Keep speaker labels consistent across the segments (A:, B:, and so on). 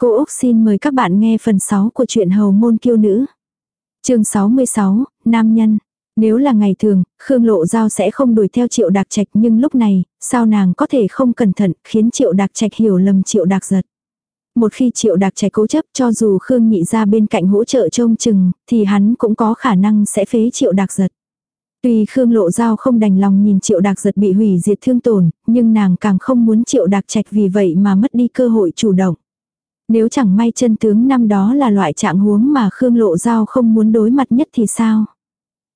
A: Cô Úc xin mời các bạn nghe phần 6 của truyện Hầu Môn Kiêu Nữ. chương 66, Nam Nhân. Nếu là ngày thường, Khương Lộ Giao sẽ không đuổi theo Triệu Đạc Trạch nhưng lúc này, sao nàng có thể không cẩn thận khiến Triệu Đạc Trạch hiểu lầm Triệu Đạc giật. Một khi Triệu Đạc Trạch cố chấp cho dù Khương nhị ra bên cạnh hỗ trợ trông chừng, thì hắn cũng có khả năng sẽ phế Triệu Đạc giật. Tuy Khương Lộ Giao không đành lòng nhìn Triệu Đạc giật bị hủy diệt thương tổn, nhưng nàng càng không muốn Triệu Đạc Trạch vì vậy mà mất đi cơ hội chủ động. Nếu chẳng may chân tướng năm đó là loại trạng huống mà Khương Lộ Giao không muốn đối mặt nhất thì sao?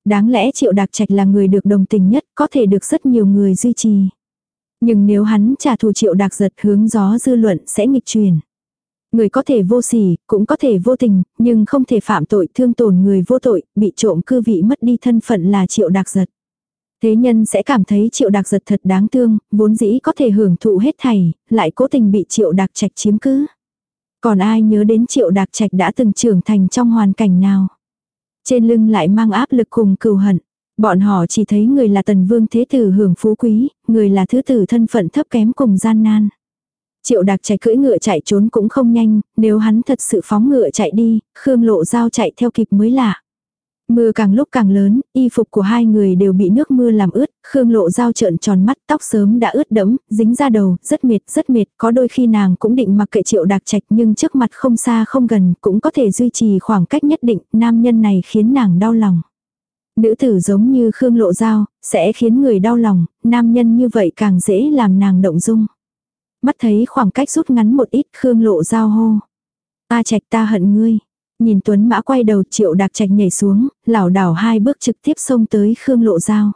A: Đáng lẽ Triệu Đạc Trạch là người được đồng tình nhất, có thể được rất nhiều người duy trì. Nhưng nếu hắn trả thù Triệu Đạc giật hướng gió dư luận sẽ nghịch truyền. Người có thể vô sỉ, cũng có thể vô tình, nhưng không thể phạm tội thương tổn người vô tội, bị trộm cư vị mất đi thân phận là Triệu Đạc giật. Thế nhân sẽ cảm thấy Triệu Đạc giật thật đáng thương, vốn dĩ có thể hưởng thụ hết thảy, lại cố tình bị Triệu Đạc Trạch chiếm cứ. Còn ai nhớ đến triệu đạc trạch đã từng trưởng thành trong hoàn cảnh nào. Trên lưng lại mang áp lực cùng cừu hận. Bọn họ chỉ thấy người là tần vương thế tử hưởng phú quý, người là thứ tử thân phận thấp kém cùng gian nan. Triệu đạc chạy cưỡi ngựa chạy trốn cũng không nhanh, nếu hắn thật sự phóng ngựa chạy đi, Khương lộ dao chạy theo kịp mới lạ. Mưa càng lúc càng lớn, y phục của hai người đều bị nước mưa làm ướt, Khương Lộ Giao trợn tròn mắt tóc sớm đã ướt đẫm, dính ra đầu, rất mệt, rất mệt, có đôi khi nàng cũng định mặc kệ triệu đạc trạch nhưng trước mặt không xa không gần, cũng có thể duy trì khoảng cách nhất định, nam nhân này khiến nàng đau lòng. Nữ tử giống như Khương Lộ Giao, sẽ khiến người đau lòng, nam nhân như vậy càng dễ làm nàng động dung. Mắt thấy khoảng cách rút ngắn một ít Khương Lộ Giao hô. Ta trạch ta hận ngươi. Nhìn Tuấn Mã quay đầu triệu đạc trạch nhảy xuống, lảo đảo hai bước trực tiếp xông tới Khương Lộ Giao.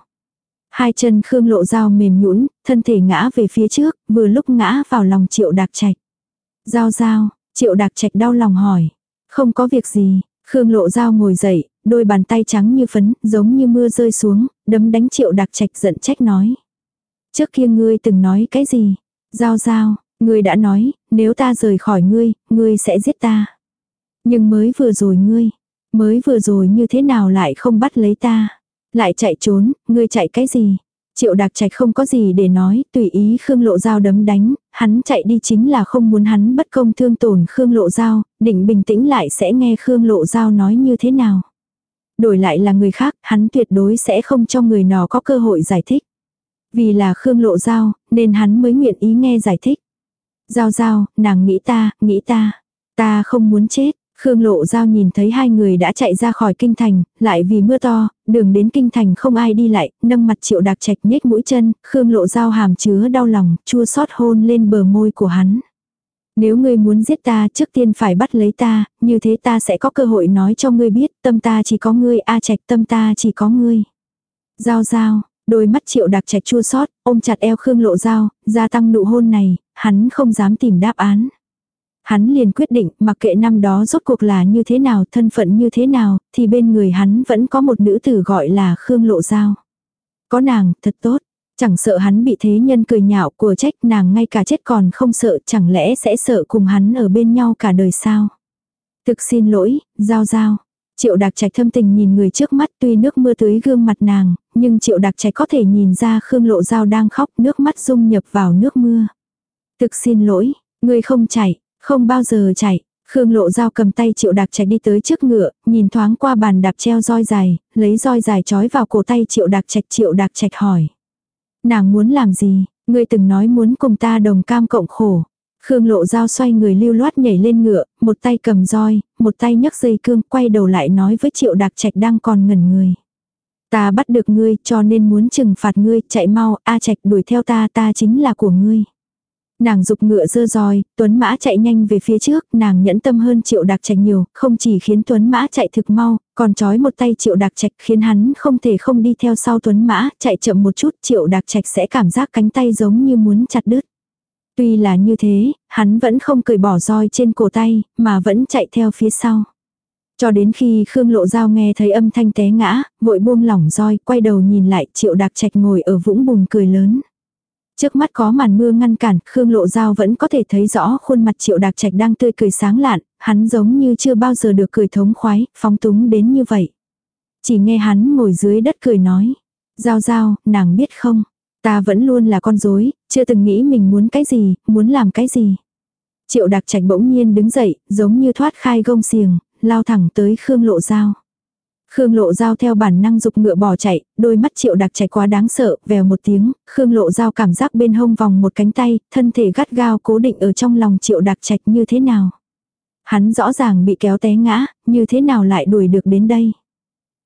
A: Hai chân Khương Lộ Giao mềm nhũn thân thể ngã về phía trước, vừa lúc ngã vào lòng triệu đạc trạch. Giao giao, triệu đạc trạch đau lòng hỏi. Không có việc gì, Khương Lộ Giao ngồi dậy, đôi bàn tay trắng như phấn, giống như mưa rơi xuống, đấm đánh triệu đạc trạch giận trách nói. Trước kia ngươi từng nói cái gì? Giao giao, ngươi đã nói, nếu ta rời khỏi ngươi, ngươi sẽ giết ta. Nhưng mới vừa rồi ngươi, mới vừa rồi như thế nào lại không bắt lấy ta? Lại chạy trốn, ngươi chạy cái gì? Triệu đặc Trạch không có gì để nói, tùy ý Khương Lộ Giao đấm đánh, hắn chạy đi chính là không muốn hắn bất công thương tổn Khương Lộ Giao, định bình tĩnh lại sẽ nghe Khương Lộ Giao nói như thế nào. Đổi lại là người khác, hắn tuyệt đối sẽ không cho người nào có cơ hội giải thích. Vì là Khương Lộ Giao, nên hắn mới nguyện ý nghe giải thích. Giao Giao, nàng nghĩ ta, nghĩ ta. Ta không muốn chết, Khương Lộ Giao nhìn thấy hai người đã chạy ra khỏi kinh thành, lại vì mưa to, đường đến kinh thành không ai đi lại, nâng mặt triệu đạc trạch nhếch mũi chân, Khương Lộ Giao hàm chứa đau lòng, chua xót hôn lên bờ môi của hắn. Nếu ngươi muốn giết ta trước tiên phải bắt lấy ta, như thế ta sẽ có cơ hội nói cho ngươi biết, tâm ta chỉ có ngươi, a trạch tâm ta chỉ có ngươi. Giao giao, đôi mắt triệu đạc trạch chua xót ôm chặt eo Khương Lộ Giao, gia tăng nụ hôn này, hắn không dám tìm đáp án. Hắn liền quyết định mặc kệ năm đó rốt cuộc là như thế nào, thân phận như thế nào, thì bên người hắn vẫn có một nữ tử gọi là Khương Lộ Giao. Có nàng, thật tốt. Chẳng sợ hắn bị thế nhân cười nhạo của trách nàng ngay cả chết còn không sợ chẳng lẽ sẽ sợ cùng hắn ở bên nhau cả đời sao. Thực xin lỗi, Giao Giao. Triệu Đạc Trạch thâm tình nhìn người trước mắt tuy nước mưa tưới gương mặt nàng, nhưng Triệu Đạc Trạch có thể nhìn ra Khương Lộ Giao đang khóc nước mắt dung nhập vào nước mưa. Thực xin lỗi, người không chạy, không bao giờ chạy. Khương lộ dao cầm tay triệu đạc chạy đi tới trước ngựa, nhìn thoáng qua bàn đạp treo roi dài, lấy roi dài trói vào cổ tay triệu đạc trạch triệu đạc trạch hỏi. Nàng muốn làm gì, ngươi từng nói muốn cùng ta đồng cam cộng khổ. Khương lộ dao xoay người lưu loát nhảy lên ngựa, một tay cầm roi, một tay nhấc dây cương, quay đầu lại nói với triệu đạc trạch đang còn ngẩn người. Ta bắt được ngươi cho nên muốn trừng phạt ngươi, chạy mau, A trạch đuổi theo ta ta chính là của ngươi. Nàng dục ngựa dơ roi, Tuấn Mã chạy nhanh về phía trước, nàng nhẫn tâm hơn triệu đặc trạch nhiều, không chỉ khiến Tuấn Mã chạy thực mau, còn trói một tay triệu đặc trạch khiến hắn không thể không đi theo sau Tuấn Mã, chạy chậm một chút triệu đặc trạch sẽ cảm giác cánh tay giống như muốn chặt đứt. Tuy là như thế, hắn vẫn không cởi bỏ roi trên cổ tay, mà vẫn chạy theo phía sau. Cho đến khi Khương Lộ Giao nghe thấy âm thanh té ngã, vội buông lỏng roi, quay đầu nhìn lại triệu đặc trạch ngồi ở vũng bùn cười lớn. Trước mắt có màn mưa ngăn cản, Khương Lộ Giao vẫn có thể thấy rõ khuôn mặt Triệu Đạc Trạch đang tươi cười sáng lạn, hắn giống như chưa bao giờ được cười thống khoái, phóng túng đến như vậy. Chỉ nghe hắn ngồi dưới đất cười nói. Giao giao, nàng biết không? Ta vẫn luôn là con dối, chưa từng nghĩ mình muốn cái gì, muốn làm cái gì. Triệu đặc trạch bỗng nhiên đứng dậy, giống như thoát khai gông xiềng, lao thẳng tới Khương Lộ Giao. Khương Lộ Giao theo bản năng dục ngựa bỏ chạy, đôi mắt triệu đặc chạy quá đáng sợ, vèo một tiếng, Khương Lộ Giao cảm giác bên hông vòng một cánh tay, thân thể gắt gao cố định ở trong lòng triệu đặc trạch như thế nào. Hắn rõ ràng bị kéo té ngã, như thế nào lại đuổi được đến đây.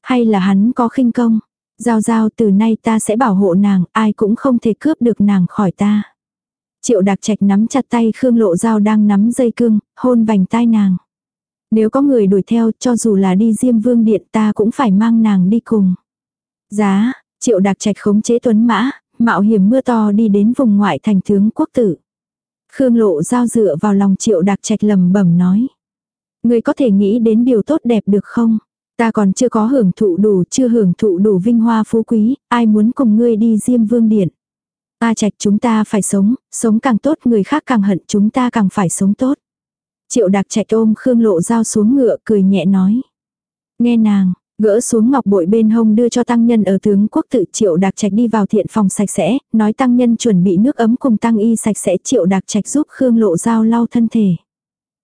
A: Hay là hắn có khinh công. Giao giao từ nay ta sẽ bảo hộ nàng, ai cũng không thể cướp được nàng khỏi ta. Triệu đặc trạch nắm chặt tay Khương Lộ Giao đang nắm dây cương, hôn vành tai nàng. Nếu có người đuổi theo cho dù là đi Diêm Vương Điện ta cũng phải mang nàng đi cùng. Giá, triệu đặc trạch khống chế tuấn mã, mạo hiểm mưa to đi đến vùng ngoại thành tướng quốc tử. Khương lộ giao dựa vào lòng triệu đặc trạch lầm bẩm nói. Người có thể nghĩ đến điều tốt đẹp được không? Ta còn chưa có hưởng thụ đủ, chưa hưởng thụ đủ vinh hoa phú quý, ai muốn cùng ngươi đi Diêm Vương Điện. Ta trạch chúng ta phải sống, sống càng tốt người khác càng hận chúng ta càng phải sống tốt. Triệu đặc chạy ôm Khương Lộ Giao xuống ngựa cười nhẹ nói. Nghe nàng, gỡ xuống ngọc bội bên hông đưa cho tăng nhân ở tướng quốc tự triệu đặc trạch đi vào thiện phòng sạch sẽ, nói tăng nhân chuẩn bị nước ấm cùng tăng y sạch sẽ triệu đặc trạch giúp Khương Lộ Giao lau thân thể.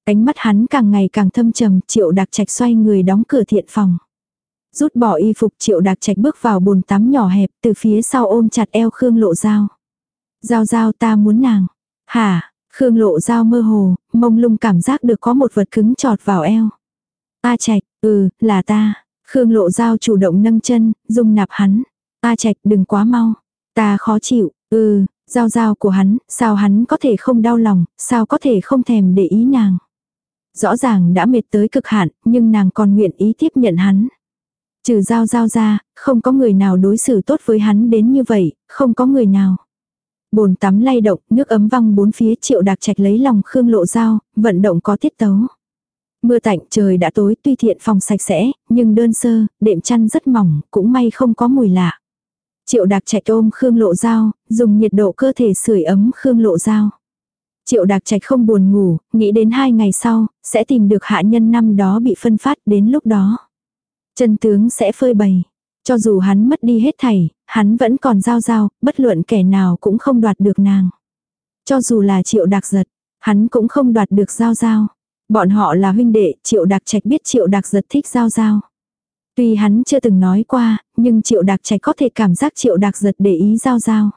A: Ánh mắt hắn càng ngày càng thâm trầm, triệu đặc trạch xoay người đóng cửa thiện phòng. Rút bỏ y phục triệu đặc trạch bước vào bồn tắm nhỏ hẹp từ phía sau ôm chặt eo Khương Lộ Giao. Giao giao ta muốn nàng. Hả, Khương lộ dao mơ hồ, mông lung cảm giác được có một vật cứng trọt vào eo. A Trạch, ừ, là ta. Khương lộ dao chủ động nâng chân, dùng nạp hắn. A Trạch đừng quá mau. Ta khó chịu, ừ, giao giao của hắn, sao hắn có thể không đau lòng, sao có thể không thèm để ý nàng. Rõ ràng đã mệt tới cực hạn, nhưng nàng còn nguyện ý tiếp nhận hắn. Trừ giao giao ra, không có người nào đối xử tốt với hắn đến như vậy, không có người nào. Bồn tắm lay động, nước ấm văng bốn phía triệu đạc trạch lấy lòng Khương lộ dao, vận động có tiết tấu. Mưa tạnh trời đã tối tuy thiện phòng sạch sẽ, nhưng đơn sơ, đệm chăn rất mỏng, cũng may không có mùi lạ. Triệu đạc trạch ôm Khương lộ dao, dùng nhiệt độ cơ thể sưởi ấm Khương lộ dao. Triệu đạc trạch không buồn ngủ, nghĩ đến hai ngày sau, sẽ tìm được hạ nhân năm đó bị phân phát đến lúc đó. Chân tướng sẽ phơi bày. Cho dù hắn mất đi hết thảy, hắn vẫn còn giao giao, bất luận kẻ nào cũng không đoạt được nàng. Cho dù là triệu đặc giật, hắn cũng không đoạt được giao giao. Bọn họ là huynh đệ, triệu đặc trạch biết triệu đặc giật thích giao giao. Tuy hắn chưa từng nói qua, nhưng triệu đặc trạch có thể cảm giác triệu đặc giật để ý giao giao.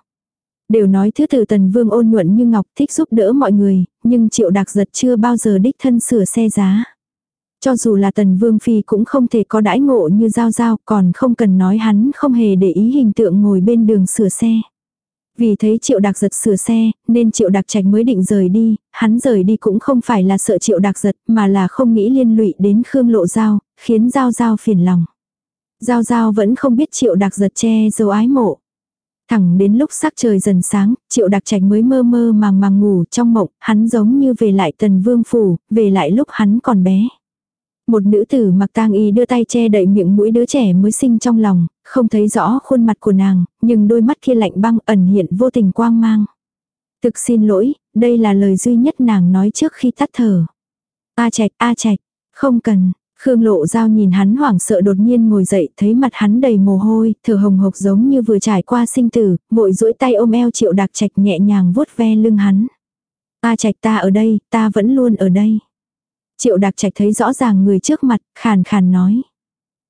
A: Đều nói thứ tử tần vương ôn nhuận như ngọc thích giúp đỡ mọi người, nhưng triệu đặc giật chưa bao giờ đích thân sửa xe giá. Cho dù là tần vương phi cũng không thể có đãi ngộ như giao giao, còn không cần nói hắn không hề để ý hình tượng ngồi bên đường sửa xe. Vì thấy triệu đặc giật sửa xe, nên triệu đặc trạch mới định rời đi, hắn rời đi cũng không phải là sợ triệu đặc giật, mà là không nghĩ liên lụy đến Khương Lộ Giao, khiến Giao Giao phiền lòng. Giao Giao vẫn không biết triệu đặc giật che dấu ái mộ. Thẳng đến lúc sắc trời dần sáng, triệu đặc trạch mới mơ mơ màng màng ngủ trong mộng, hắn giống như về lại tần vương phủ, về lại lúc hắn còn bé. Một nữ tử mặc tang y đưa tay che đậy miệng mũi đứa trẻ mới sinh trong lòng, không thấy rõ khuôn mặt của nàng, nhưng đôi mắt kia lạnh băng ẩn hiện vô tình quang mang. Thực xin lỗi, đây là lời duy nhất nàng nói trước khi tắt thở. A trạch, a trạch, không cần. Khương lộ giao nhìn hắn hoảng sợ đột nhiên ngồi dậy thấy mặt hắn đầy mồ hôi, thở hồng hộc giống như vừa trải qua sinh tử, vội duỗi tay ôm eo triệu Đạc trạch nhẹ nhàng vuốt ve lưng hắn. A trạch ta ở đây, ta vẫn luôn ở đây. Triệu đặc trạch thấy rõ ràng người trước mặt, khàn khàn nói.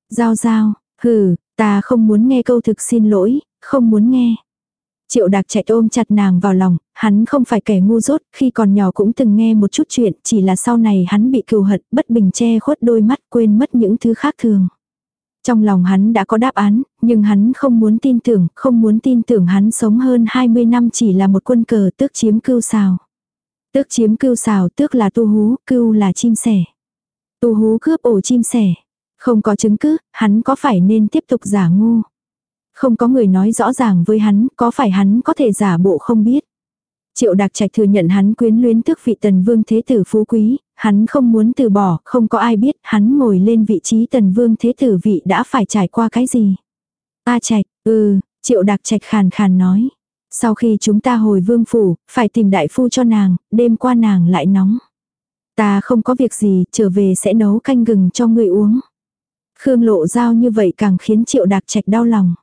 A: Giao giao, hừ, ta không muốn nghe câu thực xin lỗi, không muốn nghe. Triệu đặc chạy ôm chặt nàng vào lòng, hắn không phải kẻ ngu dốt, khi còn nhỏ cũng từng nghe một chút chuyện, chỉ là sau này hắn bị cừu hận, bất bình che khuất đôi mắt quên mất những thứ khác thường. Trong lòng hắn đã có đáp án, nhưng hắn không muốn tin tưởng, không muốn tin tưởng hắn sống hơn 20 năm chỉ là một quân cờ tước chiếm cưu xào. Tước chiếm cưu xào tước là tu hú, cưu là chim sẻ. Tu hú cướp ổ chim sẻ. Không có chứng cứ, hắn có phải nên tiếp tục giả ngu. Không có người nói rõ ràng với hắn, có phải hắn có thể giả bộ không biết. Triệu Đạc Trạch thừa nhận hắn quyến luyến tước vị tần vương thế tử phú quý, hắn không muốn từ bỏ, không có ai biết hắn ngồi lên vị trí tần vương thế tử vị đã phải trải qua cái gì. A Trạch, ừ, Triệu Đạc Trạch khàn khàn nói. Sau khi chúng ta hồi vương phủ, phải tìm đại phu cho nàng, đêm qua nàng lại nóng. Ta không có việc gì, trở về sẽ nấu canh gừng cho người uống. Khương lộ giao như vậy càng khiến triệu đạc trạch đau lòng.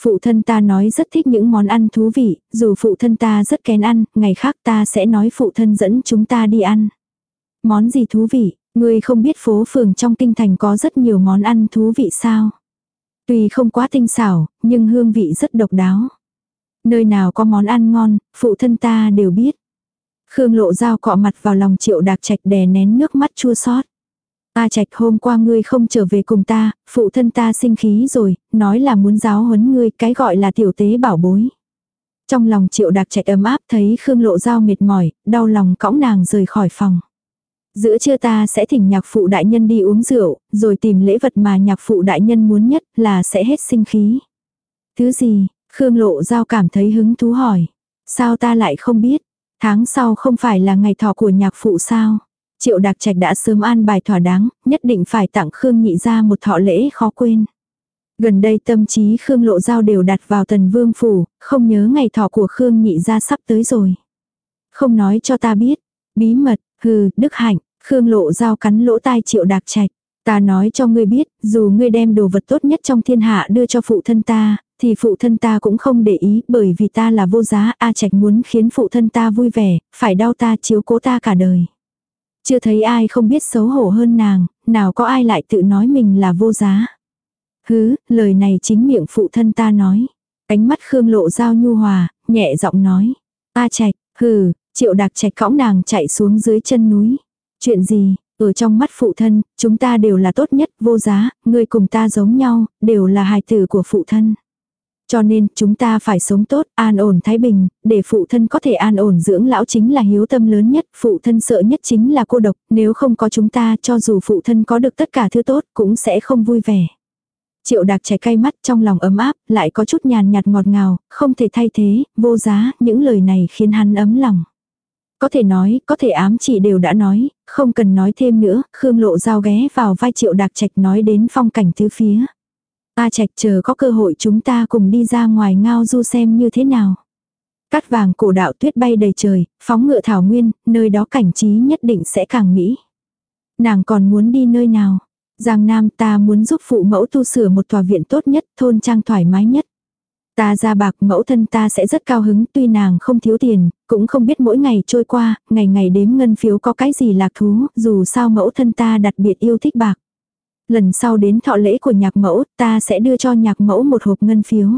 A: Phụ thân ta nói rất thích những món ăn thú vị, dù phụ thân ta rất kén ăn, ngày khác ta sẽ nói phụ thân dẫn chúng ta đi ăn. Món gì thú vị, ngươi không biết phố phường trong kinh thành có rất nhiều món ăn thú vị sao? Tuy không quá tinh xảo, nhưng hương vị rất độc đáo. Nơi nào có món ăn ngon, phụ thân ta đều biết. Khương lộ dao cọ mặt vào lòng triệu đạc trạch đè nén nước mắt chua xót. A Trạch hôm qua ngươi không trở về cùng ta, phụ thân ta sinh khí rồi, nói là muốn giáo huấn ngươi, cái gọi là tiểu tế bảo bối. Trong lòng triệu đạc trạch ấm áp thấy Khương lộ dao mệt mỏi, đau lòng cõng nàng rời khỏi phòng. Giữa trưa ta sẽ thỉnh nhạc phụ đại nhân đi uống rượu, rồi tìm lễ vật mà nhạc phụ đại nhân muốn nhất là sẽ hết sinh khí. Thứ gì, Khương lộ giao cảm thấy hứng thú hỏi. Sao ta lại không biết? Tháng sau không phải là ngày thọ của nhạc phụ sao? Triệu Đạc Trạch đã sớm an bài thỏa đáng, nhất định phải tặng Khương Nhị ra một thọ lễ khó quên. Gần đây tâm trí Khương Lộ Giao đều đặt vào tần vương phủ, không nhớ ngày thọ của Khương Nhị ra sắp tới rồi. Không nói cho ta biết, bí mật, hừ, đức hạnh, Khương Lộ Giao cắn lỗ tai Triệu Đạc Trạch. Ta nói cho ngươi biết, dù ngươi đem đồ vật tốt nhất trong thiên hạ đưa cho phụ thân ta, thì phụ thân ta cũng không để ý bởi vì ta là vô giá, A Trạch muốn khiến phụ thân ta vui vẻ, phải đau ta chiếu cố ta cả đời. Chưa thấy ai không biết xấu hổ hơn nàng, nào có ai lại tự nói mình là vô giá. Hứ, lời này chính miệng phụ thân ta nói. Ánh mắt Khương lộ giao nhu hòa, nhẹ giọng nói. A Trạch, hừ, triệu đặc trạch cõng nàng chạy xuống dưới chân núi. Chuyện gì, ở trong mắt phụ thân, chúng ta đều là tốt nhất, vô giá, người cùng ta giống nhau, đều là hài tử của phụ thân. Cho nên, chúng ta phải sống tốt, an ổn thái bình, để phụ thân có thể an ổn dưỡng lão chính là hiếu tâm lớn nhất, phụ thân sợ nhất chính là cô độc, nếu không có chúng ta cho dù phụ thân có được tất cả thứ tốt cũng sẽ không vui vẻ. Triệu đạc trẻ cay mắt trong lòng ấm áp, lại có chút nhàn nhạt ngọt ngào, không thể thay thế, vô giá, những lời này khiến hắn ấm lòng. Có thể nói, có thể ám chỉ đều đã nói, không cần nói thêm nữa, Khương Lộ Giao ghé vào vai Triệu Đạc Trạch nói đến phong cảnh tứ phía. A Trạch chờ có cơ hội chúng ta cùng đi ra ngoài ngao du xem như thế nào. Cát vàng cổ đạo tuyết bay đầy trời, phóng ngựa thảo nguyên, nơi đó cảnh trí nhất định sẽ càng mỹ. Nàng còn muốn đi nơi nào? Giang Nam ta muốn giúp phụ mẫu tu sửa một tòa viện tốt nhất, thôn trang thoải mái nhất. Ta ra bạc mẫu thân ta sẽ rất cao hứng tuy nàng không thiếu tiền, cũng không biết mỗi ngày trôi qua, ngày ngày đếm ngân phiếu có cái gì lạc thú, dù sao mẫu thân ta đặc biệt yêu thích bạc. Lần sau đến thọ lễ của nhạc mẫu, ta sẽ đưa cho nhạc mẫu một hộp ngân phiếu.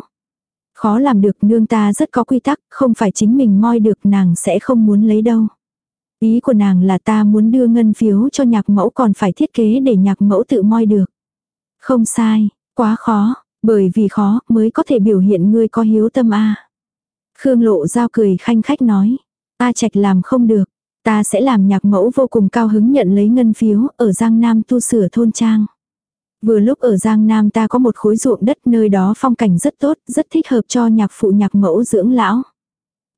A: Khó làm được nương ta rất có quy tắc, không phải chính mình moi được nàng sẽ không muốn lấy đâu. Ý của nàng là ta muốn đưa ngân phiếu cho nhạc mẫu còn phải thiết kế để nhạc mẫu tự moi được. Không sai, quá khó, bởi vì khó mới có thể biểu hiện ngươi có hiếu tâm a. Khương lộ giao cười khanh khách nói. Ta trạch làm không được. Ta sẽ làm nhạc mẫu vô cùng cao hứng nhận lấy ngân phiếu ở Giang Nam tu sửa thôn trang. Vừa lúc ở Giang Nam ta có một khối ruộng đất nơi đó phong cảnh rất tốt, rất thích hợp cho nhạc phụ nhạc mẫu dưỡng lão.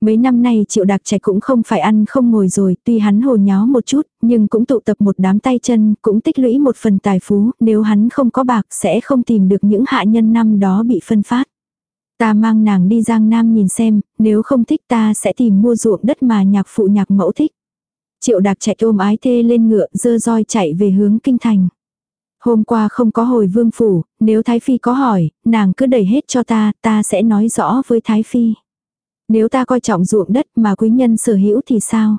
A: Mấy năm nay triệu đặc trẻ cũng không phải ăn không ngồi rồi, tuy hắn hồ nháo một chút, nhưng cũng tụ tập một đám tay chân, cũng tích lũy một phần tài phú, nếu hắn không có bạc sẽ không tìm được những hạ nhân năm đó bị phân phát. Ta mang nàng đi Giang Nam nhìn xem, nếu không thích ta sẽ tìm mua ruộng đất mà nhạc phụ nhạc mẫu thích. Triệu đặc chạy ôm ái thê lên ngựa, dơ roi chạy về hướng kinh thành. Hôm qua không có hồi vương phủ, nếu Thái Phi có hỏi, nàng cứ đẩy hết cho ta, ta sẽ nói rõ với Thái Phi. Nếu ta coi trọng ruộng đất mà quý nhân sở hữu thì sao?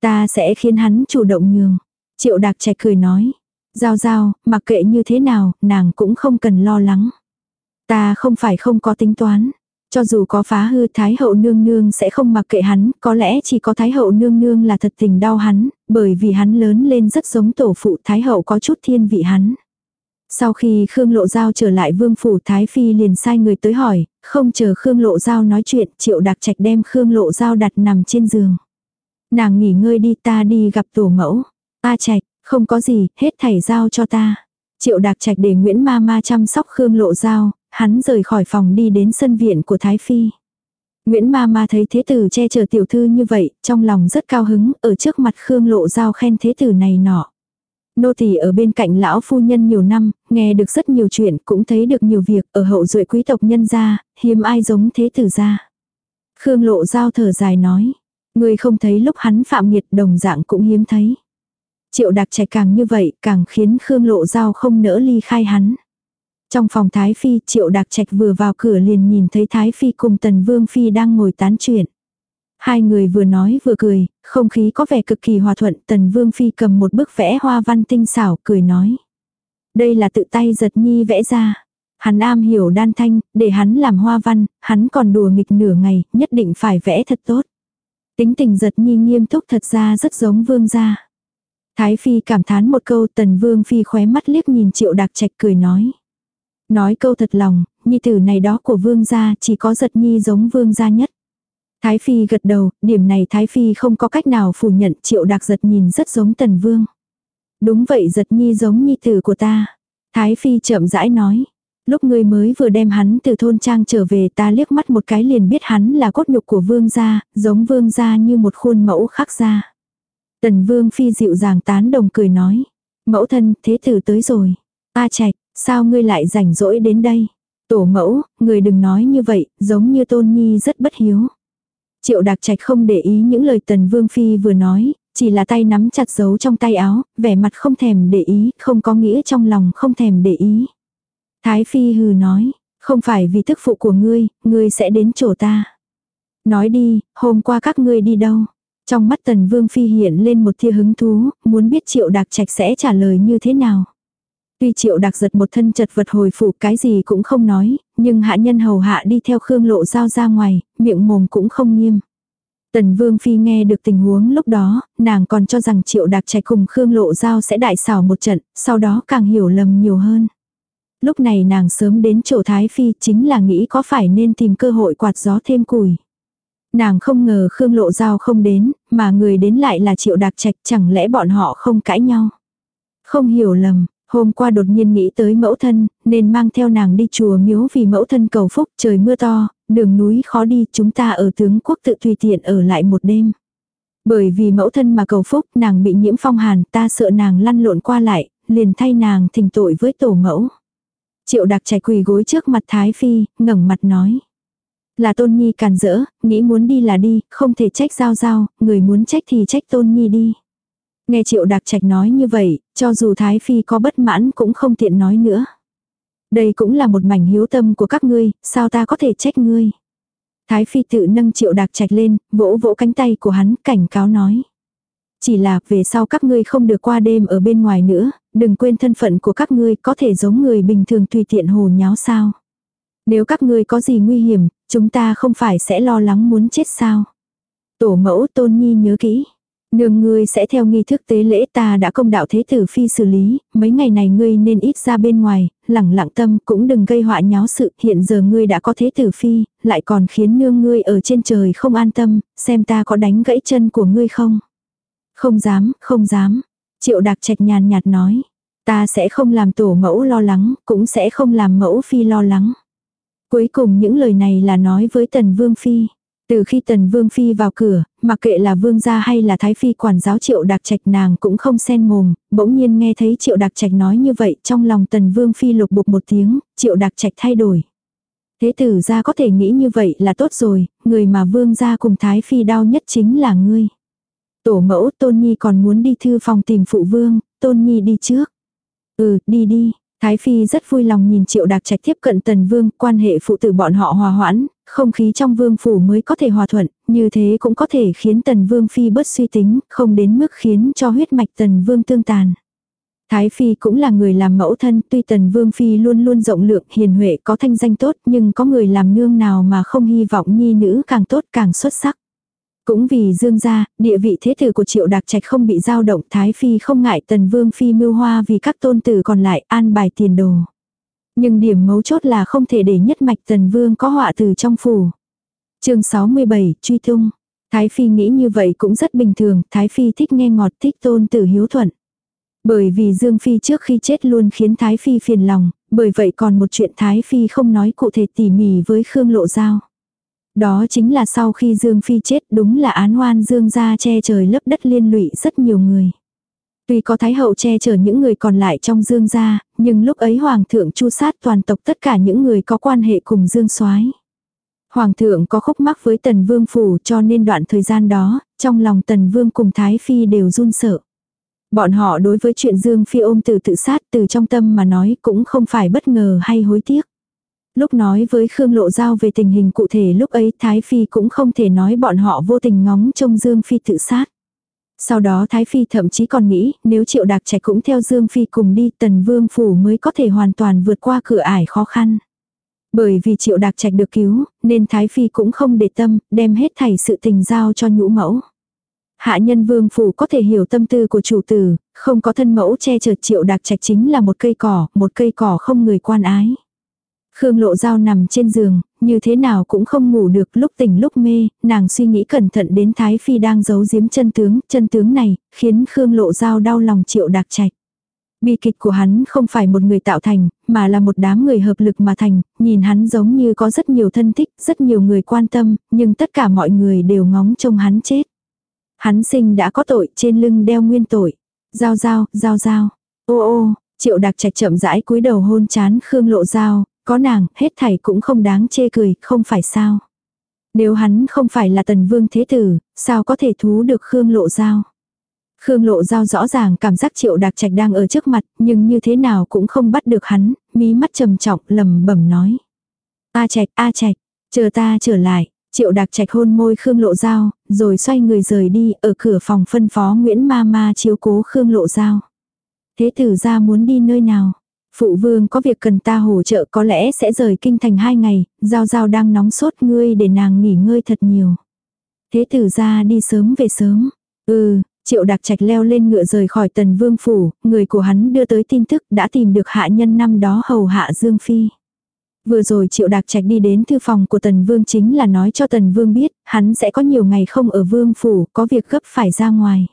A: Ta sẽ khiến hắn chủ động nhường. Triệu Đạc Trạch cười nói. Giao giao, mặc kệ như thế nào, nàng cũng không cần lo lắng. Ta không phải không có tính toán. Cho dù có phá hư Thái hậu nương nương sẽ không mặc kệ hắn, có lẽ chỉ có Thái hậu nương nương là thật tình đau hắn, bởi vì hắn lớn lên rất giống tổ phụ Thái hậu có chút thiên vị hắn. Sau khi Khương Lộ Giao trở lại vương phủ Thái Phi liền sai người tới hỏi, không chờ Khương Lộ Giao nói chuyện, triệu đặc trạch đem Khương Lộ Giao đặt nằm trên giường. Nàng nghỉ ngơi đi ta đi gặp tổ mẫu. Ta trạch, không có gì, hết thảy giao cho ta. Triệu đặc trạch để Nguyễn Ma Ma chăm sóc Khương Lộ Giao, hắn rời khỏi phòng đi đến sân viện của Thái Phi. Nguyễn Ma Ma thấy thế tử che chở tiểu thư như vậy, trong lòng rất cao hứng, ở trước mặt Khương Lộ Giao khen thế tử này nọ. Nô tỳ ở bên cạnh lão phu nhân nhiều năm, nghe được rất nhiều chuyện, cũng thấy được nhiều việc ở hậu duệ quý tộc nhân gia, hiếm ai giống thế tử gia. Khương Lộ Giao thở dài nói, người không thấy lúc hắn phạm nghiệt đồng dạng cũng hiếm thấy. Triệu đặc trẻ càng như vậy, càng khiến Khương Lộ Giao không nỡ ly khai hắn. Trong phòng Thái Phi, Triệu Đạc Trạch vừa vào cửa liền nhìn thấy Thái Phi cùng Tần Vương Phi đang ngồi tán chuyện. Hai người vừa nói vừa cười, không khí có vẻ cực kỳ hòa thuận, Tần Vương Phi cầm một bức vẽ hoa văn tinh xảo, cười nói. Đây là tự tay giật nhi vẽ ra. Hắn am hiểu đan thanh, để hắn làm hoa văn, hắn còn đùa nghịch nửa ngày, nhất định phải vẽ thật tốt. Tính tình giật nhi nghiêm túc thật ra rất giống vương gia. Thái Phi cảm thán một câu tần vương phi khóe mắt liếc nhìn triệu đạc trạch cười nói. Nói câu thật lòng, nhi tử này đó của vương gia chỉ có giật nhi giống vương gia nhất. Thái Phi gật đầu, điểm này Thái Phi không có cách nào phủ nhận triệu đặc giật nhìn rất giống tần vương. Đúng vậy giật nhi giống nhi tử của ta. Thái Phi chậm rãi nói. Lúc ngươi mới vừa đem hắn từ thôn trang trở về ta liếc mắt một cái liền biết hắn là cốt nhục của vương gia, giống vương gia như một khuôn mẫu khắc gia. Tần vương phi dịu dàng tán đồng cười nói. Mẫu thân, thế tử tới rồi. A chạch sao ngươi lại rảnh rỗi đến đây? Tổ mẫu, người đừng nói như vậy, giống như tôn nhi rất bất hiếu. Triệu đạc trạch không để ý những lời tần vương phi vừa nói, chỉ là tay nắm chặt giấu trong tay áo, vẻ mặt không thèm để ý, không có nghĩa trong lòng không thèm để ý. Thái phi hừ nói, không phải vì thức phụ của ngươi, ngươi sẽ đến chỗ ta. Nói đi, hôm qua các ngươi đi đâu? Trong mắt tần vương phi hiện lên một tia hứng thú, muốn biết triệu đạc trạch sẽ trả lời như thế nào. Tuy triệu đặc giật một thân chật vật hồi phục cái gì cũng không nói, nhưng hạ nhân hầu hạ đi theo khương lộ giao ra ngoài, miệng mồm cũng không nghiêm. Tần Vương Phi nghe được tình huống lúc đó, nàng còn cho rằng triệu đặc trạch cùng Khương Lộ Giao sẽ đại xảo một trận, sau đó càng hiểu lầm nhiều hơn. Lúc này nàng sớm đến chỗ Thái Phi chính là nghĩ có phải nên tìm cơ hội quạt gió thêm củi. Nàng không ngờ Khương Lộ Giao không đến, mà người đến lại là triệu đạc trạch chẳng lẽ bọn họ không cãi nhau. Không hiểu lầm, hôm qua đột nhiên nghĩ tới mẫu thân, nên mang theo nàng đi chùa miếu vì mẫu thân cầu phúc trời mưa to, đường núi khó đi chúng ta ở tướng quốc tự tùy tiện ở lại một đêm. Bởi vì mẫu thân mà cầu phúc nàng bị nhiễm phong hàn ta sợ nàng lăn lộn qua lại, liền thay nàng thỉnh tội với tổ mẫu. Triệu đặc chạy quỳ gối trước mặt Thái Phi, ngẩng mặt nói. Là Tôn Nhi càn rỡ, nghĩ muốn đi là đi, không thể trách giao giao, người muốn trách thì trách Tôn Nhi đi. Nghe Triệu đặc Trạch nói như vậy, cho dù Thái Phi có bất mãn cũng không tiện nói nữa. Đây cũng là một mảnh hiếu tâm của các ngươi, sao ta có thể trách ngươi. Thái Phi tự nâng Triệu đặc Trạch lên, vỗ vỗ cánh tay của hắn, cảnh cáo nói. Chỉ là về sau các ngươi không được qua đêm ở bên ngoài nữa, đừng quên thân phận của các ngươi có thể giống người bình thường tùy tiện hồ nháo sao. Nếu các ngươi có gì nguy hiểm, chúng ta không phải sẽ lo lắng muốn chết sao. Tổ mẫu tôn nhi nhớ kỹ. Nương ngươi sẽ theo nghi thức tế lễ ta đã công đạo thế tử phi xử lý, mấy ngày này ngươi nên ít ra bên ngoài, lẳng lặng tâm cũng đừng gây họa nháo sự, hiện giờ ngươi đã có thế tử phi, lại còn khiến nương ngươi ở trên trời không an tâm, xem ta có đánh gãy chân của ngươi không. Không dám, không dám. Triệu đặc trạch nhàn nhạt nói. Ta sẽ không làm tổ mẫu lo lắng, cũng sẽ không làm mẫu phi lo lắng. Cuối cùng những lời này là nói với tần vương phi. Từ khi tần vương phi vào cửa, mặc kệ là vương gia hay là thái phi quản giáo triệu đặc trạch nàng cũng không xen mồm, bỗng nhiên nghe thấy triệu đặc trạch nói như vậy trong lòng tần vương phi lục bục một tiếng, triệu đặc trạch thay đổi. Thế tử gia có thể nghĩ như vậy là tốt rồi, người mà vương gia cùng thái phi đau nhất chính là ngươi. Tổ mẫu Tôn Nhi còn muốn đi thư phòng tìm phụ vương, Tôn Nhi đi trước. Ừ, đi đi. Thái Phi rất vui lòng nhìn Triệu Đạc Trạch tiếp cận Tần Vương, quan hệ phụ tử bọn họ hòa hoãn, không khí trong vương phủ mới có thể hòa thuận, như thế cũng có thể khiến Tần Vương Phi bớt suy tính, không đến mức khiến cho huyết mạch Tần Vương tương tàn. Thái Phi cũng là người làm mẫu thân, tuy Tần Vương Phi luôn luôn rộng lượng, hiền huệ, có thanh danh tốt, nhưng có người làm nương nào mà không hy vọng nhi nữ càng tốt càng xuất sắc. Cũng vì dương gia, địa vị thế tử của triệu đặc trạch không bị dao động Thái Phi không ngại tần vương phi mưu hoa vì các tôn tử còn lại an bài tiền đồ. Nhưng điểm mấu chốt là không thể để nhất mạch tần vương có họa từ trong phủ. chương 67, truy tung. Thái Phi nghĩ như vậy cũng rất bình thường, Thái Phi thích nghe ngọt thích tôn tử hiếu thuận. Bởi vì Dương Phi trước khi chết luôn khiến Thái Phi phiền lòng, bởi vậy còn một chuyện Thái Phi không nói cụ thể tỉ mỉ với Khương Lộ Giao. Đó chính là sau khi Dương Phi chết đúng là án oan Dương gia che trời lấp đất liên lụy rất nhiều người. Tuy có Thái Hậu che chở những người còn lại trong Dương gia, nhưng lúc ấy Hoàng thượng chu sát toàn tộc tất cả những người có quan hệ cùng Dương soái Hoàng thượng có khúc mắc với Tần Vương Phủ cho nên đoạn thời gian đó, trong lòng Tần Vương cùng Thái Phi đều run sợ. Bọn họ đối với chuyện Dương Phi ôm từ tự sát từ trong tâm mà nói cũng không phải bất ngờ hay hối tiếc. Lúc nói với Khương Lộ Giao về tình hình cụ thể lúc ấy Thái Phi cũng không thể nói bọn họ vô tình ngóng trông Dương Phi tự sát. Sau đó Thái Phi thậm chí còn nghĩ nếu Triệu Đạc Trạch cũng theo Dương Phi cùng đi Tần Vương Phủ mới có thể hoàn toàn vượt qua cửa ải khó khăn. Bởi vì Triệu Đạc Trạch được cứu nên Thái Phi cũng không để tâm đem hết thảy sự tình giao cho nhũ mẫu. Hạ nhân vương phủ có thể hiểu tâm tư của chủ tử, không có thân mẫu che chở triệu đạc trạch chính là một cây cỏ, một cây cỏ không người quan ái. Khương lộ dao nằm trên giường, như thế nào cũng không ngủ được lúc tỉnh lúc mê, nàng suy nghĩ cẩn thận đến Thái Phi đang giấu giếm chân tướng, chân tướng này, khiến Khương lộ dao đau lòng triệu đạc trạch. Bi kịch của hắn không phải một người tạo thành, mà là một đám người hợp lực mà thành, nhìn hắn giống như có rất nhiều thân thích, rất nhiều người quan tâm, nhưng tất cả mọi người đều ngóng trông hắn chết. Hắn sinh đã có tội, trên lưng đeo nguyên tội. Giao giao, giao giao. Ô ô, triệu đặc trạch chậm rãi cúi đầu hôn chán Khương lộ giao, có nàng, hết thảy cũng không đáng chê cười, không phải sao. Nếu hắn không phải là tần vương thế tử, sao có thể thú được Khương lộ giao. Khương lộ giao rõ ràng cảm giác triệu đặc trạch đang ở trước mặt, nhưng như thế nào cũng không bắt được hắn, mí mắt trầm trọng lầm bẩm nói. A trạch, a trạch, chờ ta trở lại. Triệu đặc trạch hôn môi Khương Lộ Giao, rồi xoay người rời đi, ở cửa phòng phân phó Nguyễn Ma Ma chiếu cố Khương Lộ Giao. Thế tử ra muốn đi nơi nào? Phụ vương có việc cần ta hỗ trợ có lẽ sẽ rời kinh thành hai ngày, Giao Giao đang nóng sốt ngươi để nàng nghỉ ngơi thật nhiều. Thế tử ra đi sớm về sớm. Ừ, Triệu đặc trạch leo lên ngựa rời khỏi tần vương phủ, người của hắn đưa tới tin tức đã tìm được hạ nhân năm đó hầu hạ Dương Phi. Vừa rồi Triệu Đạc Trạch đi đến thư phòng của Tần Vương chính là nói cho Tần Vương biết, hắn sẽ có nhiều ngày không ở Vương Phủ, có việc gấp phải ra ngoài.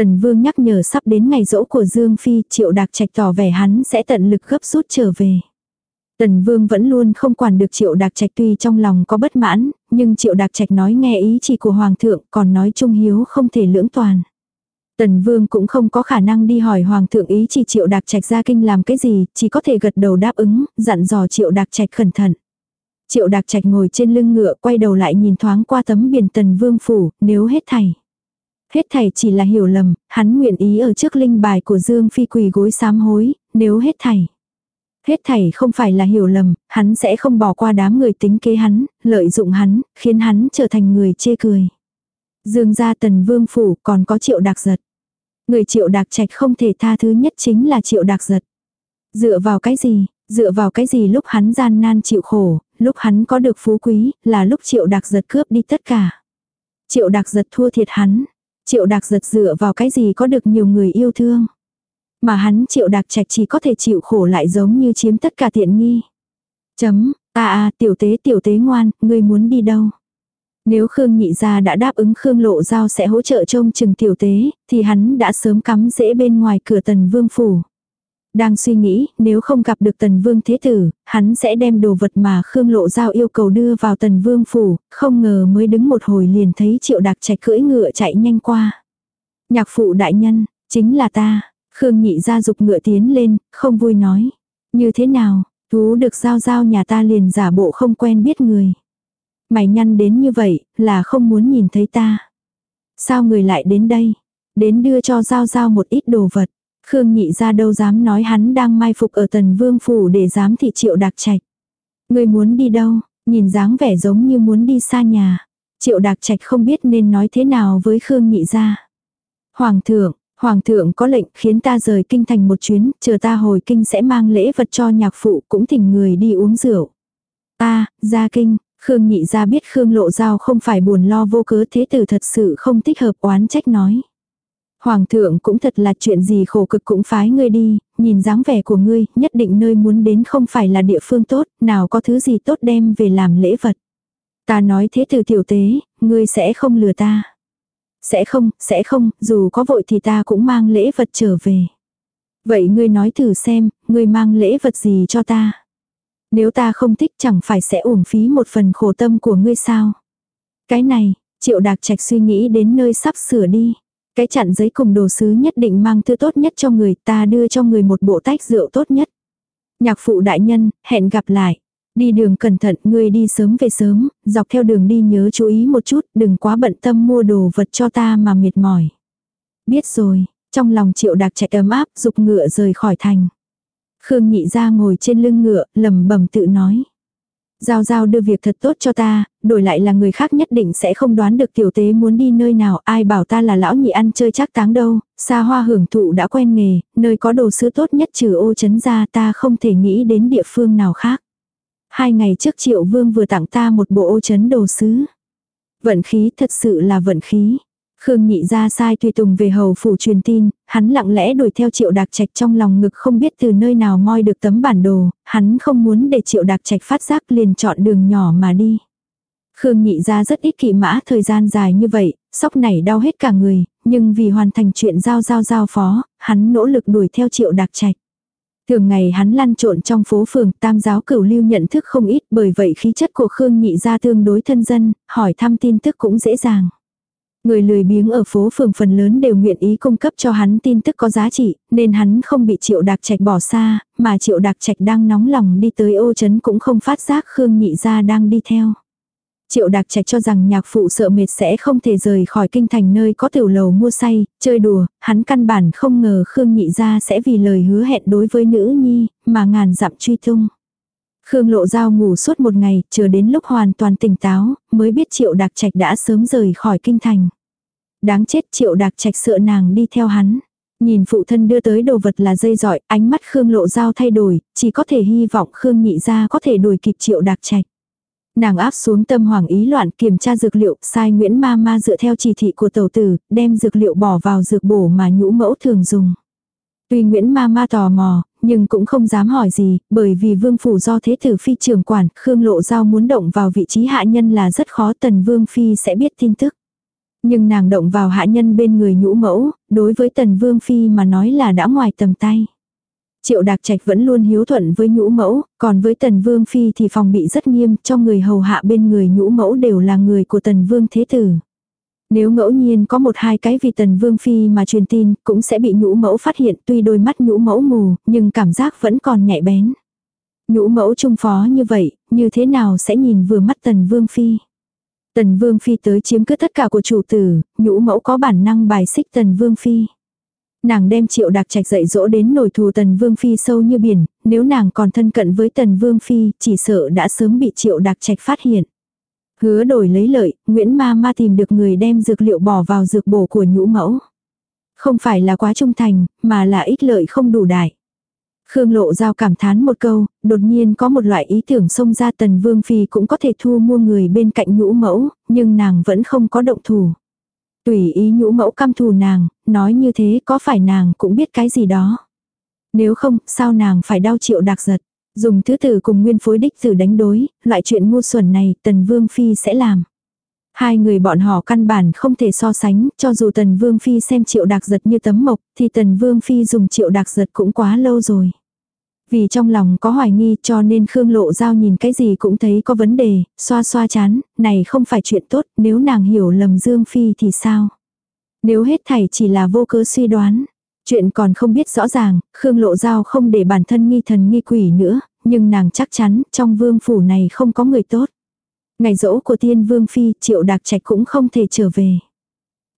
A: Tần Vương nhắc nhở sắp đến ngày rỗ của Dương Phi, Triệu Đạc Trạch tỏ vẻ hắn sẽ tận lực gấp rút trở về. Tần Vương vẫn luôn không quản được Triệu Đạc Trạch tuy trong lòng có bất mãn, nhưng Triệu Đạc Trạch nói nghe ý chỉ của Hoàng thượng còn nói Trung Hiếu không thể lưỡng toàn. Tần Vương cũng không có khả năng đi hỏi Hoàng thượng ý chỉ Triệu Đạc Trạch ra kinh làm cái gì, chỉ có thể gật đầu đáp ứng, dặn dò Triệu Đạc Trạch cẩn thận. Triệu Đạc Trạch ngồi trên lưng ngựa quay đầu lại nhìn thoáng qua tấm biển Tần Vương phủ, nếu hết thảy. Hết thảy chỉ là hiểu lầm, hắn nguyện ý ở trước linh bài của Dương Phi quỳ gối sám hối, nếu hết thảy. Hết thảy không phải là hiểu lầm, hắn sẽ không bỏ qua đám người tính kế hắn, lợi dụng hắn, khiến hắn trở thành người chê cười. Dương gia tần vương phủ còn có triệu đặc giật. Người triệu đạc trạch không thể tha thứ nhất chính là triệu đạc giật. Dựa vào cái gì, dựa vào cái gì lúc hắn gian nan chịu khổ, lúc hắn có được phú quý, là lúc triệu đạc giật cướp đi tất cả. Triệu đạc giật thua thiệt hắn. Triệu đạc giật dựa vào cái gì có được nhiều người yêu thương. Mà hắn triệu đạc trạch chỉ có thể chịu khổ lại giống như chiếm tất cả tiện nghi. Chấm, à à tiểu tế tiểu tế ngoan, ngươi muốn đi đâu? Nếu Khương Nhị Gia đã đáp ứng Khương Lộ Giao sẽ hỗ trợ trông chừng tiểu tế, thì hắn đã sớm cắm rễ bên ngoài cửa tần vương phủ. Đang suy nghĩ, nếu không gặp được tần vương thế tử, hắn sẽ đem đồ vật mà Khương Lộ Giao yêu cầu đưa vào tần vương phủ, không ngờ mới đứng một hồi liền thấy triệu đặc trạch cưỡi ngựa chạy nhanh qua. Nhạc phụ đại nhân, chính là ta, Khương Nhị ra dục ngựa tiến lên, không vui nói. Như thế nào, thú được giao giao nhà ta liền giả bộ không quen biết người. Mày nhăn đến như vậy, là không muốn nhìn thấy ta. Sao người lại đến đây? Đến đưa cho Giao Giao một ít đồ vật. Khương nhị ra đâu dám nói hắn đang mai phục ở tần vương phủ để dám thị triệu đặc trạch. Người muốn đi đâu, nhìn dáng vẻ giống như muốn đi xa nhà. Triệu đặc trạch không biết nên nói thế nào với Khương nhị ra. Hoàng thượng, Hoàng thượng có lệnh khiến ta rời kinh thành một chuyến, chờ ta hồi kinh sẽ mang lễ vật cho nhạc phụ cũng thỉnh người đi uống rượu. Ta, ra kinh, Khương nhị ra biết Khương lộ giao không phải buồn lo vô cớ thế tử thật sự không thích hợp oán trách nói. Hoàng thượng cũng thật là chuyện gì khổ cực cũng phái ngươi đi, nhìn dáng vẻ của ngươi, nhất định nơi muốn đến không phải là địa phương tốt, nào có thứ gì tốt đem về làm lễ vật. Ta nói thế từ tiểu tế, ngươi sẽ không lừa ta. Sẽ không, sẽ không, dù có vội thì ta cũng mang lễ vật trở về. Vậy ngươi nói thử xem, ngươi mang lễ vật gì cho ta. Nếu ta không thích chẳng phải sẽ uổng phí một phần khổ tâm của ngươi sao. Cái này, triệu đạc trạch suy nghĩ đến nơi sắp sửa đi. Cái chặn giấy cùng đồ sứ nhất định mang thứ tốt nhất cho người ta đưa cho người một bộ tách rượu tốt nhất. Nhạc phụ đại nhân, hẹn gặp lại. Đi đường cẩn thận, ngươi đi sớm về sớm, dọc theo đường đi nhớ chú ý một chút, đừng quá bận tâm mua đồ vật cho ta mà mệt mỏi. Biết rồi, Trong lòng triệu đạc chạy ấm áp, dục ngựa rời khỏi thành. Khương nhị ra ngồi trên lưng ngựa, lầm bầm tự nói. Giao giao đưa việc thật tốt cho ta, đổi lại là người khác nhất định sẽ không đoán được tiểu tế muốn đi nơi nào, ai bảo ta là lão nhị ăn chơi chắc táng đâu, xa hoa hưởng thụ đã quen nghề, nơi có đồ sứ tốt nhất trừ ô chấn ra ta không thể nghĩ đến địa phương nào khác. Hai ngày trước triệu vương vừa tặng ta một bộ ô chấn đồ sứ. Vận khí thật sự là vận khí. Khương nhị ra sai tùy tùng về hầu phủ truyền tin, hắn lặng lẽ đuổi theo triệu đạc trạch trong lòng ngực không biết từ nơi nào moi được tấm bản đồ, hắn không muốn để triệu đạc trạch phát giác liền chọn đường nhỏ mà đi. Khương nhị ra rất ít kỵ mã thời gian dài như vậy, sóc này đau hết cả người, nhưng vì hoàn thành chuyện giao giao giao phó, hắn nỗ lực đuổi theo triệu đạc trạch. Thường ngày hắn lăn trộn trong phố phường, tam giáo cửu lưu nhận thức không ít, bởi vậy khí chất của Khương nhị ra tương đối thân dân, hỏi thăm tin tức cũng dễ dàng. Người lười biếng ở phố phường phần lớn đều nguyện ý cung cấp cho hắn tin tức có giá trị, nên hắn không bị triệu đạc trạch bỏ xa, mà triệu đạc trạch đang nóng lòng đi tới ô chấn cũng không phát giác Khương nhị ra đang đi theo. Triệu Đạc Trạch cho rằng nhạc phụ sợ mệt sẽ không thể rời khỏi kinh thành nơi có tiểu lầu mua say, chơi đùa, hắn căn bản không ngờ Khương Nhị gia sẽ vì lời hứa hẹn đối với nữ nhi, mà ngàn dặm truy tung. Khương Lộ Giao ngủ suốt một ngày, chờ đến lúc hoàn toàn tỉnh táo, mới biết Triệu Đạc Trạch đã sớm rời khỏi kinh thành. Đáng chết Triệu Đạc Trạch sợ nàng đi theo hắn. Nhìn phụ thân đưa tới đồ vật là dây dọi, ánh mắt Khương Lộ Giao thay đổi, chỉ có thể hy vọng Khương Nhị gia có thể đuổi kịp Triệu Đạc Trạch. Nàng áp xuống tâm hoàng ý loạn kiểm tra dược liệu, sai Nguyễn Ma Ma dựa theo chỉ thị của tàu tử, đem dược liệu bỏ vào dược bổ mà nhũ mẫu thường dùng. Tuy Nguyễn Ma Ma tò mò, nhưng cũng không dám hỏi gì, bởi vì vương phủ do thế tử phi trưởng quản, Khương Lộ Giao muốn động vào vị trí hạ nhân là rất khó tần vương phi sẽ biết tin tức. Nhưng nàng động vào hạ nhân bên người nhũ mẫu, đối với tần vương phi mà nói là đã ngoài tầm tay. Triệu Đạc Trạch vẫn luôn hiếu thuận với nhũ mẫu, còn với Tần Vương Phi thì phòng bị rất nghiêm, cho người hầu hạ bên người nhũ mẫu đều là người của Tần Vương Thế Tử. Nếu ngẫu nhiên có một hai cái vì Tần Vương Phi mà truyền tin, cũng sẽ bị nhũ mẫu phát hiện tuy đôi mắt nhũ mẫu mù, nhưng cảm giác vẫn còn nhạy bén. Nhũ mẫu trung phó như vậy, như thế nào sẽ nhìn vừa mắt Tần Vương Phi. Tần Vương Phi tới chiếm cứ tất cả của chủ tử, nhũ mẫu có bản năng bài xích Tần Vương Phi. Nàng đem triệu đặc trạch dạy dỗ đến nổi thù tần vương phi sâu như biển, nếu nàng còn thân cận với tần vương phi, chỉ sợ đã sớm bị triệu đặc trạch phát hiện. Hứa đổi lấy lợi, Nguyễn Ma Ma tìm được người đem dược liệu bỏ vào dược bổ của nhũ mẫu. Không phải là quá trung thành, mà là ích lợi không đủ đại. Khương Lộ Giao cảm thán một câu, đột nhiên có một loại ý tưởng xông ra tần vương phi cũng có thể thu mua người bên cạnh nhũ mẫu, nhưng nàng vẫn không có động thủ. Tùy ý nhũ mẫu căm thù nàng, nói như thế có phải nàng cũng biết cái gì đó. Nếu không, sao nàng phải đau chịu đặc giật. Dùng thứ tử cùng nguyên phối đích tử đánh đối, loại chuyện ngu xuẩn này tần vương phi sẽ làm. Hai người bọn họ căn bản không thể so sánh, cho dù tần vương phi xem triệu đặc giật như tấm mộc, thì tần vương phi dùng triệu đặc giật cũng quá lâu rồi. Vì trong lòng có hoài nghi cho nên Khương Lộ Giao nhìn cái gì cũng thấy có vấn đề, xoa xoa chán, này không phải chuyện tốt, nếu nàng hiểu lầm Dương Phi thì sao? Nếu hết thảy chỉ là vô cớ suy đoán, chuyện còn không biết rõ ràng, Khương Lộ Giao không để bản thân nghi thần nghi quỷ nữa, nhưng nàng chắc chắn trong vương phủ này không có người tốt. Ngày rỗ của tiên vương phi, triệu đạc trạch cũng không thể trở về.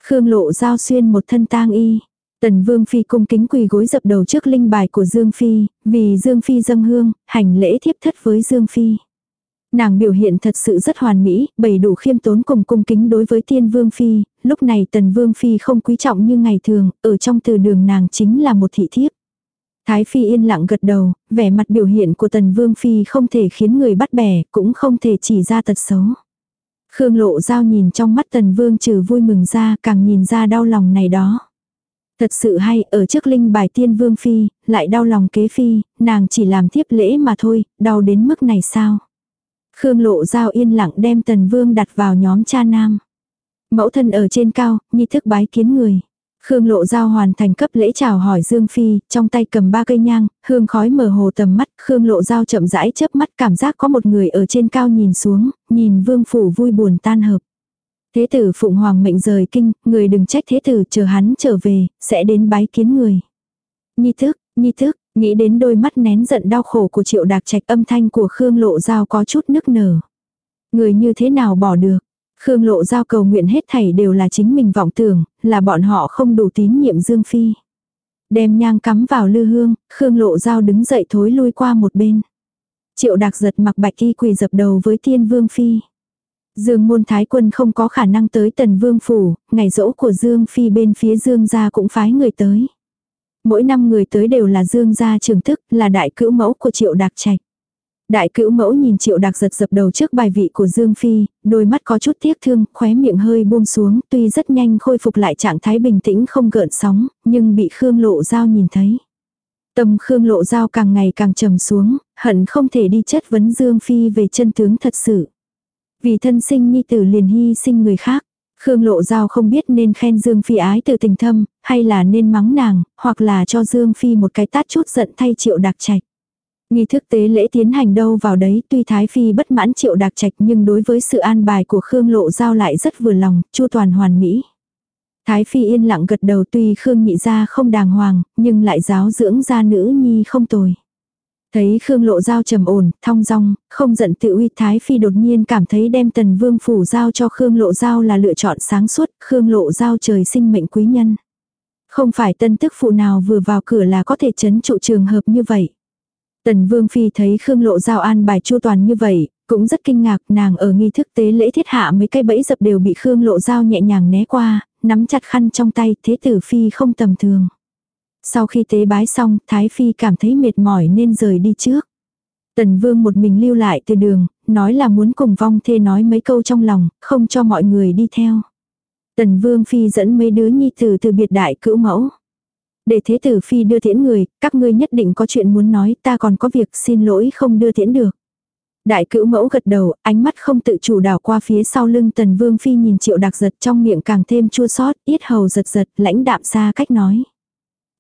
A: Khương Lộ Giao xuyên một thân tang y. Tần Vương Phi cung kính quỳ gối dập đầu trước linh bài của Dương Phi, vì Dương Phi dâng hương, hành lễ thiếp thất với Dương Phi. Nàng biểu hiện thật sự rất hoàn mỹ, bày đủ khiêm tốn cùng cung kính đối với Tiên Vương Phi, lúc này Tần Vương Phi không quý trọng như ngày thường, ở trong từ đường nàng chính là một thị thiếp. Thái Phi yên lặng gật đầu, vẻ mặt biểu hiện của Tần Vương Phi không thể khiến người bắt bẻ, cũng không thể chỉ ra tật xấu. Khương Lộ Giao nhìn trong mắt Tần Vương trừ vui mừng ra càng nhìn ra đau lòng này đó. Thật sự hay, ở trước linh bài tiên vương phi, lại đau lòng kế phi, nàng chỉ làm tiếp lễ mà thôi, đau đến mức này sao? Khương lộ giao yên lặng đem tần vương đặt vào nhóm cha nam. Mẫu thân ở trên cao, nhi thức bái kiến người. Khương lộ giao hoàn thành cấp lễ chào hỏi Dương Phi, trong tay cầm ba cây nhang, hương khói mờ hồ tầm mắt, Khương lộ giao chậm rãi chớp mắt cảm giác có một người ở trên cao nhìn xuống, nhìn vương phủ vui buồn tan hợp. Thế tử Phụng Hoàng mệnh rời kinh, người đừng trách thế tử chờ hắn trở về, sẽ đến bái kiến người. Nhi thức, nhi thức, nghĩ đến đôi mắt nén giận đau khổ của triệu đạc trạch âm thanh của Khương Lộ Giao có chút nức nở. Người như thế nào bỏ được. Khương Lộ Giao cầu nguyện hết thảy đều là chính mình vọng tưởng, là bọn họ không đủ tín nhiệm Dương Phi. Đem nhang cắm vào lư hương, Khương Lộ Giao đứng dậy thối lui qua một bên. Triệu Đạc giật mặc bạch y quỳ dập đầu với Tiên Vương Phi. Dương môn thái quân không có khả năng tới tần vương phủ, ngày rỗ của Dương Phi bên phía Dương gia cũng phái người tới. Mỗi năm người tới đều là Dương gia trưởng thức, là đại cữu mẫu của Triệu Đạc Trạch. Đại cữu mẫu nhìn Triệu Đạc giật dập đầu trước bài vị của Dương Phi, đôi mắt có chút tiếc thương, khóe miệng hơi buông xuống, tuy rất nhanh khôi phục lại trạng thái bình tĩnh không gợn sóng, nhưng bị Khương Lộ Giao nhìn thấy. Tâm Khương Lộ Giao càng ngày càng trầm xuống, hận không thể đi chất vấn Dương Phi về chân tướng thật sự. Vì thân sinh nhi tử liền hy sinh người khác. Khương Lộ Giao không biết nên khen Dương Phi ái từ tình thâm, hay là nên mắng nàng, hoặc là cho Dương Phi một cái tát chút giận thay triệu đặc trạch. Nghi thức tế lễ tiến hành đâu vào đấy, tuy Thái Phi bất mãn triệu đặc trạch nhưng đối với sự an bài của Khương Lộ Giao lại rất vừa lòng, chu toàn hoàn mỹ. Thái Phi yên lặng gật đầu tuy Khương nhị ra không đàng hoàng, nhưng lại giáo dưỡng ra nữ nhi không tồi. Thấy Khương Lộ Giao trầm ổn, thong dong, không giận tự uy Thái Phi đột nhiên cảm thấy đem tần vương phủ giao cho Khương Lộ Giao là lựa chọn sáng suốt, Khương Lộ Giao trời sinh mệnh quý nhân. Không phải tân tức phụ nào vừa vào cửa là có thể chấn trụ trường hợp như vậy. Tần Vương Phi thấy Khương Lộ Giao an bài chu toàn như vậy, cũng rất kinh ngạc nàng ở nghi thức tế lễ thiết hạ mấy cây bẫy dập đều bị Khương Lộ Giao nhẹ nhàng né qua, nắm chặt khăn trong tay thế tử Phi không tầm thường. Sau khi tế bái xong, Thái Phi cảm thấy mệt mỏi nên rời đi trước. Tần Vương một mình lưu lại từ đường, nói là muốn cùng vong thê nói mấy câu trong lòng, không cho mọi người đi theo. Tần Vương Phi dẫn mấy đứa nhi tử từ biệt đại cữu mẫu. Để thế tử Phi đưa tiễn người, các ngươi nhất định có chuyện muốn nói, ta còn có việc xin lỗi không đưa tiễn được. Đại cữu mẫu gật đầu, ánh mắt không tự chủ đảo qua phía sau lưng tần vương phi nhìn triệu đặc giật trong miệng càng thêm chua sót, yết hầu giật giật, lãnh đạm xa cách nói.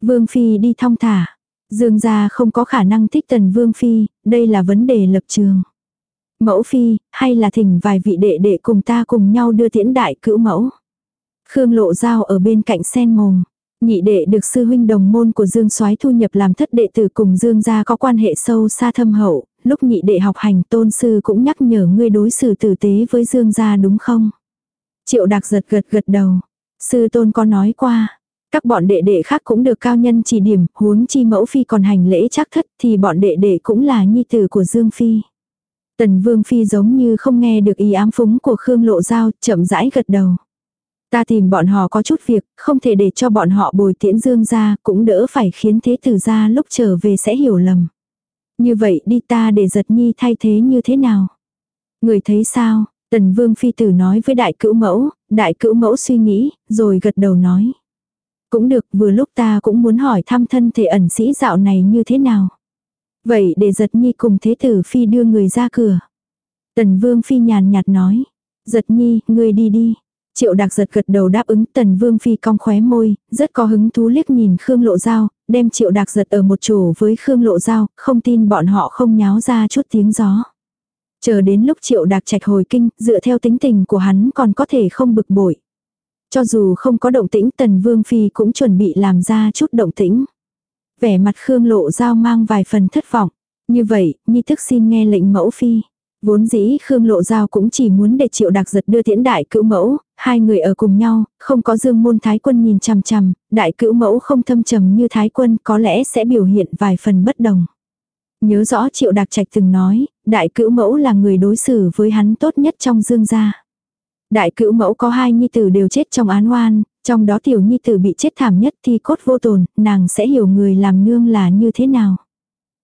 A: Vương Phi đi thong thả. Dương gia không có khả năng thích tần Vương Phi, đây là vấn đề lập trường. Mẫu Phi, hay là thỉnh vài vị đệ đệ cùng ta cùng nhau đưa tiễn đại cữu mẫu. Khương Lộ Giao ở bên cạnh sen mồm. Nhị đệ được sư huynh đồng môn của Dương Soái thu nhập làm thất đệ tử cùng Dương gia có quan hệ sâu xa thâm hậu, lúc nhị đệ học hành tôn sư cũng nhắc nhở ngươi đối xử tử tế với Dương gia đúng không? Triệu Đạc giật gật gật đầu. Sư tôn có nói qua, các bọn đệ đệ khác cũng được cao nhân chỉ điểm, huống chi mẫu phi còn hành lễ chắc thất thì bọn đệ đệ cũng là nhi tử của Dương Phi. Tần Vương Phi giống như không nghe được ý ám phúng của Khương Lộ Giao, chậm rãi gật đầu. Ta tìm bọn họ có chút việc, không thể để cho bọn họ bồi tiễn Dương ra, cũng đỡ phải khiến thế tử ra lúc trở về sẽ hiểu lầm. Như vậy đi ta để giật nhi thay thế như thế nào? Người thấy sao? Tần Vương Phi tử nói với đại cữu mẫu, đại cữu mẫu suy nghĩ, rồi gật đầu nói. Cũng được, vừa lúc ta cũng muốn hỏi thăm thân thể ẩn sĩ dạo này như thế nào. Vậy để giật nhi cùng thế tử phi đưa người ra cửa. Tần vương phi nhàn nhạt nói. Giật nhi, người đi đi. Triệu đặc giật gật đầu đáp ứng tần vương phi cong khóe môi, rất có hứng thú liếc nhìn Khương Lộ Giao, đem triệu đặc giật ở một chỗ với Khương Lộ Giao, không tin bọn họ không nháo ra chút tiếng gió. Chờ đến lúc triệu đặc trạch hồi kinh, dựa theo tính tình của hắn còn có thể không bực bội. Cho dù không có động tĩnh tần vương phi cũng chuẩn bị làm ra chút động tĩnh. Vẻ mặt Khương lộ giao mang vài phần thất vọng. Như vậy, nhi thức xin nghe lệnh mẫu phi. Vốn dĩ Khương Lộ Giao cũng chỉ muốn để triệu đặc giật đưa tiễn đại cữu mẫu, hai người ở cùng nhau, không có dương môn thái quân nhìn chằm chằm, đại cữu mẫu không thâm trầm như thái quân có lẽ sẽ biểu hiện vài phần bất đồng. Nhớ rõ triệu đặc trạch từng nói, đại cữu mẫu là người đối xử với hắn tốt nhất trong dương gia. Đại cữu mẫu có hai nhi tử đều chết trong án oan, trong đó tiểu nhi tử bị chết thảm nhất thì cốt vô tồn, nàng sẽ hiểu người làm nương là như thế nào.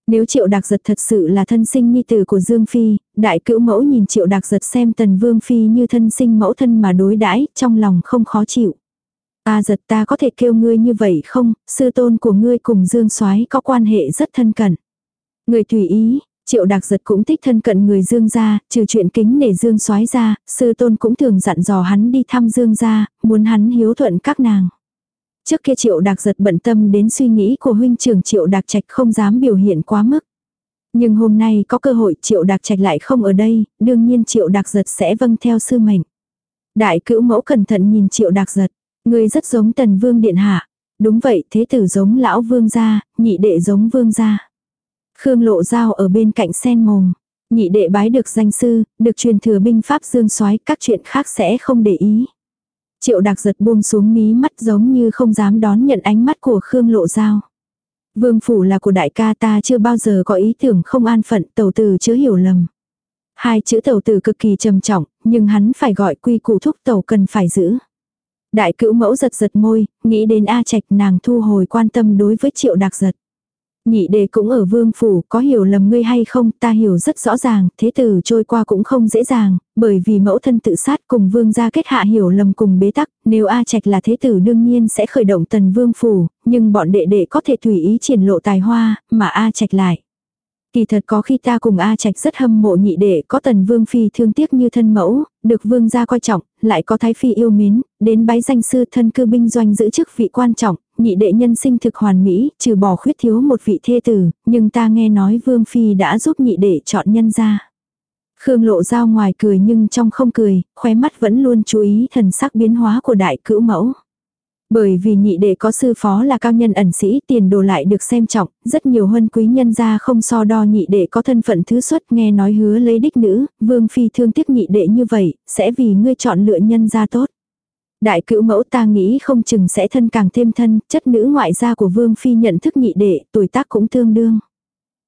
A: Nếu triệu đặc giật thật sự là thân sinh nhi tử của Dương Phi, đại cữu mẫu nhìn triệu đặc giật xem tần Vương Phi như thân sinh mẫu thân mà đối đãi trong lòng không khó chịu. Ta giật ta có thể kêu ngươi như vậy không, sư tôn của ngươi cùng Dương soái có quan hệ rất thân cận. Người tùy ý, Triệu đặc giật cũng thích thân cận người Dương gia, trừ chuyện kính nể Dương soái ra, sư tôn cũng thường dặn dò hắn đi thăm Dương gia, muốn hắn hiếu thuận các nàng. Trước kia triệu đặc giật bận tâm đến suy nghĩ của huynh trưởng triệu đặc trạch không dám biểu hiện quá mức. Nhưng hôm nay có cơ hội triệu đặc trạch lại không ở đây, đương nhiên triệu đặc giật sẽ vâng theo sư mệnh. Đại cữu mẫu cẩn thận nhìn triệu đặc giật, người rất giống tần vương điện hạ. Đúng vậy thế tử giống lão vương gia, nhị đệ giống vương gia. Khương Lộ dao ở bên cạnh sen mồm. Nhị đệ bái được danh sư, được truyền thừa binh pháp dương soái các chuyện khác sẽ không để ý. Triệu đặc giật buông xuống mí mắt giống như không dám đón nhận ánh mắt của Khương Lộ Giao. Vương phủ là của đại ca ta chưa bao giờ có ý tưởng không an phận tàu tử chứa hiểu lầm. Hai chữ tàu tử cực kỳ trầm trọng, nhưng hắn phải gọi quy củ thúc tàu cần phải giữ. Đại cữu mẫu giật giật môi, nghĩ đến A Trạch nàng thu hồi quan tâm đối với triệu đặc giật. Nhị đệ cũng ở vương phủ, có hiểu lầm ngươi hay không, ta hiểu rất rõ ràng, thế tử trôi qua cũng không dễ dàng, bởi vì mẫu thân tự sát cùng vương gia kết hạ hiểu lầm cùng bế tắc, nếu A Trạch là thế tử đương nhiên sẽ khởi động tần vương phủ, nhưng bọn đệ đệ có thể tùy ý triển lộ tài hoa, mà A Trạch lại. Kỳ thật có khi ta cùng A Trạch rất hâm mộ nhị đệ có tần vương phi thương tiếc như thân mẫu, được vương gia coi trọng, lại có thái phi yêu mến, đến bái danh sư thân cư binh doanh giữ chức vị quan trọng, nhị đệ nhân sinh thực hoàn mỹ, trừ bỏ khuyết thiếu một vị thê tử, nhưng ta nghe nói vương phi đã giúp nhị đệ chọn nhân ra. Khương lộ giao ngoài cười nhưng trong không cười, khóe mắt vẫn luôn chú ý thần sắc biến hóa của đại cữu mẫu. Bởi vì nhị đệ có sư phó là cao nhân ẩn sĩ tiền đồ lại được xem trọng, rất nhiều huân quý nhân gia không so đo nhị đệ có thân phận thứ xuất nghe nói hứa lấy đích nữ, vương phi thương tiếc nhị đệ như vậy, sẽ vì ngươi chọn lựa nhân gia tốt. Đại cữu mẫu ta nghĩ không chừng sẽ thân càng thêm thân, chất nữ ngoại gia của vương phi nhận thức nhị đệ, tuổi tác cũng tương đương.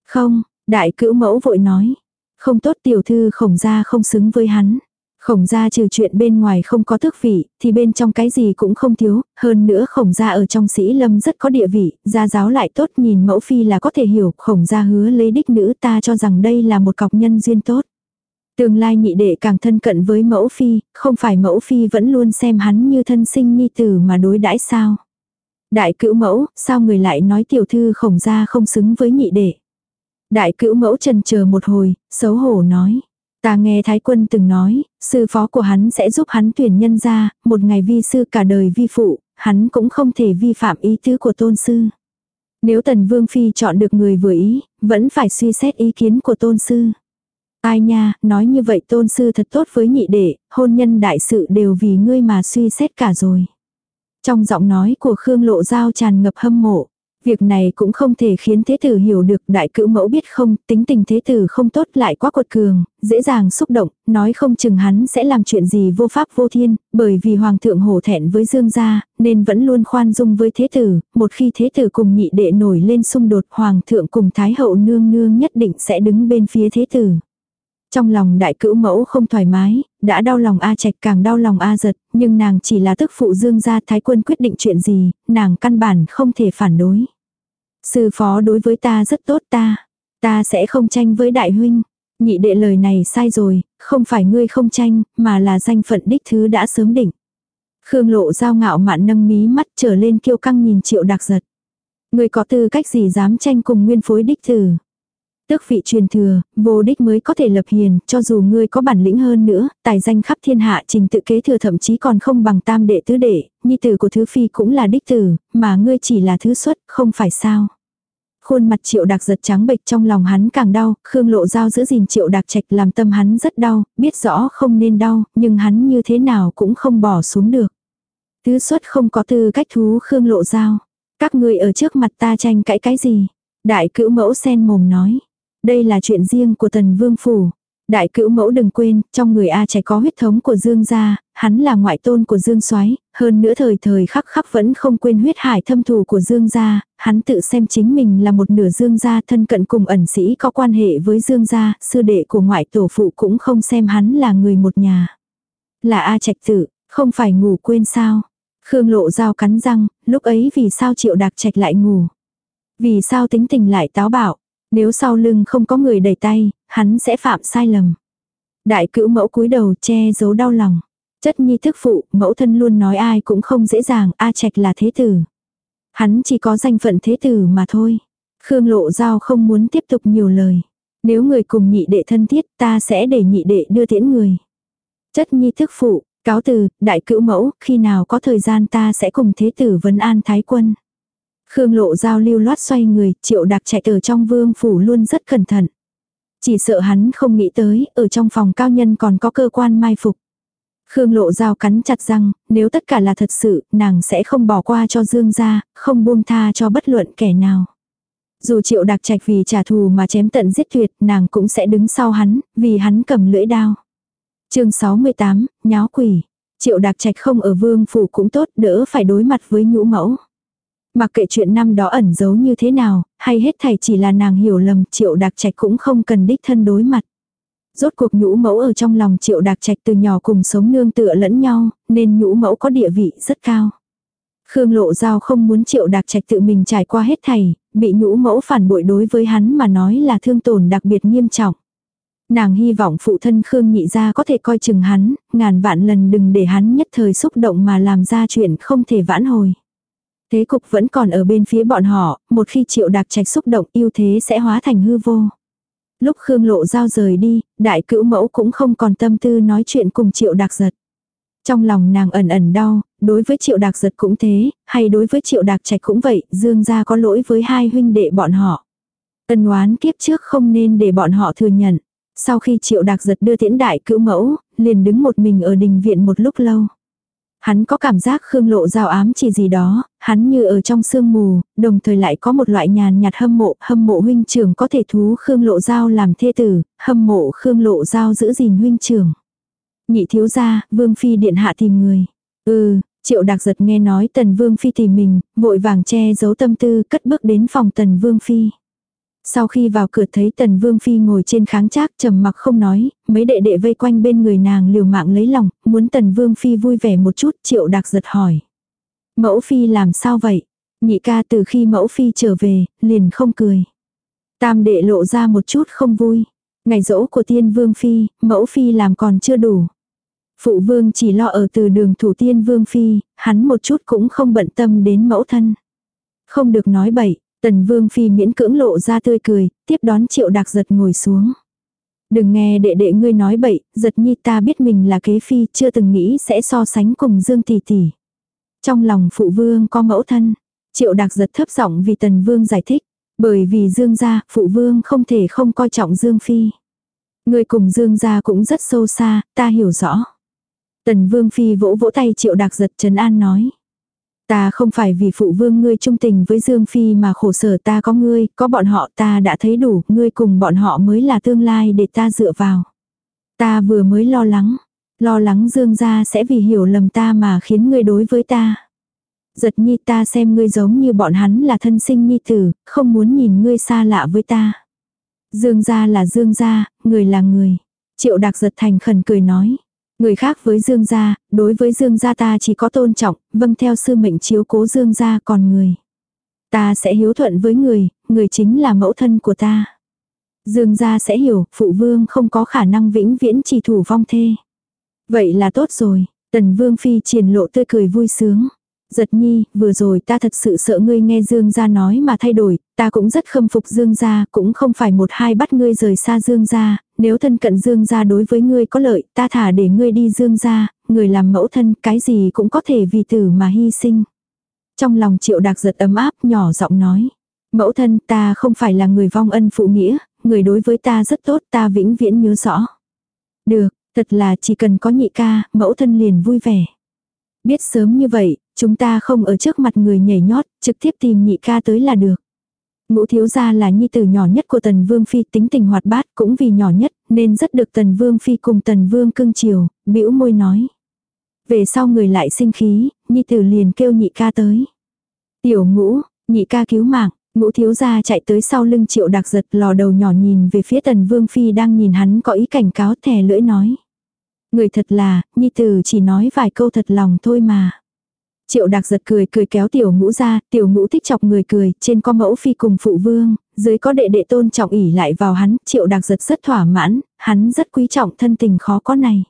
A: Không, đại cữu mẫu vội nói, không tốt tiểu thư khổng gia không xứng với hắn. Khổng gia trừ chuyện bên ngoài không có thức vị, thì bên trong cái gì cũng không thiếu, hơn nữa khổng gia ở trong sĩ lâm rất có địa vị, gia giáo lại tốt nhìn mẫu phi là có thể hiểu, khổng gia hứa lấy đích nữ ta cho rằng đây là một cọc nhân duyên tốt. Tương lai nhị đệ càng thân cận với mẫu phi, không phải mẫu phi vẫn luôn xem hắn như thân sinh nhi tử mà đối đãi sao. Đại cữu mẫu, sao người lại nói tiểu thư khổng gia không xứng với nhị đệ. Đại cữu mẫu trần chờ một hồi, xấu hổ nói. Ta nghe Thái quân từng nói, sư phó của hắn sẽ giúp hắn tuyển nhân ra, một ngày vi sư cả đời vi phụ, hắn cũng không thể vi phạm ý tứ của tôn sư. Nếu tần vương phi chọn được người vừa ý, vẫn phải suy xét ý kiến của tôn sư. Ai nha, nói như vậy tôn sư thật tốt với nhị đệ, hôn nhân đại sự đều vì ngươi mà suy xét cả rồi. Trong giọng nói của Khương Lộ Giao tràn ngập hâm mộ. Việc này cũng không thể khiến thế tử hiểu được đại cữu mẫu biết không, tính tình thế tử không tốt lại quá quật cường, dễ dàng xúc động, nói không chừng hắn sẽ làm chuyện gì vô pháp vô thiên, bởi vì hoàng thượng hổ thẹn với dương gia, nên vẫn luôn khoan dung với thế tử, một khi thế tử cùng nhị đệ nổi lên xung đột hoàng thượng cùng thái hậu nương nương nhất định sẽ đứng bên phía thế tử. Trong lòng đại cữu mẫu không thoải mái, đã đau lòng A Trạch càng đau lòng A Giật, nhưng nàng chỉ là tức phụ dương gia thái quân quyết định chuyện gì, nàng căn bản không thể phản đối. Sư phó đối với ta rất tốt ta, ta sẽ không tranh với đại huynh. Nhị đệ lời này sai rồi, không phải ngươi không tranh, mà là danh phận đích thứ đã sớm định. Khương lộ giao ngạo mạn nâng mí mắt trở lên kiêu căng nhìn triệu đặc giật. Ngươi có tư cách gì dám tranh cùng nguyên phối đích tử. Tước vị truyền thừa, vô đích mới có thể lập hiền, cho dù ngươi có bản lĩnh hơn nữa, tài danh khắp thiên hạ trình tự kế thừa thậm chí còn không bằng tam đệ tứ đệ, nhi tử của thứ phi cũng là đích tử, mà ngươi chỉ là thứ xuất, không phải sao. Khuôn mặt triệu đặc giật trắng bệch trong lòng hắn càng đau, Khương lộ dao giữ gìn triệu đặc trạch làm tâm hắn rất đau, biết rõ không nên đau, nhưng hắn như thế nào cũng không bỏ xuống được. Tứ xuất không có tư cách thú Khương lộ dao. Các ngươi ở trước mặt ta tranh cãi cái gì? Đại cữu mẫu sen mồm nói. Đây là chuyện riêng của tần vương phủ. Đại cữu mẫu đừng quên, trong người A trẻ có huyết thống của Dương gia, hắn là ngoại tôn của Dương soái hơn nữa thời thời khắc khắc vẫn không quên huyết hải thâm thù của Dương gia, hắn tự xem chính mình là một nửa Dương gia thân cận cùng ẩn sĩ có quan hệ với Dương gia, sư đệ của ngoại tổ phụ cũng không xem hắn là người một nhà. Là A trạch tử, không phải ngủ quên sao? Khương lộ dao cắn răng, lúc ấy vì sao triệu đạc trạch lại ngủ? Vì sao tính tình lại táo bạo? Nếu sau lưng không có người đẩy tay, hắn sẽ phạm sai lầm. Đại cữu mẫu cúi đầu che giấu đau lòng. Chất nhi thức phụ, mẫu thân luôn nói ai cũng không dễ dàng, A Trạch là thế tử. Hắn chỉ có danh phận thế tử mà thôi. Khương Lộ Giao không muốn tiếp tục nhiều lời. Nếu người cùng nhị đệ thân thiết ta sẽ để nhị đệ đưa tiễn người. Chất nhi thức phụ, cáo từ, đại cữu mẫu, khi nào có thời gian ta sẽ cùng thế tử vấn an thái quân. Khương lộ giao lưu loát xoay người, triệu đặc chạy ở trong vương phủ luôn rất cẩn thận. Chỉ sợ hắn không nghĩ tới, ở trong phòng cao nhân còn có cơ quan mai phục. Khương lộ giao cắn chặt răng, nếu tất cả là thật sự, nàng sẽ không bỏ qua cho dương gia, không buông tha cho bất luận kẻ nào. Dù triệu đặc trạch vì trả thù mà chém tận giết tuyệt, nàng cũng sẽ đứng sau hắn, vì hắn cầm lưỡi đao. chương 68, nháo quỷ. Triệu đặc trạch không ở vương phủ cũng tốt đỡ phải đối mặt với nhũ mẫu. Mặc kệ chuyện năm đó ẩn giấu như thế nào, hay hết thảy chỉ là nàng hiểu lầm triệu đặc trạch cũng không cần đích thân đối mặt. Rốt cuộc nhũ mẫu ở trong lòng triệu đặc trạch từ nhỏ cùng sống nương tựa lẫn nhau, nên nhũ mẫu có địa vị rất cao. Khương Lộ Giao không muốn triệu đặc trạch tự mình trải qua hết thảy, bị nhũ mẫu phản bội đối với hắn mà nói là thương tổn đặc biệt nghiêm trọng. Nàng hy vọng phụ thân Khương nhị ra có thể coi chừng hắn, ngàn vạn lần đừng để hắn nhất thời xúc động mà làm ra chuyện không thể vãn hồi. Thế cục vẫn còn ở bên phía bọn họ, một khi triệu đặc trạch xúc động yêu thế sẽ hóa thành hư vô. Lúc Khương Lộ Giao rời đi, đại cữu mẫu cũng không còn tâm tư nói chuyện cùng triệu đặc giật. Trong lòng nàng ẩn ẩn đau, đối với triệu đặc giật cũng thế, hay đối với triệu đặc trạch cũng vậy, dương gia có lỗi với hai huynh đệ bọn họ. Ân oán kiếp trước không nên để bọn họ thừa nhận. Sau khi triệu đặc giật đưa tiễn đại cữu mẫu, liền đứng một mình ở đình viện một lúc lâu. Hắn có cảm giác Khương Lộ Giao ám chỉ gì đó, hắn như ở trong sương mù, đồng thời lại có một loại nhàn nhạt hâm mộ, hâm mộ huynh trưởng có thể thú Khương Lộ Giao làm thê tử, hâm mộ Khương Lộ Giao giữ gìn huynh trưởng. Nhị thiếu gia, Vương Phi điện hạ tìm người. Ừ, Triệu Đạc giật nghe nói Tần Vương Phi tìm mình, vội vàng che giấu tâm tư cất bước đến phòng Tần Vương Phi. Sau khi vào cửa thấy Tần Vương Phi ngồi trên kháng trác trầm mặc không nói, mấy đệ đệ vây quanh bên người nàng liều mạng lấy lòng, muốn Tần Vương Phi vui vẻ một chút, Triệu đặc giật hỏi. Mẫu Phi làm sao vậy? Nhị ca từ khi mẫu Phi trở về, liền không cười. Tam đệ lộ ra một chút không vui. Ngày dỗ của tiên Vương Phi, mẫu Phi làm còn chưa đủ. Phụ vương chỉ lo ở từ đường thủ tiên vương phi, hắn một chút cũng không bận tâm đến mẫu thân. Không được nói bậy, tần vương phi miễn cưỡng lộ ra tươi cười, tiếp đón triệu đặc giật ngồi xuống. Đừng nghe đệ đệ ngươi nói bậy, giật nhi ta biết mình là kế phi, chưa từng nghĩ sẽ so sánh cùng dương tỷ tỷ. Trong lòng phụ vương có mẫu thân, triệu đặc giật thấp giọng vì tần vương giải thích, bởi vì dương gia, phụ vương không thể không coi trọng dương phi. Người cùng dương gia cũng rất sâu xa, ta hiểu rõ. Tần Vương Phi vỗ vỗ tay triệu đạc giật trấn an nói. Ta không phải vì phụ vương ngươi trung tình với Dương Phi mà khổ sở ta có ngươi, có bọn họ ta đã thấy đủ, ngươi cùng bọn họ mới là tương lai để ta dựa vào. Ta vừa mới lo lắng, lo lắng Dương gia sẽ vì hiểu lầm ta mà khiến ngươi đối với ta. Giật nhi ta xem ngươi giống như bọn hắn là thân sinh nhi tử, không muốn nhìn ngươi xa lạ với ta. Dương gia là Dương gia, người là người. Triệu đặc giật thành khẩn cười nói. Người khác với Dương gia, đối với Dương gia ta chỉ có tôn trọng, vâng theo sư mệnh chiếu cố Dương gia còn người. Ta sẽ hiếu thuận với người, người chính là mẫu thân của ta. Dương gia sẽ hiểu, phụ vương không có khả năng vĩnh viễn chỉ thủ vong thê. Vậy là tốt rồi, tần vương phi triển lộ tươi cười vui sướng. Giật nhi, vừa rồi ta thật sự sợ ngươi nghe Dương gia nói mà thay đổi, ta cũng rất khâm phục Dương gia, cũng không phải một hai bắt ngươi rời xa Dương gia, nếu thân cận Dương gia đối với ngươi có lợi, ta thả để ngươi đi Dương gia, người làm mẫu thân, cái gì cũng có thể vì tử mà hy sinh. Trong lòng triệu đặc giật ấm áp, nhỏ giọng nói. Mẫu thân ta không phải là người vong ân phụ nghĩa, người đối với ta rất tốt, ta vĩnh viễn nhớ rõ. Được, thật là chỉ cần có nhị ca, mẫu thân liền vui vẻ. Biết sớm như vậy, chúng ta không ở trước mặt người nhảy nhót, trực tiếp tìm nhị ca tới là được. Ngũ thiếu gia là nhi tử nhỏ nhất của tần vương phi tính tình hoạt bát cũng vì nhỏ nhất nên rất được tần vương phi cùng tần vương cưng chiều, bĩu môi nói. Về sau người lại sinh khí, nhi tử liền kêu nhị ca tới. Tiểu ngũ, nhị ca cứu mạng, ngũ thiếu gia chạy tới sau lưng triệu đặc giật lò đầu nhỏ nhìn về phía tần vương phi đang nhìn hắn có ý cảnh cáo thè lưỡi nói. Người thật là, nhi tử chỉ nói vài câu thật lòng thôi mà. Triệu đặc giật cười cười kéo tiểu ngũ ra, tiểu ngũ thích chọc người cười, trên có mẫu phi cùng phụ vương, dưới có đệ đệ tôn trọng ỉ lại vào hắn, triệu đặc giật rất thỏa mãn, hắn rất quý trọng thân tình khó có này.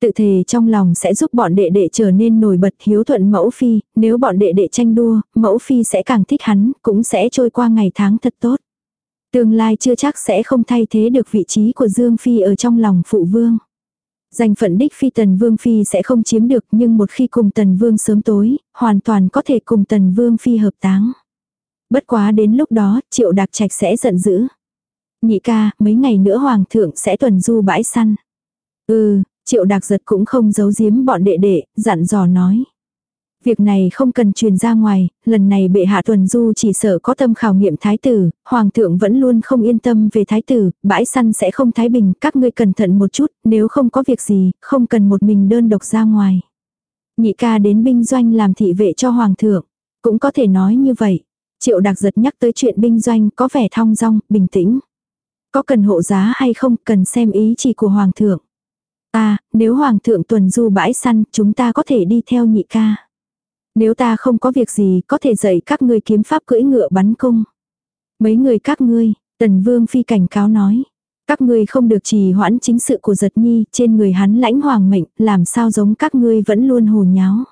A: Tự thề trong lòng sẽ giúp bọn đệ đệ trở nên nổi bật hiếu thuận mẫu phi, nếu bọn đệ đệ tranh đua, mẫu phi sẽ càng thích hắn, cũng sẽ trôi qua ngày tháng thật tốt. Tương lai chưa chắc sẽ không thay thế được vị trí của Dương Phi ở trong lòng phụ vương. Danh phận đích phi tần vương phi sẽ không chiếm được nhưng một khi cùng tần vương sớm tối, hoàn toàn có thể cùng tần vương phi hợp táng. Bất quá đến lúc đó, triệu đặc trạch sẽ giận dữ. Nhị ca, mấy ngày nữa hoàng thượng sẽ tuần du bãi săn. Ừ, triệu đặc giật cũng không giấu giếm bọn đệ đệ, dặn dò nói. Việc này không cần truyền ra ngoài, lần này bệ hạ tuần du chỉ sợ có tâm khảo nghiệm thái tử, hoàng thượng vẫn luôn không yên tâm về thái tử, bãi săn sẽ không thái bình, các ngươi cẩn thận một chút, nếu không có việc gì, không cần một mình đơn độc ra ngoài. Nhị ca đến binh doanh làm thị vệ cho hoàng thượng. Cũng có thể nói như vậy. Triệu đặc giật nhắc tới chuyện binh doanh có vẻ thong dong, bình tĩnh. Có cần hộ giá hay không cần xem ý chỉ của hoàng thượng. à nếu hoàng thượng tuần du bãi săn, chúng ta có thể đi theo nhị ca. Nếu ta không có việc gì, có thể dạy các ngươi kiếm pháp cưỡi ngựa bắn cung. Mấy người các ngươi, tần vương phi cảnh cáo nói. Các ngươi không được trì hoãn chính sự của giật nhi, trên người hắn lãnh hoàng mệnh, làm sao giống các ngươi vẫn luôn hồ nháo.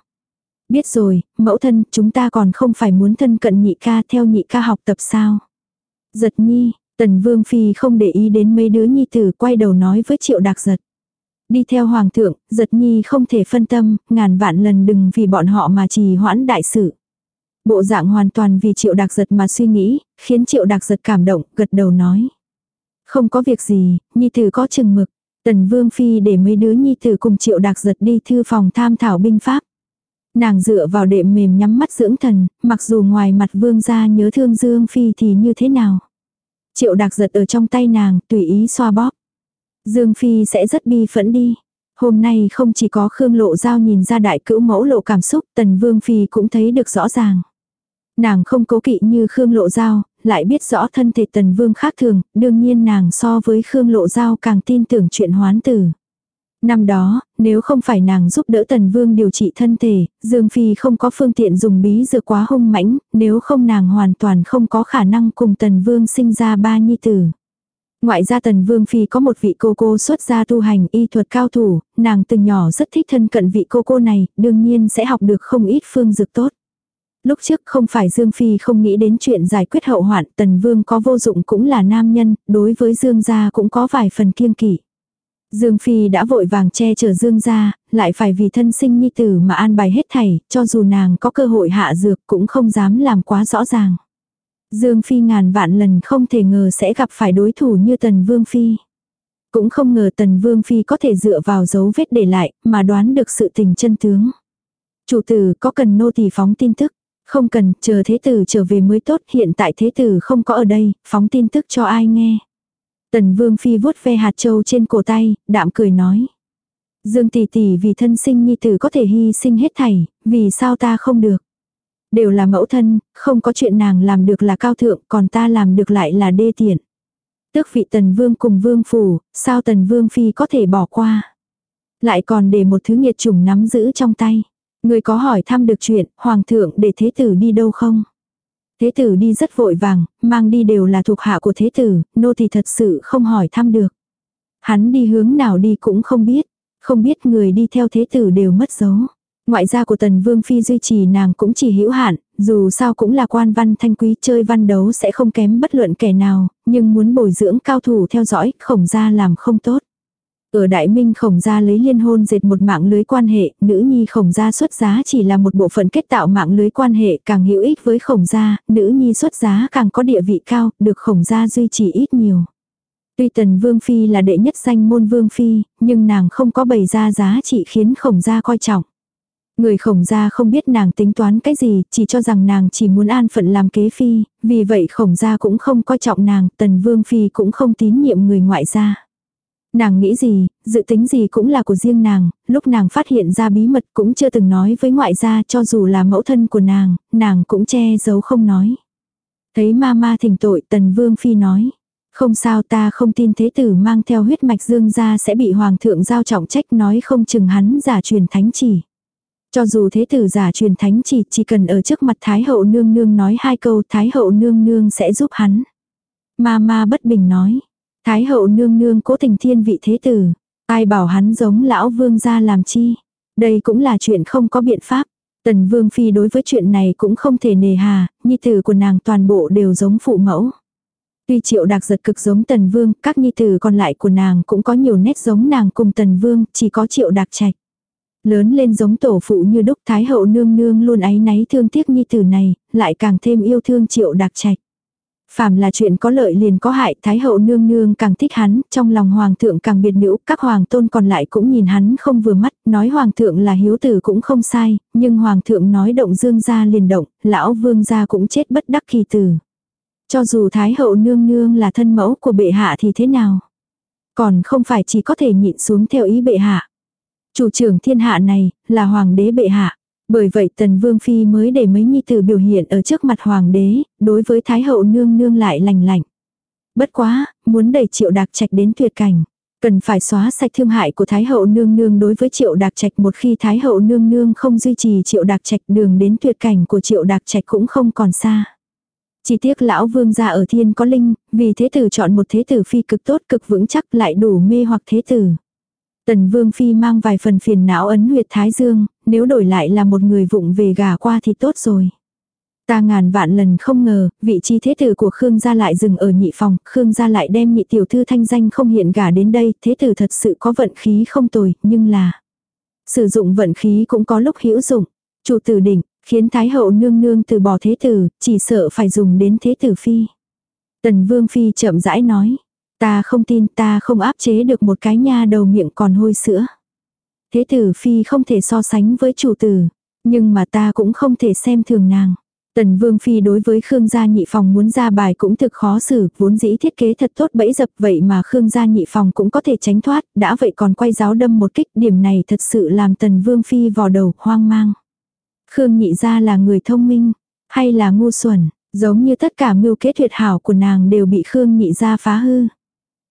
A: Biết rồi, mẫu thân, chúng ta còn không phải muốn thân cận nhị ca theo nhị ca học tập sao. Giật nhi, tần vương phi không để ý đến mấy đứa nhi tử quay đầu nói với triệu đặc giật. Đi theo hoàng thượng, giật nhi không thể phân tâm, ngàn vạn lần đừng vì bọn họ mà trì hoãn đại sự. Bộ dạng hoàn toàn vì triệu đặc giật mà suy nghĩ, khiến triệu đặc giật cảm động, gật đầu nói. Không có việc gì, nhi tử có chừng mực. Tần Vương Phi để mấy đứa nhi tử cùng triệu đặc giật đi thư phòng tham thảo binh pháp. Nàng dựa vào đệm mềm nhắm mắt dưỡng thần, mặc dù ngoài mặt vương gia nhớ thương Dương Phi thì như thế nào. Triệu đặc giật ở trong tay nàng, tùy ý xoa bóp. Dương Phi sẽ rất bi phẫn đi. Hôm nay không chỉ có Khương Lộ Giao nhìn ra đại cữu mẫu lộ cảm xúc, Tần Vương Phi cũng thấy được rõ ràng. Nàng không cố kỵ như Khương Lộ Giao, lại biết rõ thân thể Tần Vương khác thường, đương nhiên nàng so với Khương Lộ Giao càng tin tưởng chuyện hoán tử. Năm đó, nếu không phải nàng giúp đỡ Tần Vương điều trị thân thể, Dương Phi không có phương tiện dùng bí dược quá hung mãnh, nếu không nàng hoàn toàn không có khả năng cùng Tần Vương sinh ra ba nhi tử. Ngoại gia Tần Vương Phi có một vị cô cô xuất gia tu hành y thuật cao thủ, nàng từ nhỏ rất thích thân cận vị cô cô này, đương nhiên sẽ học được không ít phương dược tốt. Lúc trước không phải Dương Phi không nghĩ đến chuyện giải quyết hậu hoạn, Tần Vương có vô dụng cũng là nam nhân, đối với Dương gia cũng có vài phần kiêng kỵ. Dương Phi đã vội vàng che chở Dương gia, lại phải vì thân sinh nhi tử mà an bài hết thảy, cho dù nàng có cơ hội hạ dược cũng không dám làm quá rõ ràng. Dương Phi ngàn vạn lần không thể ngờ sẽ gặp phải đối thủ như Tần Vương Phi. Cũng không ngờ Tần Vương Phi có thể dựa vào dấu vết để lại, mà đoán được sự tình chân tướng. Chủ tử có cần nô tỳ phóng tin tức? Không cần, chờ thế tử trở về mới tốt, hiện tại thế tử không có ở đây, phóng tin tức cho ai nghe. Tần Vương Phi vuốt ve hạt châu trên cổ tay, đạm cười nói. Dương tỷ tỷ vì thân sinh nhi tử có thể hy sinh hết thảy, vì sao ta không được? Đều là mẫu thân, không có chuyện nàng làm được là cao thượng, còn ta làm được lại là đê tiện. Tước vị tần vương cùng vương phủ, sao tần vương phi có thể bỏ qua? Lại còn để một thứ nghiệt chủng nắm giữ trong tay. Người có hỏi thăm được chuyện, hoàng thượng để thế tử đi đâu không? Thế tử đi rất vội vàng, mang đi đều là thuộc hạ của thế tử, nô thì thật sự không hỏi thăm được. Hắn đi hướng nào đi cũng không biết, không biết người đi theo thế tử đều mất dấu. Ngoại gia của Tần Vương Phi duy trì nàng cũng chỉ hữu hạn, dù sao cũng là quan văn thanh quý chơi văn đấu sẽ không kém bất luận kẻ nào, nhưng muốn bồi dưỡng cao thủ theo dõi, khổng gia làm không tốt. Ở Đại Minh khổng gia lấy liên hôn dệt một mạng lưới quan hệ, nữ nhi khổng gia xuất giá chỉ là một bộ phận kết tạo mạng lưới quan hệ càng hữu ích với khổng gia, nữ nhi xuất giá càng có địa vị cao, được khổng gia duy trì ít nhiều. Tuy tần vương phi là đệ nhất danh môn vương phi, nhưng nàng không có bày ra giá trị khiến khổng gia coi trọng. Người khổng gia không biết nàng tính toán cái gì, chỉ cho rằng nàng chỉ muốn an phận làm kế phi, vì vậy khổng gia cũng không coi trọng nàng, tần vương phi cũng không tín nhiệm người ngoại gia. Nàng nghĩ gì, dự tính gì cũng là của riêng nàng, lúc nàng phát hiện ra bí mật cũng chưa từng nói với ngoại gia cho dù là mẫu thân của nàng, nàng cũng che giấu không nói. Thấy ma ma thỉnh tội tần vương phi nói. Không sao ta không tin thế tử mang theo huyết mạch dương gia sẽ bị hoàng thượng giao trọng trách nói không chừng hắn giả truyền thánh chỉ. Cho dù thế tử giả truyền thánh chỉ chỉ cần ở trước mặt Thái hậu nương nương nói hai câu Thái hậu nương nương sẽ giúp hắn. Ma ma bất bình nói. Thái hậu nương nương cố tình thiên vị thế tử. Ai bảo hắn giống lão vương gia làm chi. Đây cũng là chuyện không có biện pháp. Tần vương phi đối với chuyện này cũng không thể nề hà, nhi tử của nàng toàn bộ đều giống phụ mẫu. Tuy triệu đặc giật cực giống tần vương, các nhi tử còn lại của nàng cũng có nhiều nét giống nàng cùng tần vương, chỉ có triệu đặc trạch. Lớn lên giống tổ phụ như đúc thái hậu nương nương luôn áy náy thương tiếc nhi tử này, lại càng thêm yêu thương triệu đặc trạch. Phàm là chuyện có lợi liền có hại, Thái hậu nương nương càng thích hắn, trong lòng hoàng thượng càng biệt nữ, các hoàng tôn còn lại cũng nhìn hắn không vừa mắt, nói hoàng thượng là hiếu tử cũng không sai, nhưng hoàng thượng nói động dương gia liền động, lão vương gia cũng chết bất đắc kỳ tử. Cho dù Thái hậu nương nương là thân mẫu của bệ hạ thì thế nào? Còn không phải chỉ có thể nhịn xuống theo ý bệ hạ. Chủ trưởng thiên hạ này, là hoàng đế bệ hạ. Bởi vậy tần vương phi mới để mấy nhi tử biểu hiện ở trước mặt hoàng đế, đối với thái hậu nương nương lại lành lạnh. Bất quá, muốn đẩy triệu đạc trạch đến tuyệt cảnh. Cần phải xóa sạch thương hại của Thái hậu nương nương đối với triệu đạc trạch một khi Thái hậu nương nương không duy trì triệu đạc trạch đường đến tuyệt cảnh của triệu đạc trạch cũng không còn xa. Chỉ tiếc lão vương gia ở thiên có linh, vì thế tử chọn một thế tử phi cực tốt cực vững chắc lại đủ mê hoặc thế tử. Tần vương phi mang vài phần phiền não ấn huyệt thái dương, nếu đổi lại là một người vụng về gà qua thì tốt rồi. Ta ngàn vạn lần không ngờ, vị trí thế tử của Khương gia lại dừng ở nhị phòng, Khương gia lại đem nhị tiểu thư thanh danh không hiện gả đến đây, thế tử thật sự có vận khí không tồi, nhưng là sử dụng vận khí cũng có lúc hữu dụng. Chủ tử đỉnh, khiến Thái hậu nương nương từ bỏ thế tử, chỉ sợ phải dùng đến thế tử phi. Tần Vương phi chậm rãi nói, ta không tin ta không áp chế được một cái nha đầu miệng còn hôi sữa. Thế tử phi không thể so sánh với chủ tử, nhưng mà ta cũng không thể xem thường nàng. Tần Vương Phi đối với Khương gia nhị phòng muốn ra bài cũng thực khó xử, vốn dĩ thiết kế thật tốt bẫy dập vậy mà Khương gia nhị phòng cũng có thể tránh thoát, đã vậy còn quay giáo đâm một kích, điểm này thật sự làm Tần Vương Phi vò đầu, hoang mang. Khương nhị gia là người thông minh, hay là ngu xuẩn, giống như tất cả mưu kế tuyệt hảo của nàng đều bị Khương nhị gia phá hư.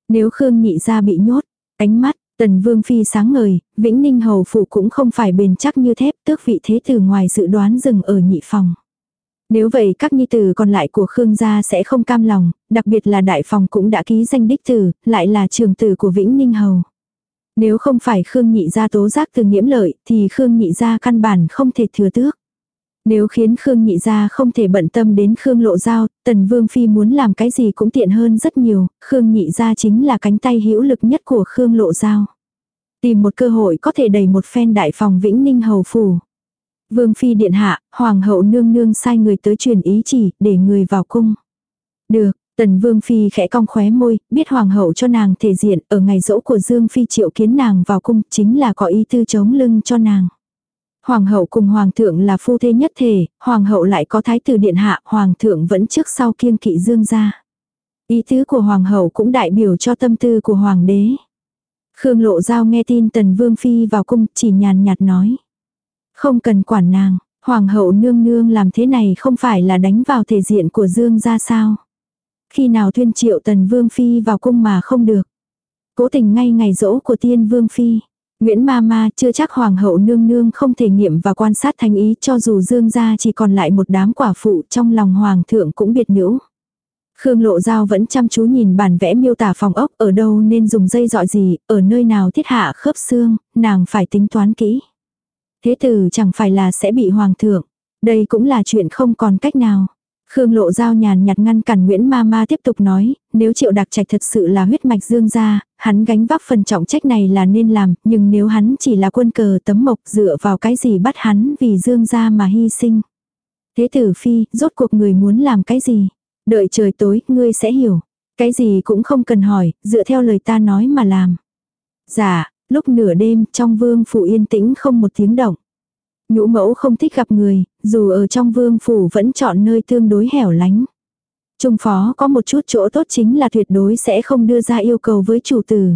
A: Nếu Khương nhị gia bị nhốt, ánh mắt, Tần Vương Phi sáng ngời, Vĩnh Ninh Hầu Phủ cũng không phải bền chắc như thép, tước vị thế từ ngoài dự đoán dừng ở nhị phòng. Nếu vậy các nhi tử còn lại của Khương gia sẽ không cam lòng, đặc biệt là đại phòng cũng đã ký danh đích tử, lại là trường tử của Vĩnh Ninh Hầu. Nếu không phải Khương nhị gia tố giác từ nhiễm lợi thì Khương nhị gia căn bản không thể thừa tước. Nếu khiến Khương nhị gia không thể bận tâm đến Khương lộ giao, tần vương phi muốn làm cái gì cũng tiện hơn rất nhiều, Khương nhị gia chính là cánh tay hữu lực nhất của Khương lộ giao. Tìm một cơ hội có thể đẩy một phen đại phòng vĩnh ninh hầu phủ. Vương phi điện hạ, hoàng hậu nương nương sai người tới truyền ý chỉ, để người vào cung. Được, tần vương phi khẽ cong khóe môi, biết hoàng hậu cho nàng thể diện, ở ngày dỗ của Dương phi triệu kiến nàng vào cung, chính là có ý tư chống lưng cho nàng. Hoàng hậu cùng hoàng thượng là phu thê nhất thể, hoàng hậu lại có thái tử điện hạ, hoàng thượng vẫn trước sau kiêng kỵ Dương gia. Ý tứ của hoàng hậu cũng đại biểu cho tâm tư của hoàng đế. Khương lộ giao nghe tin tần vương phi vào cung chỉ nhàn nhạt nói. Không cần quản nàng, hoàng hậu nương nương làm thế này không phải là đánh vào thể diện của Dương ra sao. Khi nào tuyên triệu tần vương phi vào cung mà không được. Cố tình ngay ngày rỗ của tiên vương phi. Nguyễn ma ma chưa chắc hoàng hậu nương nương không thể nghiệm và quan sát thành ý cho dù dương gia chỉ còn lại một đám quả phụ trong lòng hoàng thượng cũng biệt nữ. Khương Lộ Giao vẫn chăm chú nhìn bản vẽ miêu tả phòng ốc ở đâu nên dùng dây dọi gì, ở nơi nào thiết hạ khớp xương, nàng phải tính toán kỹ. Thế tử chẳng phải là sẽ bị hoàng thượng. Đây cũng là chuyện không còn cách nào. Khương Lộ Giao nhàn nhạt ngăn cản Nguyễn Ma Ma tiếp tục nói, nếu Triệu Đặc Trạch thật sự là huyết mạch dương gia, hắn gánh vác phần trọng trách này là nên làm, nhưng nếu hắn chỉ là quân cờ tấm mộc dựa vào cái gì bắt hắn vì dương gia mà hy sinh. Thế tử phi, rốt cuộc người muốn làm cái gì? Đợi trời tối, ngươi sẽ hiểu. Cái gì cũng không cần hỏi, dựa theo lời ta nói mà làm. Dạ, Lúc nửa đêm trong vương phủ yên tĩnh không một tiếng động. Nhũ mẫu không thích gặp người, dù ở trong vương phủ vẫn chọn nơi tương đối hẻo lánh. Trung phó có một chút chỗ tốt chính là tuyệt đối sẽ không đưa ra yêu cầu với chủ tử.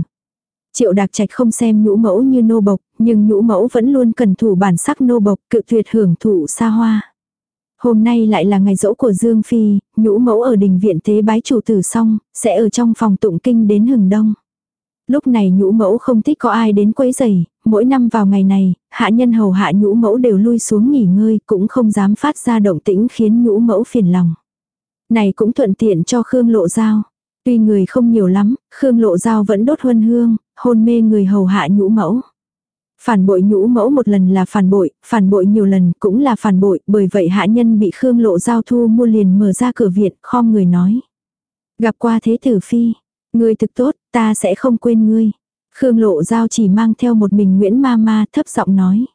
A: Triệu đạc trạch không xem nhũ mẫu như nô bộc, nhưng nhũ mẫu vẫn luôn cần thủ bản sắc nô bộc cự tuyệt hưởng thụ xa hoa. Hôm nay lại là ngày dỗ của Dương Phi, nhũ mẫu ở đình viện tế bái chủ tử xong, sẽ ở trong phòng tụng kinh đến hừng đông. Lúc này nhũ mẫu không thích có ai đến quấy giày, mỗi năm vào ngày này, hạ nhân hầu hạ nhũ mẫu đều lui xuống nghỉ ngơi, cũng không dám phát ra động tĩnh khiến nhũ mẫu phiền lòng. Này cũng thuận tiện cho Khương Lộ Giao. Tuy người không nhiều lắm, Khương Lộ Giao vẫn đốt huân hương, hôn mê người hầu hạ nhũ mẫu. Phản bội nhũ mẫu một lần là phản bội, phản bội nhiều lần cũng là phản bội, bởi vậy hạ nhân bị Khương Lộ Giao thu mua liền mở ra cửa viện, khom người nói. Gặp qua thế tử phi, Ngươi thực tốt, ta sẽ không quên ngươi. Khương Lộ Giao chỉ mang theo một mình Nguyễn Ma Ma thấp giọng nói.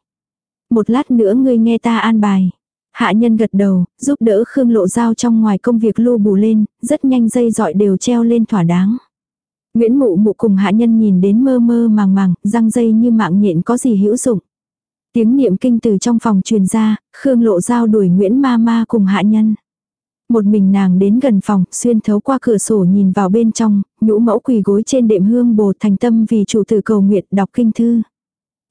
A: Một lát nữa ngươi nghe ta an bài. Hạ nhân gật đầu, giúp đỡ Khương Lộ Giao trong ngoài công việc lưu bù lên, rất nhanh dây dọi đều treo lên thỏa đáng. Nguyễn Mụ Mụ cùng hạ nhân nhìn đến mơ mơ màng màng, răng dây như mạng nhện có gì hữu dụng. Tiếng niệm kinh từ trong phòng truyền ra, Khương Lộ Giao đuổi Nguyễn Ma Ma cùng hạ nhân. Một mình nàng đến gần phòng, xuyên thấu qua cửa sổ nhìn vào bên trong, nhũ mẫu quỳ gối trên đệm hương bồ thành tâm vì chủ tử cầu nguyện đọc kinh thư.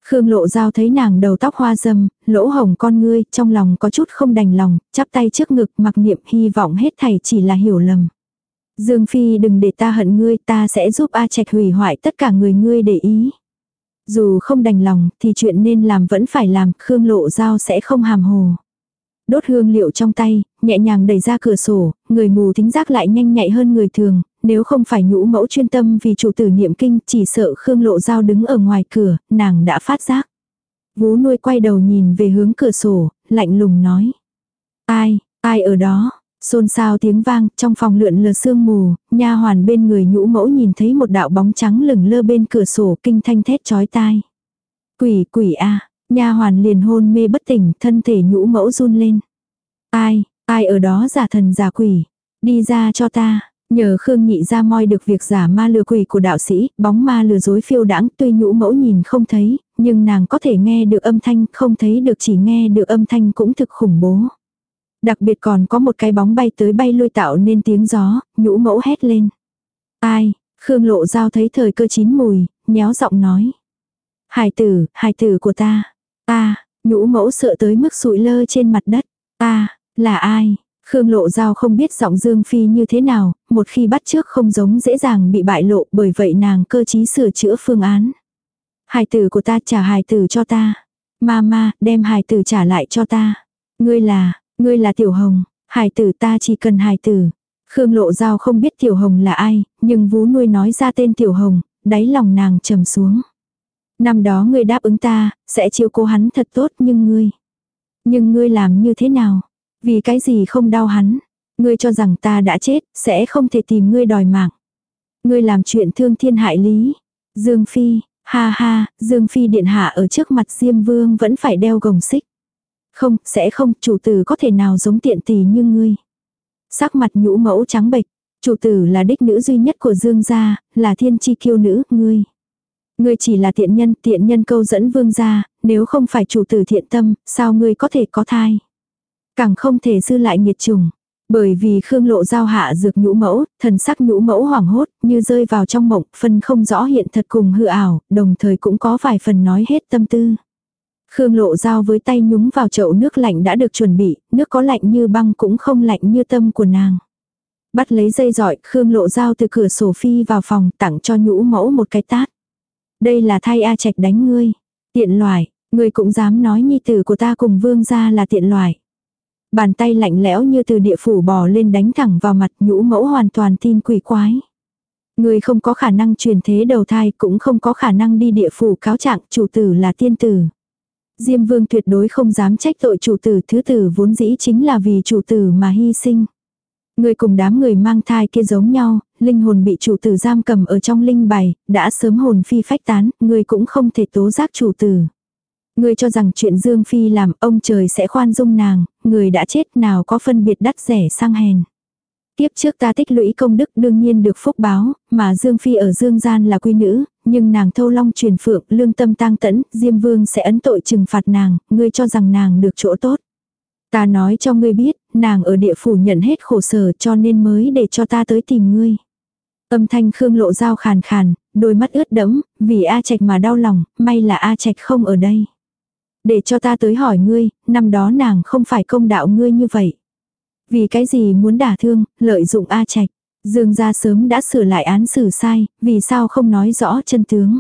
A: Khương lộ giao thấy nàng đầu tóc hoa dâm, lỗ hồng con ngươi, trong lòng có chút không đành lòng, chắp tay trước ngực mặc niệm hy vọng hết thảy chỉ là hiểu lầm. Dương Phi đừng để ta hận ngươi, ta sẽ giúp A Trạch hủy hoại tất cả người ngươi để ý. Dù không đành lòng, thì chuyện nên làm vẫn phải làm, Khương lộ giao sẽ không hàm hồ. Đốt hương liệu trong tay, nhẹ nhàng đẩy ra cửa sổ, người mù thính giác lại nhanh nhạy hơn người thường, nếu không phải nhũ mẫu chuyên tâm vì chủ tử niệm kinh, chỉ sợ Khương lộ giao đứng ở ngoài cửa, nàng đã phát giác. Vú nuôi quay đầu nhìn về hướng cửa sổ, lạnh lùng nói. Ai, ai ở đó? Xôn xao tiếng vang, trong phòng lượn lờ sương mù, nha hoàn bên người nhũ mẫu nhìn thấy một đạo bóng trắng lửng lơ bên cửa sổ kinh thanh thét chói tai. Quỷ, quỷ a nha hoàn liền hôn mê bất tỉnh, thân thể nhũ mẫu run lên. Ai, ai ở đó giả thần giả quỷ, đi ra cho ta. Nhờ Khương Nhị ra moi được việc giả ma lừa quỷ của đạo sĩ, bóng ma lừa dối phiêu đãng tuy nhũ mẫu nhìn không thấy, nhưng nàng có thể nghe được âm thanh, không thấy được chỉ nghe được âm thanh cũng thực khủng bố. Đặc biệt còn có một cái bóng bay tới bay lui tạo nên tiếng gió, nhũ mẫu hét lên. Ai, Khương lộ giao thấy thời cơ chín mùi, nhéo giọng nói. Hải tử, hải tử của ta. Ta, nhũ mẫu sợ tới mức sụi lơ trên mặt đất. Ta, là ai? Khương Lộ Giao không biết giọng Dương Phi như thế nào, một khi bắt trước không giống dễ dàng bị bại lộ bởi vậy nàng cơ trí sửa chữa phương án. Hài tử của ta trả hài tử cho ta. Mama, đem hài tử trả lại cho ta. Ngươi là, ngươi là Tiểu Hồng, hài tử ta chỉ cần hài tử. Khương Lộ Giao không biết Tiểu Hồng là ai, nhưng vú nuôi nói ra tên Tiểu Hồng, đáy lòng nàng trầm xuống. Năm đó ngươi đáp ứng ta, sẽ chiếu cố hắn thật tốt nhưng ngươi. Nhưng ngươi làm như thế nào? Vì cái gì không đau hắn? Ngươi cho rằng ta đã chết, sẽ không thể tìm ngươi đòi mạng. Ngươi làm chuyện thương thiên hại lý. Dương Phi, ha ha, Dương Phi điện hạ ở trước mặt Diêm Vương vẫn phải đeo gồng xích. Không, sẽ không, chủ tử có thể nào giống tiện tỷ như ngươi. Sắc mặt nhũ mẫu trắng bệch, chủ tử là đích nữ duy nhất của Dương gia, là thiên chi kiêu nữ, ngươi. Ngươi chỉ là tiện nhân, tiện nhân câu dẫn vương gia, nếu không phải chủ tử thiện tâm, sao ngươi có thể có thai? Càng không thể dư lại nghiệt trùng. Bởi vì Khương Lộ giao hạ dược nhũ mẫu, thần sắc nhũ mẫu hoảng hốt, như rơi vào trong mộng, phân không rõ hiện thật cùng hư ảo, đồng thời cũng có vài phần nói hết tâm tư. Khương Lộ giao với tay nhúng vào chậu nước lạnh đã được chuẩn bị, nước có lạnh như băng cũng không lạnh như tâm của nàng. Bắt lấy dây dọi, Khương Lộ giao từ cửa sổ phi vào phòng tặng cho nhũ mẫu một cái tát. Đây là thay A Trạch đánh ngươi. Tiện loài, ngươi cũng dám nói nhi tử của ta cùng vương gia là tiện loài. Bàn tay lạnh lẽo như từ địa phủ bò lên đánh thẳng vào mặt nhũ mẫu hoàn toàn tin quỷ quái. Ngươi không có khả năng truyền thế đầu thai cũng không có khả năng đi địa phủ cáo trạng chủ tử là tiên tử. Diêm vương tuyệt đối không dám trách tội chủ tử thứ tử vốn dĩ chính là vì chủ tử mà hy sinh. Người cùng đám người mang thai kia giống nhau, linh hồn bị chủ tử giam cầm ở trong linh bài, đã sớm hồn phi phách tán, người cũng không thể tố giác chủ tử. Người cho rằng chuyện Dương Phi làm ông trời sẽ khoan dung nàng, người đã chết nào có phân biệt đắt rẻ sang hèn. Tiếp trước ta tích lũy công đức đương nhiên được phúc báo, mà Dương Phi ở Dương Gian là quy nữ, nhưng nàng thâu long truyền phượng, lương tâm tang tẫn, Diêm Vương sẽ ấn tội trừng phạt nàng, ngươi cho rằng nàng được chỗ tốt. Ta nói cho ngươi biết, nàng ở địa phủ nhận hết khổ sở cho nên mới để cho ta tới tìm ngươi. Âm thanh Khương Lộ Giao khàn khàn, đôi mắt ướt đẫm, vì A Trạch mà đau lòng, may là A Trạch không ở đây. Để cho ta tới hỏi ngươi, năm đó nàng không phải công đạo ngươi như vậy. Vì cái gì muốn đả thương, lợi dụng A Trạch. Dương gia sớm đã sửa lại án xử sai, vì sao không nói rõ chân tướng.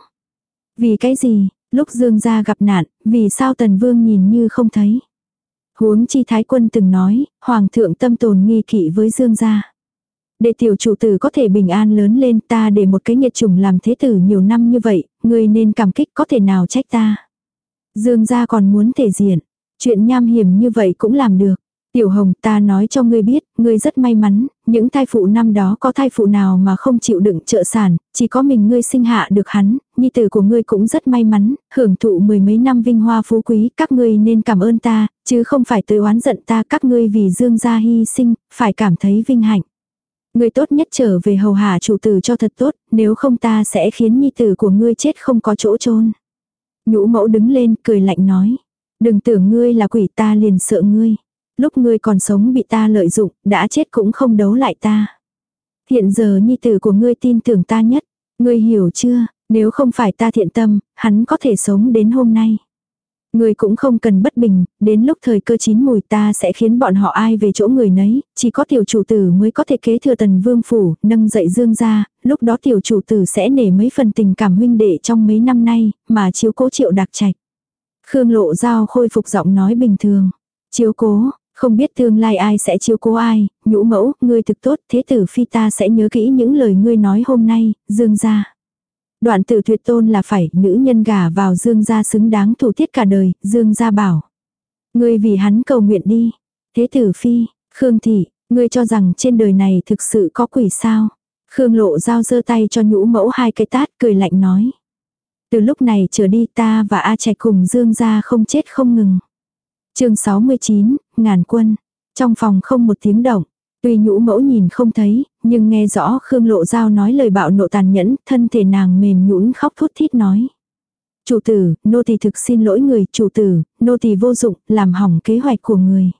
A: Vì cái gì, lúc Dương gia gặp nạn, vì sao Tần Vương nhìn như không thấy. Huống chi Thái Quân từng nói, Hoàng thượng tâm tồn nghi kỵ với Dương gia. Để tiểu chủ tử có thể bình an lớn lên ta để một cái nghiệt trùng làm thế tử nhiều năm như vậy, người nên cảm kích có thể nào trách ta. Dương gia còn muốn thể diện, chuyện nham hiểm như vậy cũng làm được. Tiểu Hồng ta nói cho ngươi biết, ngươi rất may mắn, những thai phụ năm đó có thai phụ nào mà không chịu đựng trợ sản, chỉ có mình ngươi sinh hạ được hắn, nhi tử của ngươi cũng rất may mắn, hưởng thụ mười mấy năm vinh hoa phú quý, các ngươi nên cảm ơn ta, chứ không phải tới oán giận ta các ngươi vì dương gia hy sinh, phải cảm thấy vinh hạnh. Ngươi tốt nhất trở về hầu hạ chủ tử cho thật tốt, nếu không ta sẽ khiến nhi tử của ngươi chết không có chỗ chôn. Nhũ mẫu đứng lên cười lạnh nói, đừng tưởng ngươi là quỷ ta liền sợ ngươi. Lúc ngươi còn sống bị ta lợi dụng, đã chết cũng không đấu lại ta. Hiện giờ nhi tử của ngươi tin tưởng ta nhất. Ngươi hiểu chưa, Nếu không phải ta thiện tâm, hắn có thể sống đến hôm nay. Người cũng không cần bất bình, đến lúc thời cơ chín mùi ta sẽ khiến bọn họ ai về chỗ người nấy, chỉ có tiểu chủ tử mới có thể kế thừa tần vương phủ, nâng dậy dương ra, lúc đó tiểu chủ tử sẽ nể mấy phần tình cảm huynh đệ trong mấy năm nay, mà chiếu cố triệu đặc trạch. Khương lộ giao khôi phục giọng nói bình thường. Chiếu cố, không biết tương lai ai sẽ chiếu cố ai, nhũ mẫu, ngươi thực tốt, thế tử phi ta sẽ nhớ kỹ những lời ngươi nói hôm nay, dương ra. Đoạn tử tuyệt tôn là phải, nữ nhân gả vào dương gia xứng đáng thủ tiết cả đời, dương gia bảo. Ngươi vì hắn cầu nguyện đi. Thế tử phi, Khương thị, ngươi cho rằng trên đời này thực sự có quỷ sao. Khương lộ giao giơ tay cho nhũ mẫu hai cái tát cười lạnh nói. Từ lúc này trở đi ta và A Trạch cùng dương gia không chết không ngừng. chương 69, ngàn quân. Trong phòng không một tiếng động. Tuy nhũ mẫu nhìn không thấy, nhưng nghe rõ Khương Lộ Giao nói lời bạo nộ tàn nhẫn, thân thể nàng mềm nhũn khóc thút thít nói. Chủ tử, nô tỳ thực xin lỗi người, chủ tử, nô tỳ vô dụng, làm hỏng kế hoạch của người.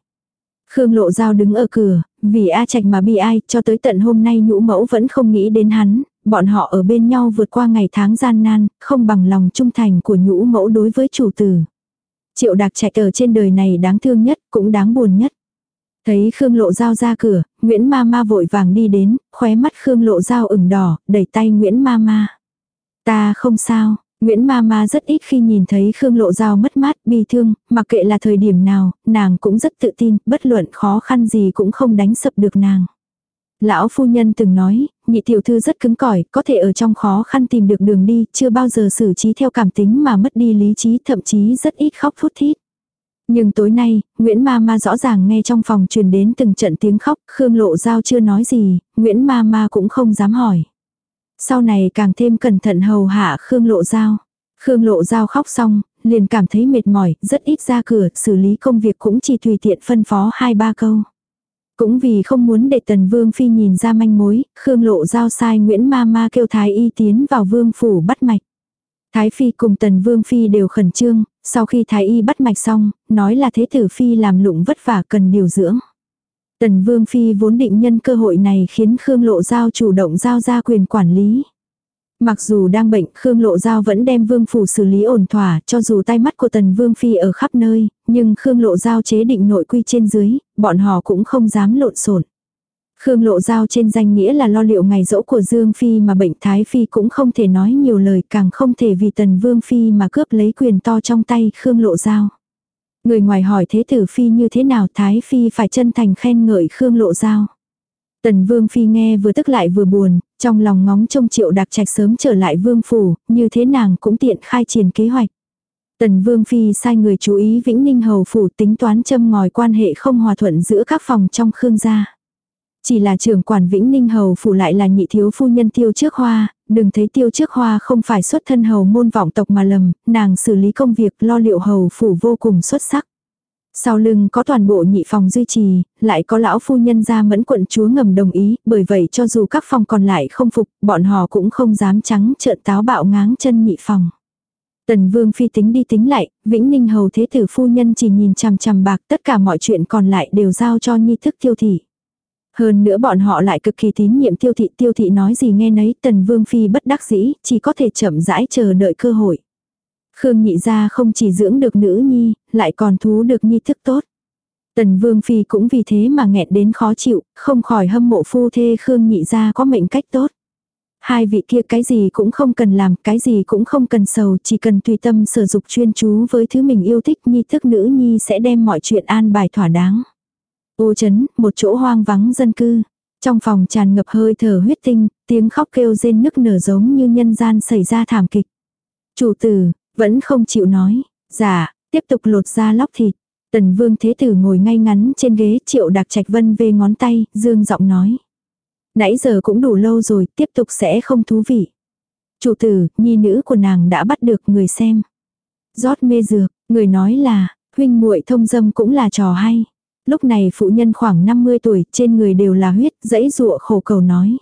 A: Khương Lộ Giao đứng ở cửa, vì A Trạch mà bi ai, cho tới tận hôm nay nhũ mẫu vẫn không nghĩ đến hắn, bọn họ ở bên nhau vượt qua ngày tháng gian nan, không bằng lòng trung thành của nhũ mẫu đối với chủ tử. Triệu Đạc Trạch ở trên đời này đáng thương nhất, cũng đáng buồn nhất. Thấy Khương Lộ Giao ra cửa, Nguyễn Ma Ma vội vàng đi đến, khóe mắt Khương Lộ Giao ửng đỏ, đẩy tay Nguyễn Ma Ma. Ta không sao, Nguyễn Ma Ma rất ít khi nhìn thấy Khương Lộ Giao mất mát, bi thương, mặc kệ là thời điểm nào, nàng cũng rất tự tin, bất luận khó khăn gì cũng không đánh sập được nàng. Lão phu nhân từng nói, nhị tiểu thư rất cứng cỏi, có thể ở trong khó khăn tìm được đường đi, chưa bao giờ xử trí theo cảm tính mà mất đi lý trí, thậm chí rất ít khóc thút thít. Nhưng tối nay, Nguyễn Ma Ma rõ ràng nghe trong phòng truyền đến từng trận tiếng khóc, Khương Lộ Giao chưa nói gì, Nguyễn Ma Ma cũng không dám hỏi. Sau này càng thêm cẩn thận hầu hạ Khương Lộ Giao. Khương Lộ Giao khóc xong, liền cảm thấy mệt mỏi, rất ít ra cửa, xử lý công việc cũng chỉ tùy tiện phân phó hai ba câu. Cũng vì không muốn để Tần Vương Phi nhìn ra manh mối, Khương Lộ Giao sai Nguyễn Ma Ma kêu Thái Y tiến vào Vương Phủ bắt mạch. Thái Phi cùng Tần Vương Phi đều khẩn trương, sau khi Thái Y bắt mạch xong, nói là Thế Tử Phi làm lụng vất vả cần điều dưỡng. Tần Vương Phi vốn định nhân cơ hội này khiến Khương Lộ Giao chủ động giao ra quyền quản lý. Mặc dù đang bệnh, Khương Lộ Giao vẫn đem Vương Phủ xử lý ổn thỏa, cho dù tay mắt của Tần Vương Phi ở khắp nơi, nhưng Khương Lộ Giao chế định nội quy trên dưới, bọn họ cũng không dám lộn xộn. Khương Lộ Giao trên danh nghĩa là lo liệu ngày dỗ của Dương Phi mà bệnh Thái Phi cũng không thể nói nhiều lời càng không thể vì Tần Vương Phi mà cướp lấy quyền to trong tay Khương Lộ Giao. Người ngoài hỏi thế tử Phi như thế nào Thái Phi phải chân thành khen ngợi Khương Lộ Giao. Tần Vương Phi nghe vừa tức lại vừa buồn, trong lòng ngóng trông triệu đặc trạch sớm trở lại Vương Phủ, như thế nàng cũng tiện khai triển kế hoạch. Tần Vương Phi sai người chú ý Vĩnh Ninh Hầu Phủ tính toán châm ngòi quan hệ không hòa thuận giữa các phòng trong Khương gia. Chỉ là trưởng quản Vĩnh Ninh Hầu phủ lại là nhị thiếu phu nhân tiêu trước hoa, đừng thấy tiêu trước hoa không phải xuất thân hầu môn vọng tộc mà lầm, nàng xử lý công việc lo liệu hầu phủ vô cùng xuất sắc. Sau lưng có toàn bộ nhị phòng duy trì, lại có lão phu nhân ra mẫn quận chúa ngầm đồng ý, bởi vậy cho dù các phòng còn lại không phục, bọn họ cũng không dám trắng trợn táo bạo ngáng chân nhị phòng. Tần vương phi tính đi tính lại, vĩnh ninh hầu thế tử phu nhân chỉ nhìn chằm chằm bạc tất cả mọi chuyện còn lại đều giao cho nhi thức tiêu thị. Hơn nữa bọn họ lại cực kỳ tín nhiệm tiêu thị tiêu thị nói gì nghe nấy tần vương phi bất đắc dĩ, chỉ có thể chậm rãi chờ đợi cơ hội. Khương nhị gia không chỉ dưỡng được nữ nhi, lại còn thú được nhi thức tốt. Tần vương phi cũng vì thế mà nghẹn đến khó chịu, không khỏi hâm mộ phu thê Khương nhị gia có mệnh cách tốt. Hai vị kia cái gì cũng không cần làm, cái gì cũng không cần sầu, chỉ cần tùy tâm sử dục chuyên chú với thứ mình yêu thích nhi thức nữ nhi sẽ đem mọi chuyện an bài thỏa đáng. Ô chấn, một chỗ hoang vắng dân cư. Trong phòng tràn ngập hơi thở huyết tinh, tiếng khóc kêu rên nức nở giống như nhân gian xảy ra thảm kịch. Chủ tử, vẫn không chịu nói. Dạ, tiếp tục lột ra lóc thịt. Tần vương thế tử ngồi ngay ngắn trên ghế triệu đặc trạch vân về ngón tay, dương giọng nói. Nãy giờ cũng đủ lâu rồi, tiếp tục sẽ không thú vị. Chủ tử, nhi nữ của nàng đã bắt được người xem. rót mê dược, người nói là, huynh muội thông dâm cũng là trò hay. Lúc này phụ nhân khoảng 50 tuổi, trên người đều là huyết, dãy dụa khổ cầu nói.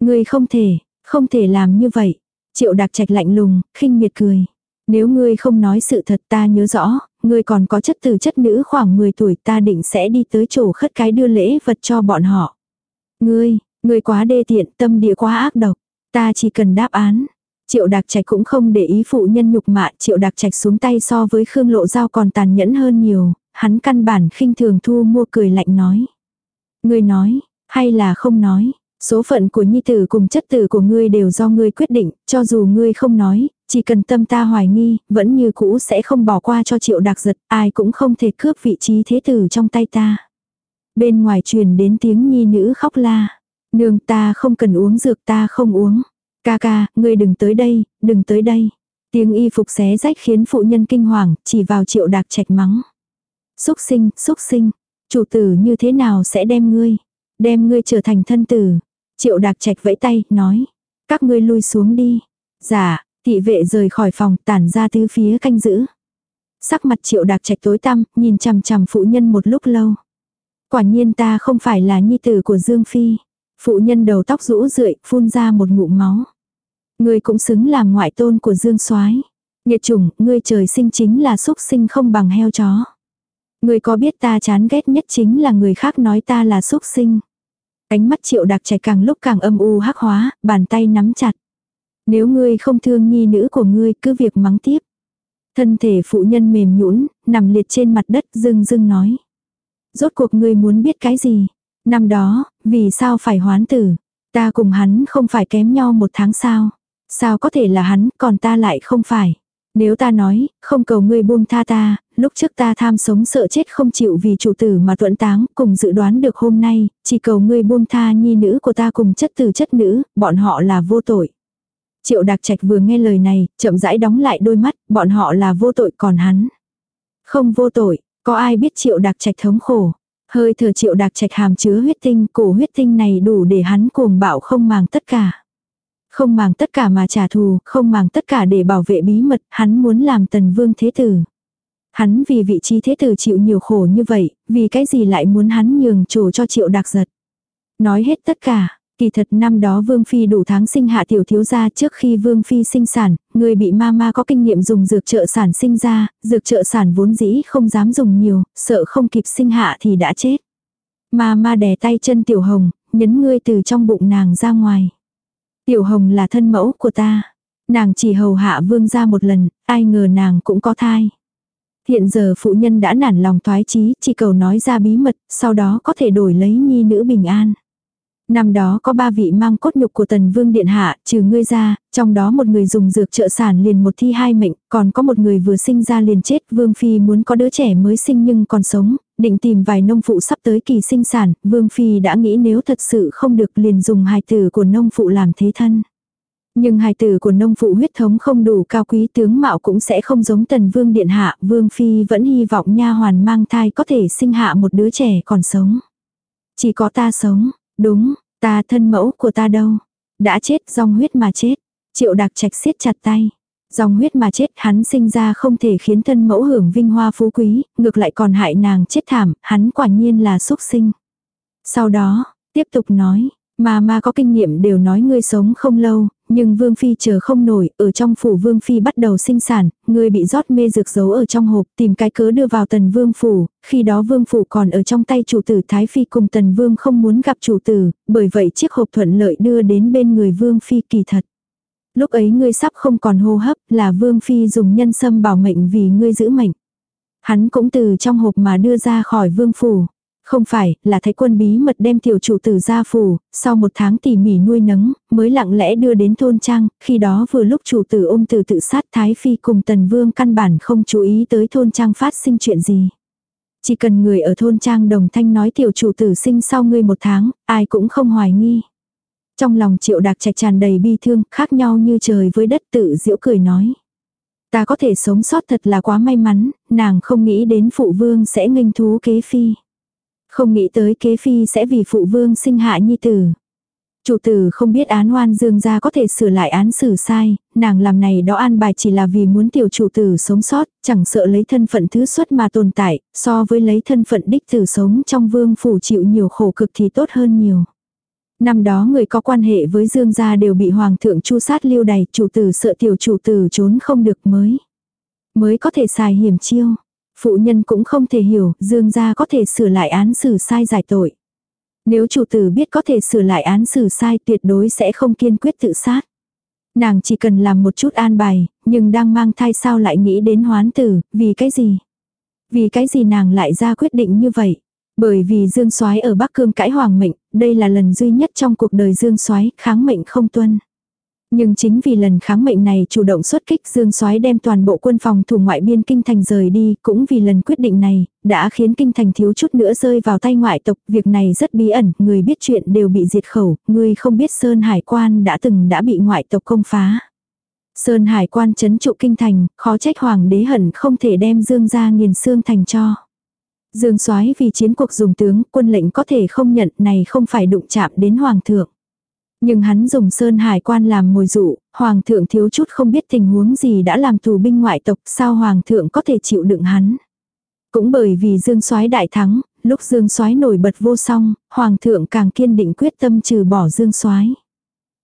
A: Ngươi không thể, không thể làm như vậy. Triệu đặc trạch lạnh lùng, khinh miệt cười. Nếu ngươi không nói sự thật ta nhớ rõ, ngươi còn có chất từ chất nữ khoảng 10 tuổi ta định sẽ đi tới chỗ khất cái đưa lễ vật cho bọn họ. Ngươi, ngươi quá đê tiện tâm địa quá ác độc. Ta chỉ cần đáp án. Triệu đặc Trạch cũng không để ý phụ nhân nhục mạ, Triệu đặc Trạch xuống tay so với Khương Lộ Giao còn tàn nhẫn hơn nhiều, hắn căn bản khinh thường thu mua cười lạnh nói. Ngươi nói, hay là không nói, số phận của nhi tử cùng chất tử của ngươi đều do ngươi quyết định, cho dù ngươi không nói, chỉ cần tâm ta hoài nghi, vẫn như cũ sẽ không bỏ qua cho Triệu đặc Giật, ai cũng không thể cướp vị trí thế tử trong tay ta. Bên ngoài truyền đến tiếng nhi nữ khóc la. Nương ta không cần uống dược ta không uống. Ca ca, ngươi đừng tới đây, đừng tới đây. Tiếng y phục xé rách khiến phụ nhân kinh hoàng, chỉ vào triệu đạc trạch mắng. Xúc sinh, xúc sinh, chủ tử như thế nào sẽ đem ngươi, đem ngươi trở thành thân tử. Triệu đạc trạch vẫy tay, nói, các ngươi lui xuống đi. Dạ, thị vệ rời khỏi phòng tản ra tứ phía canh giữ. Sắc mặt triệu đạc trạch tối tăm, nhìn chằm chằm phụ nhân một lúc lâu. Quả nhiên ta không phải là nhi tử của Dương Phi. Phụ nhân đầu tóc rũ rượi, phun ra một ngụm máu. Ngươi cũng xứng làm ngoại tôn của Dương Soái. Nhiệt chủng, ngươi trời sinh chính là xúc sinh không bằng heo chó người có biết ta chán ghét nhất chính là người khác nói ta là xúc sinh. Ánh mắt triệu đặc trẻ càng lúc càng âm u hắc hóa, bàn tay nắm chặt. Nếu ngươi không thương nhi nữ của ngươi cứ việc mắng tiếp. Thân thể phụ nhân mềm nhũn nằm liệt trên mặt đất dưng dưng nói. Rốt cuộc ngươi muốn biết cái gì? Năm đó, vì sao phải hoán tử? Ta cùng hắn không phải kém nhau một tháng sao? Sao có thể là hắn, còn ta lại không phải? Nếu ta nói, không cầu ngươi buông tha ta, lúc trước ta tham sống sợ chết không chịu vì chủ tử mà tuẫn táng, cùng dự đoán được hôm nay, chỉ cầu ngươi buông tha nhi nữ của ta cùng chất tử chất nữ, bọn họ là vô tội. Triệu Đạc Trạch vừa nghe lời này, chậm rãi đóng lại đôi mắt, bọn họ là vô tội còn hắn. Không vô tội, có ai biết Triệu Đạc Trạch thống khổ. Hơi thở triệu đạc trạch hàm chứa huyết tinh, cổ huyết tinh này đủ để hắn cuồng bạo không màng tất cả. Không màng tất cả mà trả thù, không màng tất cả để bảo vệ bí mật, hắn muốn làm tần vương thế tử. Hắn vì vị trí thế tử chịu nhiều khổ như vậy, vì cái gì lại muốn hắn nhường chỗ cho triệu đặc giật. Nói hết tất cả, Kỳ thật năm đó Vương Phi đủ tháng sinh hạ tiểu thiếu gia trước khi Vương Phi sinh sản, người bị ma ma có kinh nghiệm dùng dược trợ sản sinh ra, dược trợ sản vốn dĩ không dám dùng nhiều, sợ không kịp sinh hạ thì đã chết. Ma ma đè tay chân tiểu hồng, nhấn ngươi từ trong bụng nàng ra ngoài. Tiểu hồng là thân mẫu của ta. Nàng chỉ hầu hạ vương ra một lần, ai ngờ nàng cũng có thai. Hiện giờ phụ nhân đã nản lòng thoái chí, chỉ cầu nói ra bí mật, sau đó có thể đổi lấy nhi nữ bình an. Năm đó có ba vị mang cốt nhục của tần vương điện hạ, trừ ngươi ra, trong đó một người dùng dược trợ sản liền một thi hai mệnh, còn có một người vừa sinh ra liền chết. Vương phi muốn có đứa trẻ mới sinh nhưng còn sống, định tìm vài nông phụ sắp tới kỳ sinh sản. Vương phi đã nghĩ nếu thật sự không được liền dùng hài tử của nông phụ làm thế thân. Nhưng hài tử của nông phụ huyết thống không đủ cao quý tướng mạo cũng sẽ không giống tần vương điện hạ. Vương phi vẫn hy vọng nha hoàn mang thai có thể sinh hạ một đứa trẻ còn sống. Chỉ có ta sống, Đúng, ta thân mẫu của ta đâu? Đã chết dòng huyết mà chết. Triệu đặc trạch siết chặt tay. Dòng huyết mà chết hắn sinh ra không thể khiến thân mẫu hưởng vinh hoa phú quý, ngược lại còn hại nàng chết thảm, hắn quả nhiên là xúc sinh. Sau đó, tiếp tục nói, mà ma có kinh nghiệm đều nói ngươi sống không lâu, nhưng Vương Phi chờ không nổi, ở trong phủ Vương Phi bắt đầu sinh sản, người bị rót mê dược giấu ở trong hộp, tìm cái cớ đưa vào tần Vương phủ, khi đó Vương phủ còn ở trong tay chủ tử Thái Phi cùng tần Vương không muốn gặp chủ tử, bởi vậy chiếc hộp thuận lợi đưa đến bên người Vương Phi kỳ thật. Lúc ấy ngươi sắp không còn hô hấp, là Vương Phi dùng nhân sâm bảo mệnh vì ngươi giữ mệnh. Hắn cũng từ trong hộp mà đưa ra khỏi Vương phủ. Không phải, là thái quân bí mật đem tiểu chủ tử ra phủ, sau một tháng tỉ mỉ nuôi nấng, mới lặng lẽ đưa đến thôn trang, khi đó vừa lúc chủ tử ôm tử tự sát Thái Phi cùng Tần Vương căn bản không chú ý tới thôn trang phát sinh chuyện gì. Chỉ cần người ở thôn trang đồng thanh nói tiểu chủ tử sinh sau ngươi một tháng, ai cũng không hoài nghi. Trong lòng triệu đạc trạch tràn đầy bi thương, khác nhau như trời với đất tự diễu cười nói. Ta có thể sống sót thật là quá may mắn, nàng không nghĩ đến phụ vương sẽ nghênh thú kế phi. Không nghĩ tới kế phi sẽ vì phụ vương sinh hạ nhi tử. Chủ tử không biết án oan dương gia có thể sửa lại án xử sai, nàng làm này đó an bài chỉ là vì muốn tiểu chủ tử sống sót, chẳng sợ lấy thân phận thứ xuất mà tồn tại, so với lấy thân phận đích tử sống trong vương phủ chịu nhiều khổ cực thì tốt hơn nhiều. Năm đó người có quan hệ với dương gia đều bị hoàng thượng chu sát lưu đày, chủ tử sợ tiểu chủ tử trốn không được mới. Mới có thể xài hiểm chiêu. Phụ nhân cũng không thể hiểu, dương gia có thể sửa lại án xử sai giải tội. Nếu chủ tử biết có thể sửa lại án xử sai tuyệt đối sẽ không kiên quyết tự sát. Nàng chỉ cần làm một chút an bài, nhưng đang mang thai sao lại nghĩ đến hoán tử, vì cái gì? Vì cái gì nàng lại ra quyết định như vậy? Bởi vì Dương Soái ở Bắc Cương cãi hoàng mệnh, đây là lần duy nhất trong cuộc đời Dương Soái kháng mệnh không tuân. Nhưng chính vì lần kháng mệnh này chủ động xuất kích Dương Soái đem toàn bộ quân phòng thủ ngoại biên kinh thành rời đi, cũng vì lần quyết định này, đã khiến kinh thành thiếu chút nữa rơi vào tay ngoại tộc, việc này rất bí ẩn, người biết chuyện đều bị diệt khẩu, người không biết Sơn Hải quan đã từng đã bị ngoại tộc công phá. Sơn Hải quan chấn trụ kinh thành, khó trách hoàng đế hận không thể đem Dương ra nghiền xương thành cho. Dương Soái vì chiến cuộc dùng tướng, quân lệnh có thể không nhận, này không phải đụng chạm đến hoàng thượng. Nhưng hắn dùng Sơn Hải quan làm mồi dụ, Hoàng thượng thiếu chút không biết tình huống gì đã làm tù binh ngoại tộc, sao Hoàng thượng có thể chịu đựng hắn. Cũng bởi vì Dương soái đại thắng, lúc Dương soái nổi bật vô song, Hoàng thượng càng kiên định quyết tâm trừ bỏ Dương soái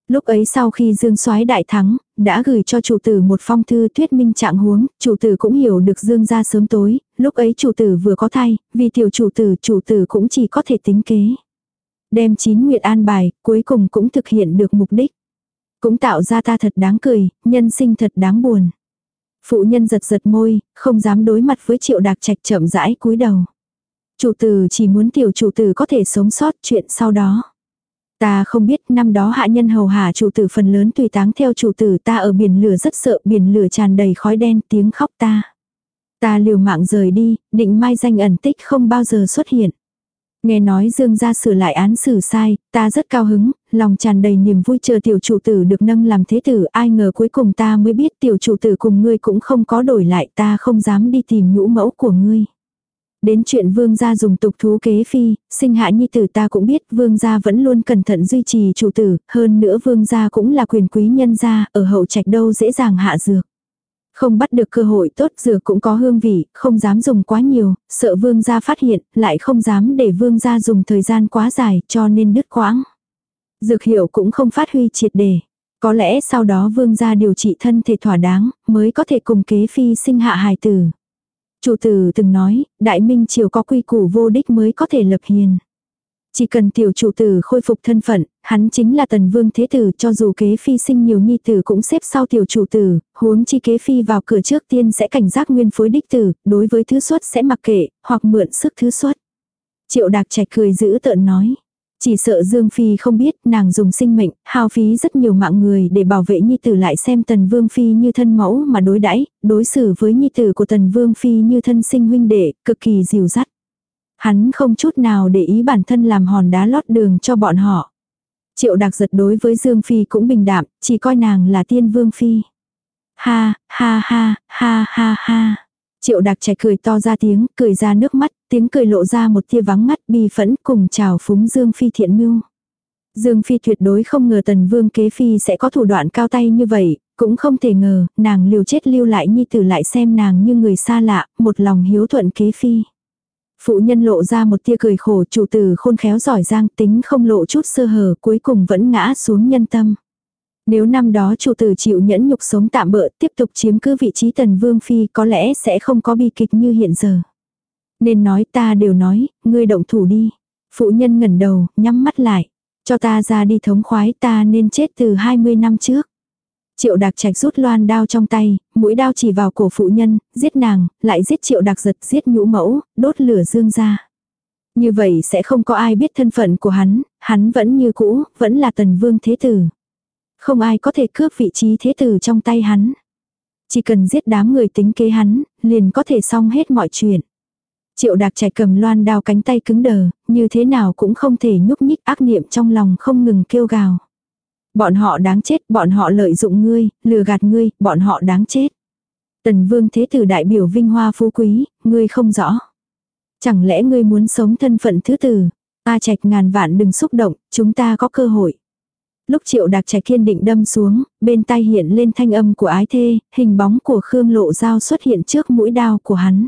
A: Lúc ấy sau khi Dương soái đại thắng, đã gửi cho chủ tử một phong thư thuyết minh trạng huống, chủ tử cũng hiểu được Dương gia sớm tối, lúc ấy chủ tử vừa có thai, vì tiểu chủ tử chủ tử cũng chỉ có thể tính kế. Đem chín nguyệt an bài, cuối cùng cũng thực hiện được mục đích. Cũng tạo ra ta thật đáng cười, nhân sinh thật đáng buồn. Phụ nhân giật giật môi, không dám đối mặt với triệu đạc trạch chậm rãi cúi đầu. Chủ tử chỉ muốn tiểu chủ tử có thể sống sót chuyện sau đó. Ta không biết năm đó hạ nhân hầu hạ chủ tử phần lớn tùy táng theo chủ tử ta ở biển lửa rất sợ biển lửa tràn đầy khói đen tiếng khóc ta. Ta liều mạng rời đi, định mai danh ẩn tích không bao giờ xuất hiện. Nghe nói Dương gia sửa lại án xử sai, ta rất cao hứng, lòng tràn đầy niềm vui chờ tiểu chủ tử được nâng làm thế tử, ai ngờ cuối cùng ta mới biết tiểu chủ tử cùng ngươi cũng không có đổi lại, ta không dám đi tìm nhũ mẫu của ngươi. Đến chuyện vương gia dùng tục thú kế phi, sinh hạ nhi tử ta cũng biết vương gia vẫn luôn cẩn thận duy trì chủ tử, hơn nữa vương gia cũng là quyền quý nhân gia, ở hậu trạch đâu dễ dàng hạ dược. Không bắt được cơ hội tốt dược cũng có hương vị, không dám dùng quá nhiều, sợ vương gia phát hiện, lại không dám để vương gia dùng thời gian quá dài cho nên đứt quãng. Dược hiệu cũng không phát huy triệt đề. Có lẽ sau đó vương gia điều trị thân thể thỏa đáng, mới có thể cùng kế phi sinh hạ hài tử. Chủ tử từng nói, đại minh triều có quy củ vô đích mới có thể lập hiền. Chỉ cần tiểu chủ tử khôi phục thân phận, hắn chính là tần vương thế tử cho dù kế phi sinh nhiều nhi tử cũng xếp sau tiểu chủ tử, huống chi kế phi vào cửa trước tiên sẽ cảnh giác nguyên phối đích tử, đối với thứ xuất sẽ mặc kệ, hoặc mượn sức thứ xuất. Triệu đạc trẻ cười giữ tợn nói. Chỉ sợ Dương Phi không biết nàng dùng sinh mệnh, hao phí rất nhiều mạng người để bảo vệ Nhi Tử lại xem Tần Vương Phi như thân mẫu mà đối đãi đối xử với Nhi Tử của Tần Vương Phi như thân sinh huynh đệ, cực kỳ dìu dắt. Hắn không chút nào để ý bản thân làm hòn đá lót đường cho bọn họ. Triệu đặc giật đối với Dương Phi cũng bình đạm, chỉ coi nàng là tiên vương phi. Ha, ha ha, ha ha ha. Triệu đặc trẻ cười to ra tiếng, cười ra nước mắt, tiếng cười lộ ra một tia vắng ngắt bi phẫn cùng chào phúng Dương Phi thiện mưu. Dương Phi tuyệt đối không ngờ tần vương kế phi sẽ có thủ đoạn cao tay như vậy, cũng không thể ngờ, nàng liều chết lưu lại nhi tử lại xem nàng như người xa lạ, một lòng hiếu thuận kế phi. Phụ nhân lộ ra một tia cười khổ chủ tử khôn khéo giỏi giang tính không lộ chút sơ hở cuối cùng vẫn ngã xuống nhân tâm. Nếu năm đó chủ tử chịu nhẫn nhục sống tạm bỡ tiếp tục chiếm cứ vị trí tần vương phi có lẽ sẽ không có bi kịch như hiện giờ. Nên nói ta đều nói, ngươi động thủ đi. Phụ nhân ngẩn đầu, nhắm mắt lại. Cho ta ra đi thống khoái ta nên chết từ 20 năm trước. Triệu đặc trạch rút loan đao trong tay, mũi đao chỉ vào cổ phụ nhân, giết nàng, lại giết triệu đặc giật giết nhũ mẫu, đốt lửa dương ra. Như vậy sẽ không có ai biết thân phận của hắn, hắn vẫn như cũ, vẫn là tần vương thế tử. Không ai có thể cướp vị trí thế tử trong tay hắn. Chỉ cần giết đám người tính kế hắn, liền có thể xong hết mọi chuyện. Triệu đạc chạy cầm loan đao cánh tay cứng đờ, như thế nào cũng không thể nhúc nhích ác niệm trong lòng không ngừng kêu gào. Bọn họ đáng chết, bọn họ lợi dụng ngươi, lừa gạt ngươi, bọn họ đáng chết. Tần vương thế tử đại biểu vinh hoa phú quý, ngươi không rõ. Chẳng lẽ ngươi muốn sống thân phận thứ tử? A trạch ngàn vạn đừng xúc động, chúng ta có cơ hội. Lúc triệu đạc trạch kiên định đâm xuống, bên tai hiện lên thanh âm của ái thê, hình bóng của Khương lộ dao xuất hiện trước mũi đao của hắn.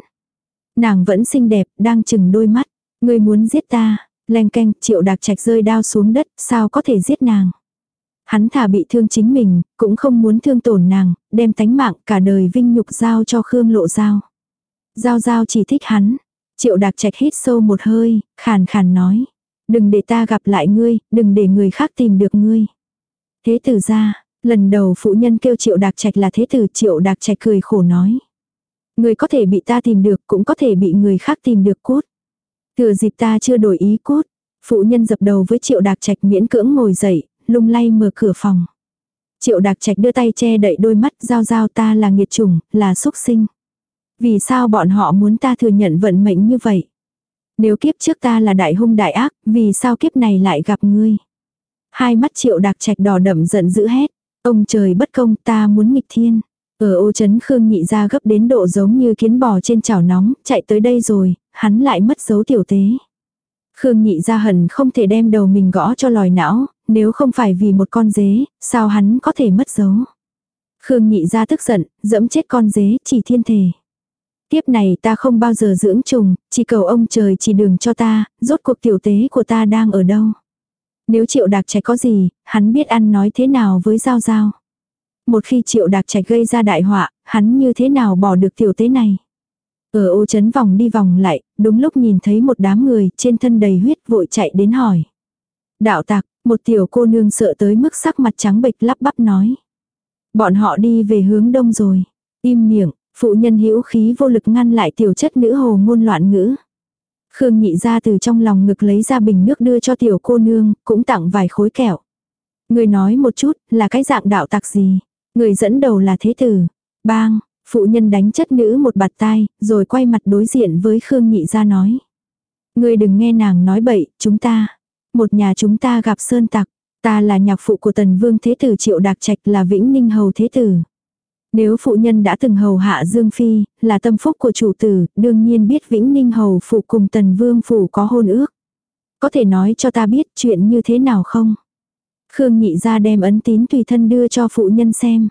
A: Nàng vẫn xinh đẹp, đang chừng đôi mắt. Ngươi muốn giết ta, len canh, triệu đạc trạch rơi đao xuống đất, sao có thể giết nàng. Hắn thả bị thương chính mình, cũng không muốn thương tổn nàng, đem tánh mạng cả đời vinh nhục giao cho Khương lộ giao. Giao giao chỉ thích hắn. Triệu đạc trạch hít sâu một hơi, khàn khàn nói. Đừng để ta gặp lại ngươi, đừng để người khác tìm được ngươi. Thế tử ra, Lần đầu phụ nhân kêu triệu đạc trạch là thế tử triệu đạc trạch cười khổ nói. Người có thể bị ta tìm được cũng có thể bị người khác tìm được cút. Thừa dịp ta chưa đổi ý cút. Phụ nhân dập đầu với triệu đạc trạch miễn cưỡng ngồi dậy, lung lay mở cửa phòng. Triệu đạc trạch đưa tay che đậy đôi mắt giao giao ta là nghiệt chủng, là xúc sinh. Vì sao bọn họ muốn ta thừa nhận vận mệnh như vậy? Nếu kiếp trước ta là đại hung đại ác, vì sao kiếp này lại gặp ngươi? Hai mắt triệu đạc trạch đỏ đậm giận dữ hét. Ông trời bất công ta muốn nghịch thiên. Ở ô chấn Khương nhị ra gấp đến độ giống như kiến bò trên chảo nóng, chạy tới đây rồi, hắn lại mất dấu tiểu tế. Khương nhị ra hận không thể đem đầu mình gõ cho lòi não, nếu không phải vì một con dế, sao hắn có thể mất dấu. Khương nhị ra tức giận, dẫm chết con dế, chỉ thiên thể. Tiếp này ta không bao giờ dưỡng trùng, chỉ cầu ông trời chỉ đường cho ta, rốt cuộc tiểu tế của ta đang ở đâu. Nếu triệu đạc trẻ có gì, hắn biết ăn nói thế nào với giao giao. Một khi triệu đạc trạch gây ra đại họa, hắn như thế nào bỏ được tiểu tế này. Ở ô chấn vòng đi vòng lại, đúng lúc nhìn thấy một đám người trên thân đầy huyết vội chạy đến hỏi. Đạo tặc, một tiểu cô nương sợ tới mức sắc mặt trắng bệch lắp bắp nói. Bọn họ đi về hướng đông rồi. Im miệng, phụ nhân hữu khí vô lực ngăn lại tiểu chất nữ hồ ngôn loạn ngữ. Khương nhị ra từ trong lòng ngực lấy ra bình nước đưa cho tiểu cô nương, cũng tặng vài khối kẹo. Người nói một chút, là cái dạng đạo tặc gì? Người dẫn đầu là thế tử. Bang, phụ nhân đánh chất nữ một bạt tai, rồi quay mặt đối diện với Khương nhị ra nói. Người đừng nghe nàng nói bậy, chúng ta. Một nhà chúng ta gặp sơn tặc. Ta là nhạc phụ của tần vương thế tử triệu đạc trạch là vĩnh ninh hầu thế tử. Nếu phụ nhân đã từng hầu hạ Dương Phi, là tâm phúc của chủ tử, đương nhiên biết Vĩnh Ninh hầu phụ cùng tần vương phủ có hôn ước. Có thể nói cho ta biết chuyện như thế nào không? Khương nhị ra đem ấn tín tùy thân đưa cho phụ nhân xem.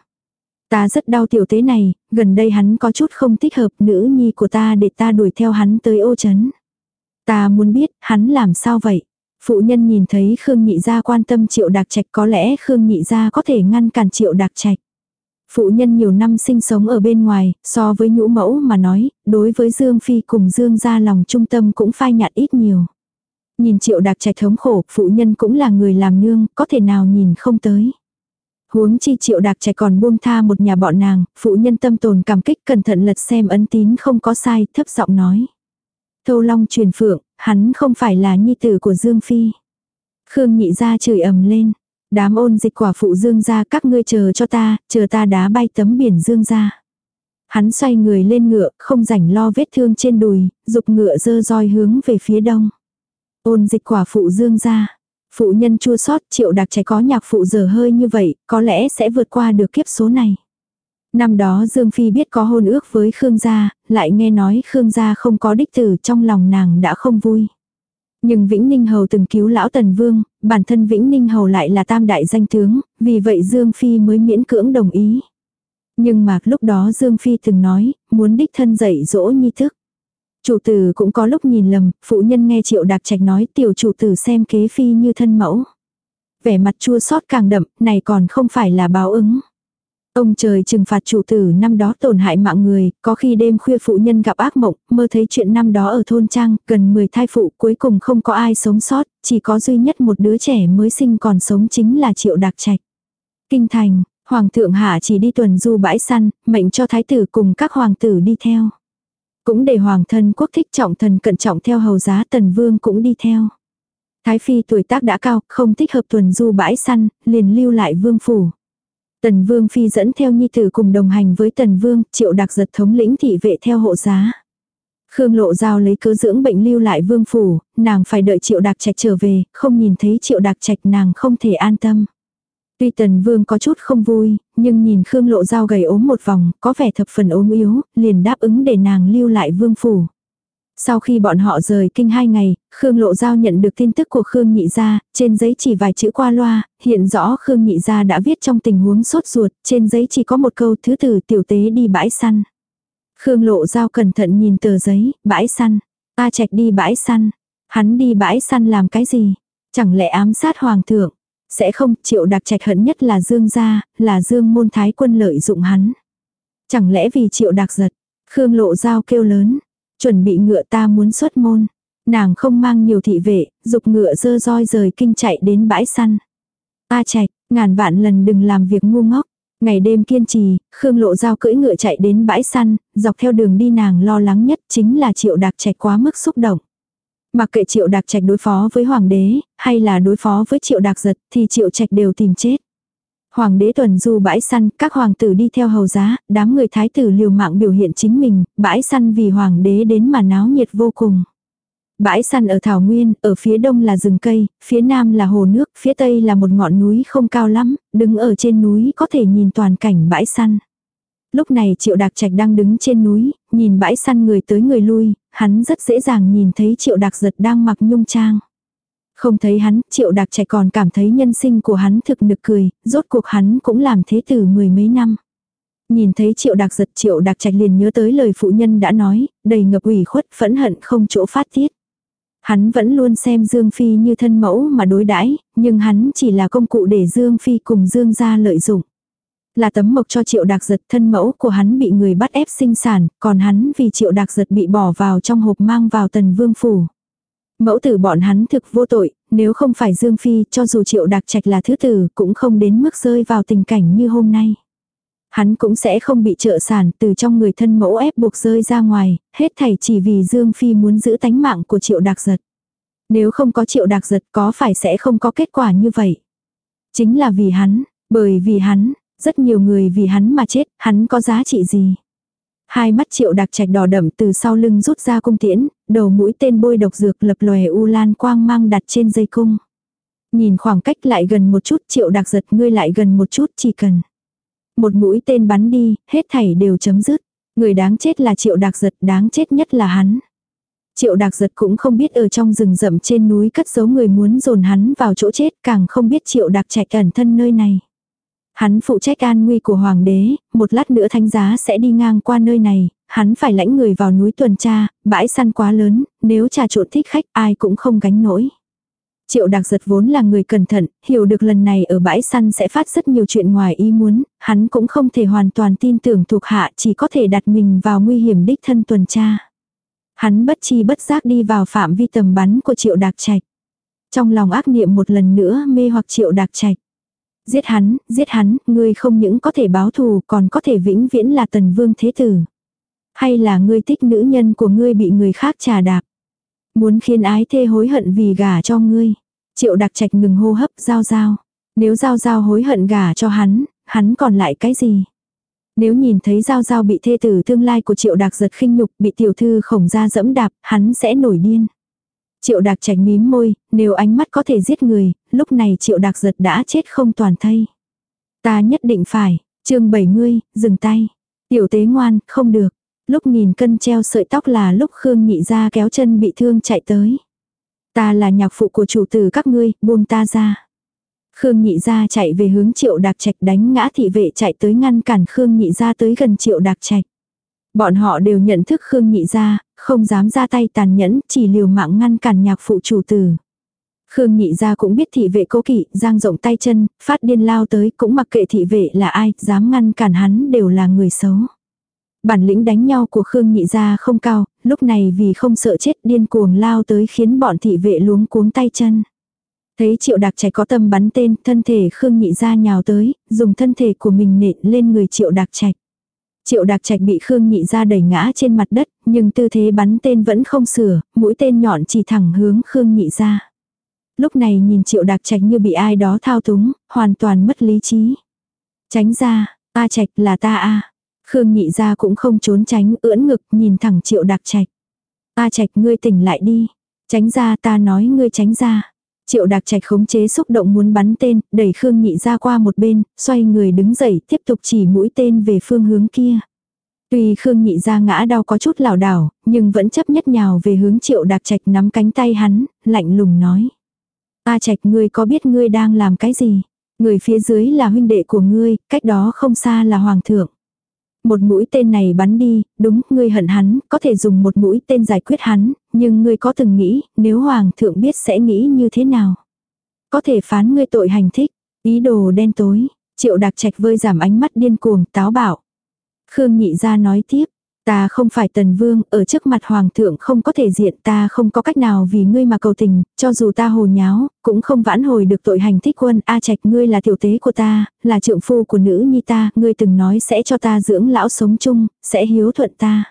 A: Ta rất đau tiểu tế này, gần đây hắn có chút không thích hợp nữ nhi của ta để ta đuổi theo hắn tới ô chấn. Ta muốn biết hắn làm sao vậy? Phụ nhân nhìn thấy Khương nhị gia quan tâm triệu đặc trạch có lẽ Khương nhị gia có thể ngăn cản triệu đặc trạch. Phụ nhân nhiều năm sinh sống ở bên ngoài, so với nhũ mẫu mà nói, đối với Dương Phi cùng Dương gia lòng trung tâm cũng phai nhạt ít nhiều. Nhìn triệu đạc trạch thống khổ, phụ nhân cũng là người làm nương, có thể nào nhìn không tới. Huống chi triệu đạc trạch còn buông tha một nhà bọn nàng, phụ nhân tâm tồn cảm kích cẩn thận lật xem ấn tín không có sai, thấp giọng nói. Thâu Long truyền phượng, hắn không phải là nhi tử của Dương Phi. Khương nhị ra chửi ầm lên. Đám ôn dịch quả phụ dương ra các ngươi chờ cho ta, chờ ta đá bay tấm biển dương ra. Hắn xoay người lên ngựa, không rảnh lo vết thương trên đùi, dục ngựa dơ roi hướng về phía đông. Ôn dịch quả phụ dương ra. Phụ nhân chua sót triệu đặc trẻ có nhạc phụ giờ hơi như vậy, có lẽ sẽ vượt qua được kiếp số này. Năm đó Dương Phi biết có hôn ước với Khương gia, lại nghe nói Khương gia không có đích tử trong lòng nàng đã không vui. Nhưng Vĩnh Ninh Hầu từng cứu lão Tần Vương, bản thân Vĩnh Ninh Hầu lại là tam đại danh tướng, vì vậy Dương Phi mới miễn cưỡng đồng ý. Nhưng mà lúc đó Dương Phi từng nói, muốn đích thân dạy dỗ nhi thức. Chủ tử cũng có lúc nhìn lầm, phụ nhân nghe triệu đạp trạch nói tiểu chủ tử xem kế phi như thân mẫu. Vẻ mặt chua xót càng đậm, này còn không phải là báo ứng. Ông trời trừng phạt chủ tử năm đó tổn hại mạng người, có khi đêm khuya phụ nhân gặp ác mộng, mơ thấy chuyện năm đó ở thôn trang, gần 10 thai phụ cuối cùng không có ai sống sót, chỉ có duy nhất một đứa trẻ mới sinh còn sống chính là triệu đạc trạch. Kinh thành, hoàng thượng hạ chỉ đi tuần du bãi săn, mệnh cho thái tử cùng các hoàng tử đi theo. Cũng để hoàng thân quốc thích trọng thần cận trọng theo hầu giá tần vương cũng đi theo. Thái phi tuổi tác đã cao, không thích hợp tuần du bãi săn, liền lưu lại vương phủ. Tần Vương Phi dẫn theo nhi tử cùng đồng hành với Tần Vương, triệu đặc giật thống lĩnh thị vệ theo hộ giá. Khương Lộ Giao lấy cớ dưỡng bệnh lưu lại vương phủ, nàng phải đợi triệu đặc trạch trở về, không nhìn thấy triệu đặc trạch nàng không thể an tâm. Tuy Tần Vương có chút không vui, nhưng nhìn Khương Lộ Giao gầy ốm một vòng, có vẻ thập phần ốm yếu, liền đáp ứng để nàng lưu lại vương phủ. Sau khi bọn họ rời kinh hai ngày, Khương Lộ Giao nhận được tin tức của Khương Nhị Gia, trên giấy chỉ vài chữ qua loa, hiện rõ Khương Nhị Gia đã viết trong tình huống sốt ruột, trên giấy chỉ có một câu thứ từ tiểu tế đi bãi săn. Khương Lộ Giao cẩn thận nhìn tờ giấy, bãi săn. A Trạch đi bãi săn. Hắn đi bãi săn làm cái gì? Chẳng lẽ ám sát hoàng thượng? Sẽ không, triệu đặc trạch hận nhất là Dương gia, là Dương môn thái quân lợi dụng hắn. Chẳng lẽ vì triệu đặc giật? Khương Lộ dao kêu lớn. Chuẩn bị ngựa ta muốn xuất môn. Nàng không mang nhiều thị vệ, dục ngựa dơ roi rời kinh chạy đến bãi săn. A Trạch, Ngàn vạn lần đừng làm việc ngu ngốc. Ngày đêm kiên trì, Khương Lộ Giao cưỡi ngựa chạy đến bãi săn, dọc theo đường đi nàng lo lắng nhất chính là triệu đạc trạch quá mức xúc động. Mặc kệ triệu đạc trạch đối phó với hoàng đế, hay là đối phó với triệu đạc giật, thì triệu trạch đều tìm chết. Hoàng đế tuần du bãi săn, các hoàng tử đi theo hầu giá, đám người thái tử liều mạng biểu hiện chính mình, bãi săn vì hoàng đế đến mà náo nhiệt vô cùng. Bãi săn ở Thảo Nguyên, ở phía đông là rừng cây, phía nam là hồ nước, phía tây là một ngọn núi không cao lắm, đứng ở trên núi có thể nhìn toàn cảnh bãi săn. Lúc này Triệu Đạc Trạch đang đứng trên núi, nhìn bãi săn người tới người lui, hắn rất dễ dàng nhìn thấy Triệu Đạc Giật đang mặc nhung trang. Không thấy hắn, Triệu Đạc Trạch còn cảm thấy nhân sinh của hắn thực nực cười, rốt cuộc hắn cũng làm thế tử mười mấy năm. Nhìn thấy Triệu Đạc Giật Triệu Đạc Trạch liền nhớ tới lời phụ nhân đã nói, đầy ngập ủy khuất, phẫn hận không chỗ phát tiết. Hắn vẫn luôn xem Dương Phi như thân mẫu mà đối đãi, nhưng hắn chỉ là công cụ để Dương Phi cùng Dương gia lợi dụng. Là tấm mộc cho triệu đạc giật thân mẫu của hắn bị người bắt ép sinh sản, còn hắn vì triệu đạc giật bị bỏ vào trong hộp mang vào tần vương phủ. Mẫu tử bọn hắn thực vô tội, nếu không phải Dương Phi cho dù triệu đạc trạch là thứ tử cũng không đến mức rơi vào tình cảnh như hôm nay. Hắn cũng sẽ không bị trợ sản từ trong người thân mẫu ép buộc rơi ra ngoài, hết thảy chỉ vì Dương Phi muốn giữ tánh mạng của triệu đạc giật. Nếu không có triệu đạc giật có phải sẽ không có kết quả như vậy. Chính là vì hắn, bởi vì hắn, rất nhiều người vì hắn mà chết, hắn có giá trị gì. Hai mắt triệu đặc trạch đỏ đậm từ sau lưng rút ra cung tiễn, đầu mũi tên bôi độc dược lập lòe u lan quang mang đặt trên dây cung. Nhìn khoảng cách lại gần một chút triệu đặc giật ngươi lại gần một chút chỉ cần. Một mũi tên bắn đi, hết thảy đều chấm dứt. Người đáng chết là triệu đặc giật, đáng chết nhất là hắn. Triệu đặc giật cũng không biết ở trong rừng rậm trên núi cất giấu người muốn dồn hắn vào chỗ chết, càng không biết triệu đặc trạch ẩn thân nơi này. Hắn phụ trách an nguy của hoàng đế, một lát nữa thánh giá sẽ đi ngang qua nơi này, hắn phải lãnh người vào núi tuần tra, bãi săn quá lớn, nếu trà trộn thích khách ai cũng không gánh nổi. Triệu đặc giật vốn là người cẩn thận, hiểu được lần này ở bãi săn sẽ phát rất nhiều chuyện ngoài ý muốn, hắn cũng không thể hoàn toàn tin tưởng thuộc hạ chỉ có thể đặt mình vào nguy hiểm đích thân tuần tra. Hắn bất chi bất giác đi vào phạm vi tầm bắn của triệu đặc trạch. Trong lòng ác niệm một lần nữa mê hoặc triệu đặc trạch. Giết hắn, giết hắn, ngươi không những có thể báo thù còn có thể vĩnh viễn là tần vương thế tử. Hay là ngươi thích nữ nhân của ngươi bị người khác trà đạp. Muốn khiến ái thê hối hận vì gả cho ngươi. Triệu đặc trạch ngừng hô hấp giao giao. Nếu giao giao hối hận gả cho hắn, hắn còn lại cái gì? Nếu nhìn thấy giao giao bị thê tử tương lai của triệu đặc giật khinh nhục bị tiểu thư khổng ra dẫm đạp, hắn sẽ nổi điên. Triệu đạc trạch mím môi, nếu ánh mắt có thể giết người, lúc này triệu đạc giật đã chết không toàn thây. Ta nhất định phải, chương 70, dừng tay. Tiểu tế ngoan, không được. Lúc nhìn cân treo sợi tóc là lúc Khương nhị ra kéo chân bị thương chạy tới. Ta là nhạc phụ của chủ tử các ngươi, buông ta ra. Khương nhị ra chạy về hướng triệu đạc trạch đánh ngã thị vệ chạy tới ngăn cản Khương nhị ra tới gần triệu đạc trạch. Bọn họ đều nhận thức Khương nhị ra, không dám ra tay tàn nhẫn, chỉ liều mạng ngăn cản nhạc phụ chủ tử. Khương nhị ra cũng biết thị vệ cố kỵ, giang rộng tay chân, phát điên lao tới, cũng mặc kệ thị vệ là ai, dám ngăn cản hắn đều là người xấu. Bản lĩnh đánh nhau của Khương nhị ra không cao, lúc này vì không sợ chết điên cuồng lao tới khiến bọn thị vệ luống cuống tay chân. Thấy triệu đặc trạch có tâm bắn tên, thân thể Khương nhị ra nhào tới, dùng thân thể của mình nện lên người triệu đặc trạch. Triệu đặc trạch bị Khương nhị ra đẩy ngã trên mặt đất, nhưng tư thế bắn tên vẫn không sửa, mũi tên nhọn chỉ thẳng hướng Khương nhị ra. Lúc này nhìn triệu đặc trạch như bị ai đó thao túng, hoàn toàn mất lý trí. Tránh ra, ta trạch là ta A. Khương nhị ra cũng không trốn tránh, ưỡn ngực nhìn thẳng triệu đặc trạch. ta trạch ngươi tỉnh lại đi. Tránh ra ta nói ngươi tránh ra. Triệu đặc trạch khống chế xúc động muốn bắn tên, đẩy Khương Nhị ra qua một bên, xoay người đứng dậy tiếp tục chỉ mũi tên về phương hướng kia. Tuy Khương Nhị ra ngã đau có chút lảo đảo, nhưng vẫn chấp nhất nhào về hướng triệu đặc trạch nắm cánh tay hắn, lạnh lùng nói. A trạch ngươi có biết ngươi đang làm cái gì? Người phía dưới là huynh đệ của ngươi, cách đó không xa là hoàng thượng. Một mũi tên này bắn đi, đúng, ngươi hận hắn, có thể dùng một mũi tên giải quyết hắn, nhưng ngươi có từng nghĩ, nếu hoàng thượng biết sẽ nghĩ như thế nào? Có thể phán ngươi tội hành thích, ý đồ đen tối, triệu đặc trạch vơi giảm ánh mắt điên cuồng, táo bạo. Khương nhị ra nói tiếp, Ta không phải tần vương, ở trước mặt hoàng thượng không có thể diện ta không có cách nào vì ngươi mà cầu tình, cho dù ta hồ nháo, cũng không vãn hồi được tội hành thích quân. A trạch ngươi là tiểu tế của ta, là trượng phu của nữ nhi ta, ngươi từng nói sẽ cho ta dưỡng lão sống chung, sẽ hiếu thuận ta.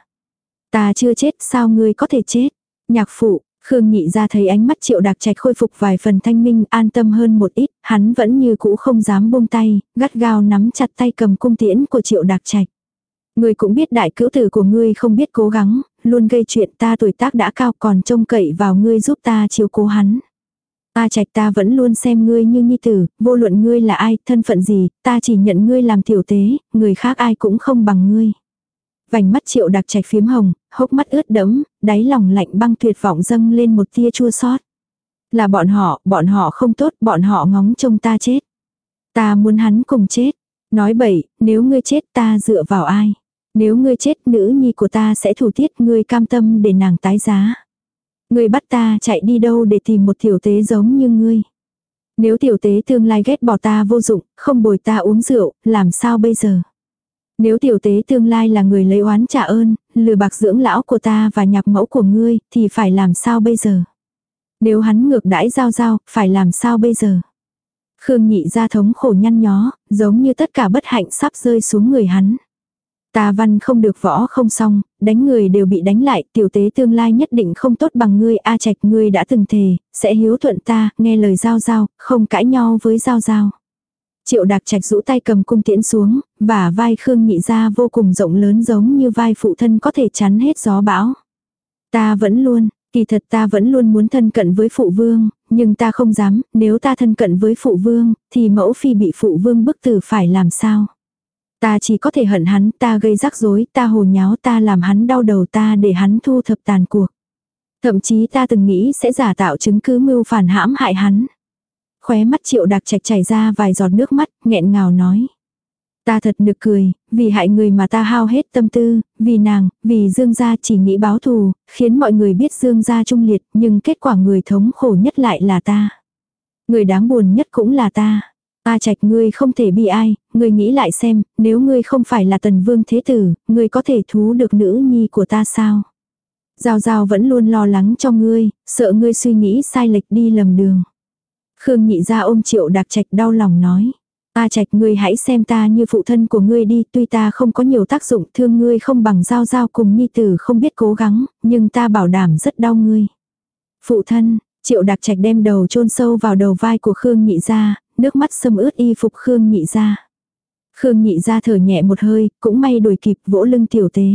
A: Ta chưa chết, sao ngươi có thể chết? Nhạc phụ, Khương nhị ra thấy ánh mắt triệu đạc trạch khôi phục vài phần thanh minh an tâm hơn một ít, hắn vẫn như cũ không dám buông tay, gắt gao nắm chặt tay cầm cung tiễn của triệu đạc trạch. Ngươi cũng biết đại cữu tử của ngươi không biết cố gắng, luôn gây chuyện ta tuổi tác đã cao còn trông cậy vào ngươi giúp ta chiếu cố hắn. Ta trạch ta vẫn luôn xem ngươi như nhi tử, vô luận ngươi là ai, thân phận gì, ta chỉ nhận ngươi làm tiểu tế, người khác ai cũng không bằng ngươi. Vành mắt triệu đặc trạch phím hồng, hốc mắt ướt đẫm, đáy lòng lạnh băng tuyệt vọng dâng lên một tia chua xót. Là bọn họ, bọn họ không tốt, bọn họ ngóng trông ta chết. Ta muốn hắn cùng chết. Nói bậy, nếu ngươi chết ta dựa vào ai? Nếu ngươi chết nữ nhi của ta sẽ thủ tiết ngươi cam tâm để nàng tái giá. Ngươi bắt ta chạy đi đâu để tìm một tiểu tế giống như ngươi. Nếu tiểu tế tương lai ghét bỏ ta vô dụng, không bồi ta uống rượu, làm sao bây giờ? Nếu tiểu tế tương lai là người lấy oán trả ơn, lừa bạc dưỡng lão của ta và nhạc mẫu của ngươi, thì phải làm sao bây giờ? Nếu hắn ngược đãi giao giao, phải làm sao bây giờ? Khương nhị ra thống khổ nhăn nhó, giống như tất cả bất hạnh sắp rơi xuống người hắn. Ta văn không được võ không xong, đánh người đều bị đánh lại, tiểu tế tương lai nhất định không tốt bằng ngươi, A Trạch ngươi đã từng thề, sẽ hiếu thuận ta, nghe lời giao giao, không cãi nhau với giao giao. Triệu Đạc Trạch rũ tay cầm cung tiễn xuống, và vai Khương Nhị ra vô cùng rộng lớn giống như vai phụ thân có thể chắn hết gió bão. Ta vẫn luôn, kỳ thật ta vẫn luôn muốn thân cận với phụ vương, nhưng ta không dám, nếu ta thân cận với phụ vương, thì mẫu phi bị phụ vương bức tử phải làm sao? Ta chỉ có thể hận hắn, ta gây rắc rối, ta hồ nháo, ta làm hắn đau đầu ta để hắn thu thập tàn cuộc. Thậm chí ta từng nghĩ sẽ giả tạo chứng cứ mưu phản hãm hại hắn. Khóe mắt triệu đặc trạch chảy ra vài giọt nước mắt, nghẹn ngào nói. Ta thật nực cười, vì hại người mà ta hao hết tâm tư, vì nàng, vì Dương gia chỉ nghĩ báo thù, khiến mọi người biết Dương gia trung liệt, nhưng kết quả người thống khổ nhất lại là ta. Người đáng buồn nhất cũng là ta. A trạch ngươi không thể bị ai, ngươi nghĩ lại xem, nếu ngươi không phải là tần vương thế tử, ngươi có thể thú được nữ nhi của ta sao? Giao giao vẫn luôn lo lắng cho ngươi, sợ ngươi suy nghĩ sai lệch đi lầm đường. Khương nhị ra ôm triệu đặc trạch đau lòng nói. A trạch ngươi hãy xem ta như phụ thân của ngươi đi, tuy ta không có nhiều tác dụng thương ngươi không bằng giao giao cùng nhi tử không biết cố gắng, nhưng ta bảo đảm rất đau ngươi. Phụ thân, triệu đặc trạch đem đầu chôn sâu vào đầu vai của Khương nhị ra, nước mắt xâm ướt y phục Khương nhị ra. Khương nhị ra thở nhẹ một hơi, cũng may đuổi kịp vỗ lưng tiểu tế.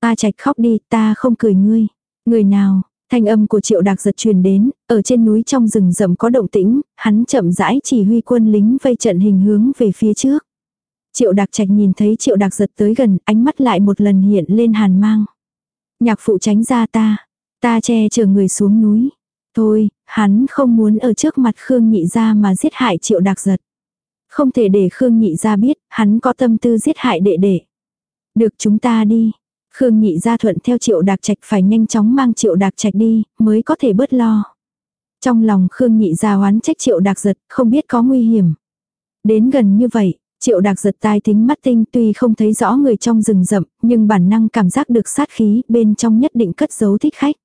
A: A trạch khóc đi, ta không cười ngươi. Người nào, thanh âm của triệu đạc giật truyền đến, ở trên núi trong rừng rậm có động tĩnh, hắn chậm rãi chỉ huy quân lính vây trận hình hướng về phía trước. Triệu đạc trạch nhìn thấy triệu đạc giật tới gần, ánh mắt lại một lần hiện lên hàn mang. Nhạc phụ tránh ra ta, ta che chở người xuống núi. Thôi, hắn không muốn ở trước mặt Khương Nhị Gia mà giết hại triệu đặc giật. Không thể để Khương Nhị Gia biết, hắn có tâm tư giết hại đệ đệ. Được chúng ta đi. Khương Nhị Gia thuận theo triệu đặc trạch phải nhanh chóng mang triệu đặc trạch đi, mới có thể bớt lo. Trong lòng Khương Nhị Gia oán trách triệu đặc giật, không biết có nguy hiểm. Đến gần như vậy, Triệu đặc giật tai tính mắt tinh tuy không thấy rõ người trong rừng rậm, nhưng bản năng cảm giác được sát khí bên trong nhất định cất giấu thích khách.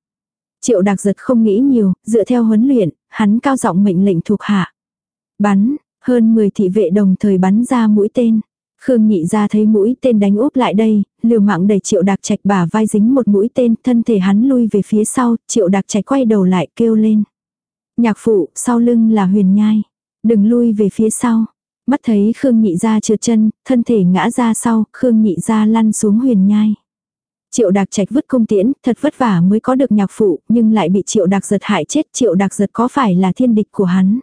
A: Triệu đặc giật không nghĩ nhiều, dựa theo huấn luyện, hắn cao giọng mệnh lệnh thuộc hạ. Bắn, hơn 10 thị vệ đồng thời bắn ra mũi tên. Khương nhị ra thấy mũi tên đánh úp lại đây, liều mạng đẩy triệu đặc trạch bả vai dính một mũi tên, thân thể hắn lui về phía sau, triệu đặc trạch quay đầu lại kêu lên. Nhạc phụ, sau lưng là huyền nhai. Đừng lui về phía sau. Mắt thấy Khương nhị ra trượt chân, thân thể ngã ra sau, Khương nhị ra lăn xuống huyền nhai. Triệu Đạc Trạch vứt cung tiễn, thật vất vả mới có được nhạc phụ, nhưng lại bị Triệu Đạc giật hại chết. Triệu Đạc giật có phải là thiên địch của hắn?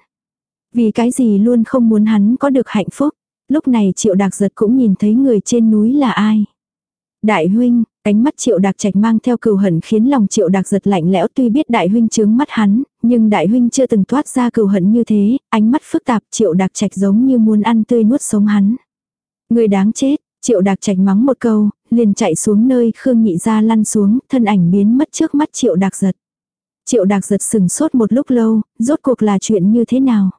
A: Vì cái gì luôn không muốn hắn có được hạnh phúc? Lúc này Triệu Đạc giật cũng nhìn thấy người trên núi là ai? Đại huynh, ánh mắt Triệu Đạc Trạch mang theo cừu hận khiến lòng Triệu Đạc giật lạnh lẽo tuy biết đại huynh chướng mắt hắn, nhưng đại huynh chưa từng thoát ra cừu hận như thế, ánh mắt phức tạp Triệu Đạc Trạch giống như muốn ăn tươi nuốt sống hắn. Người đáng chết, Triệu Đạc Trạch mắng một câu, liền chạy xuống nơi Khương Nhị Gia lăn xuống, thân ảnh biến mất trước mắt Triệu Đạc Giật. Triệu Đạc Giật sừng sốt một lúc lâu, rốt cuộc là chuyện như thế nào?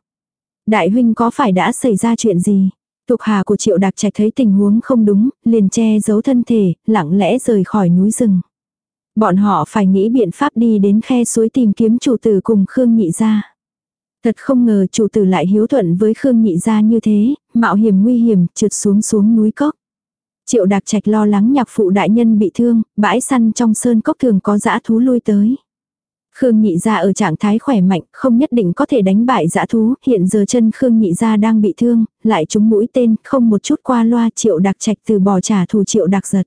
A: Đại huynh có phải đã xảy ra chuyện gì? Thuộc hạ của triệu đạc trạch thấy tình huống không đúng, liền che giấu thân thể, lặng lẽ rời khỏi núi rừng. Bọn họ phải nghĩ biện pháp đi đến khe suối tìm kiếm chủ tử cùng Khương Nhị gia. Thật không ngờ chủ tử lại hiếu thuận với Khương Nhị gia như thế, mạo hiểm nguy hiểm, trượt xuống xuống núi cốc. Triệu Đạc Trạch lo lắng nhạc phụ đại nhân bị thương, bãi săn trong sơn cốc thường có dã thú lui tới. Khương Nhị Gia ở trạng thái khỏe mạnh, không nhất định có thể đánh bại dã thú, hiện giờ chân Khương Nhị Gia đang bị thương, lại trúng mũi tên, không một chút qua loa Triệu Đạc Trạch từ bỏ trả thù Triệu Đạc giật.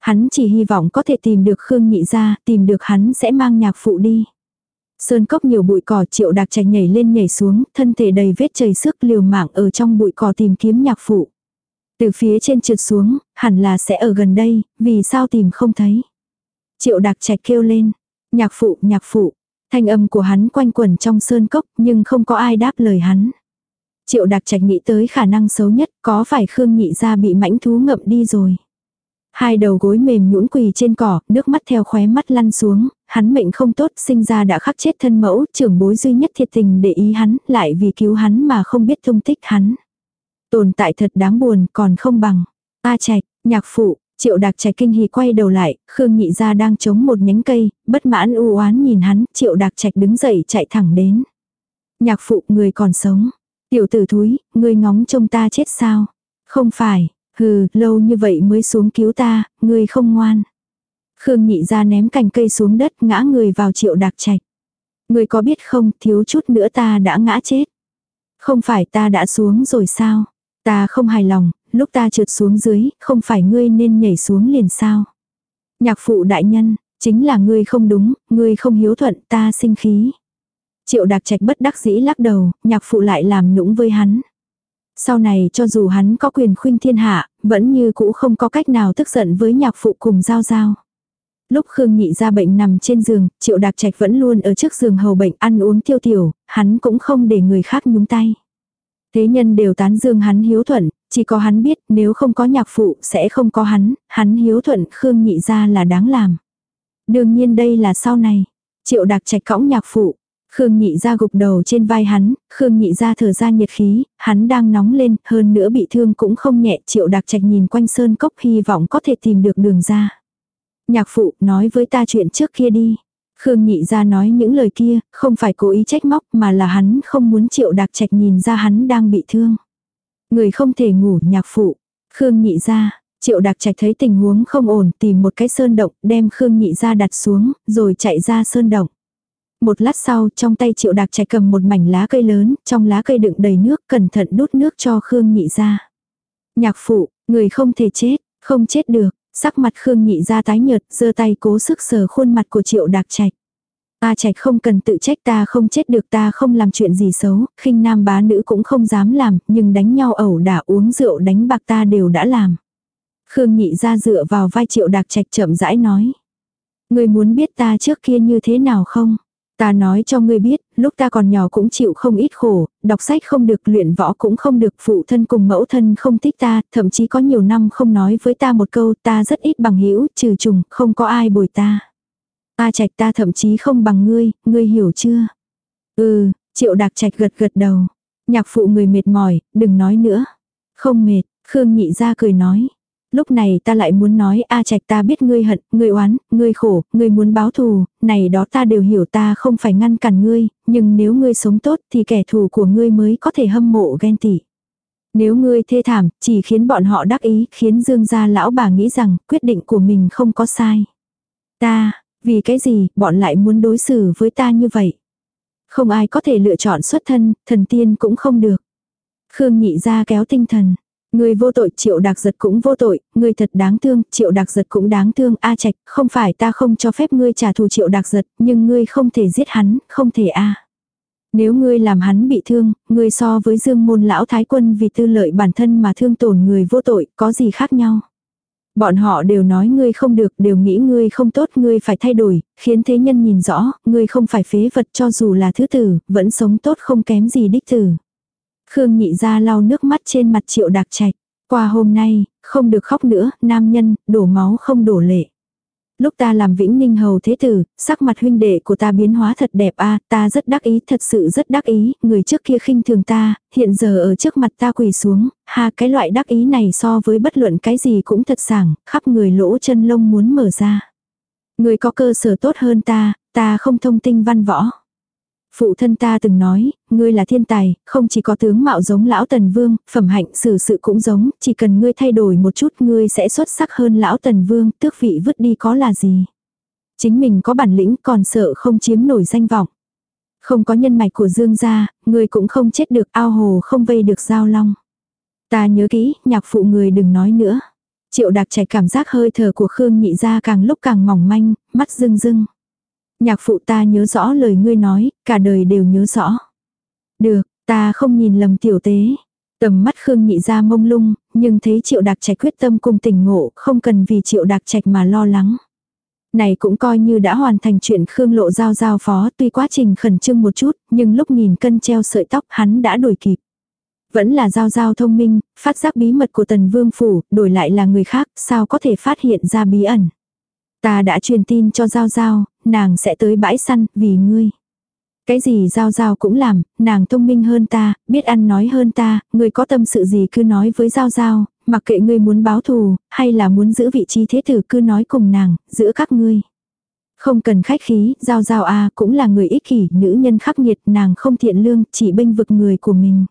A: Hắn chỉ hy vọng có thể tìm được Khương Nhị Gia, tìm được hắn sẽ mang nhạc phụ đi. Sơn cốc nhiều bụi cỏ Triệu Đạc Trạch nhảy lên nhảy xuống, thân thể đầy vết chảy sức liều mạng ở trong bụi cỏ tìm kiếm nhạc phụ. Từ phía trên trượt xuống, hẳn là sẽ ở gần đây, vì sao tìm không thấy. Triệu đặc Trạch kêu lên, Nhạc phụ, nhạc phụ. Thanh âm của hắn quanh quẩn trong sơn cốc nhưng không có ai đáp lời hắn. Triệu đặc trạch nghĩ tới khả năng xấu nhất có phải Khương nhị ra bị mãnh thú ngậm đi rồi. Hai đầu gối mềm nhũn quỳ trên cỏ, nước mắt theo khóe mắt lăn xuống, hắn mệnh không tốt, sinh ra đã khắc chết thân mẫu, trưởng bối duy nhất thiệt tình để ý hắn, lại vì cứu hắn mà không biết thông tích hắn. Tồn tại thật đáng buồn, còn không bằng. A trạch, nhạc phụ, Triệu Đạc Trạch kinh hỉ quay đầu lại, Khương Nhị gia đang chống một nhánh cây, bất mãn u oán nhìn hắn, Triệu Đạc Trạch đứng dậy chạy thẳng đến. Nhạc phụ, người còn sống. Tiểu tử thúi, người ngóng trông ta chết sao? Không phải, hừ, lâu như vậy mới xuống cứu ta, người không ngoan. Khương Nhị gia ném cành cây xuống đất, ngã người vào Triệu Đạc Trạch. Người có biết không, thiếu chút nữa ta đã ngã chết. Không phải ta đã xuống rồi sao? Ta không hài lòng, lúc ta trượt xuống dưới, không phải ngươi nên nhảy xuống liền sao. Nhạc phụ đại nhân, chính là ngươi không đúng, ngươi không hiếu thuận, ta sinh khí. Triệu đặc trạch bất đắc dĩ lắc đầu, nhạc phụ lại làm nũng với hắn. Sau này cho dù hắn có quyền khuynh thiên hạ, vẫn như cũ không có cách nào tức giận với nhạc phụ cùng giao giao. Lúc Khương Nhị ra bệnh nằm trên giường, Triệu đặc Trạch vẫn luôn ở trước giường hầu bệnh ăn uống tiêu tiểu, hắn cũng không để người khác nhúng tay. Thế nhân đều tán dương hắn hiếu thuận, chỉ có hắn biết nếu không có nhạc phụ sẽ không có hắn, hắn hiếu thuận Khương nhị ra là đáng làm. Đương nhiên đây là sau này. Triệu đặc trạch cõng nhạc phụ. Khương nhị ra gục đầu trên vai hắn, Khương nhị ra thở ra nhiệt khí, hắn đang nóng lên, hơn nữa bị thương cũng không nhẹ. Triệu đặc trạch nhìn quanh sơn cốc hy vọng có thể tìm được đường ra. Nhạc phụ nói với ta chuyện trước kia đi. Khương nhị ra nói những lời kia, không phải cố ý trách móc mà là hắn không muốn triệu đặc trạch nhìn ra hắn đang bị thương. Người không thể ngủ nhạc phụ. Khương nhị ra, triệu đặc trạch thấy tình huống không ổn tìm một cái sơn động đem Khương nhị ra đặt xuống, rồi chạy ra sơn động. Một lát sau trong tay triệu đặc trạch cầm một mảnh lá cây lớn, trong lá cây đựng đầy nước cẩn thận đút nước cho Khương nhị ra. Nhạc phụ, người không thể chết, không chết được, Sắc mặt Khương nhị ra tái nhợt, giơ tay cố sức sờ khuôn mặt của triệu đạc trạch. A trạch không cần tự trách ta không chết được ta không làm chuyện gì xấu, khinh nam bá nữ cũng không dám làm, nhưng đánh nhau ẩu đả uống rượu đánh bạc ta đều đã làm. Khương nhị ra dựa vào vai triệu đạc trạch chậm rãi nói. Người muốn biết ta trước kia như thế nào không? Ta nói cho ngươi biết, lúc ta còn nhỏ cũng chịu không ít khổ, đọc sách không được, luyện võ cũng không được, phụ thân cùng mẫu thân không thích ta, thậm chí có nhiều năm không nói với ta một câu, ta rất ít bằng hữu trừ trùng, không có ai bồi ta. Ta trạch ta thậm chí không bằng ngươi, ngươi hiểu chưa? Ừ, triệu đặc trạch gật gật đầu. Nhạc phụ người mệt mỏi, đừng nói nữa. Không mệt, Khương nhị ra cười nói. Lúc này ta lại muốn nói A Trạch ta biết ngươi hận, ngươi oán, ngươi khổ, ngươi muốn báo thù, này đó ta đều hiểu ta không phải ngăn cản ngươi, nhưng nếu ngươi sống tốt thì kẻ thù của ngươi mới có thể hâm mộ ghen tị. Nếu ngươi thê thảm, chỉ khiến bọn họ đắc ý, khiến Dương gia lão bà nghĩ rằng quyết định của mình không có sai. Ta, vì cái gì, bọn lại muốn đối xử với ta như vậy? Không ai có thể lựa chọn xuất thân, thần tiên cũng không được. Khương nhị ra kéo tinh thần. Người vô tội, triệu đặc giật cũng vô tội, người thật đáng thương, triệu đặc giật cũng đáng thương, a trạch, không phải ta không cho phép ngươi trả thù triệu đặc giật, nhưng ngươi không thể giết hắn, không thể a. Nếu ngươi làm hắn bị thương, ngươi so với dương môn lão thái quân vì tư lợi bản thân mà thương tổn người vô tội, có gì khác nhau. Bọn họ đều nói ngươi không được, đều nghĩ ngươi không tốt, ngươi phải thay đổi, khiến thế nhân nhìn rõ, ngươi không phải phế vật cho dù là thứ tử, vẫn sống tốt không kém gì đích tử. Khương nhị ra lau nước mắt trên mặt triệu đặc trạch. Qua hôm nay, không được khóc nữa, nam nhân, đổ máu không đổ lệ. Lúc ta làm vĩnh ninh hầu thế tử, sắc mặt huynh đệ của ta biến hóa thật đẹp a ta rất đắc ý, thật sự rất đắc ý, người trước kia khinh thường ta, hiện giờ ở trước mặt ta quỳ xuống, ha cái loại đắc ý này so với bất luận cái gì cũng thật sảng, khắp người lỗ chân lông muốn mở ra. Người có cơ sở tốt hơn ta, ta không thông tinh văn võ. Phụ thân ta từng nói, ngươi là thiên tài, không chỉ có tướng mạo giống lão tần vương, phẩm hạnh xử sự cũng giống, chỉ cần ngươi thay đổi một chút ngươi sẽ xuất sắc hơn lão tần vương, tước vị vứt đi có là gì. Chính mình có bản lĩnh còn sợ không chiếm nổi danh vọng. Không có nhân mạch của dương gia, ngươi cũng không chết được ao hồ không vây được giao long. Ta nhớ kỹ, nhạc phụ người đừng nói nữa. Triệu đặc trải cảm giác hơi thở của Khương nhị ra càng lúc càng mỏng manh, mắt rưng rưng. Nhạc phụ ta nhớ rõ lời ngươi nói, cả đời đều nhớ rõ. Được, ta không nhìn lầm tiểu tế. Tầm mắt Khương nhị ra mông lung, nhưng thấy triệu đặc trạch quyết tâm cùng tình ngộ, không cần vì triệu đặc trạch mà lo lắng. Này cũng coi như đã hoàn thành chuyện Khương lộ giao giao phó tuy quá trình khẩn trương một chút, nhưng lúc nhìn cân treo sợi tóc hắn đã đuổi kịp. Vẫn là giao giao thông minh, phát giác bí mật của tần vương phủ, đổi lại là người khác, sao có thể phát hiện ra bí ẩn. Ta đã truyền tin cho Giao Giao, nàng sẽ tới bãi săn, vì ngươi. Cái gì Giao Giao cũng làm, nàng thông minh hơn ta, biết ăn nói hơn ta, ngươi có tâm sự gì cứ nói với Giao Giao, mặc kệ ngươi muốn báo thù, hay là muốn giữ vị trí thế tử cứ nói cùng nàng, giữa các ngươi. Không cần khách khí, Giao Giao a cũng là người ích kỷ, nữ nhân khắc nghiệt, nàng không thiện lương, chỉ bênh vực người của mình.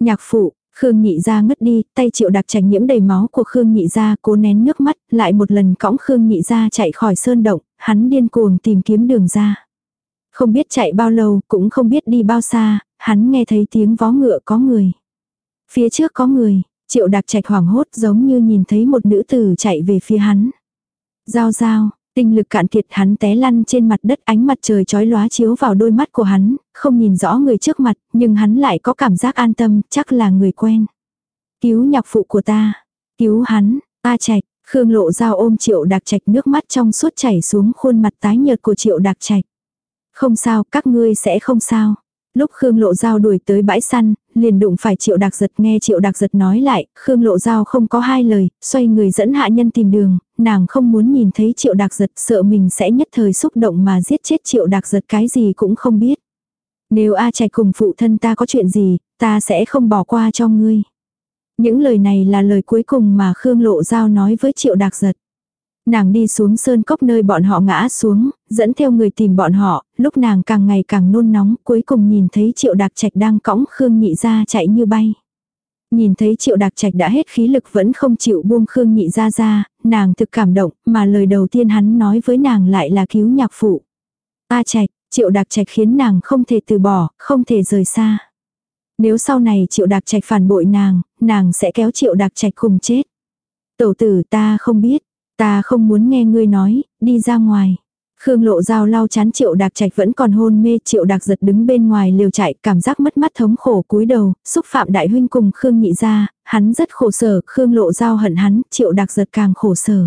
A: Nhạc phụ, Khương nhị ra ngất đi, tay triệu đặc trạch nhiễm đầy máu của Khương nhị ra cố nén nước mắt, lại một lần cõng Khương nhị ra chạy khỏi sơn động, hắn điên cuồng tìm kiếm đường ra. Không biết chạy bao lâu, cũng không biết đi bao xa, hắn nghe thấy tiếng vó ngựa có người. Phía trước có người, triệu đặc trạch hoảng hốt giống như nhìn thấy một nữ tử chạy về phía hắn. Giao giao, Tinh lực cạn kiệt hắn té lăn trên mặt đất ánh mặt trời chói lóa chiếu vào đôi mắt của hắn, không nhìn rõ người trước mặt, nhưng hắn lại có cảm giác an tâm, chắc là người quen. Cứu nhạc phụ của ta, cứu hắn, ta trạch, Khương lộ dao ôm triệu đặc trạch nước mắt trong suốt chảy xuống khuôn mặt tái nhợt của triệu đặc trạch. Không sao, các ngươi sẽ không sao. Lúc Khương Lộ Giao đuổi tới bãi săn, liền đụng phải Triệu Đặc Giật nghe Triệu Đặc Giật nói lại, Khương Lộ Giao không có hai lời, xoay người dẫn hạ nhân tìm đường, nàng không muốn nhìn thấy Triệu Đặc Giật sợ mình sẽ nhất thời xúc động mà giết chết Triệu Đặc Giật cái gì cũng không biết. Nếu A Trạch cùng phụ thân ta có chuyện gì, ta sẽ không bỏ qua cho ngươi. Những lời này là lời cuối cùng mà Khương Lộ Giao nói với Triệu Đặc Giật. Nàng đi xuống sơn cốc nơi bọn họ ngã xuống, dẫn theo người tìm bọn họ, lúc nàng càng ngày càng nôn nóng, cuối cùng nhìn thấy triệu đặc trạch đang cõng Khương Nhị ra chạy như bay. Nhìn thấy triệu đặc trạch đã hết khí lực vẫn không chịu buông Khương Nhị ra ra, nàng thực cảm động, mà lời đầu tiên hắn nói với nàng lại là cứu nhạc phụ. A trạch, triệu đặc trạch khiến nàng không thể từ bỏ, không thể rời xa. Nếu sau này triệu đặc trạch phản bội nàng, nàng sẽ kéo triệu đặc trạch cùng chết. Tẩu tử ta không biết, Ta không muốn nghe ngươi nói, đi ra ngoài. Khương lộ dao lau chán triệu đạc trạch vẫn còn hôn mê triệu đạc giật đứng bên ngoài liều chạy cảm giác mất mắt thống khổ cúi đầu, xúc phạm đại huynh cùng Khương nhị ra, hắn rất khổ sở, Khương lộ dao hận hắn, triệu đạc giật càng khổ sở.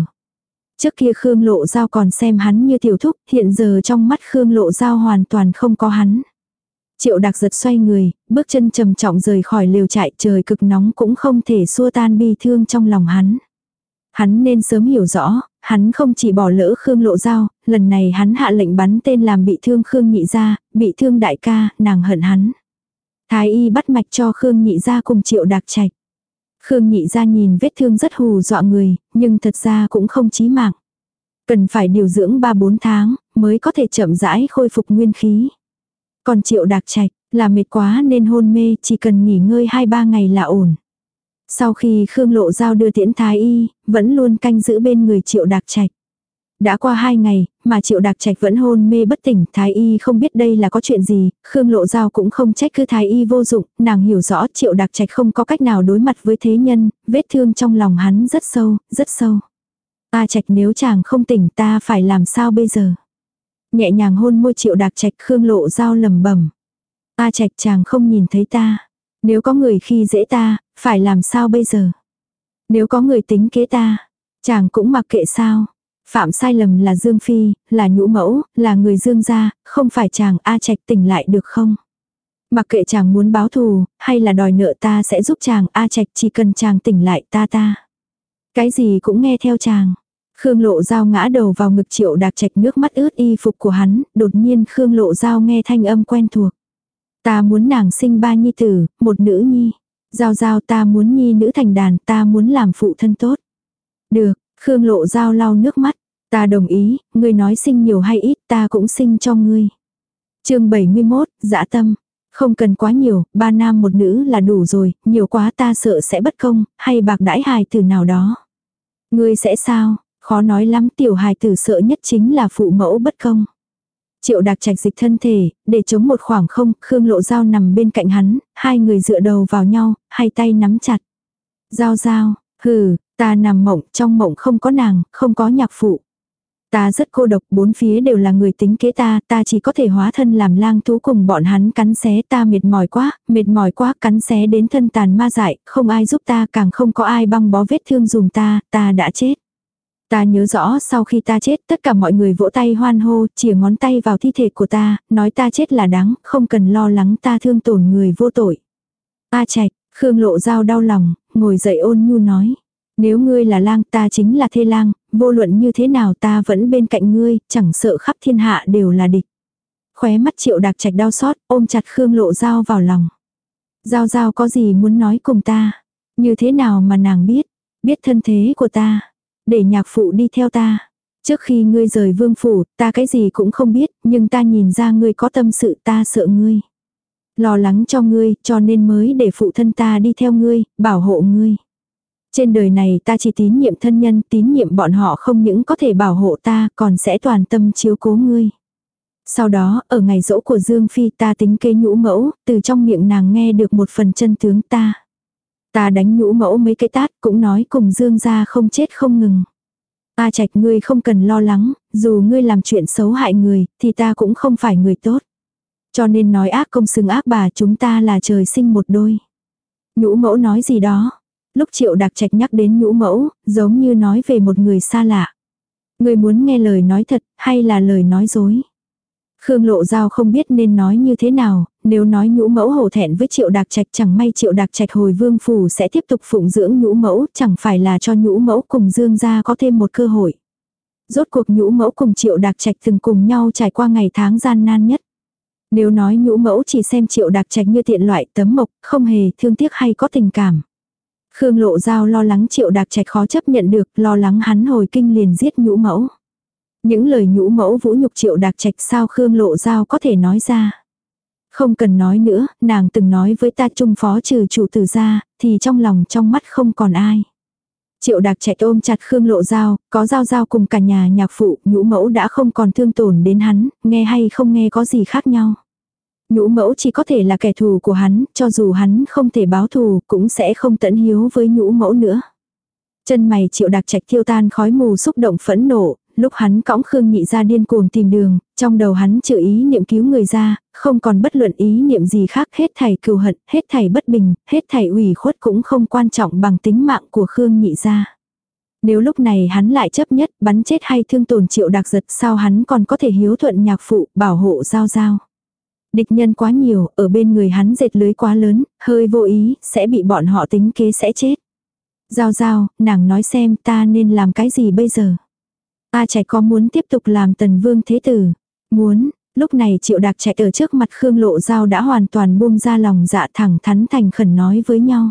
A: Trước kia Khương lộ dao còn xem hắn như tiểu thúc, hiện giờ trong mắt Khương lộ dao hoàn toàn không có hắn. Triệu đạc giật xoay người, bước chân trầm trọng rời khỏi liều chạy trời cực nóng cũng không thể xua tan bi thương trong lòng hắn. Hắn nên sớm hiểu rõ, hắn không chỉ bỏ lỡ Khương Lộ Giao, lần này hắn hạ lệnh bắn tên làm bị thương Khương Nhị Gia, bị thương đại ca, nàng hận hắn. Thái y bắt mạch cho Khương Nhị Gia cùng triệu đạc trạch. Khương Nhị Gia nhìn vết thương rất hù dọa người, nhưng thật ra cũng không chí mạng. Cần phải điều dưỡng 3-4 tháng, mới có thể chậm rãi khôi phục nguyên khí. Còn triệu đạc trạch, là mệt quá nên hôn mê, chỉ cần nghỉ ngơi 2-3 ngày là ổn. Sau khi Khương Lộ Giao đưa tiễn thái y, vẫn luôn canh giữ bên người Triệu Đạc Trạch. Đã qua hai ngày, mà Triệu Đạc Trạch vẫn hôn mê bất tỉnh, Thái Y không biết đây là có chuyện gì, Khương Lộ Giao cũng không trách cứ Thái Y vô dụng, nàng hiểu rõ Triệu Đạc Trạch không có cách nào đối mặt với thế nhân, vết thương trong lòng hắn rất sâu, rất sâu. Ta Trạch nếu chàng không tỉnh ta phải làm sao bây giờ? Nhẹ nhàng hôn môi Triệu Đạc Trạch Khương Lộ Giao lầm bẩm Ta Trạch chàng không nhìn thấy ta. Nếu có người khi dễ ta, phải làm sao bây giờ? Nếu có người tính kế ta, chàng cũng mặc kệ sao? Phạm sai lầm là Dương Phi, là nhũ mẫu, là người Dương gia, không phải chàng A Trạch tỉnh lại được không? Mặc kệ chàng muốn báo thù, hay là đòi nợ ta sẽ giúp chàng A Trạch chỉ cần chàng tỉnh lại ta ta. Cái gì cũng nghe theo chàng. Khương Lộ Giao ngã đầu vào ngực Triệu Đạc Trạch nước mắt ướt y phục của hắn, đột nhiên Khương Lộ Giao nghe thanh âm quen thuộc. Ta muốn nàng sinh ba nhi tử, một nữ nhi. Giao giao ta muốn nhi nữ thành đàn, ta muốn làm phụ thân tốt. Được, Khương Lộ Giao lau nước mắt. Ta đồng ý, ngươi nói sinh nhiều hay ít ta cũng sinh cho ngươi. chương 71, dã tâm. Không cần quá nhiều, ba nam một nữ là đủ rồi, nhiều quá ta sợ sẽ bất công, hay bạc đãi hài tử nào đó. Ngươi sẽ sao, khó nói lắm tiểu hài tử sợ nhất chính là phụ mẫu bất công. Triệu đặc trạch dịch thân thể, để chống một khoảng không, Khương Lộ Giao nằm bên cạnh hắn, hai người dựa đầu vào nhau, hai tay nắm chặt. Giao giao, hừ, ta nằm mộng, trong mộng không có nàng, không có nhạc phụ. Ta rất cô độc, bốn phía đều là người tính kế ta, ta chỉ có thể hóa thân làm lang thú cùng bọn hắn cắn xé ta mệt mỏi quá, mệt mỏi quá, cắn xé đến thân tàn ma dại, không ai giúp ta, càng không có ai băng bó vết thương dùng ta, ta đã chết. Ta nhớ rõ sau khi ta chết tất cả mọi người vỗ tay hoan hô, chìa ngón tay vào thi thể của ta, nói ta chết là đáng, không cần lo lắng ta thương tổn người vô tội. A trạch, Khương lộ giao đau lòng, ngồi dậy ôn nhu nói. Nếu ngươi là lang ta chính là thê lang, vô luận như thế nào ta vẫn bên cạnh ngươi, chẳng sợ khắp thiên hạ đều là địch. Khóe mắt triệu đạc trạch đau xót, ôm chặt Khương lộ giao vào lòng. Giao giao có gì muốn nói cùng ta? Như thế nào mà nàng biết? Biết thân thế của ta. Để nhạc phụ đi theo ta. Trước khi ngươi rời vương phủ, ta cái gì cũng không biết, nhưng ta nhìn ra ngươi có tâm sự ta sợ ngươi. Lo lắng cho ngươi, cho nên mới để phụ thân ta đi theo ngươi, bảo hộ ngươi. Trên đời này ta chỉ tín nhiệm thân nhân, tín nhiệm bọn họ không những có thể bảo hộ ta, còn sẽ toàn tâm chiếu cố ngươi. Sau đó, ở ngày rỗ của Dương Phi ta tính kế nhũ mẫu, từ trong miệng nàng nghe được một phần chân tướng ta. Ta đánh nhũ mẫu mấy cái tát cũng nói cùng Dương ra không chết không ngừng. Ta trạch ngươi không cần lo lắng, dù ngươi làm chuyện xấu hại người, thì ta cũng không phải người tốt. Cho nên nói ác công xứng ác bà chúng ta là trời sinh một đôi. Nhũ mẫu nói gì đó. Lúc triệu đặc trạch nhắc đến nhũ mẫu, giống như nói về một người xa lạ. Người muốn nghe lời nói thật, hay là lời nói dối. Khương Lộ Giao không biết nên nói như thế nào, nếu nói nhũ mẫu hổ thẹn với triệu đạc trạch chẳng may triệu đạc trạch hồi vương phủ sẽ tiếp tục phụng dưỡng nhũ mẫu, chẳng phải là cho nhũ mẫu cùng dương gia có thêm một cơ hội. Rốt cuộc nhũ mẫu cùng triệu đạc trạch từng cùng nhau trải qua ngày tháng gian nan nhất. Nếu nói nhũ mẫu chỉ xem triệu đạc trạch như tiện loại tấm mộc, không hề thương tiếc hay có tình cảm. Khương Lộ Giao lo lắng triệu đạc trạch khó chấp nhận được, lo lắng hắn hồi kinh liền giết nhũ mẫu. Những lời nhũ mẫu vũ nhục triệu đạc trạch sao Khương Lộ Giao có thể nói ra. Không cần nói nữa, nàng từng nói với ta trung phó trừ chủ tử ra, thì trong lòng trong mắt không còn ai. Triệu đạc chạy ôm chặt Khương Lộ Giao, có Giao Giao cùng cả nhà nhạc phụ, nhũ mẫu đã không còn thương tổn đến hắn, nghe hay không nghe có gì khác nhau. Nhũ mẫu chỉ có thể là kẻ thù của hắn, cho dù hắn không thể báo thù, cũng sẽ không tận hiếu với nhũ mẫu nữa. Chân mày triệu đạc trạch thiêu tan khói mù xúc động phẫn nộ, lúc hắn cõng Khương Nhị ra điên cuồng tìm đường, trong đầu hắn chữ ý niệm cứu người ra, không còn bất luận ý niệm gì khác hết thảy cừu hận, hết thảy bất bình, hết thảy ủy khuất cũng không quan trọng bằng tính mạng của Khương Nhị ra. Nếu lúc này hắn lại chấp nhất bắn chết hay thương tổn triệu đặc giật sao hắn còn có thể hiếu thuận nhạc phụ bảo hộ giao giao. Địch nhân quá nhiều, ở bên người hắn dệt lưới quá lớn, hơi vô ý, sẽ bị bọn họ tính kế sẽ chết. Giao giao, nàng nói xem ta nên làm cái gì bây giờ. A trẻ có muốn tiếp tục làm tần vương thế tử? Muốn, lúc này triệu đạc chạy ở trước mặt Khương Lộ Giao đã hoàn toàn buông ra lòng dạ thẳng thắn thành khẩn nói với nhau.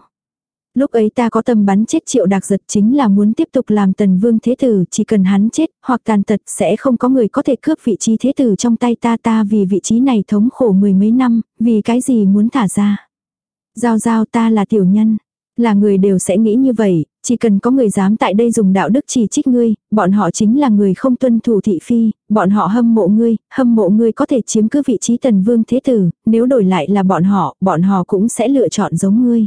A: Lúc ấy ta có tâm bắn chết triệu đạc giật chính là muốn tiếp tục làm tần vương thế tử, chỉ cần hắn chết, hoặc tàn tật sẽ không có người có thể cướp vị trí thế tử trong tay ta ta vì vị trí này thống khổ mười mấy năm, vì cái gì muốn thả ra. Giao giao ta là tiểu nhân, là người đều sẽ nghĩ như vậy, chỉ cần có người dám tại đây dùng đạo đức chỉ trích ngươi, bọn họ chính là người không tuân thủ thị phi, bọn họ hâm mộ ngươi, hâm mộ ngươi có thể chiếm cứ vị trí tần vương thế tử, nếu đổi lại là bọn họ, bọn họ cũng sẽ lựa chọn giống ngươi.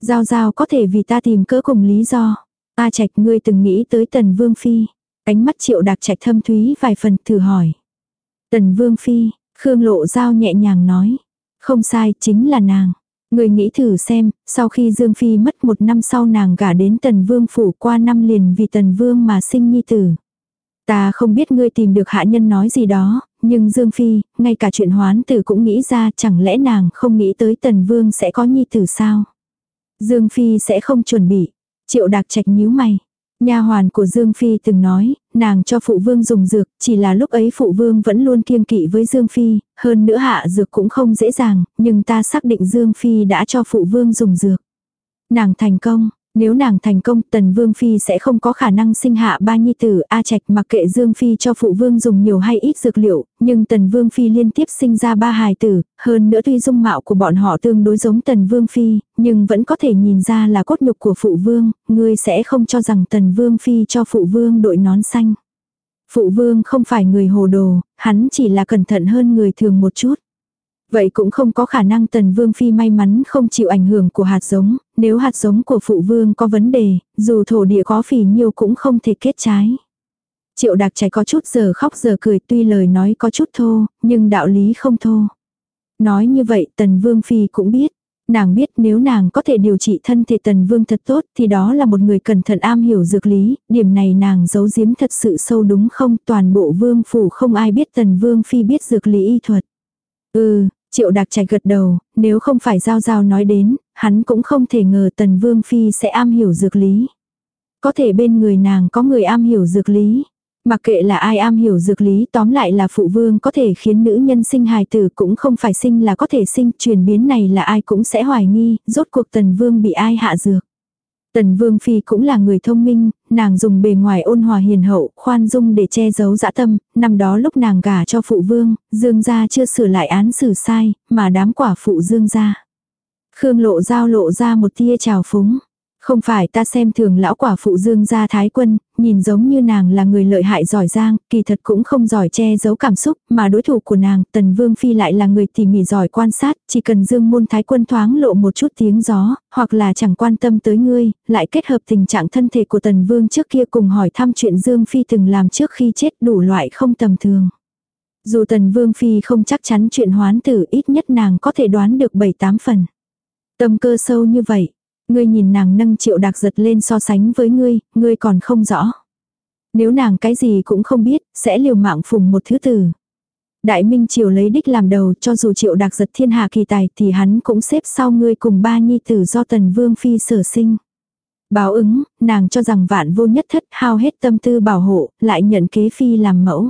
A: Giao giao có thể vì ta tìm cỡ cùng lý do. Ta trạch ngươi từng nghĩ tới tần vương phi. Ánh mắt triệu đặc trạch thâm thúy vài phần thử hỏi. Tần vương phi, Khương lộ giao nhẹ nhàng nói. Không sai, chính là nàng. Người nghĩ thử xem, sau khi Dương Phi mất một năm sau nàng gả đến Tần Vương phủ qua năm liền vì Tần Vương mà sinh nhi tử. Ta không biết ngươi tìm được hạ nhân nói gì đó, nhưng Dương Phi, ngay cả chuyện hoán tử cũng nghĩ ra chẳng lẽ nàng không nghĩ tới Tần Vương sẽ có nhi tử sao? Dương Phi sẽ không chuẩn bị. Triệu Đạc Trạch nhíu mày. Nha hoàn của Dương Phi từng nói, nàng cho phụ vương dùng dược, chỉ là lúc ấy phụ vương vẫn luôn kiêng kỵ với Dương Phi, hơn nữa hạ dược cũng không dễ dàng, nhưng ta xác định Dương Phi đã cho phụ vương dùng dược. Nàng thành công, nếu nàng thành công, Tần Vương Phi sẽ không có khả năng sinh hạ ba nhi tử A Trạch mặc kệ Dương Phi cho phụ vương dùng nhiều hay ít dược liệu, nhưng Tần Vương Phi liên tiếp sinh ra ba hài tử, hơn nữa tuy dung mạo của bọn họ tương đối giống Tần Vương Phi, nhưng vẫn có thể nhìn ra là cốt nhục của phụ vương, ngươi sẽ không cho rằng Tần Vương Phi cho phụ vương đội nón xanh. Phụ vương không phải người hồ đồ, hắn chỉ là cẩn thận hơn người thường một chút. Vậy cũng không có khả năng tần vương phi may mắn không chịu ảnh hưởng của hạt giống, nếu hạt giống của phụ vương có vấn đề, dù thổ địa có phì nhiêu cũng không thể kết trái. Triệu đặc trẻ có chút giờ khóc giờ cười tuy lời nói có chút thô, nhưng đạo lý không thô. Nói như vậy tần vương phi cũng biết. Nàng biết nếu nàng có thể điều trị thân thể tần vương thật tốt thì đó là một người cẩn thận am hiểu dược lý, điểm này nàng giấu giếm thật sự sâu đúng không toàn bộ vương phủ không ai biết tần vương phi biết dược lý y thuật. Ừ, Triệu Đạc trạch gật đầu, nếu không phải giao giao nói đến, hắn cũng không thể ngờ tần vương phi sẽ am hiểu dược lý. Có thể bên người nàng có người am hiểu dược lý. Mặc kệ là ai am hiểu dược lý tóm lại là phụ vương có thể khiến nữ nhân sinh hài tử cũng không phải sinh là có thể sinh, chuyển biến này là ai cũng sẽ hoài nghi, rốt cuộc tần vương bị ai hạ dược. Tần Vương Phi cũng là người thông minh, nàng dùng bề ngoài ôn hòa hiền hậu, khoan dung để che giấu dã tâm, năm đó lúc nàng gả cho phụ vương, Dương gia chưa sửa lại án xử sai, mà đám quả phụ Dương gia. Khương lộ giao lộ ra một tia trào phúng. Không phải ta xem thường lão quả phụ dương gia thái quân, nhìn giống như nàng là người lợi hại giỏi giang, kỳ thật cũng không giỏi che giấu cảm xúc, mà đối thủ của nàng, tần vương phi lại là người tỉ mỉ giỏi quan sát, chỉ cần dương môn thái quân thoáng lộ một chút tiếng gió, hoặc là chẳng quan tâm tới ngươi, lại kết hợp tình trạng thân thể của tần vương trước kia cùng hỏi thăm chuyện dương phi từng làm trước khi chết đủ loại không tầm thường. Dù tần vương phi không chắc chắn chuyện hoán tử ít nhất nàng có thể đoán được 7-8 phần. Tâm cơ sâu như vậy, Ngươi nhìn nàng nâng triệu đặc giật lên so sánh với ngươi, ngươi còn không rõ. Nếu nàng cái gì cũng không biết, sẽ liều mạng phùng một thứ tử. Đại Minh Triều lấy đích làm đầu cho dù triệu đặc giật thiên hạ kỳ tài thì hắn cũng xếp sau ngươi cùng ba nhi tử do tần vương phi sở sinh. Báo ứng, nàng cho rằng vạn vô nhất thất hao hết tâm tư bảo hộ, lại nhận kế phi làm mẫu.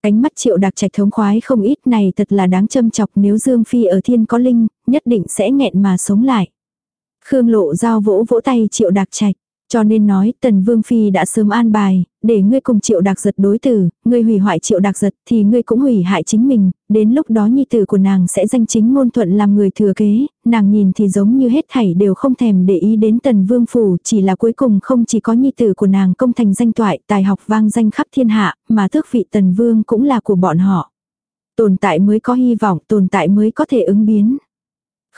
A: Ánh mắt triệu đặc trạch thống khoái không ít này thật là đáng châm chọc nếu Dương Phi ở thiên có linh, nhất định sẽ nghẹn mà sống lại. Khương lộ giao vỗ vỗ tay triệu đặc trạch. Cho nên nói tần vương phi đã sớm an bài, để ngươi cùng triệu đặc giật đối tử, ngươi hủy hoại triệu đặc giật thì ngươi cũng hủy hại chính mình, đến lúc đó nhi tử của nàng sẽ danh chính ngôn thuận làm người thừa kế, nàng nhìn thì giống như hết thảy đều không thèm để ý đến tần vương phủ, chỉ là cuối cùng không chỉ có nhi tử của nàng công thành danh toại, tài học vang danh khắp thiên hạ, mà thước vị tần vương cũng là của bọn họ. Tồn tại mới có hy vọng, tồn tại mới có thể ứng biến.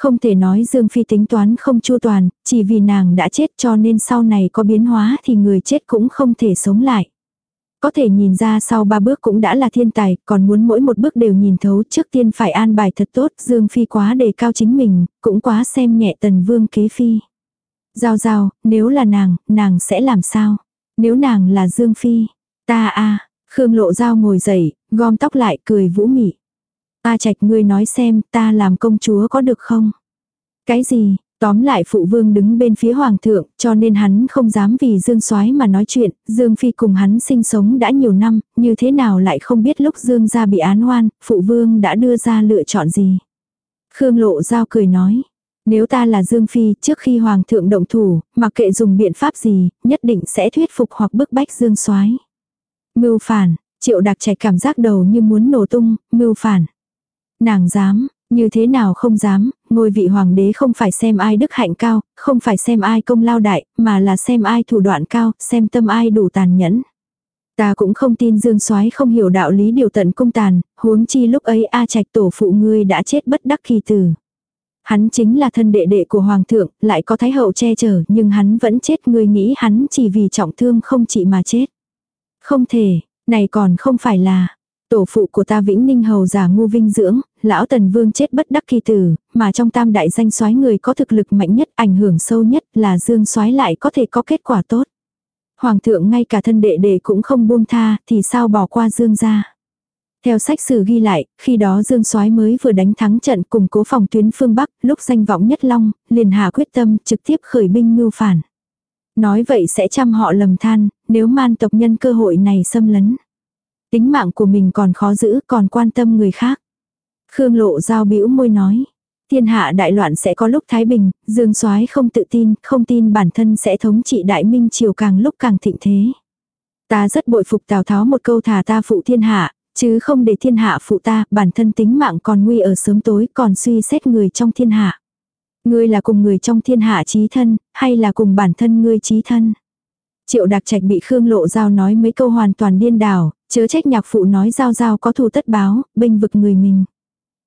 A: Không thể nói Dương Phi tính toán không chu toàn, chỉ vì nàng đã chết cho nên sau này có biến hóa thì người chết cũng không thể sống lại. Có thể nhìn ra sau ba bước cũng đã là thiên tài, còn muốn mỗi một bước đều nhìn thấu trước tiên phải an bài thật tốt, Dương Phi quá đề cao chính mình, cũng quá xem nhẹ tần vương kế phi. Giao giao, nếu là nàng, nàng sẽ làm sao? Nếu nàng là Dương Phi, ta a Khương lộ giao ngồi dậy, gom tóc lại cười vũ mị. A trạch ngươi nói xem ta làm công chúa có được không? Cái gì? Tóm lại phụ vương đứng bên phía hoàng thượng, cho nên hắn không dám vì Dương Soái mà nói chuyện, Dương Phi cùng hắn sinh sống đã nhiều năm, như thế nào lại không biết lúc Dương gia bị án oan, phụ vương đã đưa ra lựa chọn gì. Khương Lộ Giao cười nói, nếu ta là Dương Phi trước khi hoàng thượng động thủ, mặc kệ dùng biện pháp gì, nhất định sẽ thuyết phục hoặc bức bách Dương Soái. Mưu phản, triệu đặc trẻ cảm giác đầu như muốn nổ tung, mưu phản. Nàng dám, như thế nào không dám, ngôi vị hoàng đế không phải xem ai đức hạnh cao, không phải xem ai công lao đại, mà là xem ai thủ đoạn cao, xem tâm ai đủ tàn nhẫn. Ta cũng không tin Dương Soái không hiểu đạo lý điều tận công tàn, huống chi lúc ấy A Trạch tổ phụ ngươi đã chết bất đắc kỳ tử. Hắn chính là thân đệ đệ của hoàng thượng, lại có thái hậu che chở, nhưng hắn vẫn chết, ngươi nghĩ hắn chỉ vì trọng thương không chỉ mà chết. Không thể, này còn không phải là, Tổ phụ của ta Vĩnh Ninh hầu giả ngu vinh dưỡng, lão tần vương chết bất đắc kỳ tử, mà trong tam đại danh soái người có thực lực mạnh nhất, ảnh hưởng sâu nhất là dương soái lại có thể có kết quả tốt. Hoàng thượng ngay cả thân đệ đệ cũng không buông tha, thì sao bỏ qua dương gia. Theo sách sử ghi lại, khi đó Dương Soái mới vừa đánh thắng trận củng cố phòng tuyến phương Bắc, lúc danh vọng nhất long, liền hà quyết tâm trực tiếp khởi binh mưu phản. Nói vậy sẽ chăm họ lầm than, nếu man tộc nhân cơ hội này xâm lấn. Tính mạng của mình còn khó giữ, còn quan tâm người khác. Khương lộ giao bĩu môi nói. Thiên hạ đại loạn sẽ có lúc thái bình, Dương Soái không tự tin, không tin bản thân sẽ thống trị đại minh triều càng lúc càng thịnh thế. Ta rất bội phục Tào Tháo một câu thả ta phụ thiên hạ, chứ không để thiên hạ phụ ta, bản thân tính mạng còn nguy ở sớm tối, còn suy xét người trong thiên hạ. Ngươi là cùng người trong thiên hạ trí thân, hay là cùng bản thân ngươi trí thân? Triệu đặc trạch bị Khương Lộ Giao nói mấy câu hoàn toàn điên đảo, chớ trách nhạc phụ nói Giao Giao có thù tất báo, bênh vực người mình.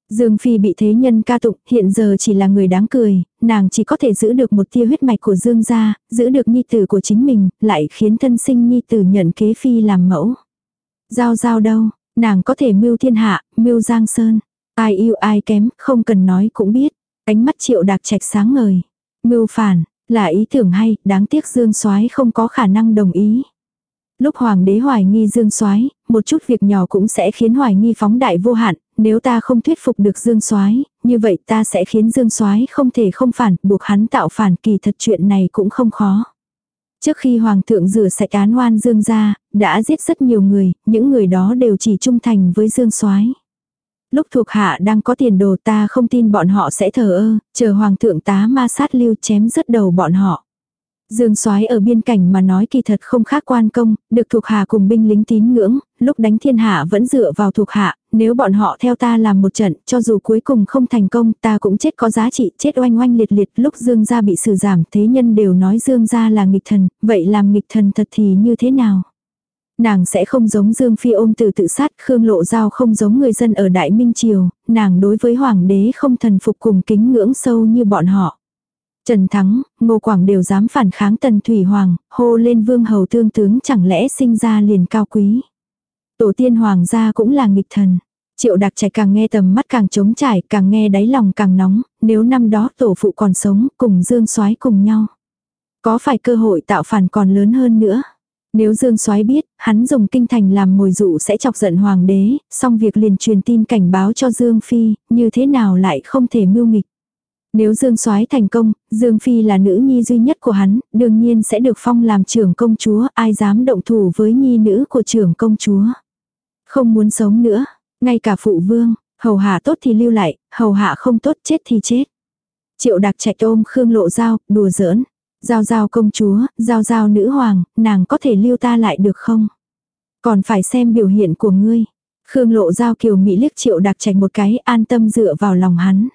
A: Dương Phi bị thế nhân ca tụng, hiện giờ chỉ là người đáng cười, nàng chỉ có thể giữ được một tia huyết mạch của Dương gia, giữ được nhi tử của chính mình, lại khiến thân sinh nhi tử nhận kế Phi làm mẫu. Giao giao đâu, nàng có thể mưu thiên hạ, mưu giang sơn. Ai yêu ai kém, không cần nói cũng biết. Ánh mắt triệu đạc trạch sáng ngời. Mưu phản, là ý tưởng hay, đáng tiếc Dương soái không có khả năng đồng ý. Lúc hoàng đế hoài nghi Dương soái, một chút việc nhỏ cũng sẽ khiến hoài nghi phóng đại vô hạn, nếu ta không thuyết phục được Dương soái, như vậy ta sẽ khiến Dương soái không thể không phản, buộc hắn tạo phản, kỳ thật chuyện này cũng không khó. Trước khi hoàng thượng rửa sạch án oan Dương gia, đã giết rất nhiều người, những người đó đều chỉ trung thành với Dương soái. Lúc thuộc hạ đang có tiền đồ ta không tin bọn họ sẽ thờ ơ, chờ hoàng thượng tá ma sát lưu chém rớt đầu bọn họ. Dương Soái ở biên cảnh mà nói kỳ thật không khác quan công, được thuộc hạ cùng binh lính tín ngưỡng, lúc đánh thiên hạ vẫn dựa vào thuộc hạ, nếu bọn họ theo ta làm một trận, cho dù cuối cùng không thành công, ta cũng chết có giá trị, chết oanh oanh liệt liệt, lúc Dương gia bị xử giảm, thế nhân đều nói Dương gia là nghịch thần, vậy làm nghịch thần thật thì như thế nào? Nàng sẽ không giống Dương Phi ôm từ tự sát, Khương Lộ Giao không giống người dân ở Đại Minh Triều, nàng đối với Hoàng đế không thần phục cùng kính ngưỡng sâu như bọn họ. Trần Thắng, Ngô Quảng đều dám phản kháng Tần Thủy Hoàng, hô lên vương hầu thương tướng chẳng lẽ sinh ra liền cao quý. Tổ tiên Hoàng gia cũng là nghịch thần. Triệu đặc trạch càng nghe tầm mắt càng trống trải, càng nghe đáy lòng càng nóng, nếu năm đó tổ phụ còn sống, cùng Dương soái cùng nhau. Có phải cơ hội tạo phản còn lớn hơn nữa? Nếu Dương Soái biết, hắn dùng kinh thành làm mồi dụ sẽ chọc giận hoàng đế, xong việc liền truyền tin cảnh báo cho Dương Phi, như thế nào lại không thể mưu nghịch. Nếu Dương Soái thành công, Dương Phi là nữ nhi duy nhất của hắn, đương nhiên sẽ được phong làm trưởng công chúa, ai dám động thủ với nhi nữ của trưởng công chúa. Không muốn sống nữa, ngay cả phụ vương, hầu hạ tốt thì lưu lại, hầu hạ không tốt chết thì chết. Triệu đặc trạch ôm Khương Lộ Giao, đùa giỡn. Giao giao công chúa, giao giao nữ hoàng, nàng có thể lưu ta lại được không? Còn phải xem biểu hiện của ngươi. Khương lộ giao kiều mỹ liếc triệu đặc trạch một cái an tâm dựa vào lòng hắn.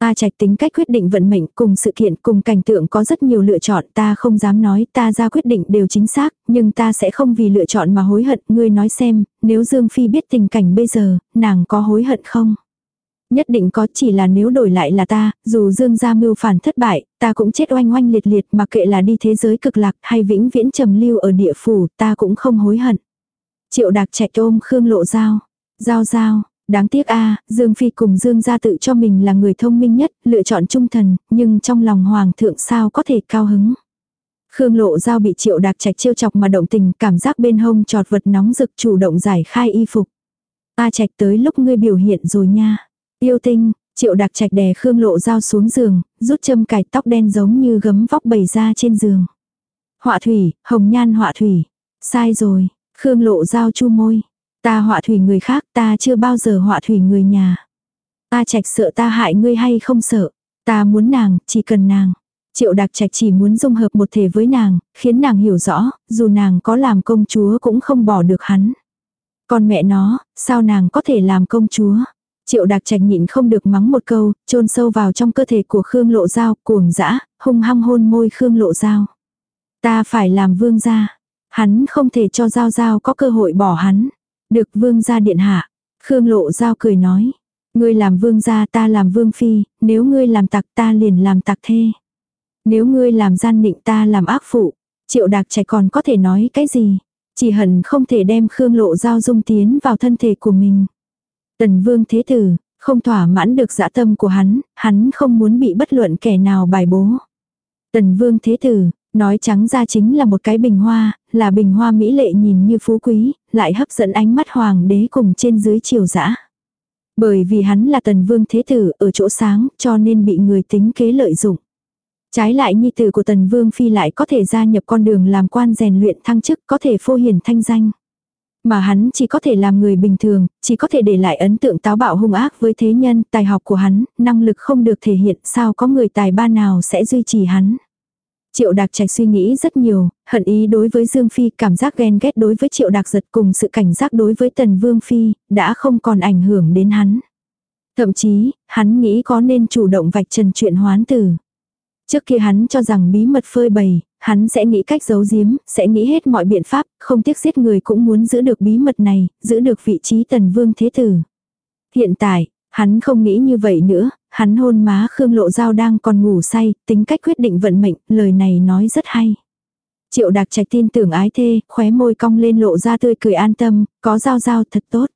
A: Ta trạch tính cách quyết định vận mệnh cùng sự kiện cùng cảnh tượng có rất nhiều lựa chọn ta không dám nói ta ra quyết định đều chính xác, nhưng ta sẽ không vì lựa chọn mà hối hận. Ngươi nói xem, nếu Dương Phi biết tình cảnh bây giờ, nàng có hối hận không? Nhất định có chỉ là nếu đổi lại là ta, dù dương gia mưu phản thất bại, ta cũng chết oanh oanh liệt liệt mà kệ là đi thế giới cực lạc hay vĩnh viễn trầm lưu ở địa phủ, ta cũng không hối hận. Triệu đạc chạy ôm Khương lộ giao. Giao giao, đáng tiếc a Dương Phi cùng Dương gia tự cho mình là người thông minh nhất, lựa chọn trung thần, nhưng trong lòng hoàng thượng sao có thể cao hứng. Khương lộ giao bị triệu đạc trạch trêu chọc mà động tình, cảm giác bên hông trọt vật nóng rực chủ động giải khai y phục. A trạch tới lúc ngươi biểu hiện rồi nha. Yêu tinh, triệu đặc trạch đè Khương Lộ Giao xuống giường, rút châm cài tóc đen giống như gấm vóc bầy ra trên giường. Họa thủy, hồng nhan họa thủy. Sai rồi, Khương Lộ Giao chu môi. Ta họa thủy người khác, ta chưa bao giờ họa thủy người nhà. Ta trạch sợ ta hại ngươi hay không sợ. Ta muốn nàng, chỉ cần nàng. Triệu đặc trạch chỉ muốn dung hợp một thể với nàng, khiến nàng hiểu rõ, dù nàng có làm công chúa cũng không bỏ được hắn. Còn mẹ nó, sao nàng có thể làm công chúa? Triệu Đạc Trạch nhịn không được mắng một câu, chôn sâu vào trong cơ thể của Khương Lộ Giao, cuồng dã, hung hăng hôn môi Khương Lộ Giao. Ta phải làm vương gia. Hắn không thể cho Giao Giao có cơ hội bỏ hắn. Được vương gia điện hạ. Khương Lộ Giao cười nói. Ngươi làm vương gia ta làm vương phi, nếu ngươi làm tặc ta liền làm tặc thê. Nếu ngươi làm gian nịnh ta làm ác phụ. Triệu Đạc Trạch còn có thể nói cái gì? Chỉ hận không thể đem Khương Lộ Giao dung tiến vào thân thể của mình. Tần vương thế tử, không thỏa mãn được dã tâm của hắn, hắn không muốn bị bất luận kẻ nào bài bố. Tần vương thế tử, nói trắng ra chính là một cái bình hoa, là bình hoa mỹ lệ nhìn như phú quý, lại hấp dẫn ánh mắt hoàng đế cùng trên dưới triều dã. Bởi vì hắn là tần vương thế tử ở chỗ sáng cho nên bị người tính kế lợi dụng. Trái lại nhi tử của Tần Vương Phi lại có thể gia nhập con đường làm quan rèn luyện thăng chức có thể phô hiển thanh danh. Mà hắn chỉ có thể làm người bình thường, chỉ có thể để lại ấn tượng táo bạo hung ác với thế nhân, tài học của hắn, năng lực không được thể hiện, sao có người tài ba nào sẽ duy trì hắn. Triệu Đạc Trạch suy nghĩ rất nhiều, hận ý đối với Dương Phi, cảm giác ghen ghét đối với Triệu Đạc Giật cùng sự cảnh giác đối với Tần Vương Phi, đã không còn ảnh hưởng đến hắn. Thậm chí, hắn nghĩ có nên chủ động vạch trần chuyện hoán tử. Trước kia hắn cho rằng bí mật phơi bày, hắn sẽ nghĩ cách giấu giếm, sẽ nghĩ hết mọi biện pháp, không tiếc giết người cũng muốn giữ được bí mật này, giữ được vị trí tần vương thế tử. Hiện tại, hắn không nghĩ như vậy nữa, hắn hôn má Khương Lộ Giao đang còn ngủ say, tính cách quyết định vận mệnh, lời này nói rất hay. Triệu đặc trạch tin tưởng ái thê, khóe môi cong lên lộ ra tươi cười an tâm, có giao giao thật tốt.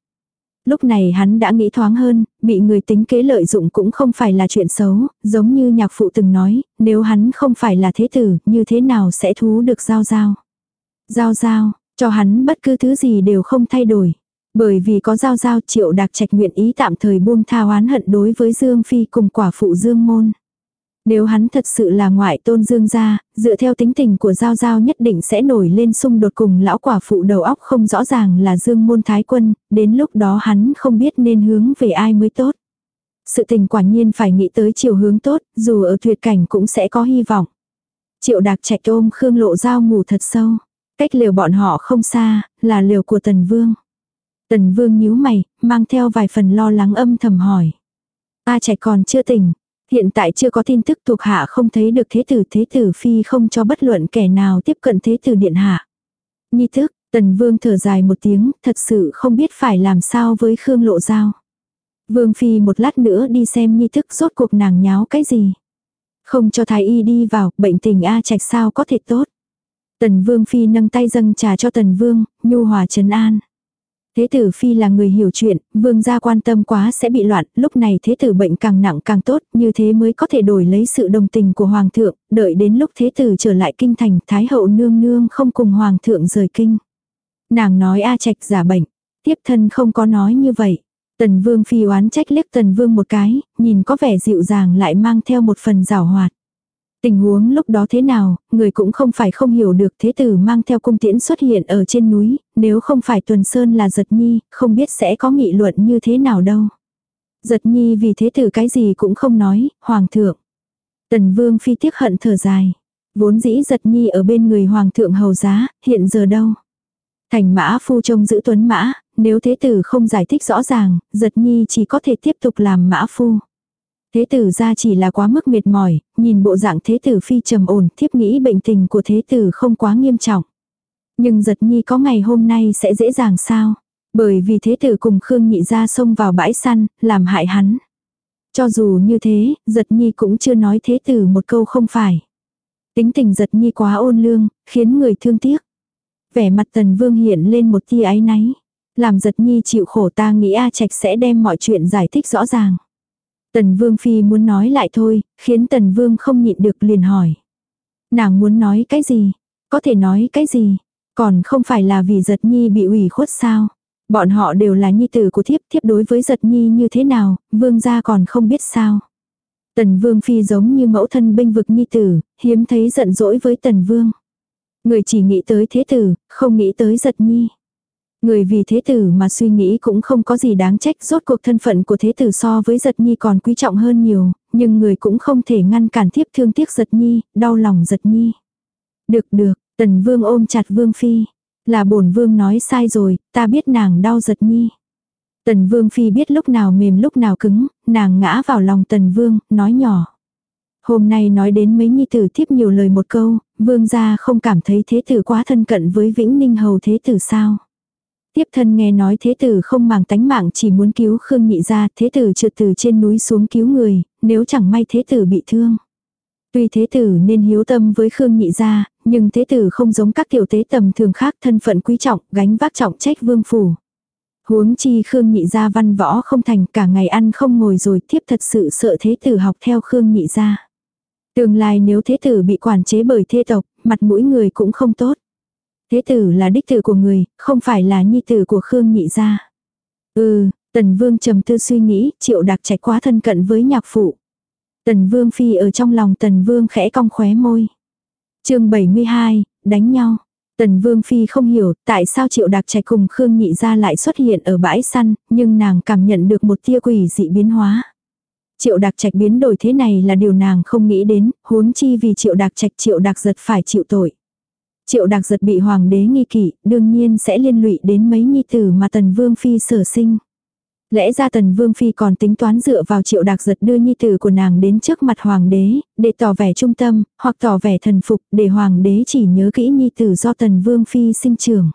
A: Lúc này hắn đã nghĩ thoáng hơn, bị người tính kế lợi dụng cũng không phải là chuyện xấu, giống như nhạc phụ từng nói, nếu hắn không phải là thế tử, như thế nào sẽ thú được giao giao. Giao giao, cho hắn bất cứ thứ gì đều không thay đổi. Bởi vì có giao giao triệu đặc trạch nguyện ý tạm thời buông tha oán hận đối với Dương Phi cùng quả phụ Dương Môn. Nếu hắn thật sự là ngoại tôn dương gia, dựa theo tính tình của Giao Giao nhất định sẽ nổi lên xung đột cùng lão quả phụ đầu óc không rõ ràng là dương môn thái quân, đến lúc đó hắn không biết nên hướng về ai mới tốt. Sự tình quả nhiên phải nghĩ tới chiều hướng tốt, dù ở tuyệt cảnh cũng sẽ có hy vọng. Triệu đạc chạy ôm Khương Lộ Giao ngủ thật sâu. Cách liều bọn họ không xa, là liều của Tần Vương. Tần Vương nhíu mày, mang theo vài phần lo lắng âm thầm hỏi. A chạy còn chưa tỉnh, Hiện tại chưa có tin tức thuộc hạ không thấy được thế tử thế tử phi không cho bất luận kẻ nào tiếp cận thế tử điện hạ. Nhi thức, tần vương thở dài một tiếng, thật sự không biết phải làm sao với Khương Lộ Giao. Vương phi một lát nữa đi xem nhi thức rốt cuộc nàng nháo cái gì. Không cho thái y đi vào, bệnh tình A trạch sao có thể tốt. Tần vương phi nâng tay dâng trà cho tần vương, nhu hòa trấn an. Thế tử phi là người hiểu chuyện, vương gia quan tâm quá sẽ bị loạn, lúc này thế tử bệnh càng nặng càng tốt, như thế mới có thể đổi lấy sự đồng tình của hoàng thượng, đợi đến lúc thế tử trở lại kinh thành, thái hậu nương nương không cùng hoàng thượng rời kinh. Nàng nói A Trạch giả bệnh, tiếp thân không có nói như vậy. Tần vương phi oán trách liếc tần vương một cái, nhìn có vẻ dịu dàng lại mang theo một phần rào hoạt. Tình huống lúc đó thế nào, người cũng không phải không hiểu được thế tử mang theo cung tiễn xuất hiện ở trên núi, nếu không phải tuần sơn là giật nhi, không biết sẽ có nghị luận như thế nào đâu. Giật nhi vì thế tử cái gì cũng không nói, hoàng thượng. Tần vương phi tiếc hận thở dài. Vốn dĩ giật nhi ở bên người hoàng thượng hầu giá, hiện giờ đâu. Thành mã phu trông giữ tuấn mã, nếu thế tử không giải thích rõ ràng, giật nhi chỉ có thể tiếp tục làm mã phu. Thế tử ra chỉ là quá mức mệt mỏi, nhìn bộ dạng thế tử phi trầm ổn, thiếp nghĩ bệnh tình của thế tử không quá nghiêm trọng. Nhưng giật nhi có ngày hôm nay sẽ dễ dàng sao? Bởi vì thế tử cùng Khương nhị ra xông vào bãi săn, làm hại hắn. Cho dù như thế, giật nhi cũng chưa nói thế tử một câu không phải. Tính tình giật nhi quá ôn lương, khiến người thương tiếc. Vẻ mặt tần vương hiện lên một tia áy náy. Làm giật nhi chịu khổ ta nghĩ A Trạch sẽ đem mọi chuyện giải thích rõ ràng. Tần Vương Phi muốn nói lại thôi, khiến Tần Vương không nhịn được liền hỏi. Nàng muốn nói cái gì? Có thể nói cái gì? Còn không phải là vì giật nhi bị ủy khuất sao? Bọn họ đều là nhi tử của thiếp, thiếp đối với giật nhi như thế nào, vương gia còn không biết sao. Tần vương phi giống như mẫu thân binh vực nhi tử, hiếm thấy giận dỗi với tần vương. Người chỉ nghĩ tới thế tử, không nghĩ tới giật nhi. Người vì thế tử mà suy nghĩ cũng không có gì đáng trách rốt cuộc thân phận của thế tử so với giật nhi còn quý trọng hơn nhiều, nhưng người cũng không thể ngăn cản thiếp thương tiếc giật nhi, đau lòng giật nhi. Được được, tần vương ôm chặt vương phi. Là bổn vương nói sai rồi, ta biết nàng đau giật nhi. Tần vương phi biết lúc nào mềm lúc nào cứng, nàng ngã vào lòng tần vương, nói nhỏ. Hôm nay nói đến mấy nhi tử thiếp nhiều lời một câu, vương gia không cảm thấy thế tử quá thân cận với vĩnh ninh hầu thế tử sao. Tiếp thân nghe nói thế tử không màng tánh mạng chỉ muốn cứu Khương nhị ra, thế tử trượt từ trên núi xuống cứu người, nếu chẳng may thế tử bị thương. Tuy thế tử nên hiếu tâm với Khương nhị ra, nhưng thế tử không giống các tiểu tế tầm thường khác thân phận quý trọng, gánh vác trọng trách vương phủ. Huống chi Khương nhị ra văn võ không thành cả ngày ăn không ngồi rồi tiếp thật sự sợ thế tử học theo Khương nhị ra. Tương lai nếu thế tử bị quản chế bởi thế tộc, mặt mũi người cũng không tốt. Thế tử là đích tử của người, không phải là nhi tử của Khương nhị gia. Ừ, Tần Vương trầm tư suy nghĩ, triệu đặc trạch quá thân cận với nhạc phụ. Tần Vương Phi ở trong lòng Tần Vương khẽ cong khóe môi. chương 72, đánh nhau. Tần Vương Phi không hiểu tại sao Triệu Đạc Trạch cùng Khương Nhị Gia lại xuất hiện ở bãi săn, nhưng nàng cảm nhận được một tia quỷ dị biến hóa. Triệu Đạc Trạch biến đổi thế này là điều nàng không nghĩ đến, huống chi vì Triệu Đạc Trạch Triệu Đạc giật phải chịu tội. Triệu Đạc giật bị hoàng đế nghi kỵ, đương nhiên sẽ liên lụy đến mấy nhi tử mà Tần Vương Phi sở sinh. Lẽ ra Tần Vương Phi còn tính toán dựa vào triệu đạc giật đưa nhi tử của nàng đến trước mặt hoàng đế, để tỏ vẻ trung tâm, hoặc tỏ vẻ thần phục, để hoàng đế chỉ nhớ kỹ nhi tử do Tần Vương Phi sinh trưởng.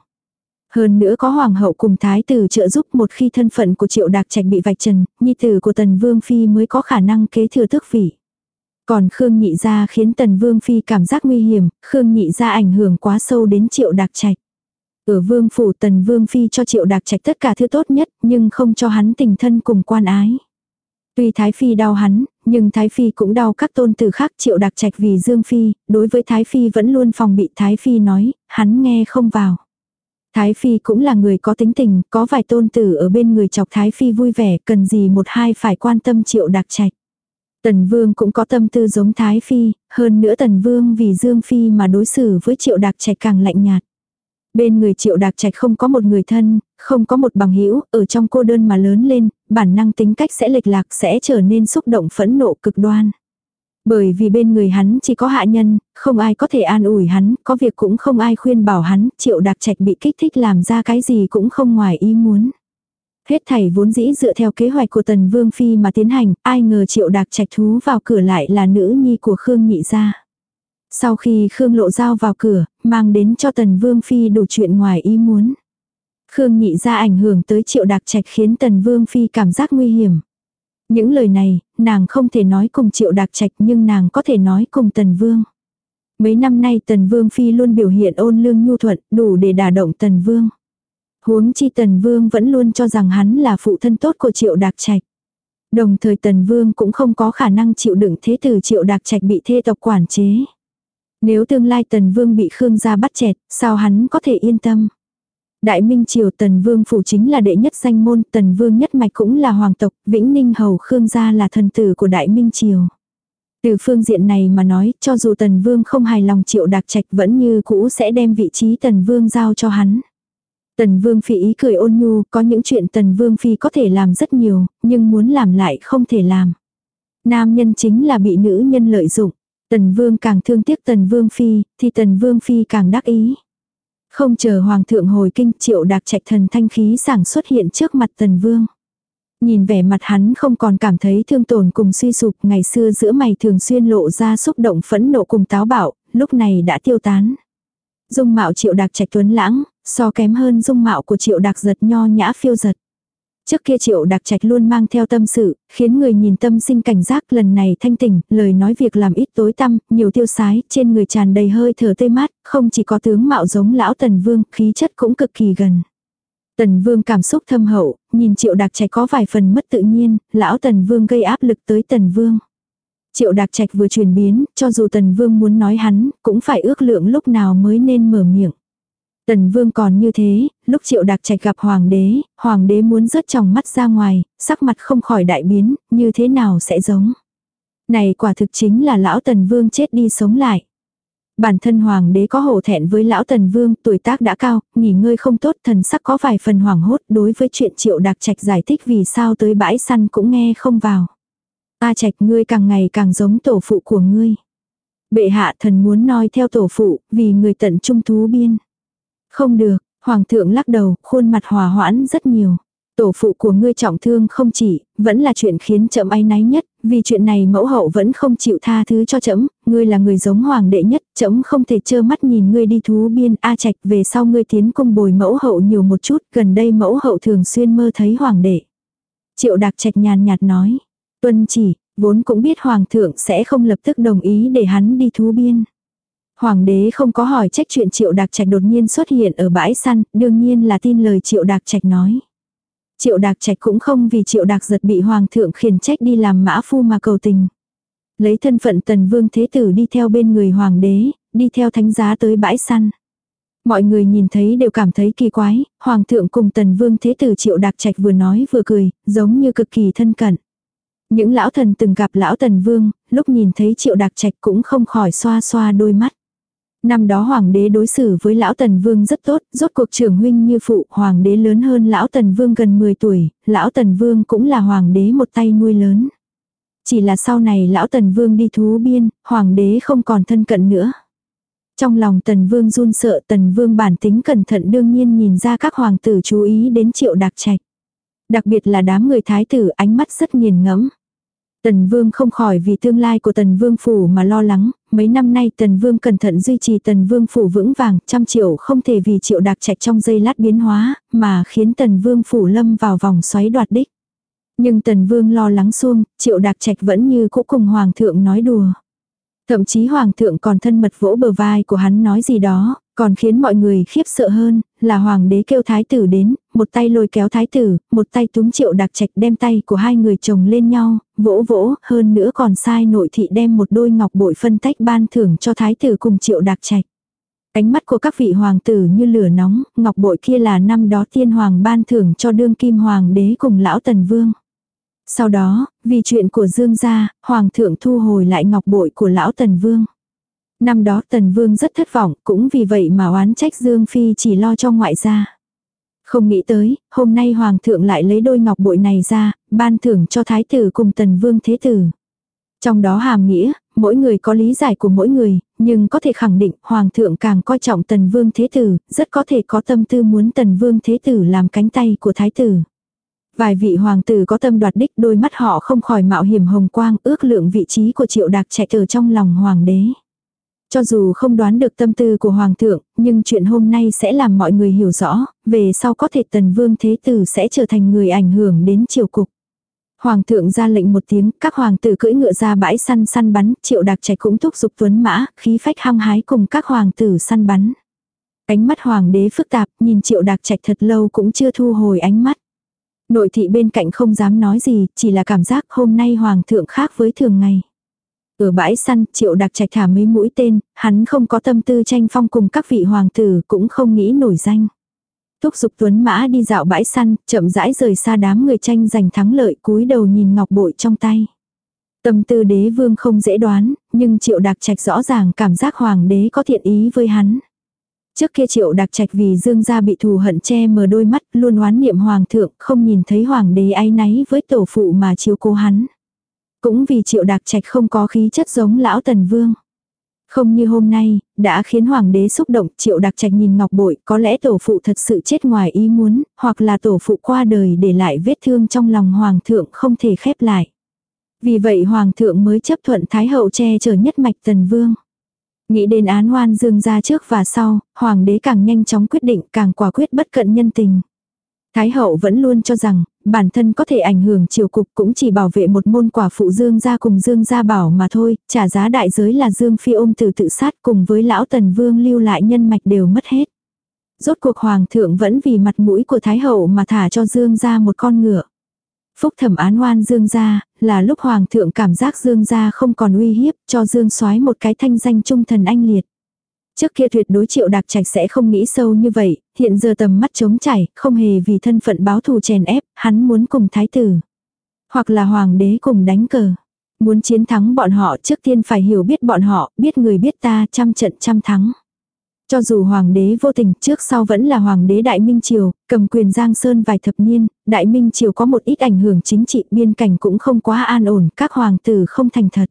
A: Hơn nữa có hoàng hậu cùng thái tử trợ giúp một khi thân phận của triệu đạc trạch bị vạch trần, nhi tử của Tần Vương Phi mới có khả năng kế thừa tước vị. Còn Khương Nhị Gia khiến Tần Vương Phi cảm giác nguy hiểm, Khương Nhị Gia ảnh hưởng quá sâu đến triệu đạc trạch. Ở vương phủ tần vương phi cho triệu đạc trạch tất cả thứ tốt nhất, nhưng không cho hắn tình thân cùng quan ái. Tuy Thái Phi đau hắn, nhưng Thái Phi cũng đau các tôn tử khác triệu đặc trạch vì Dương Phi, đối với Thái Phi vẫn luôn phòng bị Thái Phi nói, hắn nghe không vào. Thái Phi cũng là người có tính tình, có vài tôn tử ở bên người chọc Thái Phi vui vẻ, cần gì một hai phải quan tâm triệu đặc trạch. Tần Vương cũng có tâm tư giống Thái Phi, hơn nữa Tần Vương vì Dương Phi mà đối xử với triệu đặc trạch càng lạnh nhạt. Bên người triệu đạc trạch không có một người thân, không có một bằng hữu ở trong cô đơn mà lớn lên, bản năng tính cách sẽ lệch lạc sẽ trở nên xúc động phẫn nộ cực đoan. Bởi vì bên người hắn chỉ có hạ nhân, không ai có thể an ủi hắn, có việc cũng không ai khuyên bảo hắn, triệu đạc trạch bị kích thích làm ra cái gì cũng không ngoài ý muốn. Hết thảy vốn dĩ dựa theo kế hoạch của tần vương phi mà tiến hành, ai ngờ triệu đạc trạch thú vào cửa lại là nữ nhi của Khương Nhị gia. Sau khi Khương Lộ Giao vào cửa, mang đến cho Tần Vương Phi đủ chuyện ngoài ý muốn. Khương nhị ra ảnh hưởng tới triệu đạc trạch khiến Tần Vương Phi cảm giác nguy hiểm. Những lời này, nàng không thể nói cùng triệu đạc trạch nhưng nàng có thể nói cùng Tần Vương. Mấy năm nay Tần Vương Phi luôn biểu hiện ôn lương nhu thuận, đủ để đả động Tần Vương. Huống chi Tần Vương vẫn luôn cho rằng hắn là phụ thân tốt của triệu đạc trạch. Đồng thời Tần Vương cũng không có khả năng chịu đựng thế tử triệu đạc trạch bị thê tộc quản chế. Nếu tương lai Tần Vương bị Khương gia bắt chẹt, sao hắn có thể yên tâm? Đại Minh Triều Tần Vương phủ chính là đệ nhất danh môn, Tần Vương nhất mạch cũng là hoàng tộc, Vĩnh Ninh Hầu Khương gia là thần tử của Đại Minh Triều. Từ phương diện này mà nói, cho dù Tần Vương không hài lòng triệu đặc trạch vẫn như cũ sẽ đem vị trí Tần Vương giao cho hắn. Tần Vương Phi ý cười ôn nhu, có những chuyện Tần Vương Phi có thể làm rất nhiều, nhưng muốn làm lại không thể làm. Nam nhân chính là bị nữ nhân lợi dụng. Tần Vương càng thương tiếc Tần Vương Phi, thì Tần Vương Phi càng đắc ý. Không chờ Hoàng thượng hồi kinh triệu đạc trạch thần thanh khí sảng xuất hiện trước mặt Tần Vương. Nhìn vẻ mặt hắn không còn cảm thấy thương tổn cùng suy sụp ngày xưa giữa mày thường xuyên lộ ra xúc động phẫn nộ cùng táo bạo, lúc này đã tiêu tán. Dung mạo triệu đạc trạch tuấn lãng, so kém hơn dung mạo của triệu đạc giật nho nhã phiêu giật. Trước kia triệu đặc trạch luôn mang theo tâm sự, khiến người nhìn tâm sinh cảnh giác lần này thanh tỉnh, lời nói việc làm ít tối tăm, nhiều tiêu sái, trên người tràn đầy hơi thở tê mát, không chỉ có tướng mạo giống lão tần vương, khí chất cũng cực kỳ gần. Tần vương cảm xúc thâm hậu, nhìn triệu đặc trạch có vài phần mất tự nhiên, lão tần vương gây áp lực tới tần vương. Triệu đặc trạch vừa chuyển biến, cho dù tần vương muốn nói hắn, cũng phải ước lượng lúc nào mới nên mở miệng. Tần vương còn như thế, lúc triệu đặc trạch gặp hoàng đế, hoàng đế muốn rớt trong mắt ra ngoài, sắc mặt không khỏi đại biến, như thế nào sẽ giống. Này quả thực chính là lão tần vương chết đi sống lại. Bản thân hoàng đế có hổ thẹn với lão tần vương, tuổi tác đã cao, nghỉ ngơi không tốt, thần sắc có vài phần hoảng hốt đối với chuyện triệu đặc trạch giải thích vì sao tới bãi săn cũng nghe không vào. A trạch ngươi càng ngày càng giống tổ phụ của ngươi. Bệ hạ thần muốn noi theo tổ phụ, vì người tận trung thú biên. Không được, Hoàng thượng lắc đầu, khuôn mặt hòa hoãn rất nhiều. Tổ phụ của ngươi trọng thương không chỉ, vẫn là chuyện khiến chậm áy náy nhất, vì chuyện này mẫu hậu vẫn không chịu tha thứ cho chậm ngươi là người giống hoàng đệ nhất, chậm không thể trơ mắt nhìn ngươi đi thú biên A trạch về sau ngươi tiến cung bồi mẫu hậu nhiều một chút, gần đây mẫu hậu thường xuyên mơ thấy hoàng đệ. Triệu đặc trạch nhàn nhạt nói, tuân chỉ, vốn cũng biết hoàng thượng sẽ không lập tức đồng ý để hắn đi thú biên. Hoàng đế không có hỏi trách chuyện triệu đạc trạch đột nhiên xuất hiện ở bãi săn, đương nhiên là tin lời triệu đạc trạch nói. Triệu đạc trạch cũng không vì triệu đạc giật bị hoàng thượng khiển trách đi làm mã phu mà cầu tình. Lấy thân phận tần vương thế tử đi theo bên người hoàng đế, đi theo thánh giá tới bãi săn. Mọi người nhìn thấy đều cảm thấy kỳ quái, hoàng thượng cùng tần vương thế tử triệu đạc trạch vừa nói vừa cười, giống như cực kỳ thân cận. Những lão thần từng gặp lão tần vương, lúc nhìn thấy triệu đặc trạch cũng không khỏi xoa xoa đôi mắt. Năm đó hoàng đế đối xử với lão tần vương rất tốt, rốt cuộc trưởng huynh như phụ, hoàng đế lớn hơn lão tần vương gần 10 tuổi, lão tần vương cũng là hoàng đế một tay nuôi lớn. Chỉ là sau này lão tần vương đi thú biên, hoàng đế không còn thân cận nữa. Trong lòng tần vương run sợ tần vương bản tính cẩn thận đương nhiên nhìn ra các hoàng tử chú ý đến triệu đặc trạch. Đặc biệt là đám người thái tử ánh mắt rất nghiền ngẫm. Tần Vương không khỏi vì tương lai của Tần Vương Phủ mà lo lắng, mấy năm nay Tần Vương cẩn thận duy trì Tần Vương Phủ vững vàng, trăm triệu không thể vì triệu đặc trạch trong giây lát biến hóa, mà khiến Tần Vương Phủ lâm vào vòng xoáy đoạt đích. Nhưng Tần Vương lo lắng xuông, triệu đặc trạch vẫn như cũ cùng Hoàng thượng nói đùa. Thậm chí Hoàng thượng còn thân mật vỗ bờ vai của hắn nói gì đó, còn khiến mọi người khiếp sợ hơn, là hoàng đế kêu thái tử đến, một tay lôi kéo thái tử, một tay túm triệu đặc trạch đem tay của hai người chồng lên nhau, vỗ vỗ, hơn nữa còn sai nội thị đem một đôi ngọc bội phân tách ban thưởng cho thái tử cùng triệu đặc trạch. Ánh mắt của các vị hoàng tử như lửa nóng, ngọc bội kia là năm đó tiên hoàng ban thưởng cho đương kim hoàng đế cùng lão tần vương. Sau đó, vì chuyện của Dương gia, hoàng thượng thu hồi lại ngọc bội của lão tần vương. Năm đó Tần Vương rất thất vọng, cũng vì vậy mà oán trách Dương Phi chỉ lo cho ngoại gia. Không nghĩ tới, hôm nay Hoàng thượng lại lấy đôi ngọc bội này ra, ban thưởng cho Thái tử cùng Tần Vương Thế Tử. Trong đó hàm nghĩa, mỗi người có lý giải của mỗi người, nhưng có thể khẳng định Hoàng thượng càng coi trọng Tần Vương Thế Tử, rất có thể có tâm tư muốn Tần Vương Thế Tử làm cánh tay của Thái tử. Vài vị hoàng tử có tâm đoạt đích đôi mắt họ không khỏi mạo hiểm hồng quang ước lượng vị trí của triệu đạc chạy ở trong lòng hoàng đế. Cho dù không đoán được tâm tư của Hoàng thượng, nhưng chuyện hôm nay sẽ làm mọi người hiểu rõ, về sau có thể tần vương thế tử sẽ trở thành người ảnh hưởng đến triều cục. Hoàng thượng ra lệnh một tiếng, các hoàng tử cưỡi ngựa ra bãi săn săn bắn, triệu đặc trạch cũng thúc giục tuấn mã, khí phách hăng hái cùng các hoàng tử săn bắn. Ánh mắt hoàng đế phức tạp, nhìn triệu đặc trạch thật lâu cũng chưa thu hồi ánh mắt. Nội thị bên cạnh không dám nói gì, chỉ là cảm giác hôm nay hoàng thượng khác với thường ngày. Ở bãi săn, triệu đặc trạch thả mấy mũi tên, hắn không có tâm tư tranh phong cùng các vị hoàng tử, cũng không nghĩ nổi danh. Thúc giục tuấn mã đi dạo bãi săn, chậm rãi rời xa đám người tranh giành thắng lợi cúi đầu nhìn ngọc bội trong tay. Tâm tư đế vương không dễ đoán, nhưng triệu đặc trạch rõ ràng cảm giác hoàng đế có thiện ý với hắn. Trước kia triệu đặc trạch vì dương gia bị thù hận che mờ đôi mắt luôn oán niệm hoàng thượng không nhìn thấy hoàng đế áy náy với tổ phụ mà chiếu cố hắn. Cũng vì triệu đạc trạch không có khí chất giống lão tần vương. Không như hôm nay, đã khiến hoàng đế xúc động triệu đặc trạch nhìn ngọc bội có lẽ tổ phụ thật sự chết ngoài ý muốn, hoặc là tổ phụ qua đời để lại vết thương trong lòng hoàng thượng không thể khép lại. Vì vậy hoàng thượng mới chấp thuận thái hậu che chở nhất mạch tần vương. Nghĩ đến án oan dương ra trước và sau, hoàng đế càng nhanh chóng quyết định càng quả quyết bất cận nhân tình. Thái hậu vẫn luôn cho rằng, bản thân có thể ảnh hưởng triều cục cũng chỉ bảo vệ một môn quả phụ Dương gia cùng Dương gia bảo mà thôi, trả giá đại giới là Dương phi ôm từ tự sát cùng với lão tần vương lưu lại nhân mạch đều mất hết. Rốt cuộc hoàng thượng vẫn vì mặt mũi của Thái hậu mà thả cho Dương gia một con ngựa. Phúc thẩm án oan Dương gia, là lúc hoàng thượng cảm giác Dương gia không còn uy hiếp cho Dương soái một cái thanh danh trung thần anh liệt. Trước kia tuyệt đối triệu đặc trạch sẽ không nghĩ sâu như vậy, hiện giờ tầm mắt trống chảy, không hề vì thân phận báo thù chèn ép, hắn muốn cùng thái tử. Hoặc là hoàng đế cùng đánh cờ. Muốn chiến thắng bọn họ trước tiên phải hiểu biết bọn họ, biết người biết ta trăm trận trăm thắng. Cho dù hoàng đế vô tình trước sau vẫn là hoàng đế Đại Minh Triều, cầm quyền Giang Sơn vài thập niên, Đại Minh Triều có một ít ảnh hưởng chính trị biên cảnh cũng không quá an ổn, các hoàng tử không thành thật.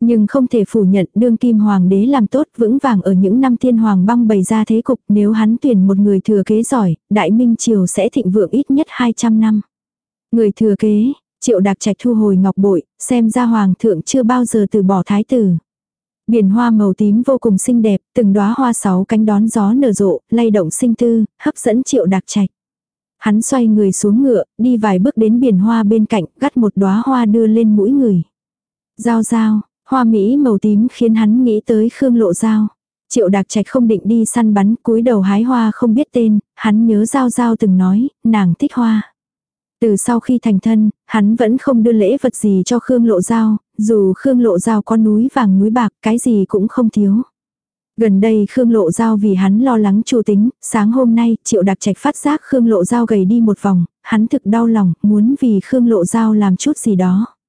A: Nhưng không thể phủ nhận đương kim hoàng đế làm tốt vững vàng ở những năm thiên hoàng băng bày ra thế cục nếu hắn tuyển một người thừa kế giỏi, đại minh triều sẽ thịnh vượng ít nhất 200 năm. Người thừa kế, triệu đặc trạch thu hồi ngọc bội, xem ra hoàng thượng chưa bao giờ từ bỏ thái tử. Biển hoa màu tím vô cùng xinh đẹp, từng đóa hoa sáu cánh đón gió nở rộ, lay động sinh tư, hấp dẫn triệu đặc trạch. Hắn xoay người xuống ngựa, đi vài bước đến biển hoa bên cạnh, gắt một đóa hoa đưa lên mũi người. Giao giao, Hoa mỹ màu tím khiến hắn nghĩ tới Khương Lộ Giao. Triệu Đạc Trạch không định đi săn bắn, cúi đầu hái hoa không biết tên, hắn nhớ Giao Giao từng nói, nàng thích hoa. Từ sau khi thành thân, hắn vẫn không đưa lễ vật gì cho Khương Lộ Giao, dù Khương Lộ Giao có núi vàng núi bạc, cái gì cũng không thiếu. Gần đây Khương Lộ Giao vì hắn lo lắng chủ tính, sáng hôm nay Triệu Đặc Trạch phát giác Khương Lộ Giao gầy đi một vòng, hắn thực đau lòng, muốn vì Khương Lộ Giao làm chút gì đó.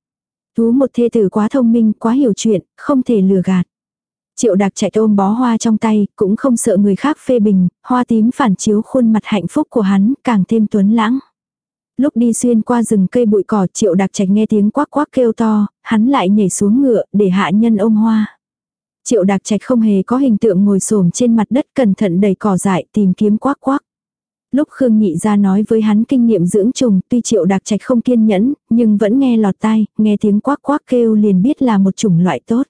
A: Thú một thê tử quá thông minh, quá hiểu chuyện, không thể lừa gạt. Triệu đặc chạy ôm bó hoa trong tay, cũng không sợ người khác phê bình, hoa tím phản chiếu khuôn mặt hạnh phúc của hắn, càng thêm tuấn lãng. Lúc đi xuyên qua rừng cây bụi cỏ triệu đặc trạch nghe tiếng quắc quắc kêu to, hắn lại nhảy xuống ngựa để hạ nhân ôm hoa. Triệu đặc trạch không hề có hình tượng ngồi xổm trên mặt đất cẩn thận đầy cỏ dại tìm kiếm quắc quắc. Lúc Khương Nhị ra nói với hắn kinh nghiệm dưỡng trùng, tuy Triệu Đạc Trạch không kiên nhẫn, nhưng vẫn nghe lọt tai, nghe tiếng quác quác kêu liền biết là một chủng loại tốt.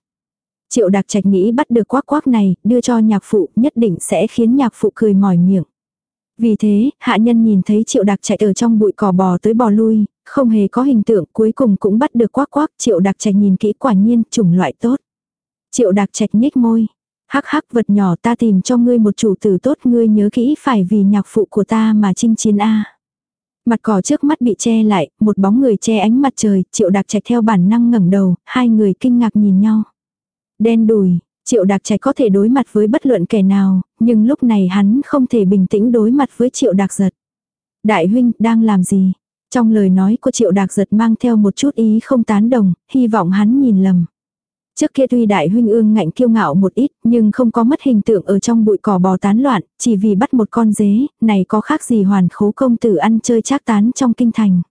A: Triệu Đạc Trạch nghĩ bắt được quác quác này, đưa cho nhạc phụ, nhất định sẽ khiến nhạc phụ cười mỏi miệng. Vì thế, hạ nhân nhìn thấy Triệu Đạc Trạch ở trong bụi cỏ bò tới bò lui, không hề có hình tượng, cuối cùng cũng bắt được quác quác Triệu Đạc Trạch nhìn kỹ quả nhiên, chủng loại tốt. Triệu Đạc Trạch nhếch môi, hắc hắc vật nhỏ ta tìm cho ngươi một chủ tử tốt ngươi nhớ kỹ phải vì nhạc phụ của ta mà chinh chiến a. Mặt cỏ trước mắt bị che lại, một bóng người che ánh mặt trời, triệu đặc trạch theo bản năng ngẩng đầu, hai người kinh ngạc nhìn nhau. Đen đùi, triệu đặc trạch có thể đối mặt với bất luận kẻ nào, nhưng lúc này hắn không thể bình tĩnh đối mặt với triệu đặc giật. Đại huynh, đang làm gì? Trong lời nói của triệu đặc giật mang theo một chút ý không tán đồng, hy vọng hắn nhìn lầm. Trước kia tuy đại huynh ương ngạnh kiêu ngạo một ít, nhưng không có mất hình tượng ở trong bụi cỏ bò tán loạn, chỉ vì bắt một con dế, này có khác gì hoàn khố công tử ăn chơi trác tán trong kinh thành.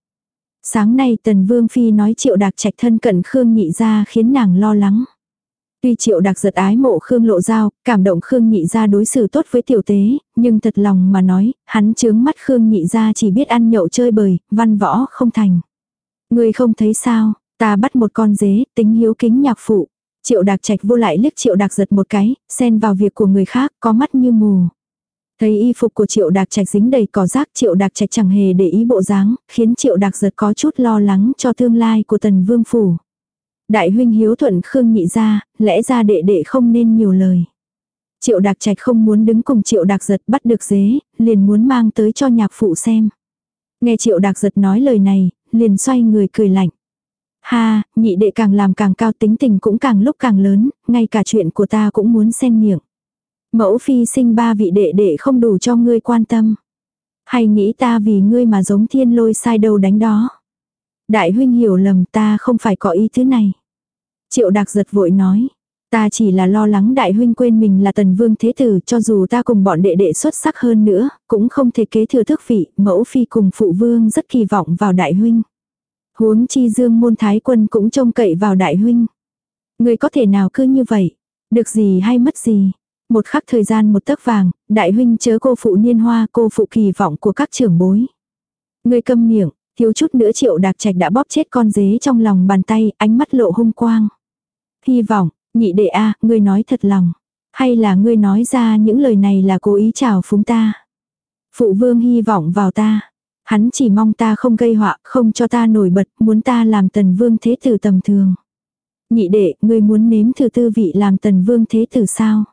A: Sáng nay tần vương phi nói triệu đạc trạch thân cận Khương nhị ra khiến nàng lo lắng. Tuy triệu đặc giật ái mộ Khương lộ giao, cảm động Khương nhị ra đối xử tốt với tiểu tế, nhưng thật lòng mà nói, hắn chướng mắt Khương nhị ra chỉ biết ăn nhậu chơi bời, văn võ không thành. Người không thấy sao, ta bắt một con dế, tính hiếu kính nhạc phụ. Triệu đạc trạch vô lại liếc triệu đạc giật một cái, xen vào việc của người khác, có mắt như mù. Thấy y phục của triệu đạc trạch dính đầy cỏ rác triệu đạc trạch chẳng hề để ý bộ dáng, khiến triệu đạc giật có chút lo lắng cho tương lai của tần vương phủ. Đại huynh hiếu thuận khương nhị ra, lẽ ra đệ đệ không nên nhiều lời. Triệu đạc trạch không muốn đứng cùng triệu đạc giật bắt được dế, liền muốn mang tới cho nhạc phụ xem. Nghe triệu đạc giật nói lời này, liền xoay người cười lạnh. Ha, nhị đệ càng làm càng cao tính tình cũng càng lúc càng lớn, ngay cả chuyện của ta cũng muốn xen miệng. Mẫu phi sinh ba vị đệ đệ không đủ cho ngươi quan tâm. Hay nghĩ ta vì ngươi mà giống thiên lôi sai đầu đánh đó. Đại huynh hiểu lầm ta không phải có ý thứ này. Triệu đặc giật vội nói. Ta chỉ là lo lắng đại huynh quên mình là tần vương thế tử cho dù ta cùng bọn đệ đệ xuất sắc hơn nữa, cũng không thể kế thừa thức vị, mẫu phi cùng phụ vương rất kỳ vọng vào đại huynh. Huống chi dương môn thái quân cũng trông cậy vào đại huynh. Người có thể nào cứ như vậy, được gì hay mất gì. Một khắc thời gian một tấc vàng, đại huynh chớ cô phụ niên hoa cô phụ kỳ vọng của các trưởng bối. Người câm miệng, thiếu chút nữa triệu đạc trạch đã bóp chết con dế trong lòng bàn tay, ánh mắt lộ hung quang. Hy vọng, nhị đệ a ngươi nói thật lòng. Hay là ngươi nói ra những lời này là cố ý chào phúng ta. Phụ vương hy vọng vào ta. Hắn chỉ mong ta không gây họa, không cho ta nổi bật, muốn ta làm tần vương thế tử tầm thường. Nhị đệ, ngươi muốn nếm thử tư vị làm tần vương thế tử sao?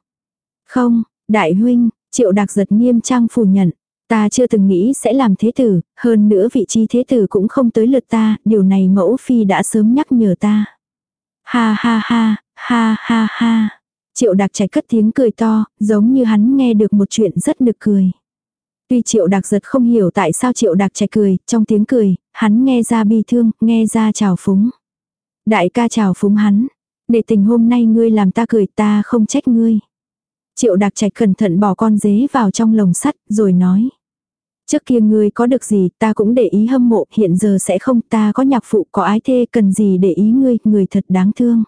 A: Không, đại huynh, triệu đặc giật nghiêm trang phủ nhận. Ta chưa từng nghĩ sẽ làm thế tử, hơn nữa vị trí thế tử cũng không tới lượt ta, điều này mẫu phi đã sớm nhắc nhở ta. Ha ha ha, ha ha ha. Triệu đặc trạch cất tiếng cười to, giống như hắn nghe được một chuyện rất nực cười. Tuy triệu đặc giật không hiểu tại sao triệu đặc trẻ cười, trong tiếng cười, hắn nghe ra bi thương, nghe ra chào phúng. Đại ca chào phúng hắn. Để tình hôm nay ngươi làm ta cười ta không trách ngươi. Triệu đặc trạch cẩn thận bỏ con dế vào trong lồng sắt, rồi nói. Trước kia ngươi có được gì ta cũng để ý hâm mộ, hiện giờ sẽ không ta có nhạc phụ có ái thê cần gì để ý ngươi, người thật đáng thương.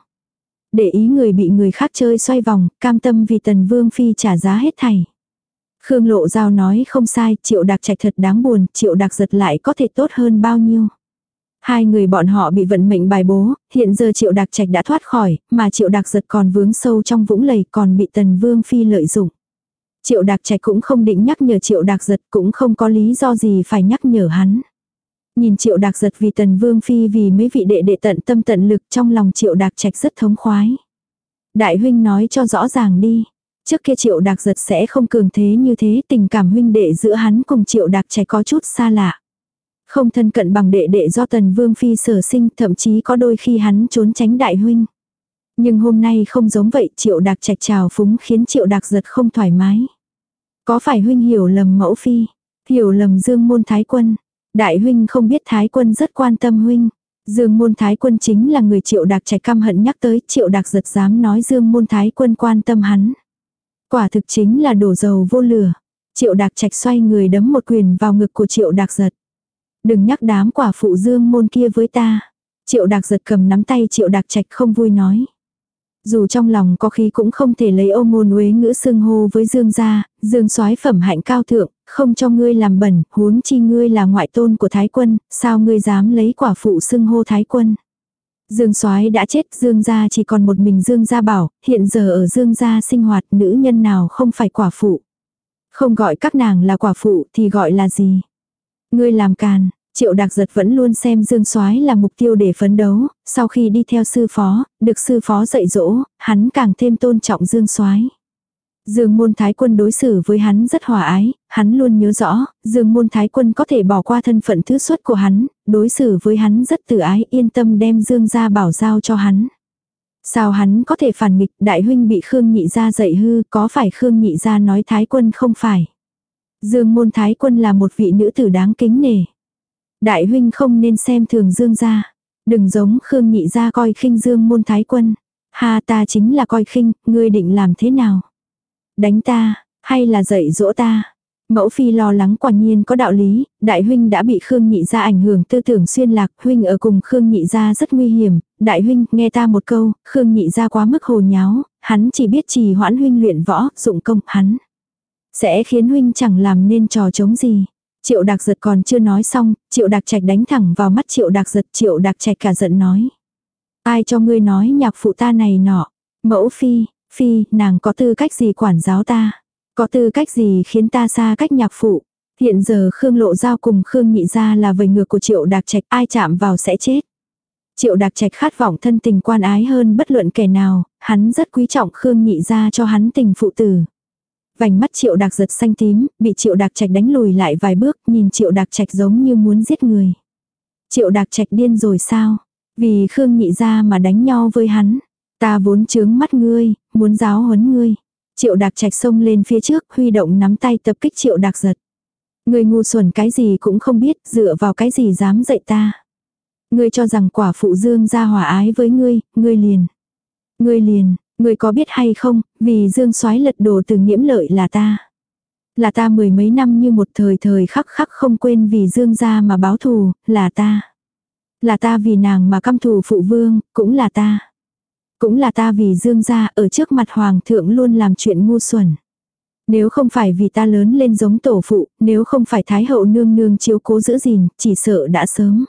A: Để ý người bị người khác chơi xoay vòng, cam tâm vì tần vương phi trả giá hết thảy. Khương Lộ Giao nói không sai, Triệu Đạc Trạch thật đáng buồn, Triệu Đạc giật lại có thể tốt hơn bao nhiêu. Hai người bọn họ bị vận mệnh bài bố, hiện giờ Triệu Đạc Trạch đã thoát khỏi, mà Triệu Đạc giật còn vướng sâu trong vũng lầy còn bị Tần Vương Phi lợi dụng. Triệu Đạc Trạch cũng không định nhắc nhở Triệu Đạc giật cũng không có lý do gì phải nhắc nhở hắn. Nhìn Triệu Đạc giật vì Tần Vương Phi vì mấy vị đệ đệ tận tâm tận lực trong lòng Triệu Đạc Trạch rất thống khoái. Đại huynh nói cho rõ ràng đi. Trước kia triệu đạc giật sẽ không cường thế như thế tình cảm huynh đệ giữa hắn cùng triệu đạc trẻ có chút xa lạ. Không thân cận bằng đệ đệ do tần vương phi sở sinh thậm chí có đôi khi hắn trốn tránh đại huynh. Nhưng hôm nay không giống vậy triệu đạc trạch trào phúng khiến triệu đạc giật không thoải mái. Có phải huynh hiểu lầm mẫu phi, hiểu lầm dương môn thái quân. Đại huynh không biết thái quân rất quan tâm huynh. Dương môn thái quân chính là người triệu đạc trạch căm hận nhắc tới triệu đạc giật dám nói dương môn thái quân quan tâm hắn. Quả thực chính là đổ dầu vô lửa. Triệu đạc trạch xoay người đấm một quyền vào ngực của triệu đạc giật. Đừng nhắc đám quả phụ dương môn kia với ta. Triệu đạc giật cầm nắm tay triệu đạc trạch không vui nói. Dù trong lòng có khi cũng không thể lấy ô ngôn uế ngữ xưng hô với dương gia, dương soái phẩm hạnh cao thượng, không cho ngươi làm bẩn, huống chi ngươi là ngoại tôn của thái quân, sao ngươi dám lấy quả phụ xưng hô thái quân. Dương soái đã chết, Dương gia chỉ còn một mình Dương gia bảo, hiện giờ ở Dương gia sinh hoạt nữ nhân nào không phải quả phụ. Không gọi các nàng là quả phụ thì gọi là gì? Ngươi làm càn, Triệu Đạc Giật vẫn luôn xem Dương Soái là mục tiêu để phấn đấu, sau khi đi theo sư phó, được sư phó dạy dỗ, hắn càng thêm tôn trọng Dương Soái. Dương môn thái quân đối xử với hắn rất hòa ái, hắn luôn nhớ rõ, dương môn thái quân có thể bỏ qua thân phận thứ xuất của hắn, đối xử với hắn rất tự ái yên tâm đem dương ra bảo giao cho hắn. Sao hắn có thể phản nghịch đại huynh bị Khương Nhị gia dạy hư, có phải Khương Nhị gia nói thái quân không phải. Dương môn thái quân là một vị nữ tử đáng kính nể. Đại huynh không nên xem thường dương gia. Đừng giống Khương Nhị gia coi khinh dương môn thái quân. Ha ta chính là coi khinh, ngươi định làm thế nào? Đánh ta, hay là dạy dỗ ta? Mẫu phi lo lắng quả nhiên có đạo lý, đại huynh đã bị Khương Nhị gia ảnh hưởng tư tưởng xuyên lạc, huynh ở cùng Khương Nhị gia rất nguy hiểm, đại huynh nghe ta một câu, Khương Nhị gia quá mức hồ nháo, hắn chỉ biết trì hoãn huynh luyện võ, dụng công hắn. Sẽ khiến huynh chẳng làm nên trò chống gì. Triệu Đạc Giật còn chưa nói xong, Triệu Đạc Trạch đánh thẳng vào mắt Triệu Đạc Giật, Triệu Đạc Trạch cả giận nói: "Ai cho ngươi nói nhạc phụ ta này nọ? Mẫu phi, phi, nàng có tư cách gì quản giáo ta? Có tư cách gì khiến ta xa cách nhạc phụ? Hiện giờ Khương Lộ Giao cùng Khương Nhị Gia là vầy ngược của Triệu Đạc Trạch, ai chạm vào sẽ chết." Triệu Đạc Trạch khát vọng thân tình quan ái hơn bất luận kẻ nào, hắn rất quý trọng Khương Nhị Gia cho hắn tình phụ tử. Vành mắt triệu đạc giật xanh tím, bị triệu đạc trạch đánh lùi lại vài bước, nhìn triệu đạc trạch giống như muốn giết người. Triệu đạc trạch điên rồi sao? Vì Khương nhị gia mà đánh nhau với hắn. Ta vốn chướng mắt ngươi, muốn giáo huấn ngươi. Triệu đạc trạch xông lên phía trước, huy động nắm tay tập kích triệu đạc giật. Ngươi ngu xuẩn cái gì cũng không biết, dựa vào cái gì dám dạy ta. Ngươi cho rằng quả phụ dương ra hòa ái với ngươi, ngươi liền. Ngươi liền, Người có biết hay không, vì dương soái lật đổ từ nhiễm lợi là ta. Là ta mười mấy năm như một thời thời khắc khắc không quên vì dương gia mà báo thù, là ta. Là ta vì nàng mà căm thù phụ vương, cũng là ta. Cũng là ta vì dương gia ở trước mặt hoàng thượng luôn làm chuyện ngu xuẩn. Nếu không phải vì ta lớn lên giống tổ phụ, nếu không phải thái hậu nương nương chiếu cố giữ gìn, chỉ sợ đã sớm.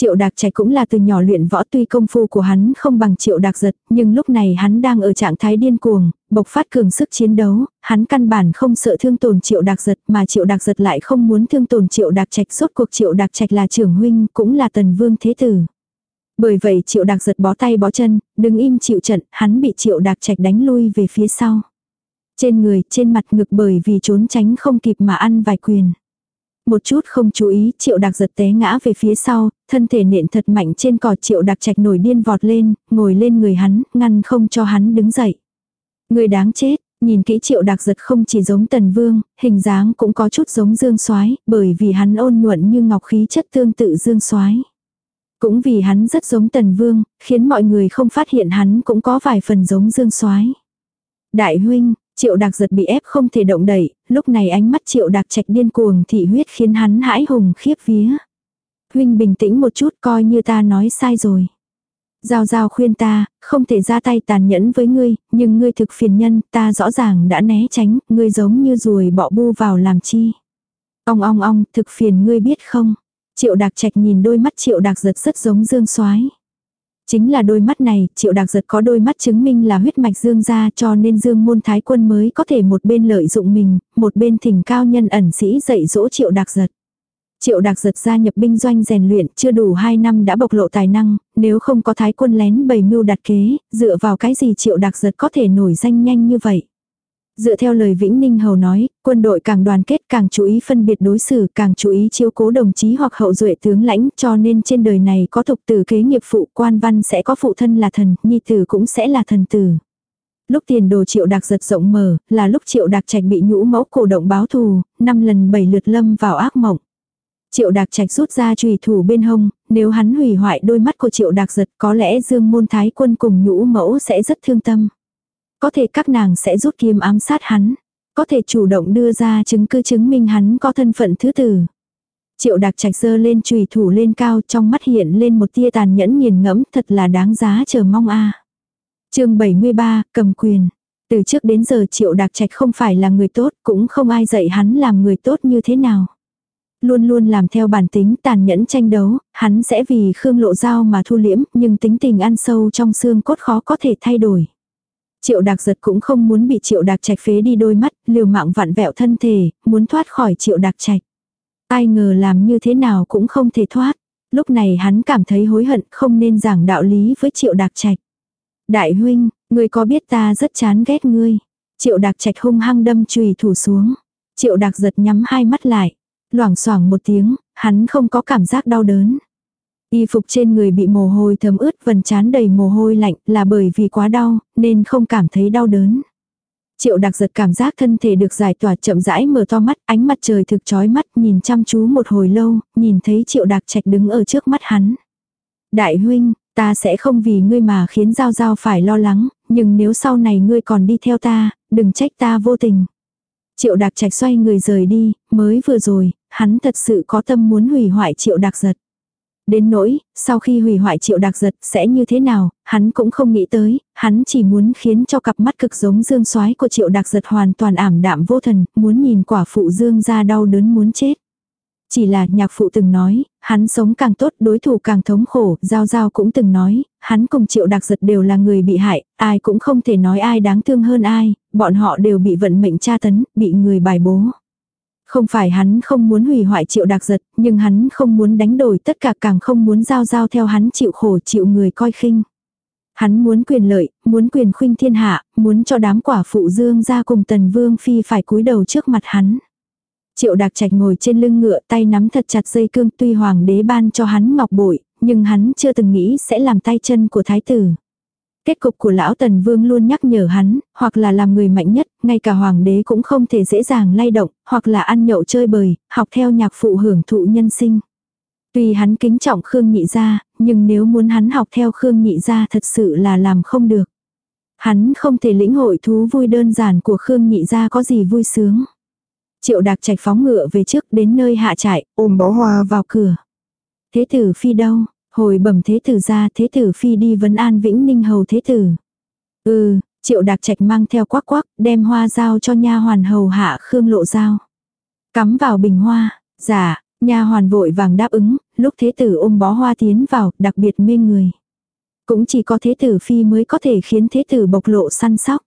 A: Triệu Đạc Trạch cũng là từ nhỏ luyện võ tuy công phu của hắn không bằng Triệu Đạc Giật, nhưng lúc này hắn đang ở trạng thái điên cuồng, bộc phát cường sức chiến đấu, hắn căn bản không sợ thương tổn Triệu Đạc Giật mà Triệu Đạc Giật lại không muốn thương tổn Triệu Đạc Trạch suốt cuộc Triệu Đạc Trạch là trưởng huynh, cũng là tần vương thế tử. Bởi vậy Triệu Đạc Giật bó tay bó chân, đứng im chịu trận, hắn bị Triệu Đạc Trạch đánh lui về phía sau. Trên người, trên mặt ngực bởi vì trốn tránh không kịp mà ăn vài quyền. Một chút không chú ý, triệu đặc giật té ngã về phía sau, thân thể nện thật mạnh trên cỏ triệu đặc trạch nổi điên vọt lên, ngồi lên người hắn, ngăn không cho hắn đứng dậy. Người đáng chết, nhìn kỹ triệu đặc giật không chỉ giống tần vương, hình dáng cũng có chút giống dương soái bởi vì hắn ôn nhuận như ngọc khí chất tương tự dương soái cũng vì hắn rất giống tần vương, khiến mọi người không phát hiện hắn cũng có vài phần giống dương soái Đại huynh, Triệu Đạc giật bị ép không thể động đậy, lúc này ánh mắt Triệu Đạc trạch điên cuồng thị huyết khiến hắn hãi hùng khiếp vía. Huynh bình tĩnh một chút coi như ta nói sai rồi. Giao giao khuyên ta, không thể ra tay tàn nhẫn với ngươi, nhưng ngươi thực phiền nhân, ta rõ ràng đã né tránh, ngươi giống như ruồi bọ bu vào làm chi. Ong ong ong, thực phiền ngươi biết không? Triệu Đạc Trạch nhìn đôi mắt Triệu Đạc giật rất giống Dương Soái. Chính là đôi mắt này, triệu đạc giật có đôi mắt chứng minh là huyết mạch dương gia cho nên dương môn thái quân mới có thể một bên lợi dụng mình, một bên thỉnh cao nhân ẩn sĩ dạy dỗ triệu đạc giật. Triệu đạc giật gia nhập binh doanh rèn luyện chưa đủ 2 năm đã bộc lộ tài năng, nếu không có thái quân lén bày mưu đặt kế, dựa vào cái gì triệu đạc giật có thể nổi danh nhanh như vậy. Dựa theo lời Vĩnh Ninh Hầu nói, quân đội càng đoàn kết càng chú ý phân biệt đối xử, càng chú ý chiếu cố đồng chí hoặc hậu duệ tướng lãnh, cho nên trên đời này có tục tử kế nghiệp phụ, quan văn sẽ có phụ thân là thần, nhi tử cũng sẽ là thần tử. Lúc tiền đồ triệu đặc giật rộng mở, là lúc triệu đặc trạch bị nhũ mẫu cổ động báo thù, năm lần bảy lượt lâm vào ác mộng. Triệu Đạc Trạch rút ra trùy thủ bên hông, nếu hắn hủy hoại đôi mắt của triệu đạc giật có lẽ dương môn thái quân cùng nhũ mẫu sẽ rất thương tâm. Có thể các nàng sẽ rút kiếm ám sát hắn. Có thể chủ động đưa ra chứng cứ chứng minh hắn có thân phận thứ tử. Triệu đặc trạch dơ lên chùy thủ lên cao trong mắt hiện lên một tia tàn nhẫn nghiền ngẫm thật là đáng giá chờ mong a chương 73, cầm quyền. Từ trước đến giờ triệu đặc trạch không phải là người tốt cũng không ai dạy hắn làm người tốt như thế nào. Luôn luôn làm theo bản tính tàn nhẫn tranh đấu, hắn sẽ vì Khương Lộ Giao mà thu liễm nhưng tính tình ăn sâu trong xương cốt khó có thể thay đổi. Triệu Đạc giật cũng không muốn bị Triệu Đạc Trạch phế đi đôi mắt, liều mạng vặn vẹo thân thể, muốn thoát khỏi Triệu Đạc Trạch. Ai ngờ làm như thế nào cũng không thể thoát. Lúc này hắn cảm thấy hối hận không nên giảng đạo lý với Triệu Đạc Trạch. Đại huynh, ngươi có biết ta rất chán ghét ngươi. Triệu Đạc Trạch hung hăng đâm chùy thủ xuống. Triệu Đạc giật nhắm hai mắt lại. Loảng xoảng một tiếng, hắn không có cảm giác đau đớn. Y phục trên người bị mồ hôi thấm ướt vần chán đầy mồ hôi lạnh là bởi vì quá đau, nên không cảm thấy đau đớn. Triệu đặc giật cảm giác thân thể được giải tỏa chậm rãi mở to mắt, ánh mặt trời thực chói mắt nhìn chăm chú một hồi lâu, nhìn thấy triệu đặc trạch đứng ở trước mắt hắn. Đại huynh, ta sẽ không vì ngươi mà khiến Giao Giao phải lo lắng, nhưng nếu sau này ngươi còn đi theo ta, đừng trách ta vô tình. Triệu đặc trạch xoay người rời đi, mới vừa rồi, hắn thật sự có tâm muốn hủy hoại triệu đặc giật. Đến nỗi, sau khi hủy hoại triệu đặc giật sẽ như thế nào, hắn cũng không nghĩ tới, hắn chỉ muốn khiến cho cặp mắt cực giống dương soái của triệu đặc giật hoàn toàn ảm đạm vô thần, muốn nhìn quả phụ dương ra đau đớn muốn chết. Chỉ là nhạc phụ từng nói, hắn sống càng tốt đối thủ càng thống khổ, Giao Giao cũng từng nói, hắn cùng triệu đặc giật đều là người bị hại, ai cũng không thể nói ai đáng thương hơn ai, bọn họ đều bị vận mệnh tra tấn, bị người bài bố. Không phải hắn không muốn hủy hoại triệu đặc giật, nhưng hắn không muốn đánh đổi tất cả càng không muốn giao giao theo hắn chịu khổ chịu người coi khinh. Hắn muốn quyền lợi, muốn quyền khuynh thiên hạ, muốn cho đám quả phụ dương ra cùng tần vương phi phải cúi đầu trước mặt hắn. Triệu đặc trạch ngồi trên lưng ngựa tay nắm thật chặt dây cương tuy hoàng đế ban cho hắn ngọc bội, nhưng hắn chưa từng nghĩ sẽ làm tay chân của thái tử. Kết cục của lão tần vương luôn nhắc nhở hắn, hoặc là làm người mạnh nhất, ngay cả hoàng đế cũng không thể dễ dàng lay động, hoặc là ăn nhậu chơi bời, học theo nhạc phụ hưởng thụ nhân sinh. Tuy hắn kính trọng Khương Nhị gia, nhưng nếu muốn hắn học theo Khương Nhị gia thật sự là làm không được. Hắn không thể lĩnh hội thú vui đơn giản của Khương Nhị gia có gì vui sướng. Triệu Đạc Trạch phóng ngựa về trước đến nơi hạ trại, ôm bó hoa vào cửa. Thế tử phi đâu? Hồi bẩm thế tử ra thế tử phi đi vấn an vĩnh ninh hầu thế tử. Ừ, triệu đạc trạch mang theo quắc quắc, đem hoa giao cho nha hoàn hầu hạ khương lộ giao. Cắm vào bình hoa, giả, dạ, nha hoàn vội vàng đáp ứng, lúc thế tử ôm bó hoa tiến vào, đặc biệt mê người. Cũng chỉ có thế tử phi mới có thể khiến thế tử bộc lộ săn sóc.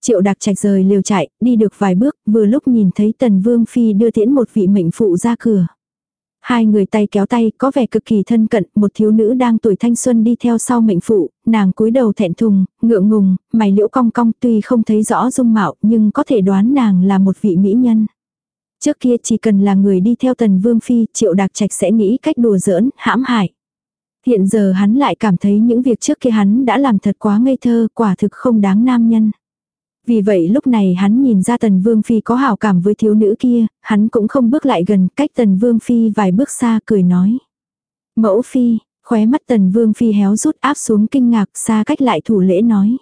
A: Triệu đặc trạch rời liều chạy, đi được vài bước, vừa lúc nhìn thấy tần vương phi đưa tiễn một vị mệnh phụ ra cửa. Hai người tay kéo tay có vẻ cực kỳ thân cận, một thiếu nữ đang tuổi thanh xuân đi theo sau mệnh phụ, nàng cúi đầu thẹn thùng, ngượng ngùng, mày liễu cong cong tuy không thấy rõ dung mạo nhưng có thể đoán nàng là một vị mỹ nhân. Trước kia chỉ cần là người đi theo tần vương phi, triệu đặc trạch sẽ nghĩ cách đùa giỡn, hãm hại. Hiện giờ hắn lại cảm thấy những việc trước kia hắn đã làm thật quá ngây thơ, quả thực không đáng nam nhân. Vì vậy lúc này hắn nhìn ra tần vương phi có hảo cảm với thiếu nữ kia, hắn cũng không bước lại gần cách tần vương phi vài bước xa cười nói. Mẫu phi, khóe mắt tần vương phi héo rút áp xuống kinh ngạc xa cách lại thủ lễ nói.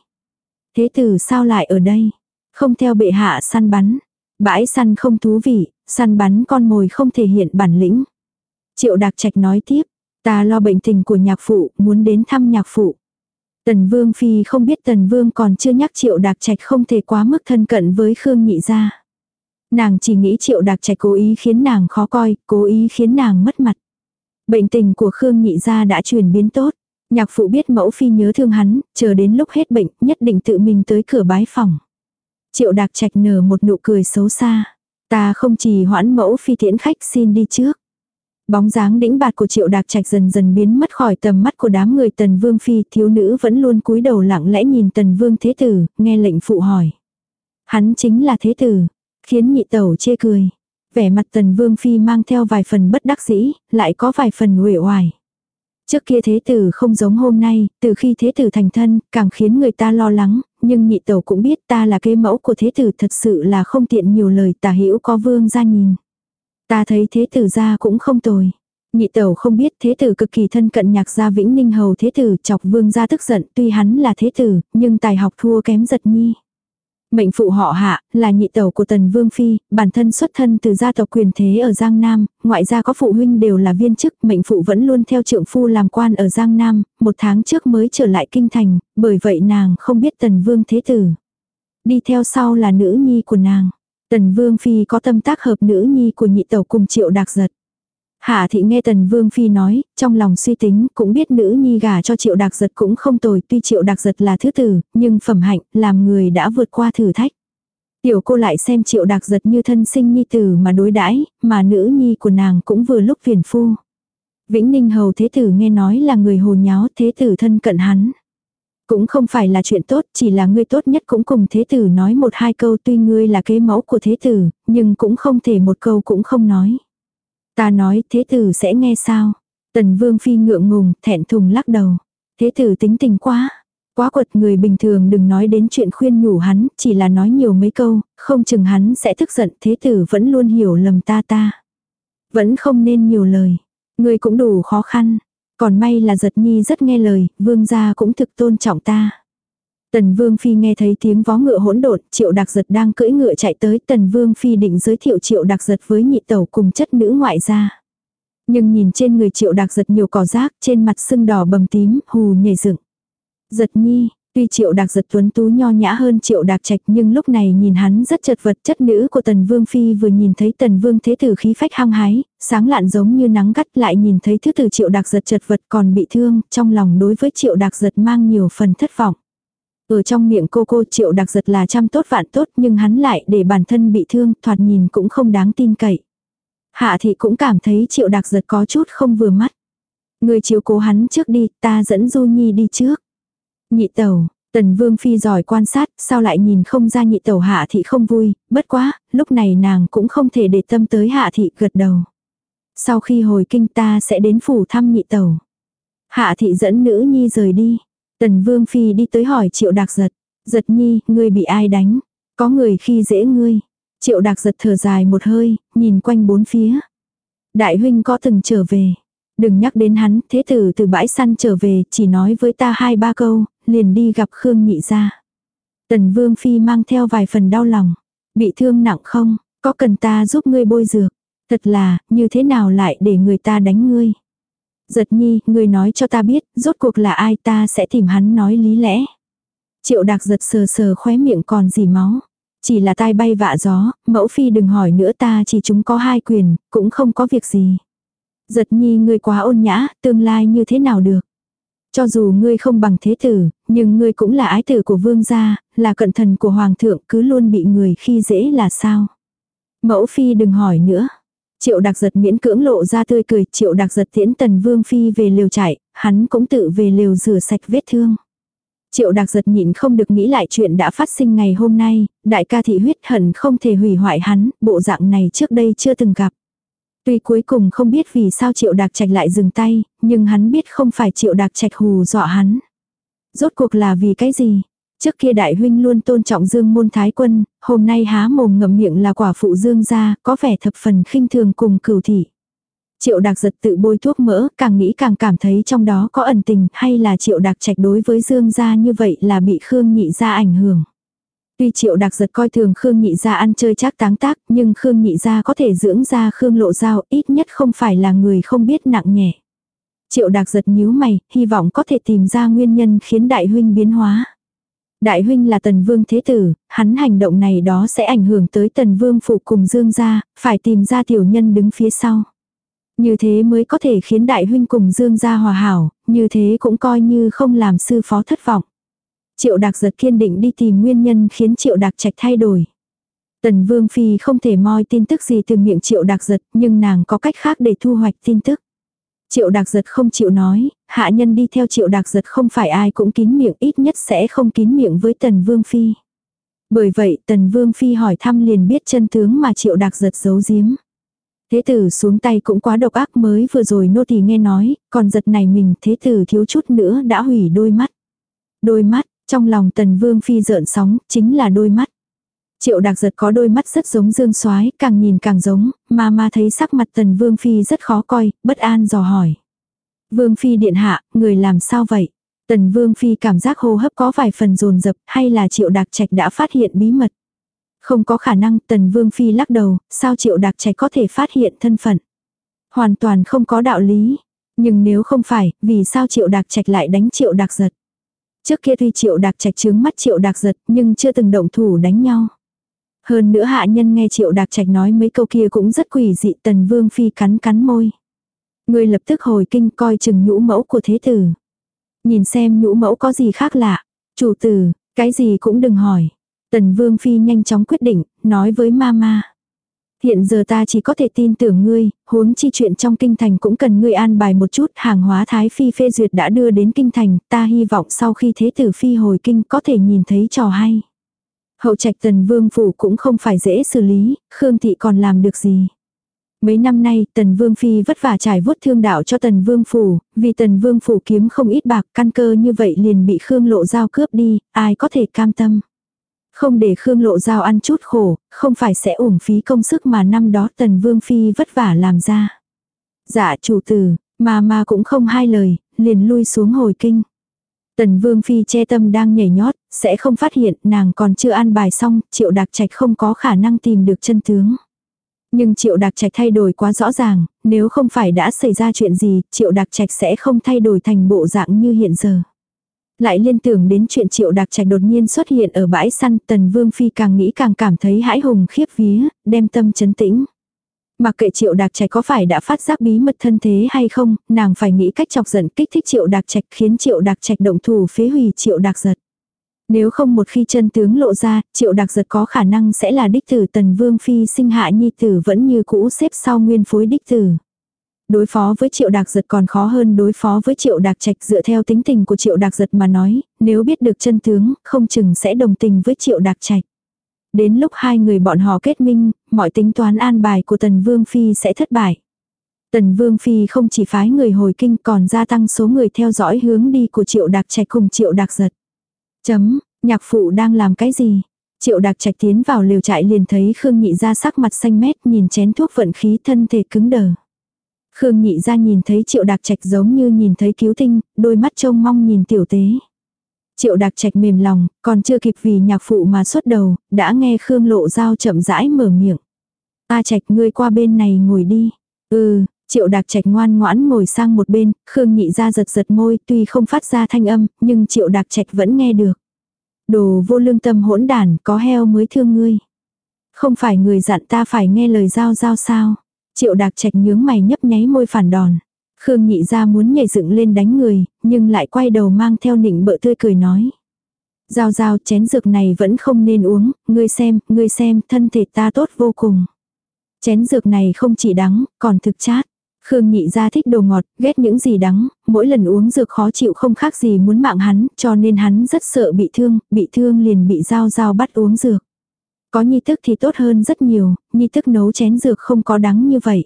A: Thế tử sao lại ở đây? Không theo bệ hạ săn bắn. Bãi săn không thú vị, săn bắn con mồi không thể hiện bản lĩnh. Triệu Đạc Trạch nói tiếp, ta lo bệnh tình của nhạc phụ, muốn đến thăm nhạc phụ. Tần Vương Phi không biết Tần Vương còn chưa nhắc Triệu Đạc Trạch không thể quá mức thân cận với Khương Nhị gia. Nàng chỉ nghĩ Triệu Đạc Trạch cố ý khiến nàng khó coi, cố ý khiến nàng mất mặt. Bệnh tình của Khương Nhị gia đã chuyển biến tốt. Nhạc phụ biết mẫu phi nhớ thương hắn, chờ đến lúc hết bệnh, nhất định tự mình tới cửa bái phòng. Triệu Đạc Trạch nở một nụ cười xấu xa. Ta không chỉ hoãn mẫu phi tiễn khách xin đi trước. Bóng dáng đĩnh bạt của triệu đạc trạch dần dần biến mất khỏi tầm mắt của đám người tần vương phi thiếu nữ vẫn luôn cúi đầu lặng lẽ nhìn tần vương thế tử, nghe lệnh phụ hỏi. Hắn chính là thế tử, khiến nhị tẩu chê cười. Vẻ mặt tần vương phi mang theo vài phần bất đắc dĩ, lại có vài phần uể oải. Trước kia thế tử không giống hôm nay, từ khi thế tử thành thân, càng khiến người ta lo lắng, nhưng nhị tẩu cũng biết ta là kế mẫu của thế tử thật sự là không tiện nhiều lời tả hữu có vương ra nhìn. Ta thấy thế tử ra cũng không tồi. Nhị tẩu không biết thế tử cực kỳ thân cận nhạc gia vĩnh ninh hầu thế tử chọc vương gia tức giận tuy hắn là thế tử, nhưng tài học thua kém giật nhi. Mệnh phụ họ hạ, là nhị tẩu của tần vương phi, bản thân xuất thân từ gia tộc quyền thế ở Giang Nam, ngoại gia có phụ huynh đều là viên chức, mệnh phụ vẫn luôn theo trượng phu làm quan ở Giang Nam, một tháng trước mới trở lại kinh thành, bởi vậy nàng không biết tần vương thế tử. Đi theo sau là nữ nhi của nàng. Tần vương phi có tâm tác hợp nữ nhi của nhị tẩu cùng triệu đạc giật. Hạ thị nghe Tần Vương Phi nói, trong lòng suy tính, cũng biết nữ nhi gả cho triệu đặc giật cũng không tồi, tuy triệu đặc giật là thứ tử, nhưng phẩm hạnh, làm người đã vượt qua thử thách. Tiểu cô lại xem triệu đặc giật như thân sinh nhi tử mà đối đãi mà nữ nhi của nàng cũng vừa lúc phiền phu. Vĩnh Ninh Hầu Thế Tử nghe nói là người hồ nháo Thế Tử thân cận hắn. Cũng không phải là chuyện tốt, chỉ là ngươi tốt nhất cũng cùng Thế Tử nói một hai câu tuy ngươi là kế mẫu của Thế Tử, nhưng cũng không thể một câu cũng không nói. Ta nói thế tử sẽ nghe sao? Tần vương phi ngượng ngùng, thẹn thùng lắc đầu. Thế tử tính tình quá. Quá quật người bình thường đừng nói đến chuyện khuyên nhủ hắn, chỉ là nói nhiều mấy câu, không chừng hắn sẽ tức giận thế tử vẫn luôn hiểu lầm ta ta. Vẫn không nên nhiều lời. Người cũng đủ khó khăn. Còn may là giật nhi rất nghe lời, vương gia cũng thực tôn trọng ta. Tần Vương Phi nghe thấy tiếng vó ngựa hỗn độn, Triệu Đặc Giật đang cưỡi ngựa chạy tới, Tần Vương Phi định giới thiệu Triệu Đặc Giật với nhị tẩu cùng chất nữ ngoại gia. Nhưng nhìn trên người Triệu Đặc Giật nhiều cỏ rác, trên mặt sưng đỏ bầm tím, hù nhảy dựng. Giật nhi, tuy Triệu Đặc Giật tuấn tú nho nhã hơn Triệu Đặc Trạch nhưng lúc này nhìn hắn rất chật vật chất nữ của Tần Vương Phi vừa nhìn thấy Tần Vương Thế Tử khí phách hăng hái, sáng lạn giống như nắng gắt lại nhìn thấy thứ tử Triệu Đặc Giật chật vật còn bị thương, trong lòng đối với Triệu Đặc Giật mang nhiều phần thất vọng. Ở trong miệng cô cô triệu đặc giật là trăm tốt vạn tốt nhưng hắn lại để bản thân bị thương thoạt nhìn cũng không đáng tin cậy. Hạ thị cũng cảm thấy triệu đặc giật có chút không vừa mắt. Người chiếu cố hắn trước đi, ta dẫn Du Nhi đi trước. Nhị tẩu, tần vương phi giỏi quan sát, sao lại nhìn không ra nhị tẩu hạ thị không vui, bất quá, lúc này nàng cũng không thể để tâm tới hạ thị gật đầu. Sau khi hồi kinh ta sẽ đến phủ thăm nhị tẩu. Hạ thị dẫn nữ nhi rời đi. Tần Vương Phi đi tới hỏi Triệu Đạc Giật. Giật nhi, ngươi bị ai đánh? Có người khi dễ ngươi. Triệu Đạc Giật thở dài một hơi, nhìn quanh bốn phía. Đại huynh có từng trở về. Đừng nhắc đến hắn, thế tử từ bãi săn trở về, chỉ nói với ta hai ba câu, liền đi gặp Khương Nhị ra. Tần Vương Phi mang theo vài phần đau lòng. Bị thương nặng không, có cần ta giúp ngươi bôi dược. Thật là, như thế nào lại để người ta đánh ngươi. Giật nhi, người nói cho ta biết, rốt cuộc là ai ta sẽ tìm hắn nói lý lẽ. Triệu đặc giật sờ sờ khóe miệng còn gì máu. Chỉ là tai bay vạ gió, mẫu phi đừng hỏi nữa ta chỉ chúng có hai quyền, cũng không có việc gì. Giật nhi ngươi quá ôn nhã, tương lai như thế nào được. Cho dù ngươi không bằng thế tử, nhưng ngươi cũng là ái tử của vương gia, là cận thần của hoàng thượng cứ luôn bị người khi dễ là sao. Mẫu phi đừng hỏi nữa. Triệu đặc giật miễn cưỡng lộ ra tươi cười, triệu đặc giật tiễn tần vương phi về liều chạy, hắn cũng tự về liều rửa sạch vết thương. Triệu đặc giật nhịn không được nghĩ lại chuyện đã phát sinh ngày hôm nay, đại ca thị huyết hận không thể hủy hoại hắn, bộ dạng này trước đây chưa từng gặp. Tuy cuối cùng không biết vì sao triệu đặc trạch lại dừng tay, nhưng hắn biết không phải triệu đặc trạch hù dọa hắn. Rốt cuộc là vì cái gì? Trước kia đại huynh luôn tôn trọng Dương môn thái quân, hôm nay há mồm ngậm miệng là quả phụ Dương gia, có vẻ thập phần khinh thường cùng cửu thị. Triệu đặc giật tự bôi thuốc mỡ, càng nghĩ càng cảm thấy trong đó có ẩn tình, hay là triệu đặc trạch đối với Dương gia như vậy là bị Khương nhị gia ảnh hưởng. Tuy triệu đặc giật coi thường Khương nhị gia ăn chơi chắc táng tác, nhưng Khương nhị gia có thể dưỡng ra Khương lộ giao, ít nhất không phải là người không biết nặng nhẹ. Triệu đặc giật nhíu mày, hy vọng có thể tìm ra nguyên nhân khiến đại huynh biến hóa. Đại huynh là tần vương thế tử, hắn hành động này đó sẽ ảnh hưởng tới tần vương phụ cùng dương gia, phải tìm ra tiểu nhân đứng phía sau. Như thế mới có thể khiến đại huynh cùng dương gia hòa hảo, như thế cũng coi như không làm sư phó thất vọng. Triệu đặc giật kiên định đi tìm nguyên nhân khiến triệu đặc trạch thay đổi. Tần vương phi không thể moi tin tức gì từ miệng triệu đặc giật nhưng nàng có cách khác để thu hoạch tin tức. Triệu đặc giật không chịu nói, hạ nhân đi theo triệu đặc giật không phải ai cũng kín miệng ít nhất sẽ không kín miệng với tần vương phi. Bởi vậy tần vương phi hỏi thăm liền biết chân tướng mà triệu đặc giật giấu giếm. Thế tử xuống tay cũng quá độc ác mới vừa rồi nô tỳ nghe nói, còn giật này mình thế tử thiếu chút nữa đã hủy đôi mắt. Đôi mắt, trong lòng tần vương phi rợn sóng, chính là đôi mắt. Triệu đặc giật có đôi mắt rất giống dương soái càng nhìn càng giống, mà ma thấy sắc mặt tần vương phi rất khó coi, bất an dò hỏi. Vương phi điện hạ, người làm sao vậy? Tần vương phi cảm giác hô hấp có vài phần rồn rập hay là triệu đặc trạch đã phát hiện bí mật. Không có khả năng tần vương phi lắc đầu, sao triệu đặc trạch có thể phát hiện thân phận. Hoàn toàn không có đạo lý. Nhưng nếu không phải, vì sao triệu đặc trạch lại đánh triệu đặc giật? Trước kia tuy triệu đặc trạch trướng mắt triệu đặc giật nhưng chưa từng động thủ đánh nhau. Hơn nữa hạ nhân nghe triệu đặc trạch nói mấy câu kia cũng rất quỷ dị tần vương phi cắn cắn môi. Người lập tức hồi kinh coi chừng nhũ mẫu của thế tử. Nhìn xem nhũ mẫu có gì khác lạ. Chủ tử, cái gì cũng đừng hỏi. Tần vương phi nhanh chóng quyết định, nói với mama. Hiện giờ ta chỉ có thể tin tưởng ngươi, huống chi chuyện trong kinh thành cũng cần ngươi an bài một chút, hàng hóa thái phi phê duyệt đã đưa đến kinh thành, ta hy vọng sau khi thế tử phi hồi kinh có thể nhìn thấy trò hay. Hậu trạch tần vương phủ cũng không phải dễ xử lý, Khương thị còn làm được gì. Mấy năm nay, Tần Vương Phi vất vả trải vuốt thương đạo cho Tần Vương Phủ, vì Tần Vương Phủ kiếm không ít bạc, căn cơ như vậy liền bị Khương Lộ Giao cướp đi, ai có thể cam tâm. Không để Khương Lộ Giao ăn chút khổ, không phải sẽ uổng phí công sức mà năm đó Tần Vương Phi vất vả làm ra. Dạ chủ tử, mà mà cũng không hai lời, liền lui xuống hồi kinh. Tần Vương Phi che tâm đang nhảy nhót, sẽ không phát hiện nàng còn chưa an bài xong, triệu đặc trạch không có khả năng tìm được chân tướng. Nhưng triệu đặc trạch thay đổi quá rõ ràng, nếu không phải đã xảy ra chuyện gì, triệu đặc trạch sẽ không thay đổi thành bộ dạng như hiện giờ. Lại liên tưởng đến chuyện triệu đặc trạch đột nhiên xuất hiện ở bãi săn, tần vương phi càng nghĩ càng cảm thấy hãi hùng khiếp vía, đem tâm chấn tĩnh. Mặc kệ triệu đặc trạch có phải đã phát giác bí mật thân thế hay không, nàng phải nghĩ cách chọc giận kích thích triệu đặc trạch khiến triệu đặc trạch động thủ phế hủy triệu đặc giật. Nếu không một khi chân tướng lộ ra, triệu đặc giật có khả năng sẽ là đích tử tần vương phi sinh hạ nhi tử vẫn như cũ xếp sau nguyên phối đích tử. Đối phó với triệu đặc giật còn khó hơn đối phó với triệu đặc trạch dựa theo tính tình của triệu đặc giật mà nói, nếu biết được chân tướng, không chừng sẽ đồng tình với triệu đặc trạch. Đến lúc hai người bọn họ kết minh, mọi tính toán an bài của tần vương phi sẽ thất bại. Tần Vương Phi không chỉ phái người hồi kinh còn gia tăng số người theo dõi hướng đi của triệu đặc trạch cùng triệu đặc giật. Chấm, nhạc phụ đang làm cái gì? Triệu đặc trạch tiến vào liều trại liền thấy Khương Nhị ra sắc mặt xanh mét nhìn chén thuốc vận khí thân thể cứng đờ. Khương Nhị ra nhìn thấy triệu đặc trạch giống như nhìn thấy cứu tinh, đôi mắt trông mong nhìn tiểu tế. Triệu đặc trạch mềm lòng, còn chưa kịp vì nhạc phụ mà xuất đầu, đã nghe Khương lộ dao chậm rãi mở miệng. Ta trạch ngươi qua bên này ngồi đi. Ừ, Triệu Đạc Trạch ngoan ngoãn ngồi sang một bên, Khương Nhị ra giật giật môi, tuy không phát ra thanh âm, nhưng Triệu Đạc Trạch vẫn nghe được. Đồ vô lương tâm hỗn đản, có heo mới thương ngươi. Không phải người dặn ta phải nghe lời giao giao sao? Triệu Đạc Trạch nhướng mày nhấp nháy môi phản đòn. Khương Nhị ra muốn nhảy dựng lên đánh người, nhưng lại quay đầu mang theo nịnh bợ tươi cười nói. Giao giao chén dược này vẫn không nên uống, ngươi xem, ngươi xem, thân thể ta tốt vô cùng. Chén dược này không chỉ đắng, còn thực chát. Khương nhị ra thích đồ ngọt, ghét những gì đắng, mỗi lần uống dược khó chịu không khác gì muốn mạng hắn, cho nên hắn rất sợ bị thương, bị thương liền bị giao giao bắt uống dược. Có nhi tức thì tốt hơn rất nhiều, nhi tức nấu chén dược không có đắng như vậy.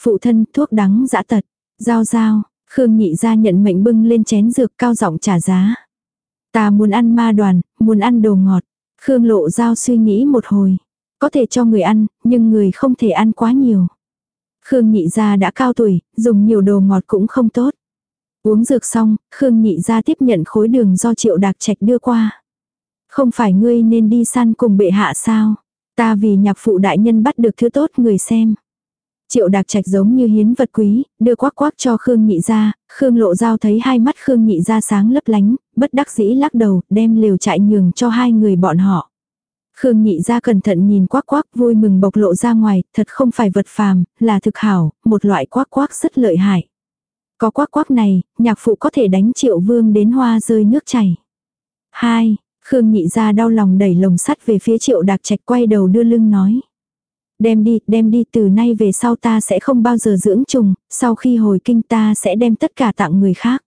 A: Phụ thân thuốc đắng dã tật, giao giao, Khương nhị ra nhận mệnh bưng lên chén dược cao giọng trả giá. Ta muốn ăn ma đoàn, muốn ăn đồ ngọt. Khương lộ giao suy nghĩ một hồi. Có thể cho người ăn, nhưng người không thể ăn quá nhiều. Khương nhị gia đã cao tuổi, dùng nhiều đồ ngọt cũng không tốt. Uống dược xong, Khương nhị gia tiếp nhận khối đường do triệu đạc trạch đưa qua. Không phải ngươi nên đi săn cùng bệ hạ sao? Ta vì nhạc phụ đại nhân bắt được thứ tốt người xem. Triệu đạc trạch giống như hiến vật quý, đưa quắc quắc cho Khương nhị gia, Khương lộ giao thấy hai mắt Khương nhị gia sáng lấp lánh, bất đắc dĩ lắc đầu, đem liều chạy nhường cho hai người bọn họ. Khương nhị ra cẩn thận nhìn quắc quắc vui mừng bộc lộ ra ngoài, thật không phải vật phàm, là thực hảo, một loại quắc quắc rất lợi hại. Có quắc quắc này, nhạc phụ có thể đánh triệu vương đến hoa rơi nước chảy. Hai, Khương nhị ra đau lòng đẩy lồng sắt về phía triệu đạc trạch quay đầu đưa lưng nói. Đem đi, đem đi, từ nay về sau ta sẽ không bao giờ dưỡng trùng, sau khi hồi kinh ta sẽ đem tất cả tặng người khác.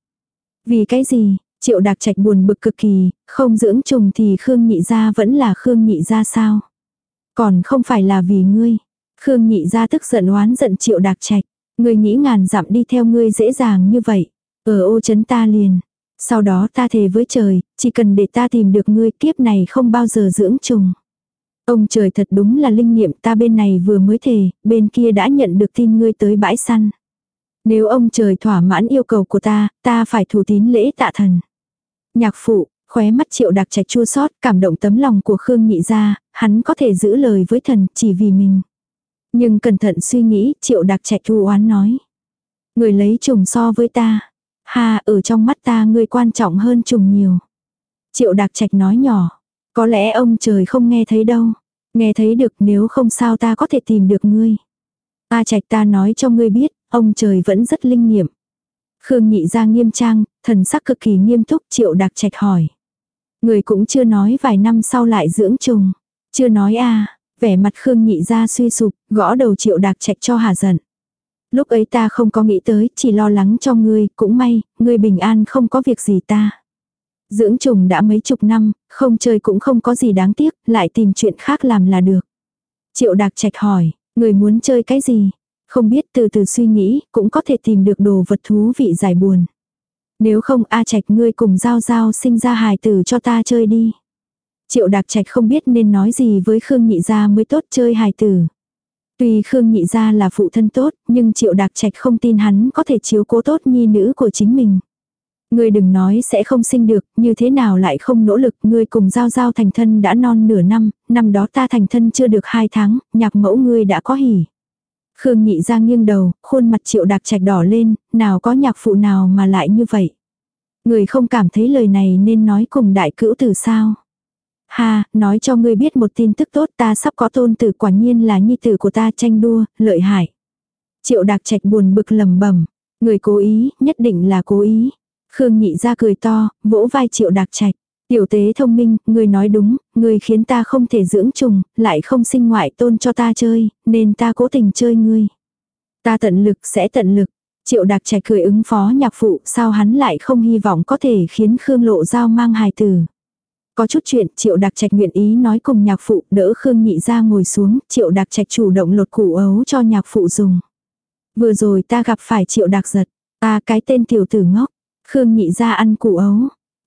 A: Vì cái gì, Triệu Đạc Trạch buồn bực cực kỳ, không dưỡng trùng thì Khương Nhị gia vẫn là Khương Nhị gia sao? Còn không phải là vì ngươi. Khương Nhị gia tức giận oán giận Triệu Đạc Trạch, ngươi nghĩ ngàn dặm đi theo ngươi dễ dàng như vậy, ở ô chấn ta liền. Sau đó ta thề với trời, chỉ cần để ta tìm được ngươi kiếp này không bao giờ dưỡng trùng. Ông trời thật đúng là linh nghiệm ta bên này vừa mới thề, bên kia đã nhận được tin ngươi tới bãi săn. Nếu ông trời thỏa mãn yêu cầu của ta, ta phải thủ tín lễ tạ thần. Nhạc phụ, khóe mắt triệu đặc trạch chua sót, cảm động tấm lòng của Khương Nhị ra, hắn có thể giữ lời với thần chỉ vì mình. Nhưng cẩn thận suy nghĩ, triệu đặc trạch u oán nói. Người lấy chồng so với ta. Ha, ở trong mắt ta người quan trọng hơn trùng nhiều. Triệu đặc trạch nói nhỏ. Có lẽ ông trời không nghe thấy đâu. Nghe thấy được nếu không sao ta có thể tìm được ngươi. Ta trạch ta nói cho ngươi biết, ông trời vẫn rất linh nghiệm. Khương nhị ra nghiêm trang, thần sắc cực kỳ nghiêm túc triệu đặc trạch hỏi. Người cũng chưa nói vài năm sau lại dưỡng trùng. Chưa nói à, vẻ mặt Khương nhị ra suy sụp, gõ đầu triệu đặc trạch cho hà giận. Lúc ấy ta không có nghĩ tới, chỉ lo lắng cho ngươi, cũng may, ngươi bình an không có việc gì ta. Dưỡng trùng đã mấy chục năm, không chơi cũng không có gì đáng tiếc, lại tìm chuyện khác làm là được. Triệu Đạc Trạch hỏi, người muốn chơi cái gì? Không biết từ từ suy nghĩ, cũng có thể tìm được đồ vật thú vị giải buồn. Nếu không A Trạch ngươi cùng giao giao sinh ra hài tử cho ta chơi đi. Triệu Đạc Trạch không biết nên nói gì với Khương Nhị Gia mới tốt chơi hài tử. Tuy Khương Nhị Gia là phụ thân tốt, nhưng Triệu Đạc Trạch không tin hắn có thể chiếu cố tốt nhi nữ của chính mình. Ngươi đừng nói sẽ không sinh được, như thế nào lại không nỗ lực, ngươi cùng giao giao thành thân đã non nửa năm, năm đó ta thành thân chưa được hai tháng, nhạc mẫu ngươi đã có hỉ. Khương nhị ra nghiêng đầu, khuôn mặt triệu Đạc trạch đỏ lên, nào có nhạc phụ nào mà lại như vậy. Người không cảm thấy lời này nên nói cùng đại cữu từ sao. Ha, nói cho ngươi biết một tin tức tốt ta sắp có tôn tử quả nhiên là nhi tử của ta tranh đua, lợi hại. Triệu đạc trạch buồn bực lầm bẩm Người cố ý, nhất định là cố ý. Khương nhị ra cười to, vỗ vai triệu đạc trạch. Tiểu tế thông minh, người nói đúng, người khiến ta không thể dưỡng trùng, lại không sinh ngoại tôn cho ta chơi, nên ta cố tình chơi ngươi. Ta tận lực sẽ tận lực. Triệu đạc trạch cười ứng phó nhạc phụ, sao hắn lại không hy vọng có thể khiến Khương lộ giao mang hài tử. Có chút chuyện, triệu đặc trạch nguyện ý nói cùng nhạc phụ, đỡ Khương nhị ra ngồi xuống, triệu đặc trạch chủ động lột củ ấu cho nhạc phụ dùng. Vừa rồi ta gặp phải triệu đặc giật, ta cái tên tiểu tử ngốc, Khương nhị ra ăn củ ấu.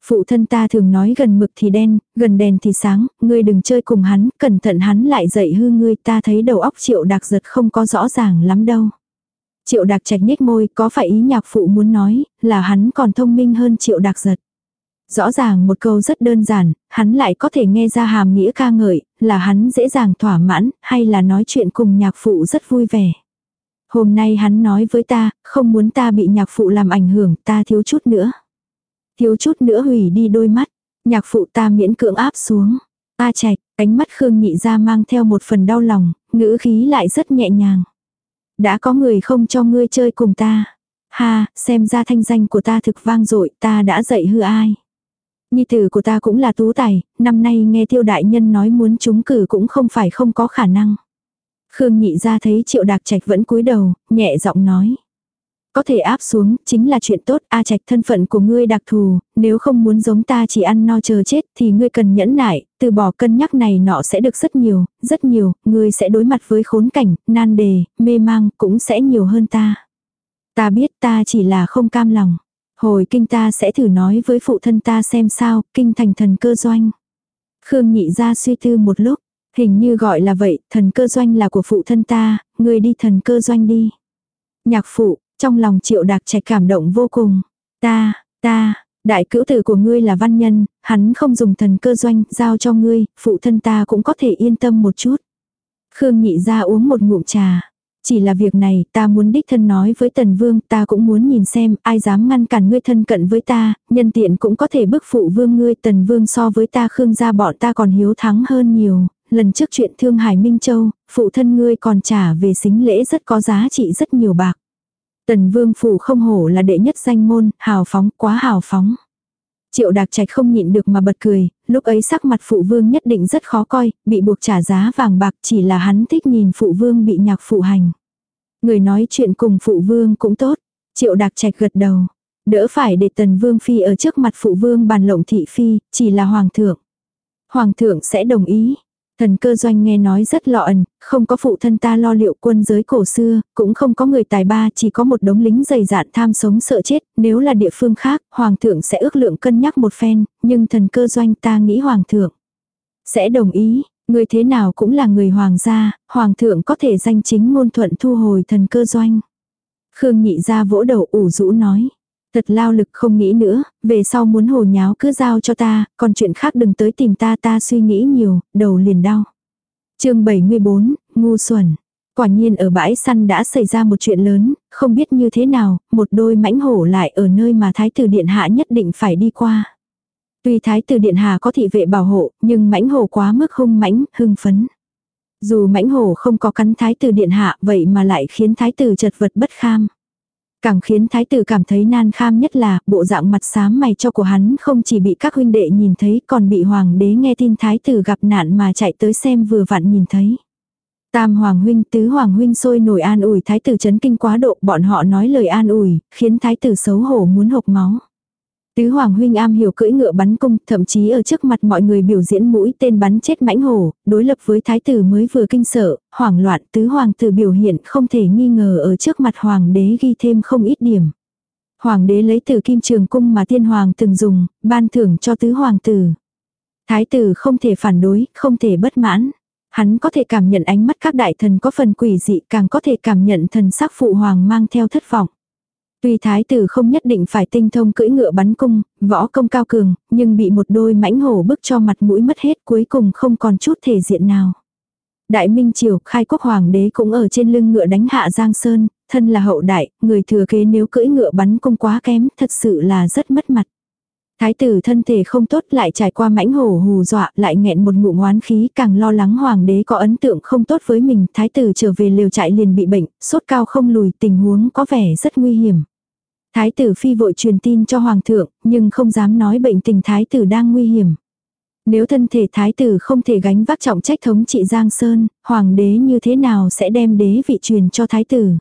A: Phụ thân ta thường nói gần mực thì đen, gần đèn thì sáng, ngươi đừng chơi cùng hắn, cẩn thận hắn lại dậy hư ngươi ta thấy đầu óc triệu đặc giật không có rõ ràng lắm đâu. Triệu đặc trạch nhếch môi có phải ý nhạc phụ muốn nói là hắn còn thông minh hơn triệu đặc giật. Rõ ràng một câu rất đơn giản, hắn lại có thể nghe ra hàm nghĩa ca ngợi, là hắn dễ dàng thỏa mãn, hay là nói chuyện cùng nhạc phụ rất vui vẻ. Hôm nay hắn nói với ta, không muốn ta bị nhạc phụ làm ảnh hưởng, ta thiếu chút nữa. Thiếu chút nữa hủy đi đôi mắt, nhạc phụ ta miễn cưỡng áp xuống. A chạch ánh mắt Khương nhị ra mang theo một phần đau lòng, ngữ khí lại rất nhẹ nhàng. Đã có người không cho ngươi chơi cùng ta. Ha, xem ra thanh danh của ta thực vang dội ta đã dạy hư ai. Nhi tử của ta cũng là tú tài, năm nay nghe tiêu đại nhân nói muốn trúng cử cũng không phải không có khả năng. Khương nhị ra thấy triệu đạc trạch vẫn cúi đầu, nhẹ giọng nói. Có thể áp xuống, chính là chuyện tốt, A Trạch thân phận của ngươi đặc thù, nếu không muốn giống ta chỉ ăn no chờ chết thì ngươi cần nhẫn nại, từ bỏ cân nhắc này nọ sẽ được rất nhiều, rất nhiều, ngươi sẽ đối mặt với khốn cảnh, nan đề, mê mang cũng sẽ nhiều hơn ta. Ta biết ta chỉ là không cam lòng. Hồi kinh ta sẽ thử nói với phụ thân ta xem sao, kinh thành thần cơ doanh. Khương nhị ra suy tư một lúc, hình như gọi là vậy, thần cơ doanh là của phụ thân ta, người đi thần cơ doanh đi. Nhạc phụ, trong lòng triệu đạc trạch cảm động vô cùng. Ta, ta, đại cữu tử của ngươi là văn nhân, hắn không dùng thần cơ doanh, giao cho ngươi, phụ thân ta cũng có thể yên tâm một chút. Khương nhị ra uống một ngụm trà. Chỉ là việc này ta muốn đích thân nói với tần vương ta cũng muốn nhìn xem ai dám ngăn cản ngươi thân cận với ta, nhân tiện cũng có thể bức phụ vương ngươi tần vương so với ta khương gia bọn ta còn hiếu thắng hơn nhiều. Lần trước chuyện thương hải Minh Châu, phụ thân ngươi còn trả về xính lễ rất có giá trị rất nhiều bạc. Tần vương phủ không hổ là đệ nhất danh môn, hào phóng, quá hào phóng. Triệu đạc trạch không nhịn được mà bật cười, lúc ấy sắc mặt phụ vương nhất định rất khó coi, bị buộc trả giá vàng bạc chỉ là hắn thích nhìn phụ vương bị nhạc phụ hành. Người nói chuyện cùng phụ vương cũng tốt, triệu đặc trạch gật đầu. Đỡ phải để tần vương phi ở trước mặt phụ vương bàn lộng thị phi, chỉ là hoàng thượng. Hoàng thượng sẽ đồng ý, Thần cơ doanh nghe nói rất lọ ẩn, không có phụ thân ta lo liệu quân giới cổ xưa, cũng không có người tài ba, chỉ có một đống lính dày dạn tham sống sợ chết, nếu là địa phương khác, hoàng thượng sẽ ước lượng cân nhắc một phen, nhưng thần cơ doanh ta nghĩ hoàng thượng sẽ đồng ý, Người thế nào cũng là người hoàng gia, hoàng thượng có thể danh chính ngôn thuận thu hồi thần cơ doanh. Khương nhị ra vỗ đầu ủ rũ nói. Thật lao lực không nghĩ nữa, về sau muốn hồ nháo cứ giao cho ta, còn chuyện khác đừng tới tìm ta ta suy nghĩ nhiều, đầu liền đau. chương 74, ngu xuẩn. Quả nhiên ở bãi săn đã xảy ra một chuyện lớn, không biết như thế nào, một đôi mãnh hổ lại ở nơi mà thái tử điện hạ nhất định phải đi qua. Tuy thái tử điện hạ có thị vệ bảo hộ, nhưng mãnh hổ quá mức hung mãnh, hưng phấn. Dù mãnh hổ không có cắn thái tử điện hạ vậy mà lại khiến thái tử chật vật bất kham. Càng khiến thái tử cảm thấy nan kham nhất là bộ dạng mặt xám mày cho của hắn không chỉ bị các huynh đệ nhìn thấy còn bị hoàng đế nghe tin thái tử gặp nạn mà chạy tới xem vừa vặn nhìn thấy. Tam hoàng huynh tứ hoàng huynh sôi nổi an ủi thái tử chấn kinh quá độ bọn họ nói lời an ủi khiến thái tử xấu hổ muốn hộc máu. Tứ Hoàng huynh am hiểu cưỡi ngựa bắn cung, thậm chí ở trước mặt mọi người biểu diễn mũi tên bắn chết mãnh hổ, đối lập với thái tử mới vừa kinh sợ, hoảng loạn, tứ hoàng tử biểu hiện không thể nghi ngờ ở trước mặt hoàng đế ghi thêm không ít điểm. Hoàng đế lấy từ kim trường cung mà tiên hoàng từng dùng, ban thưởng cho tứ hoàng tử. Thái tử không thể phản đối, không thể bất mãn. Hắn có thể cảm nhận ánh mắt các đại thần có phần quỷ dị, càng có thể cảm nhận thần sắc phụ hoàng mang theo thất vọng. Tuy thái tử không nhất định phải tinh thông cưỡi ngựa bắn cung, võ công cao cường, nhưng bị một đôi mãnh hổ bức cho mặt mũi mất hết cuối cùng không còn chút thể diện nào. Đại Minh Triều, khai quốc hoàng đế cũng ở trên lưng ngựa đánh hạ Giang Sơn, thân là hậu đại, người thừa kế nếu cưỡi ngựa bắn cung quá kém, thật sự là rất mất mặt. Thái tử thân thể không tốt lại trải qua mãnh hổ hù dọa lại nghẹn một ngụm oán khí càng lo lắng hoàng đế có ấn tượng không tốt với mình. Thái tử trở về liều trại liền bị bệnh, sốt cao không lùi tình huống có vẻ rất nguy hiểm. Thái tử phi vội truyền tin cho hoàng thượng nhưng không dám nói bệnh tình thái tử đang nguy hiểm. Nếu thân thể thái tử không thể gánh vác trọng trách thống trị Giang Sơn, hoàng đế như thế nào sẽ đem đế vị truyền cho thái tử.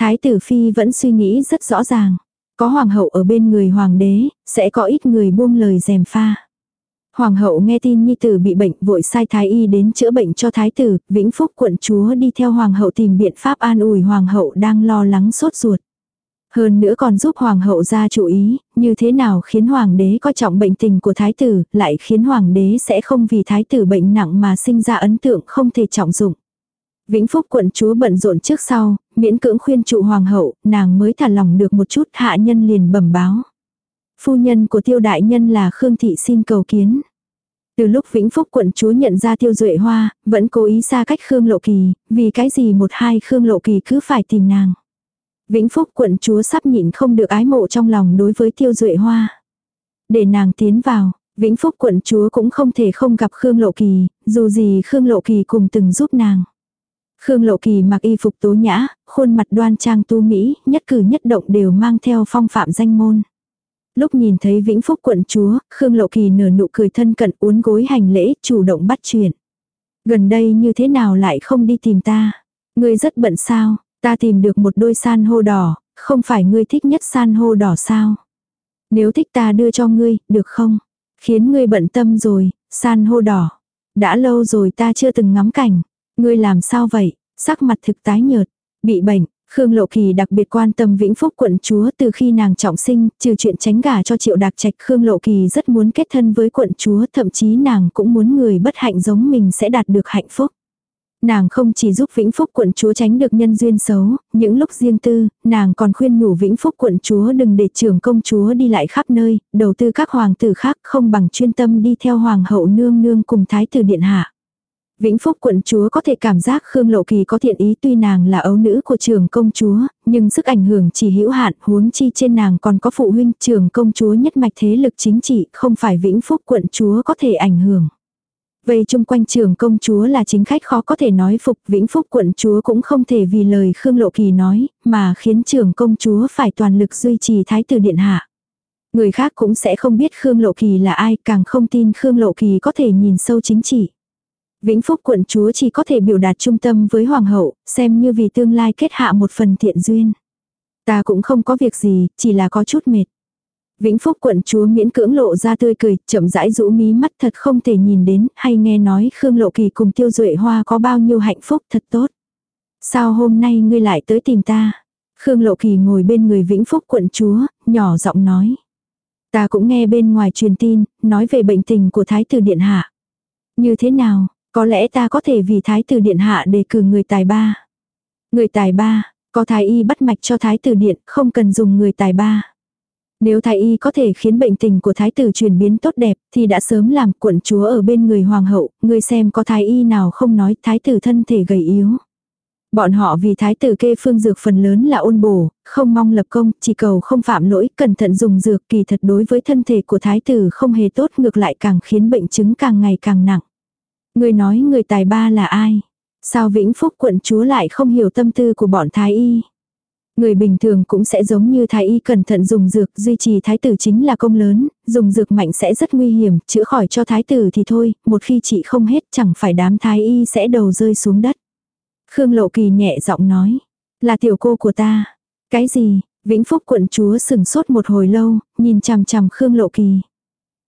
A: Thái tử phi vẫn suy nghĩ rất rõ ràng. Có hoàng hậu ở bên người hoàng đế, sẽ có ít người buông lời dèm pha. Hoàng hậu nghe tin nhi tử bị bệnh vội sai thái y đến chữa bệnh cho thái tử, vĩnh phúc quận chúa đi theo hoàng hậu tìm biện pháp an ủi hoàng hậu đang lo lắng sốt ruột. Hơn nữa còn giúp hoàng hậu ra chú ý, như thế nào khiến hoàng đế coi trọng bệnh tình của thái tử, lại khiến hoàng đế sẽ không vì thái tử bệnh nặng mà sinh ra ấn tượng không thể trọng dụng. Vĩnh Phúc quận chúa bận rộn trước sau, miễn cưỡng khuyên trụ hoàng hậu, nàng mới thả lòng được một chút hạ nhân liền bẩm báo. Phu nhân của tiêu đại nhân là Khương Thị xin cầu kiến. Từ lúc Vĩnh Phúc quận chúa nhận ra tiêu duệ hoa, vẫn cố ý xa cách Khương Lộ Kỳ, vì cái gì một hai Khương Lộ Kỳ cứ phải tìm nàng. Vĩnh Phúc quận chúa sắp nhịn không được ái mộ trong lòng đối với tiêu duệ hoa. Để nàng tiến vào, Vĩnh Phúc quận chúa cũng không thể không gặp Khương Lộ Kỳ, dù gì Khương Lộ Kỳ cùng từng giúp nàng. Khương Lộ Kỳ mặc y phục tố nhã, khuôn mặt đoan trang tu mỹ, nhất cử nhất động đều mang theo phong phạm danh môn. Lúc nhìn thấy Vĩnh Phúc quận chúa, Khương Lộ Kỳ nở nụ cười thân cận uốn gối hành lễ, chủ động bắt chuyện. Gần đây như thế nào lại không đi tìm ta? Ngươi rất bận sao? Ta tìm được một đôi san hô đỏ, không phải ngươi thích nhất san hô đỏ sao? Nếu thích ta đưa cho ngươi, được không? Khiến ngươi bận tâm rồi, san hô đỏ. Đã lâu rồi ta chưa từng ngắm cảnh. Ngươi làm sao vậy? Sắc mặt thực tái nhợt. Bị bệnh, Khương Lộ Kỳ đặc biệt quan tâm Vĩnh Phúc quận chúa từ khi nàng trọng sinh, trừ chuyện tránh gả cho Triệu Đạc Trạch, Khương Lộ Kỳ rất muốn kết thân với quận chúa, thậm chí nàng cũng muốn người bất hạnh giống mình sẽ đạt được hạnh phúc. Nàng không chỉ giúp Vĩnh Phúc quận chúa tránh được nhân duyên xấu, những lúc riêng tư, nàng còn khuyên nhủ Vĩnh Phúc quận chúa đừng để trưởng công chúa đi lại khắp nơi, đầu tư các hoàng tử khác không bằng chuyên tâm đi theo hoàng hậu nương nương cùng thái tử điện hạ. Vĩnh Phúc quận chúa có thể cảm giác Khương Lộ Kỳ có thiện ý tuy nàng là ấu nữ của trường công chúa, nhưng sức ảnh hưởng chỉ hữu hạn, huống chi trên nàng còn có phụ huynh trường công chúa nhất mạch thế lực chính trị, không phải Vĩnh Phúc quận chúa có thể ảnh hưởng. Vây chung quanh trường công chúa là chính khách khó có thể nói phục Vĩnh Phúc quận chúa cũng không thể vì lời Khương Lộ Kỳ nói, mà khiến trường công chúa phải toàn lực duy trì thái tử điện hạ. Người khác cũng sẽ không biết Khương Lộ Kỳ là ai, càng không tin Khương Lộ Kỳ có thể nhìn sâu chính trị. Vĩnh Phúc quận chúa chỉ có thể biểu đạt trung tâm với hoàng hậu, xem như vì tương lai kết hạ một phần thiện duyên. Ta cũng không có việc gì, chỉ là có chút mệt. Vĩnh Phúc quận chúa miễn cưỡng lộ ra tươi cười, chậm rãi rũ mí mắt thật không thể nhìn đến, hay nghe nói Khương Lộ Kỳ cùng Tiêu Duệ Hoa có bao nhiêu hạnh phúc thật tốt. Sao hôm nay ngươi lại tới tìm ta? Khương Lộ Kỳ ngồi bên người Vĩnh Phúc quận chúa, nhỏ giọng nói. Ta cũng nghe bên ngoài truyền tin, nói về bệnh tình của Thái tử Điện Hạ. Như thế nào, có lẽ ta có thể vì thái tử điện hạ đề cử người tài ba. Người tài ba, có thái y bắt mạch cho thái tử điện, không cần dùng người tài ba. Nếu thái y có thể khiến bệnh tình của thái tử chuyển biến tốt đẹp thì đã sớm làm quận chúa ở bên người hoàng hậu, người xem có thái y nào không nói thái tử thân thể gầy yếu. Bọn họ vì thái tử kê phương dược phần lớn là ôn bổ, không mong lập công, chỉ cầu không phạm lỗi, cẩn thận dùng dược kỳ thật đối với thân thể của thái tử không hề tốt ngược lại càng khiến bệnh chứng càng ngày càng nặng. Người nói người tài ba là ai? Sao Vĩnh Phúc quận chúa lại không hiểu tâm tư của bọn thái y? Người bình thường cũng sẽ giống như thái y cẩn thận dùng dược, duy trì thái tử chính là công lớn, dùng dược mạnh sẽ rất nguy hiểm, chữa khỏi cho thái tử thì thôi, một khi chị không hết chẳng phải đám thái y sẽ đầu rơi xuống đất. Khương Lộ Kỳ nhẹ giọng nói, là tiểu cô của ta. Cái gì? Vĩnh Phúc quận chúa sừng sốt một hồi lâu, nhìn chằm chằm Khương Lộ Kỳ.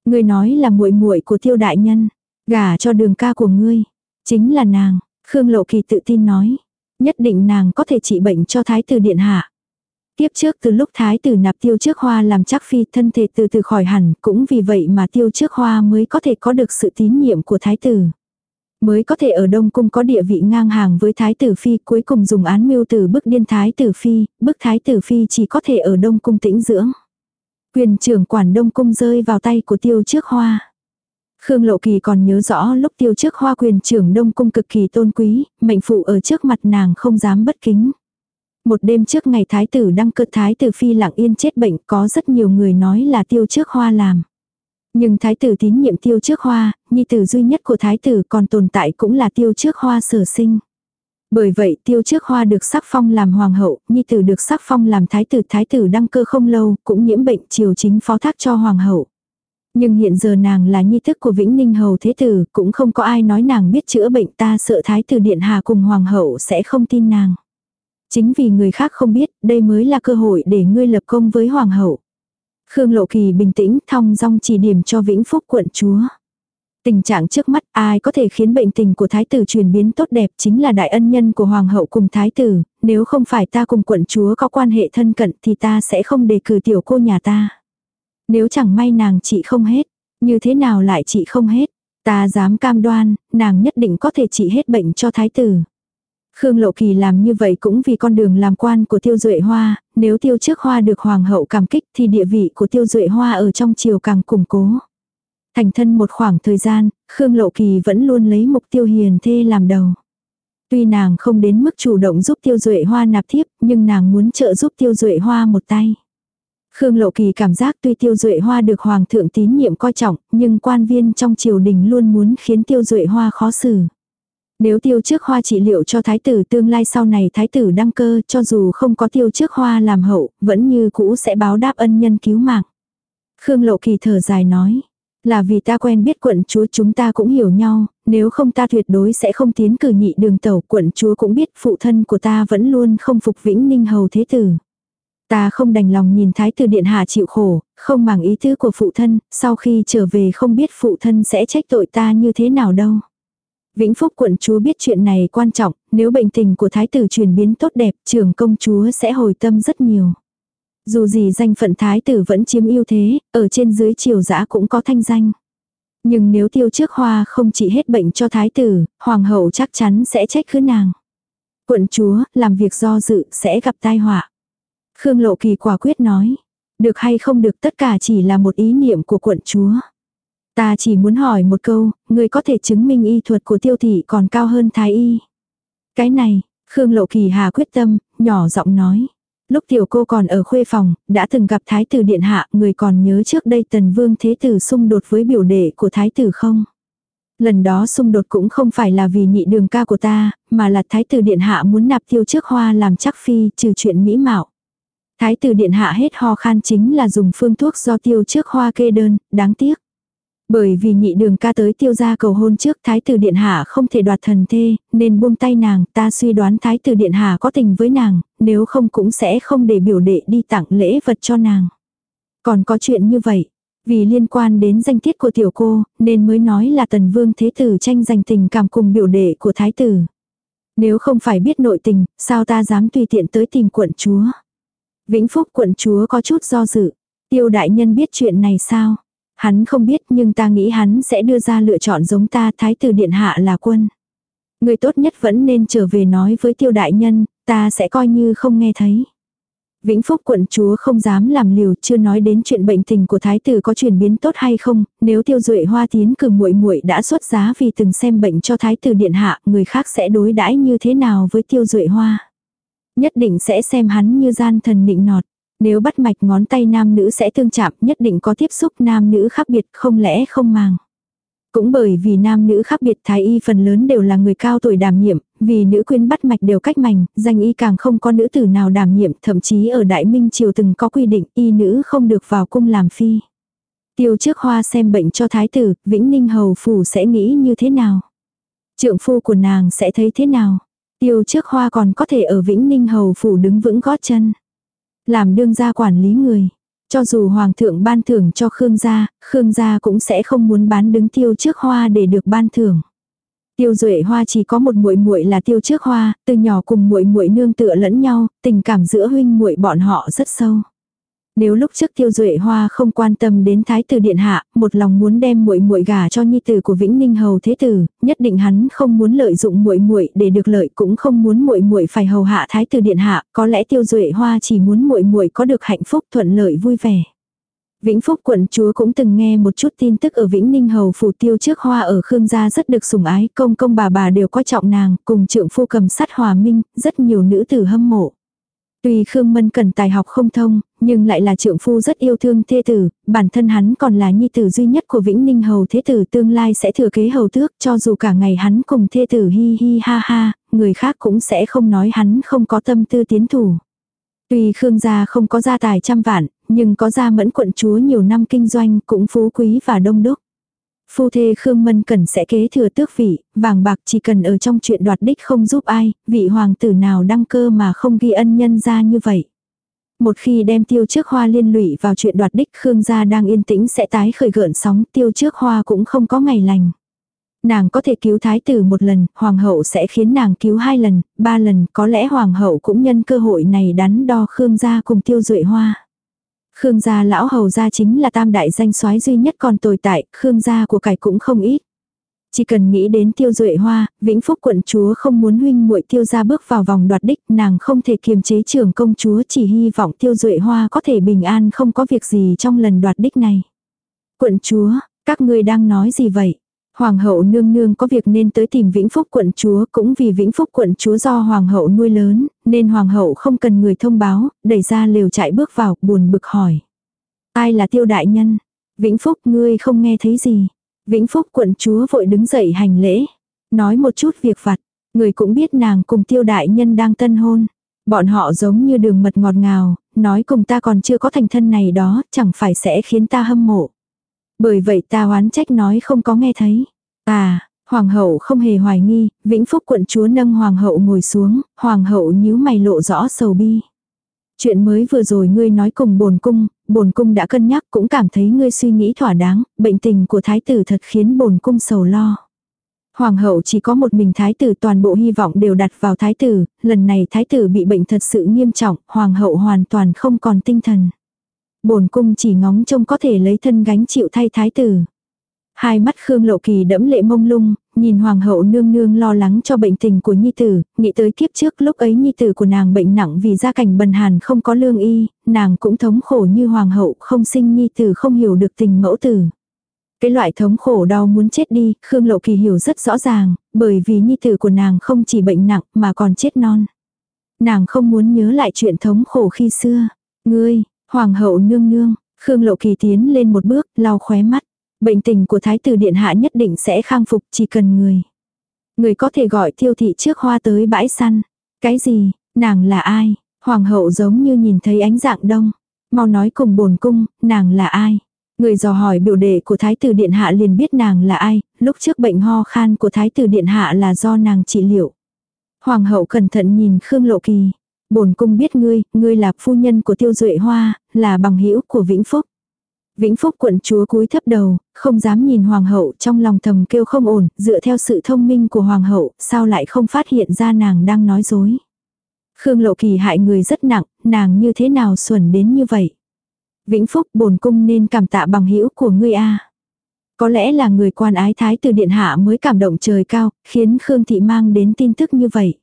A: người nói là muội muội của Tiêu đại nhân, gả cho đường ca của ngươi, chính là nàng. Khương Lộ Kỳ tự tin nói, nhất định nàng có thể trị bệnh cho thái tử điện hạ. Tiếp trước từ lúc thái tử nạp tiêu trước hoa làm chắc phi thân thể từ từ khỏi hẳn, cũng vì vậy mà tiêu trước hoa mới có thể có được sự tín nhiệm của thái tử. Mới có thể ở Đông Cung có địa vị ngang hàng với thái tử phi cuối cùng dùng án mưu tử bức điên thái tử phi, bức thái tử phi chỉ có thể ở Đông Cung tĩnh dưỡng. Quyền trưởng quản Đông Cung rơi vào tay của tiêu trước hoa. Khương Lộ Kỳ còn nhớ rõ lúc tiêu trước hoa quyền trưởng Đông Cung cực kỳ tôn quý, mệnh phụ ở trước mặt nàng không dám bất kính. Một đêm trước ngày thái tử đăng cơ thái tử phi lặng yên chết bệnh có rất nhiều người nói là tiêu trước hoa làm. Nhưng thái tử tín nhiệm tiêu trước hoa, nhi tử duy nhất của thái tử còn tồn tại cũng là tiêu trước hoa sở sinh. Bởi vậy tiêu trước hoa được sắc phong làm hoàng hậu, nhi tử được sắc phong làm thái tử thái tử đăng cơ không lâu, cũng nhiễm bệnh triều chính phó thác cho hoàng hậu. Nhưng hiện giờ nàng là nhi thức của Vĩnh Ninh Hầu Thế Tử, cũng không có ai nói nàng biết chữa bệnh ta sợ Thái tử Điện Hà cùng Hoàng hậu sẽ không tin nàng. Chính vì người khác không biết, đây mới là cơ hội để ngươi lập công với Hoàng hậu. Khương Lộ Kỳ bình tĩnh thong dong chỉ điểm cho Vĩnh Phúc quận chúa. Tình trạng trước mắt ai có thể khiến bệnh tình của thái tử chuyển biến tốt đẹp chính là đại ân nhân của hoàng hậu cùng thái tử, nếu không phải ta cùng quận chúa có quan hệ thân cận thì ta sẽ không đề cử tiểu cô nhà ta. Nếu chẳng may nàng trị không hết, như thế nào lại trị không hết, ta dám cam đoan, nàng nhất định có thể trị hết bệnh cho thái tử. Khương Lộ Kỳ làm như vậy cũng vì con đường làm quan của Tiêu Duệ Hoa, nếu Tiêu trước Hoa được Hoàng hậu cảm kích thì địa vị của Tiêu Duệ Hoa ở trong triều càng củng cố. Thành thân một khoảng thời gian, Khương Lộ Kỳ vẫn luôn lấy mục tiêu hiền thê làm đầu. Tuy nàng không đến mức chủ động giúp Tiêu Duệ Hoa nạp thiếp, nhưng nàng muốn trợ giúp Tiêu Duệ Hoa một tay. Khương Lộ Kỳ cảm giác tuy Tiêu Duệ Hoa được Hoàng thượng tín nhiệm coi trọng, nhưng quan viên trong triều đình luôn muốn khiến Tiêu Duệ Hoa khó xử. Nếu tiêu trước hoa trị liệu cho thái tử tương lai sau này thái tử đăng cơ cho dù không có tiêu trước hoa làm hậu, vẫn như cũ sẽ báo đáp ân nhân cứu mạng. Khương Lộ Kỳ thở dài nói, là vì ta quen biết quận chúa chúng ta cũng hiểu nhau, nếu không ta tuyệt đối sẽ không tiến cử nhị đường tẩu quận chúa cũng biết phụ thân của ta vẫn luôn không phục vĩnh ninh hầu thế tử. Ta không đành lòng nhìn thái tử điện hạ chịu khổ, không màng ý tứ của phụ thân, sau khi trở về không biết phụ thân sẽ trách tội ta như thế nào đâu. Vĩnh Phúc quận chúa biết chuyện này quan trọng, nếu bệnh tình của thái tử chuyển biến tốt đẹp, trưởng công chúa sẽ hồi tâm rất nhiều. Dù gì danh phận thái tử vẫn chiếm ưu thế, ở trên dưới triều dã cũng có thanh danh. Nhưng nếu tiêu trước hoa không chỉ hết bệnh cho thái tử, hoàng hậu chắc chắn sẽ trách cứ nàng. Quận chúa, làm việc do dự, sẽ gặp tai họa. Khương Lộ Kỳ quả quyết nói. Được hay không được tất cả chỉ là một ý niệm của quận chúa. Ta chỉ muốn hỏi một câu, người có thể chứng minh y thuật của tiêu thị còn cao hơn thái y. Cái này, Khương Lộ Kỳ hà quyết tâm, nhỏ giọng nói. Lúc tiểu cô còn ở khuê phòng, đã từng gặp thái tử điện hạ, người còn nhớ trước đây tần vương thế tử xung đột với biểu đệ của thái tử không? Lần đó xung đột cũng không phải là vì nhị đường ca của ta, mà là thái tử điện hạ muốn nạp tiêu trước hoa làm chắc phi trừ chuyện mỹ mạo. Thái tử điện hạ hết ho khan chính là dùng phương thuốc do tiêu trước hoa kê đơn, đáng tiếc. Bởi vì nhị đường ca tới tiêu gia cầu hôn trước thái tử điện hạ không thể đoạt thần thê, nên buông tay nàng, ta suy đoán thái tử điện hạ có tình với nàng, nếu không cũng sẽ không để biểu đệ đi tặng lễ vật cho nàng. Còn có chuyện như vậy, vì liên quan đến danh tiết của tiểu cô, nên mới nói là tần vương thế tử tranh giành tình cảm cùng biểu đệ của thái tử. Nếu không phải biết nội tình, sao ta dám tùy tiện tới tìm quận chúa. Vĩnh Phúc quận chúa có chút do dự. Tiêu đại nhân biết chuyện này sao? Hắn không biết nhưng ta nghĩ hắn sẽ đưa ra lựa chọn giống ta thái tử điện hạ là quân. Người tốt nhất vẫn nên trở về nói với tiêu đại nhân, ta sẽ coi như không nghe thấy. Vĩnh Phúc quận chúa không dám làm liều, chưa nói đến chuyện bệnh tình của thái tử có chuyển biến tốt hay không, nếu Tiêu Duệ Hoa tiến cử muội muội đã xuất giá vì từng xem bệnh cho thái tử điện hạ, người khác sẽ đối đãi như thế nào với Tiêu Duệ Hoa? Nhất định sẽ xem hắn như gian thần nịnh nọt. Nếu bắt mạch ngón tay nam nữ sẽ tương chạm, nhất định có tiếp xúc nam nữ khác biệt, không lẽ không màng. Cũng bởi vì nam nữ khác biệt thái y phần lớn đều là người cao tuổi đảm nhiệm, vì nữ quyến bắt mạch đều cách mảnh, danh y càng không có nữ tử nào đảm nhiệm, thậm chí ở Đại Minh Triều từng có quy định y nữ không được vào cung làm phi. Tiêu trước hoa xem bệnh cho thái tử, Vĩnh Ninh Hầu Phủ sẽ nghĩ như thế nào? Trượng phu của nàng sẽ thấy thế nào? Tiêu trước hoa còn có thể ở Vĩnh Ninh Hầu Phủ đứng vững gót chân. Làm đương gia quản lý người. Cho dù hoàng thượng ban thưởng cho Khương gia, Khương gia cũng sẽ không muốn bán đứng tiêu trước hoa để được ban thưởng. Tiêu Duệ Hoa chỉ có một muội muội là Tiêu Trước Hoa, từ nhỏ cùng muội muội nương tựa lẫn nhau, tình cảm giữa huynh muội bọn họ rất sâu. Nếu lúc trước Tiêu Duệ Hoa không quan tâm đến thái tử điện hạ, một lòng muốn đem muội muội gả cho nhi tử của Vĩnh Ninh hầu thế tử, nhất định hắn không muốn lợi dụng muội muội để được lợi, cũng không muốn muội muội phải hầu hạ thái tử điện hạ, có lẽ Tiêu Duệ Hoa chỉ muốn muội muội có được hạnh phúc thuận lợi vui vẻ. Vĩnh Phúc quận chúa cũng từng nghe một chút tin tức ở Vĩnh Ninh Hầu phủ tiêu trước hoa ở Khương gia rất được sủng ái, công công bà bà đều coi trọng nàng, cùng trượng phu cầm sắt hòa minh, rất nhiều nữ tử hâm mộ. Tuy Khương Mân cần tài học không thông, nhưng lại là trượng phu rất yêu thương thê tử, bản thân hắn còn là nhi tử duy nhất của Vĩnh Ninh Hầu thế tử tương lai sẽ thừa kế hầu tước cho dù cả ngày hắn cùng thê tử hi hi ha ha, người khác cũng sẽ không nói hắn không có tâm tư tiến thủ. Tuy Khương gia không có gia tài trăm vạn, nhưng có gia mẫn quận chúa nhiều năm kinh doanh cũng phú quý và đông đúc. Phu thê Khương Mân Cẩn sẽ kế thừa tước vị, vàng bạc chỉ cần ở trong chuyện đoạt đích không giúp ai, vị hoàng tử nào đăng cơ mà không ghi ân nhân ra như vậy. Một khi đem tiêu trước hoa liên lụy vào chuyện đoạt đích Khương gia đang yên tĩnh sẽ tái khởi gợn sóng tiêu trước hoa cũng không có ngày lành. Nàng có thể cứu thái tử một lần, hoàng hậu sẽ khiến nàng cứu hai lần, ba lần, có lẽ hoàng hậu cũng nhân cơ hội này đắn đo Khương gia cùng tiêu duệ hoa. Khương gia lão hầu gia chính là tam đại danh soái duy nhất còn tồi tại, Khương gia của cải cũng không ít. Chỉ cần nghĩ đến tiêu duệ hoa, vĩnh phúc quận chúa không muốn huynh muội tiêu gia bước vào vòng đoạt đích, nàng không thể kiềm chế trưởng công chúa chỉ hy vọng tiêu duệ hoa có thể bình an không có việc gì trong lần đoạt đích này. Quận chúa, các ngươi đang nói gì vậy? Hoàng hậu nương nương có việc nên tới tìm Vĩnh Phúc quận chúa cũng vì Vĩnh Phúc quận chúa do hoàng hậu nuôi lớn, nên hoàng hậu không cần người thông báo, đẩy ra lều chạy bước vào, buồn bực hỏi. Ai là tiêu đại nhân? Vĩnh Phúc ngươi không nghe thấy gì. Vĩnh Phúc quận chúa vội đứng dậy hành lễ. Nói một chút việc vặt. Người cũng biết nàng cùng tiêu đại nhân đang tân hôn. Bọn họ giống như đường mật ngọt ngào, nói cùng ta còn chưa có thành thân này đó, chẳng phải sẽ khiến ta hâm mộ. Bởi vậy ta oán trách nói không có nghe thấy. À, hoàng hậu không hề hoài nghi, vĩnh phúc quận chúa nâng hoàng hậu ngồi xuống, hoàng hậu nhíu mày lộ rõ sầu bi. Chuyện mới vừa rồi ngươi nói cùng bồn cung, bồn cung đã cân nhắc cũng cảm thấy ngươi suy nghĩ thỏa đáng, bệnh tình của thái tử thật khiến bồn cung sầu lo. Hoàng hậu chỉ có một mình thái tử toàn bộ hy vọng đều đặt vào thái tử, lần này thái tử bị bệnh thật sự nghiêm trọng, hoàng hậu hoàn toàn không còn tinh thần bổn cung chỉ ngóng trông có thể lấy thân gánh chịu thay thái tử. Hai mắt Khương Lộ Kỳ đẫm lệ mông lung, nhìn hoàng hậu nương nương lo lắng cho bệnh tình của nhi tử, nghĩ tới kiếp trước lúc ấy nhi tử của nàng bệnh nặng vì gia cảnh bần hàn không có lương y, nàng cũng thống khổ như hoàng hậu không sinh nhi tử không hiểu được tình mẫu tử. Cái loại thống khổ đau muốn chết đi, Khương Lộ Kỳ hiểu rất rõ ràng, bởi vì nhi tử của nàng không chỉ bệnh nặng mà còn chết non. Nàng không muốn nhớ lại chuyện thống khổ khi xưa. Ngươi, Hoàng hậu nương nương, Khương Lộ Kỳ tiến lên một bước, lau khóe mắt. Bệnh tình của thái tử điện hạ nhất định sẽ khang phục chỉ cần người. Người có thể gọi thiêu thị trước hoa tới bãi săn. Cái gì, nàng là ai? Hoàng hậu giống như nhìn thấy ánh dạng đông. Mau nói cùng bồn cung, nàng là ai? Người dò hỏi biểu đệ của thái tử điện hạ liền biết nàng là ai, lúc trước bệnh ho khan của thái tử điện hạ là do nàng trị liệu. Hoàng hậu cẩn thận nhìn Khương Lộ Kỳ, bổn cung biết ngươi, ngươi là phu nhân của tiêu duệ hoa, là bằng hữu của Vĩnh Phúc. Vĩnh Phúc quận chúa cúi thấp đầu, không dám nhìn hoàng hậu trong lòng thầm kêu không ổn, dựa theo sự thông minh của hoàng hậu, sao lại không phát hiện ra nàng đang nói dối. Khương Lộ Kỳ hại người rất nặng, nàng như thế nào xuẩn đến như vậy. Vĩnh Phúc bổn cung nên cảm tạ bằng hữu của ngươi a. Có lẽ là người quan ái thái từ điện hạ mới cảm động trời cao, khiến Khương Thị mang đến tin tức như vậy.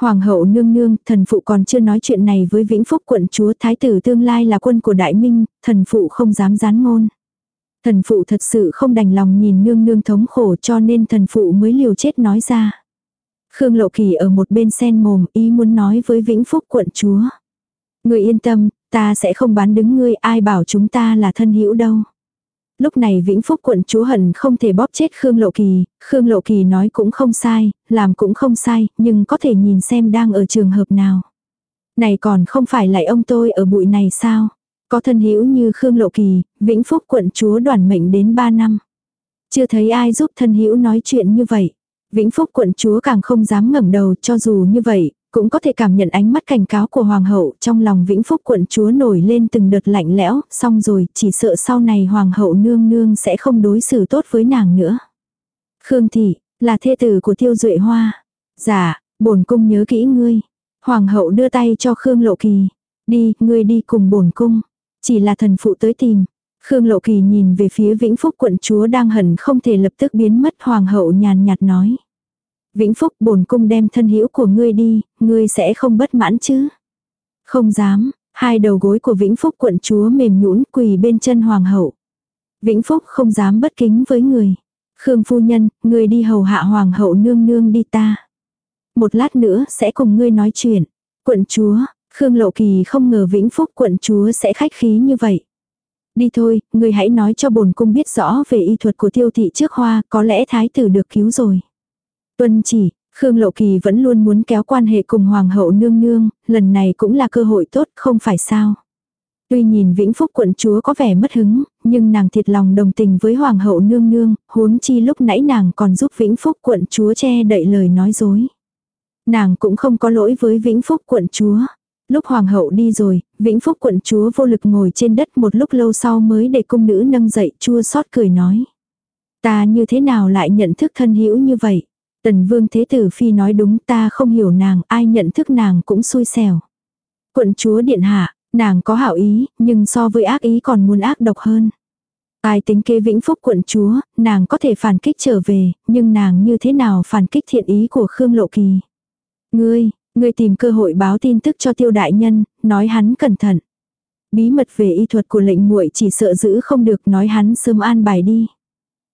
A: Hoàng hậu nương nương, thần phụ còn chưa nói chuyện này với Vĩnh Phúc quận chúa thái tử tương lai là quân của đại minh, thần phụ không dám gián ngôn. Thần phụ thật sự không đành lòng nhìn nương nương thống khổ cho nên thần phụ mới liều chết nói ra. Khương Lộ Kỳ ở một bên sen mồm ý muốn nói với Vĩnh Phúc quận chúa. Người yên tâm, ta sẽ không bán đứng ngươi ai bảo chúng ta là thân hữu đâu. Lúc này Vĩnh Phúc quận chúa hận không thể bóp chết Khương Lộ Kỳ, Khương Lộ Kỳ nói cũng không sai, làm cũng không sai, nhưng có thể nhìn xem đang ở trường hợp nào. Này còn không phải lại ông tôi ở bụi này sao? Có thân hữu như Khương Lộ Kỳ, Vĩnh Phúc quận chúa đoàn mệnh đến 3 năm. Chưa thấy ai giúp thân hữu nói chuyện như vậy. Vĩnh Phúc quận chúa càng không dám ngẩng đầu cho dù như vậy, cũng có thể cảm nhận ánh mắt cảnh cáo của hoàng hậu trong lòng Vĩnh Phúc quận chúa nổi lên từng đợt lạnh lẽo, xong rồi chỉ sợ sau này hoàng hậu nương nương sẽ không đối xử tốt với nàng nữa. Khương Thị, là thê tử của Tiêu Duệ Hoa. Dạ, bổn cung nhớ kỹ ngươi. Hoàng hậu đưa tay cho Khương Lộ Kỳ. Đi, ngươi đi cùng bổn cung. Chỉ là thần phụ tới tìm. Khương Lộ Kỳ nhìn về phía Vĩnh Phúc quận chúa đang hẳn không thể lập tức biến mất hoàng hậu nhàn nhạt nói. Vĩnh Phúc bổn cung đem thân hữu của ngươi đi, ngươi sẽ không bất mãn chứ. Không dám, hai đầu gối của Vĩnh Phúc quận chúa mềm nhũn quỳ bên chân hoàng hậu. Vĩnh Phúc không dám bất kính với người. Khương phu nhân, ngươi đi hầu hạ hoàng hậu nương nương đi ta. Một lát nữa sẽ cùng ngươi nói chuyện. Quận chúa, Khương Lộ Kỳ không ngờ Vĩnh Phúc quận chúa sẽ khách khí như vậy. Đi thôi, ngươi hãy nói cho bổn cung biết rõ về y thuật của tiêu thị trước hoa, có lẽ thái tử được cứu rồi. Tuân chỉ, Khương Lộ Kỳ vẫn luôn muốn kéo quan hệ cùng Hoàng hậu nương nương, lần này cũng là cơ hội tốt, không phải sao. Tuy nhìn Vĩnh Phúc quận chúa có vẻ mất hứng, nhưng nàng thiệt lòng đồng tình với Hoàng hậu nương nương, huống chi lúc nãy nàng còn giúp Vĩnh Phúc quận chúa che đậy lời nói dối. Nàng cũng không có lỗi với Vĩnh Phúc quận chúa. Lúc hoàng hậu đi rồi, Vĩnh Phúc quận chúa vô lực ngồi trên đất một lúc lâu sau mới để cung nữ nâng dậy chua xót cười nói. Ta như thế nào lại nhận thức thân hữu như vậy? Tần vương thế tử phi nói đúng ta không hiểu nàng, ai nhận thức nàng cũng xui xẻo. Quận chúa điện hạ, nàng có hảo ý, nhưng so với ác ý còn muốn ác độc hơn. Ai tính kế vĩnh phúc quận chúa, nàng có thể phản kích trở về, nhưng nàng như thế nào phản kích thiện ý của Khương Lộ Kỳ. Ngươi, ngươi tìm cơ hội báo tin tức cho tiêu đại nhân, nói hắn cẩn thận. Bí mật về y thuật của lệnh muội chỉ sợ giữ không được nói hắn sớm an bài đi.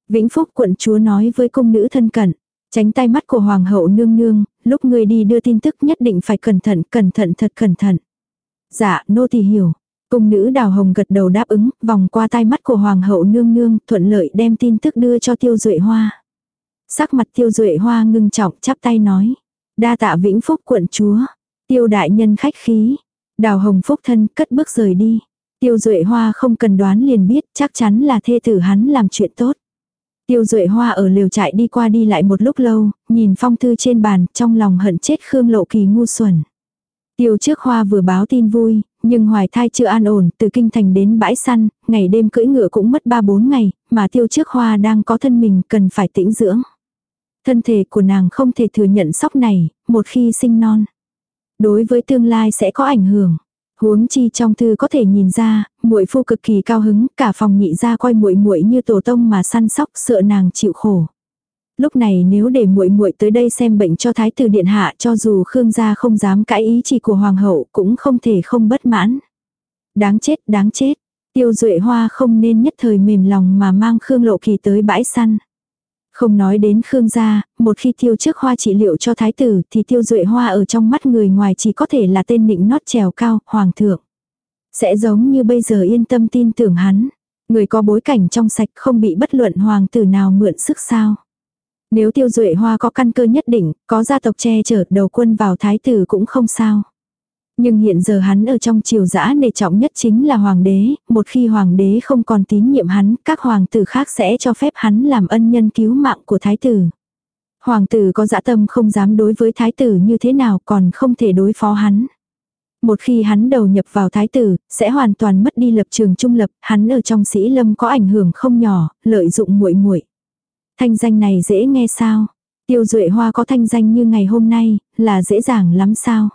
A: Vĩnh Phúc quận chúa nói với công nữ thân cận. Tránh tay mắt của hoàng hậu nương nương, lúc ngươi đi đưa tin tức nhất định phải cẩn thận, cẩn thận thật cẩn thận. Dạ, nô tỳ hiểu. Cung nữ đào hồng gật đầu đáp ứng, vòng qua tay mắt của hoàng hậu nương nương, thuận lợi đem tin tức đưa cho tiêu duệ hoa. Sắc mặt tiêu duệ hoa ngưng trọng chắp tay nói. Đa tạ vĩnh phúc quận chúa. Tiêu đại nhân khách khí. Đào hồng phúc thân cất bước rời đi. Tiêu duệ hoa không cần đoán liền biết chắc chắn là thê tử hắn làm chuyện tốt. Tiêu Duệ Hoa ở liều trại đi qua đi lại một lúc lâu, nhìn phong thư trên bàn, trong lòng hận chết Khương Lộ Kỳ ngu xuẩn. Tiêu trước Hoa vừa báo tin vui, nhưng hoài thai chưa an ổn, từ kinh thành đến bãi săn, ngày đêm cưỡi ngựa cũng mất 3-4 ngày, mà tiêu trước Hoa đang có thân mình cần phải tĩnh dưỡng. Thân thể của nàng không thể thừa nhận sóc này, một khi sinh non. Đối với tương lai sẽ có ảnh hưởng. Huống chi trong thư có thể nhìn ra, muội phu cực kỳ cao hứng, cả phòng nhị ra coi muội muội như tổ tông mà săn sóc, sợ nàng chịu khổ. Lúc này nếu để muội muội tới đây xem bệnh cho thái tử điện hạ, cho dù Khương gia không dám cãi ý chỉ của hoàng hậu, cũng không thể không bất mãn. Đáng chết, đáng chết. Tiêu Duệ Hoa không nên nhất thời mềm lòng mà mang Khương Lộ Kỳ tới bãi săn. Không nói đến Khương gia, một khi tiêu trước hoa trị liệu cho thái tử thì tiêu duệ hoa ở trong mắt người ngoài chỉ có thể là tên nịnh nót trèo cao, hoàng thượng. Sẽ giống như bây giờ yên tâm tin tưởng hắn. Người có bối cảnh trong sạch không bị bất luận hoàng tử nào mượn sức sao. Nếu tiêu duệ hoa có căn cơ nhất định, có gia tộc che chở đầu quân vào thái tử cũng không sao. Nhưng hiện giờ hắn ở trong triều giã nề trọng nhất chính là hoàng đế, một khi hoàng đế không còn tín nhiệm hắn, các hoàng tử khác sẽ cho phép hắn làm ân nhân cứu mạng của thái tử. Hoàng tử có dã tâm không dám đối với thái tử như thế nào còn không thể đối phó hắn. Một khi hắn đầu nhập vào thái tử, sẽ hoàn toàn mất đi lập trường trung lập, hắn ở trong sĩ lâm có ảnh hưởng không nhỏ, lợi dụng muội muội. Thanh danh này dễ nghe sao? Tiêu Duệ Hoa có thanh danh như ngày hôm nay, là dễ dàng lắm sao?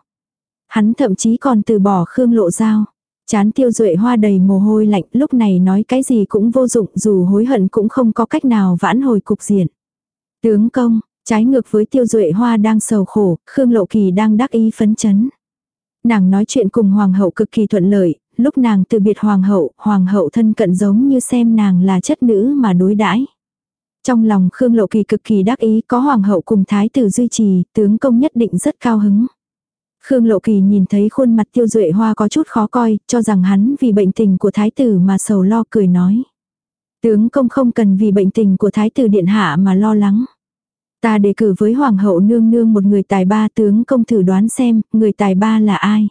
A: Hắn thậm chí còn từ bỏ Khương Lộ Giao. Chán tiêu duệ hoa đầy mồ hôi lạnh, lúc này nói cái gì cũng vô dụng dù hối hận cũng không có cách nào vãn hồi cục diện. Tướng công, trái ngược với tiêu duệ hoa đang sầu khổ, Khương Lộ Kỳ đang đắc ý phấn chấn. Nàng nói chuyện cùng hoàng hậu cực kỳ thuận lợi, lúc nàng từ biệt hoàng hậu, hoàng hậu thân cận giống như xem nàng là chất nữ mà đối đãi. Trong lòng Khương Lộ Kỳ cực kỳ đắc ý có hoàng hậu cùng thái tử duy trì, tướng công nhất định rất cao hứng. Khương Lộ Kỳ nhìn thấy khuôn mặt tiêu duệ hoa có chút khó coi, cho rằng hắn vì bệnh tình của thái tử mà sầu lo cười nói. Tướng công không cần vì bệnh tình của thái tử điện hạ mà lo lắng. Ta đề cử với hoàng hậu nương nương một người tài ba tướng công thử đoán xem, người tài ba là ai.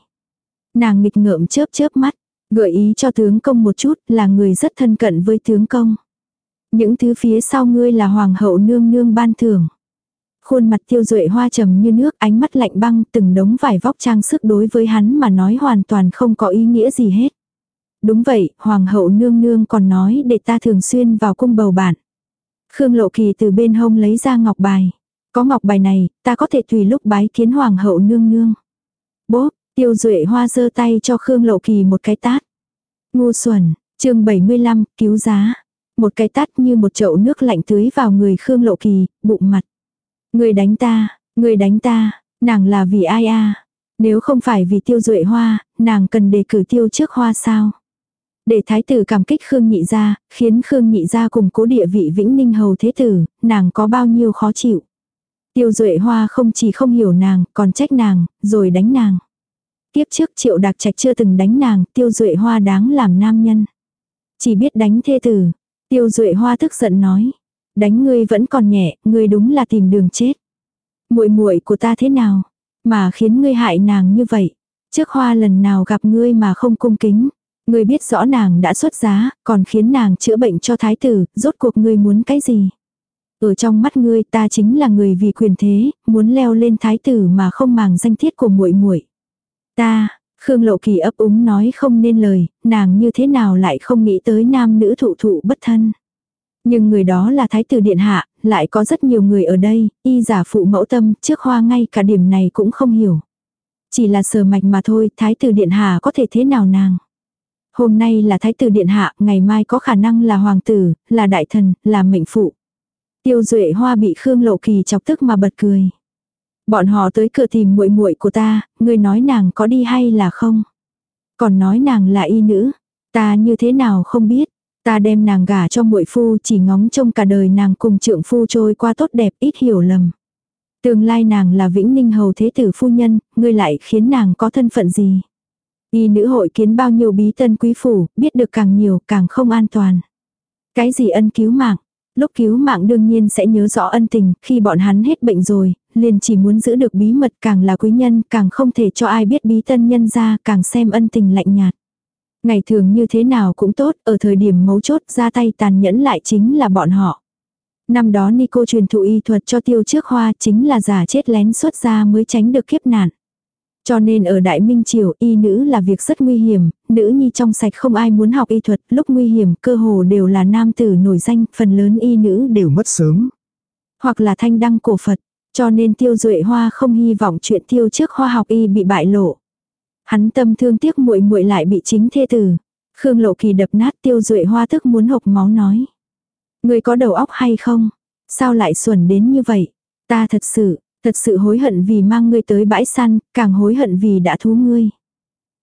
A: Nàng nghịch ngợm chớp chớp mắt, gợi ý cho tướng công một chút là người rất thân cận với tướng công. Những thứ phía sau ngươi là hoàng hậu nương nương ban thưởng. Khuôn mặt tiêu duệ hoa trầm như nước ánh mắt lạnh băng từng đống vải vóc trang sức đối với hắn mà nói hoàn toàn không có ý nghĩa gì hết. Đúng vậy, hoàng hậu nương nương còn nói để ta thường xuyên vào cung bầu bạn. Khương Lộ Kỳ từ bên hông lấy ra ngọc bài. Có ngọc bài này, ta có thể tùy lúc bái kiến hoàng hậu nương nương. Bố, tiêu duệ hoa giơ tay cho Khương Lộ Kỳ một cái tát. Ngu xuẩn, chương 75, cứu giá. Một cái tát như một chậu nước lạnh tưới vào người Khương Lộ Kỳ, bụng mặt. Người đánh ta, người đánh ta, nàng là vì ai a Nếu không phải vì tiêu duệ hoa, nàng cần đề cử tiêu trước hoa sao? Để thái tử cảm kích Khương nhị ra, khiến Khương nhị ra cùng cố địa vị vĩnh ninh hầu thế tử, nàng có bao nhiêu khó chịu. Tiêu duệ hoa không chỉ không hiểu nàng, còn trách nàng, rồi đánh nàng. Tiếp trước triệu đặc trạch chưa từng đánh nàng, tiêu duệ hoa đáng làm nam nhân. Chỉ biết đánh thê tử. Tiêu duệ hoa tức giận nói. Đánh ngươi vẫn còn nhẹ, ngươi đúng là tìm đường chết. muội muội của ta thế nào? Mà khiến ngươi hại nàng như vậy. Trước hoa lần nào gặp ngươi mà không cung kính. Ngươi biết rõ nàng đã xuất giá, còn khiến nàng chữa bệnh cho thái tử, rốt cuộc ngươi muốn cái gì? Ở trong mắt ngươi ta chính là người vì quyền thế, muốn leo lên thái tử mà không màng danh tiết của muội muội. Ta, Khương Lộ Kỳ ấp úng nói không nên lời, nàng như thế nào lại không nghĩ tới nam nữ thụ thụ bất thân. Nhưng người đó là thái tử điện hạ, lại có rất nhiều người ở đây, y giả phụ mẫu tâm, trước hoa ngay cả điểm này cũng không hiểu. Chỉ là sờ mạch mà thôi, thái tử điện hạ có thể thế nào nàng. Hôm nay là thái tử điện hạ, ngày mai có khả năng là hoàng tử, là đại thần, là mệnh phụ. Tiêu Duệ Hoa bị Khương Lộ Kỳ chọc tức mà bật cười. Bọn họ tới cửa tìm muội muội của ta, ngươi nói nàng có đi hay là không? Còn nói nàng là y nữ, ta như thế nào không biết, ta đem nàng gả cho muội phu chỉ ngóng trông cả đời nàng cùng trượng phu trôi qua tốt đẹp ít hiểu lầm. Tương lai nàng là vĩnh ninh hầu thế tử phu nhân, ngươi lại khiến nàng có thân phận gì? Y nữ hội kiến bao nhiêu bí tân quý phủ, biết được càng nhiều càng không an toàn. Cái gì ân cứu mạng? Lúc cứu mạng đương nhiên sẽ nhớ rõ ân tình, khi bọn hắn hết bệnh rồi, liền chỉ muốn giữ được bí mật càng là quý nhân, càng không thể cho ai biết bí tân nhân ra, càng xem ân tình lạnh nhạt. Ngày thường như thế nào cũng tốt, ở thời điểm mấu chốt ra tay tàn nhẫn lại chính là bọn họ. Năm đó Nico truyền thụ y thuật cho tiêu trước hoa chính là giả chết lén xuất ra mới tránh được kiếp nạn. Cho nên ở Đại Minh Triều y nữ là việc rất nguy hiểm, nữ nhi trong sạch không ai muốn học y thuật, lúc nguy hiểm cơ hồ đều là nam tử nổi danh, phần lớn y nữ đều mất sớm. Hoặc là thanh đăng cổ Phật, cho nên tiêu duệ hoa không hy vọng chuyện tiêu trước hoa học y bị bại lộ. Hắn tâm thương tiếc muội muội lại bị chính thê tử. Khương lộ kỳ đập nát tiêu duệ hoa tức muốn hộc máu nói. Người có đầu óc hay không? Sao lại xuẩn đến như vậy? Ta thật sự, thật sự hối hận vì mang ngươi tới bãi săn, càng hối hận vì đã thú ngươi.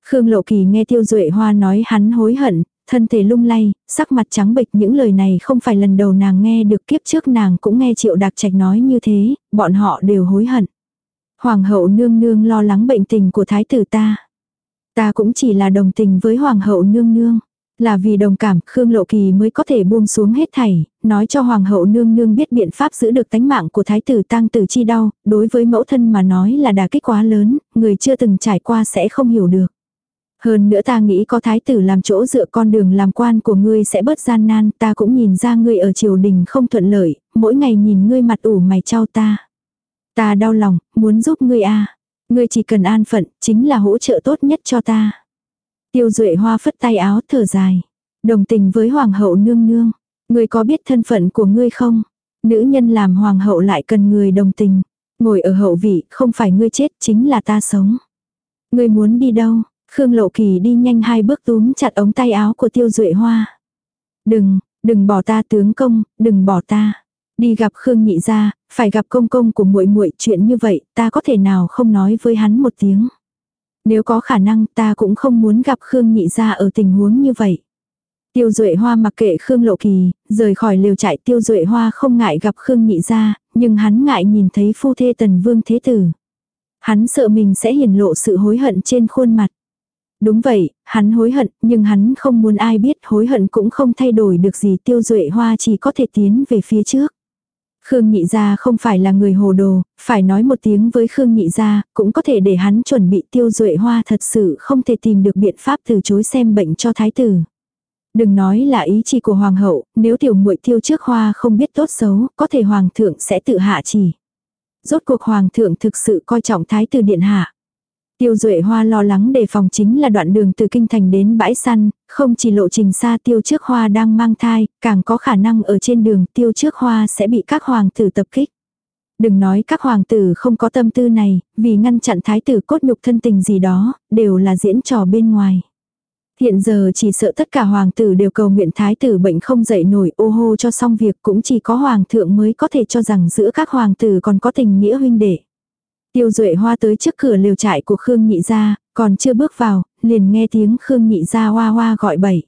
A: Khương Lộ Kỳ nghe Tiêu Duệ Hoa nói hắn hối hận, thân thể lung lay, sắc mặt trắng bệch những lời này không phải lần đầu nàng nghe được kiếp trước nàng cũng nghe Triệu Đạc Trạch nói như thế, bọn họ đều hối hận. Hoàng hậu nương nương lo lắng bệnh tình của thái tử ta. Ta cũng chỉ là đồng tình với hoàng hậu nương nương. Là vì đồng cảm, Khương Lộ Kỳ mới có thể buông xuống hết thảy, nói cho Hoàng hậu nương nương biết biện pháp giữ được tánh mạng của thái tử tăng tử chi đau, đối với mẫu thân mà nói là đà kích quá lớn, người chưa từng trải qua sẽ không hiểu được. Hơn nữa ta nghĩ có thái tử làm chỗ dựa con đường làm quan của ngươi sẽ bớt gian nan, ta cũng nhìn ra ngươi ở triều đình không thuận lợi, mỗi ngày nhìn ngươi mặt ủ mày trao ta. Ta đau lòng, muốn giúp ngươi a Ngươi chỉ cần an phận, chính là hỗ trợ tốt nhất cho ta. Tiêu Duệ Hoa phất tay áo thở dài. Đồng tình với Hoàng hậu nương nương. Ngươi có biết thân phận của ngươi không? Nữ nhân làm Hoàng hậu lại cần người đồng tình. Ngồi ở hậu vị, không phải ngươi chết, chính là ta sống. Ngươi muốn đi đâu? Khương Lộ Kỳ đi nhanh hai bước túm chặt ống tay áo của Tiêu Duệ Hoa. Đừng, đừng bỏ ta tướng công, đừng bỏ ta. Đi gặp Khương Nhị gia, phải gặp công công của muội muội, chuyện như vậy, ta có thể nào không nói với hắn một tiếng. Nếu có khả năng, ta cũng không muốn gặp Khương Nhị gia ở tình huống như vậy. Tiêu Duệ Hoa mặc kệ Khương Lộ Kỳ, rời khỏi liều trại Tiêu Duệ Hoa không ngại gặp Khương Nhị gia, nhưng hắn ngại nhìn thấy phu thê Tần Vương Thế Tử. Hắn sợ mình sẽ hiển lộ sự hối hận trên khuôn mặt. Đúng vậy, hắn hối hận, nhưng hắn không muốn ai biết hối hận cũng không thay đổi được gì tiêu duệ hoa chỉ có thể tiến về phía trước. Khương Nhị Gia không phải là người hồ đồ, phải nói một tiếng với Khương Nhị Gia, cũng có thể để hắn chuẩn bị tiêu duệ hoa thật sự không thể tìm được biện pháp từ chối xem bệnh cho thái tử. Đừng nói là ý chỉ của hoàng hậu, nếu tiểu muội tiêu trước hoa không biết tốt xấu, có thể hoàng thượng sẽ tự hạ chỉ. Rốt cuộc hoàng thượng thực sự coi trọng thái tử điện hạ. Tiêu Duệ Hoa lo lắng đề phòng chính là đoạn đường từ kinh thành đến bãi săn, không chỉ lộ trình xa Tiêu Trước Hoa đang mang thai, càng có khả năng ở trên đường Tiêu Trước Hoa sẽ bị các hoàng tử tập kích. Đừng nói các hoàng tử không có tâm tư này, vì ngăn chặn thái tử cốt nhục thân tình gì đó, đều là diễn trò bên ngoài. Hiện giờ chỉ sợ tất cả hoàng tử đều cầu nguyện thái tử bệnh không dậy nổi ô hô cho xong việc cũng chỉ có hoàng thượng mới có thể cho rằng giữa các hoàng tử còn có tình nghĩa huynh đệ. Tiêu Duệ Hoa tới trước cửa liều trại của Khương Nhị Gia, còn chưa bước vào, liền nghe tiếng Khương Nhị Gia hoa hoa gọi bậy.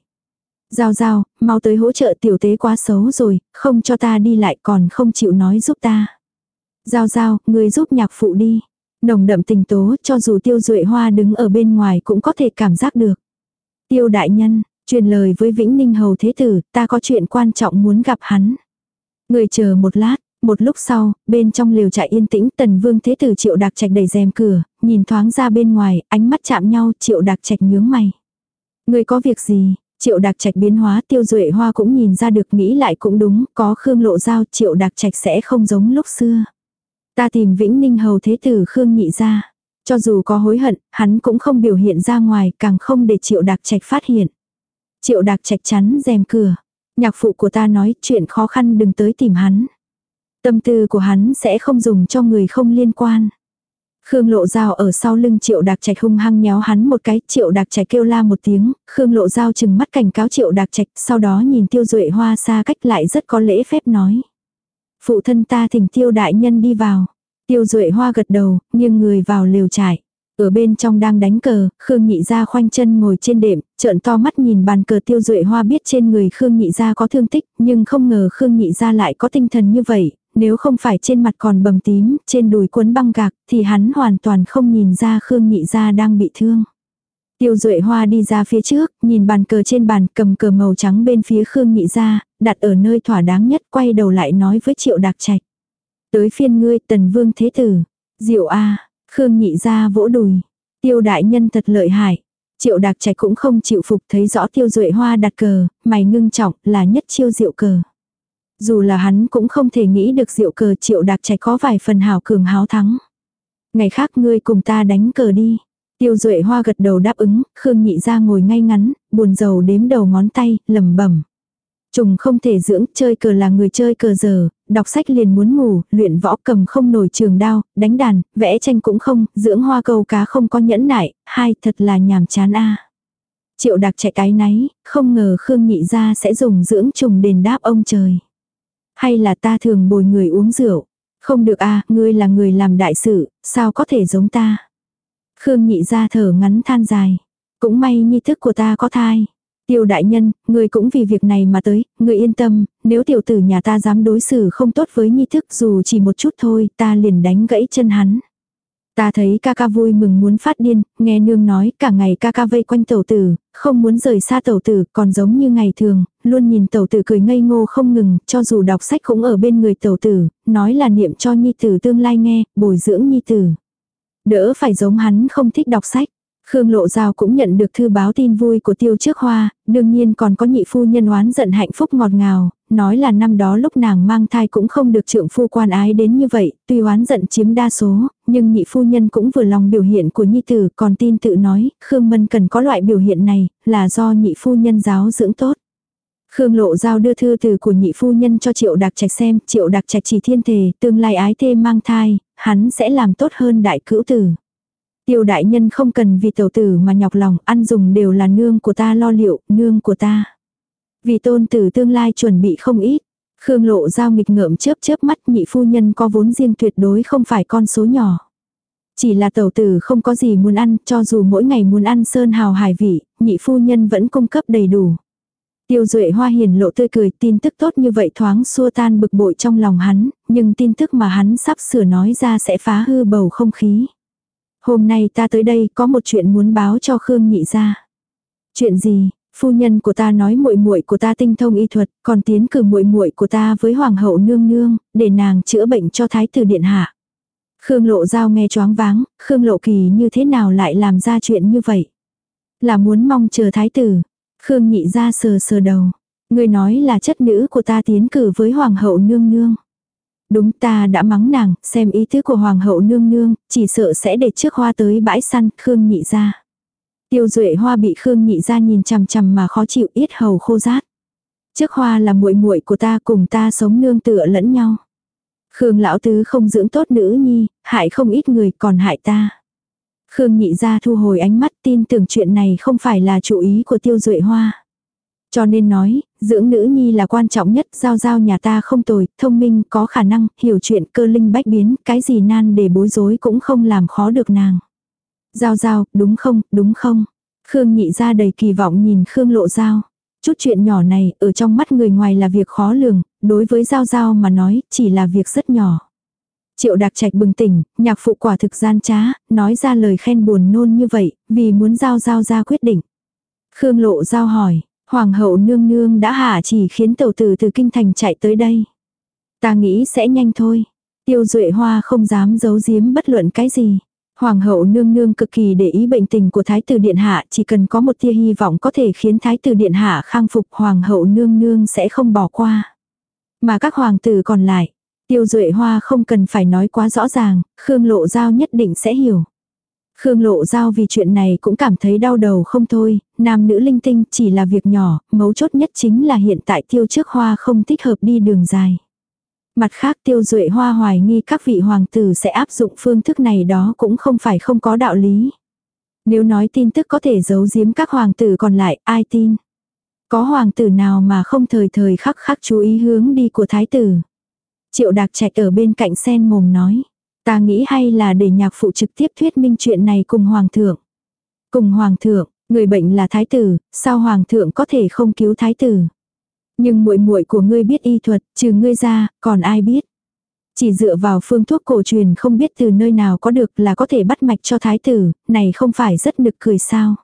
A: Giao giao, mau tới hỗ trợ tiểu tế quá xấu rồi, không cho ta đi lại còn không chịu nói giúp ta. Giao giao, người giúp nhạc phụ đi. Nồng đậm tình tố cho dù tiêu duệ hoa đứng ở bên ngoài cũng có thể cảm giác được. Tiêu đại nhân, truyền lời với Vĩnh Ninh Hầu Thế Tử, ta có chuyện quan trọng muốn gặp hắn. Người chờ một lát, một lúc sau, bên trong liều trại yên tĩnh tần vương thế tử triệu đặc trạch đẩy rèm cửa, nhìn thoáng ra bên ngoài, ánh mắt chạm nhau triệu đặc trạch nhướng mày. Người có việc gì? Triệu đặc trạch biến hóa tiêu duệ hoa cũng nhìn ra được nghĩ lại cũng đúng, có khương lộ giao triệu đặc trạch sẽ không giống lúc xưa. Ta tìm vĩnh ninh hầu thế tử khương nhị ra. Cho dù có hối hận, hắn cũng không biểu hiện ra ngoài, càng không để triệu đặc trạch phát hiện. Triệu đặc trạch chắn rèm cửa. Nhạc phụ của ta nói chuyện khó khăn đừng tới tìm hắn. Tâm tư của hắn sẽ không dùng cho người không liên quan. Khương lộ dao ở sau lưng triệu đặc trạch hung hăng nhéo hắn một cái, triệu đặc trạch kêu la một tiếng, Khương lộ dao chừng mắt cảnh cáo triệu đặc trạch, sau đó nhìn tiêu duệ hoa xa cách lại rất có lễ phép nói. Phụ thân ta thỉnh tiêu đại nhân đi vào. Tiêu duệ hoa gật đầu, nghiêng người vào lều trải Ở bên trong đang đánh cờ, Khương Nhị Gia khoanh chân ngồi trên đệm, trợn to mắt nhìn bàn cờ tiêu duệ hoa biết trên người Khương Nhị Gia có thương tích, nhưng không ngờ Khương Nhị Gia lại có tinh thần như vậy, nếu không phải trên mặt còn bầm tím, trên đùi cuốn băng gạc, thì hắn hoàn toàn không nhìn ra Khương Nhị Gia đang bị thương. Tiêu Duệ Hoa đi ra phía trước, nhìn bàn cờ trên bàn, cầm cờ màu trắng bên phía Khương Nhị Gia, đặt ở nơi thỏa đáng nhất, quay đầu lại nói với Triệu Đạc Trạch. Tới phiên ngươi, Tần Vương Thế Tử. Diệu A, Khương Nhị Gia vỗ đùi. Tiêu đại nhân thật lợi hại. Triệu Đạc Trạch cũng không chịu phục thấy rõ Tiêu Duệ Hoa đặt cờ, mày ngưng trọng, là nhất chiêu diệu cờ. Dù là hắn cũng không thể nghĩ được rượu cờ triệu đặc trạch có vài phần hào cường háo thắng. Ngày khác ngươi cùng ta đánh cờ đi. Tiêu duệ hoa gật đầu đáp ứng, Khương nhị ra ngồi ngay ngắn, buồn rầu đếm đầu ngón tay, lầm bẩm Trùng không thể dưỡng, chơi cờ là người chơi cờ giờ, đọc sách liền muốn ngủ, luyện võ cầm không nổi trường đao, đánh đàn, vẽ tranh cũng không, dưỡng hoa câu cá không có nhẫn nại, hai thật là nhàm chán a. Triệu đặc chạy cái náy, không ngờ Khương nhị ra sẽ dùng dưỡng trùng đền đáp ông trời. Hay là ta thường bồi người uống rượu? Không được à, ngươi là người làm đại sự, sao có thể giống ta? Khương nhị ra thở ngắn than dài. Cũng may nhi thức của ta có thai. Tiêu đại nhân, người cũng vì việc này mà tới, người yên tâm, nếu tiểu tử nhà ta dám đối xử không tốt với nhi thức dù chỉ một chút thôi, ta liền đánh gãy chân hắn. Ta thấy ca ca vui mừng muốn phát điên, nghe nương nói cả ngày ca ca vây quanh tẩu tử, không muốn rời xa tẩu tử, còn giống như ngày thường, luôn nhìn tẩu tử cười ngây ngô không ngừng, cho dù đọc sách cũng ở bên người tẩu tử, nói là niệm cho nhi tử tương lai nghe, bồi dưỡng nhi tử. Đỡ phải giống hắn không thích đọc sách. Khương Lộ Giao cũng nhận được thư báo tin vui của Tiêu Trước Hoa, đương nhiên còn có nhị phu nhân oán giận hạnh phúc ngọt ngào, nói là năm đó lúc nàng mang thai cũng không được trượng phu quan ái đến như vậy, tuy oán giận chiếm đa số, nhưng nhị phu nhân cũng vừa lòng biểu hiện của nhi tử, còn tin tự nói, Khương Mân cần có loại biểu hiện này, là do nhị phu nhân giáo dưỡng tốt. Khương Lộ Giao đưa thư từ của nhị phu nhân cho Triệu Đạc Trạch xem, Triệu Đạc Trạch chỉ thiên thể, tương lai ái thê mang thai, hắn sẽ làm tốt hơn đại cữu tử. Tiêu đại nhân không cần vì tẩu tử mà nhọc lòng, ăn dùng đều là nương của ta lo liệu, nương của ta. Vì tôn tử tương lai chuẩn bị không ít. Khương lộ giao nghịch ngợm chớp chớp mắt nhị phu nhân có vốn riêng tuyệt đối không phải con số nhỏ. Chỉ là tẩu tử không có gì muốn ăn, cho dù mỗi ngày muốn ăn sơn hào hải vị, nhị phu nhân vẫn cung cấp đầy đủ. Tiêu Duệ Hoa hiền lộ tươi cười, tin tức tốt như vậy thoáng xua tan bực bội trong lòng hắn, nhưng tin tức mà hắn sắp sửa nói ra sẽ phá hư bầu không khí. Hôm nay ta tới đây có một chuyện muốn báo cho Khương Nhị ra. Chuyện gì? Phu nhân của ta nói muội muội của ta tinh thông y thuật, còn tiến cử muội muội của ta với hoàng hậu nương nương, để nàng chữa bệnh cho thái tử điện hạ. Khương Lộ Giao nghe choáng váng, Khương Lộ Kỳ như thế nào lại làm ra chuyện như vậy? Là muốn mong chờ thái tử. Khương Nhị ra sờ sờ đầu. Người nói là chất nữ của ta tiến cử với hoàng hậu nương nương. Đúng ta đã mắng nàng, xem ý tứ của hoàng hậu nương nương, chỉ sợ sẽ để trước hoa tới bãi săn, Khương nhị ra. Tiêu duệ hoa bị Khương nhị ra nhìn chằm chằm mà khó chịu ít hầu khô rát. Trước hoa là muội muội của ta cùng ta sống nương tựa lẫn nhau. Khương lão tứ không dưỡng tốt nữ nhi, hại không ít người còn hại ta. Khương nhị ra thu hồi ánh mắt tin tưởng chuyện này không phải là chủ ý của tiêu duệ hoa. Cho nên nói, dưỡng nữ nhi là quan trọng nhất, giao giao nhà ta không tồi, thông minh, có khả năng, hiểu chuyện cơ linh bách biến, cái gì nan để bối rối cũng không làm khó được nàng. Giao giao, đúng không, đúng không? Khương nhị ra đầy kỳ vọng nhìn Khương lộ giao. Chút chuyện nhỏ này, ở trong mắt người ngoài là việc khó lường, đối với giao giao mà nói, chỉ là việc rất nhỏ. Triệu đặc trạch bừng tỉnh, nhạc phụ quả thực gian trá, nói ra lời khen buồn nôn như vậy, vì muốn giao giao ra quyết định. Khương lộ giao hỏi, Hoàng hậu nương nương đã hạ chỉ khiến tàu tử từ kinh thành chạy tới đây. Ta nghĩ sẽ nhanh thôi. Tiêu Duệ Hoa không dám giấu giếm bất luận cái gì. Hoàng hậu nương nương cực kỳ để ý bệnh tình của Thái tử Điện Hạ, chỉ cần có một tia hy vọng có thể khiến Thái tử Điện Hạ khang phục Hoàng hậu nương nương sẽ không bỏ qua. Mà các hoàng tử còn lại, Tiêu Duệ Hoa không cần phải nói quá rõ ràng, Khương Lộ Giao nhất định sẽ hiểu. Khương Lộ Giao vì chuyện này cũng cảm thấy đau đầu không thôi, nam nữ linh tinh chỉ là việc nhỏ, mấu chốt nhất chính là hiện tại tiêu trước hoa không thích hợp đi đường dài. Mặt khác tiêu duệ hoa hoài nghi các vị hoàng tử sẽ áp dụng phương thức này đó cũng không phải không có đạo lý. Nếu nói tin tức có thể giấu giếm các hoàng tử còn lại, ai tin? Có hoàng tử nào mà không thời thời khắc khắc chú ý hướng đi của thái tử? Triệu đạc trạch ở bên cạnh sen mồm nói. Ta nghĩ hay là để nhạc phụ trực tiếp thuyết minh chuyện này cùng hoàng thượng. Cùng hoàng thượng, người bệnh là thái tử, sao hoàng thượng có thể không cứu thái tử? Nhưng muội muội của ngươi biết y thuật, trừ ngươi ra, còn ai biết? Chỉ dựa vào phương thuốc cổ truyền không biết từ nơi nào có được là có thể bắt mạch cho thái tử, này không phải rất nực cười sao?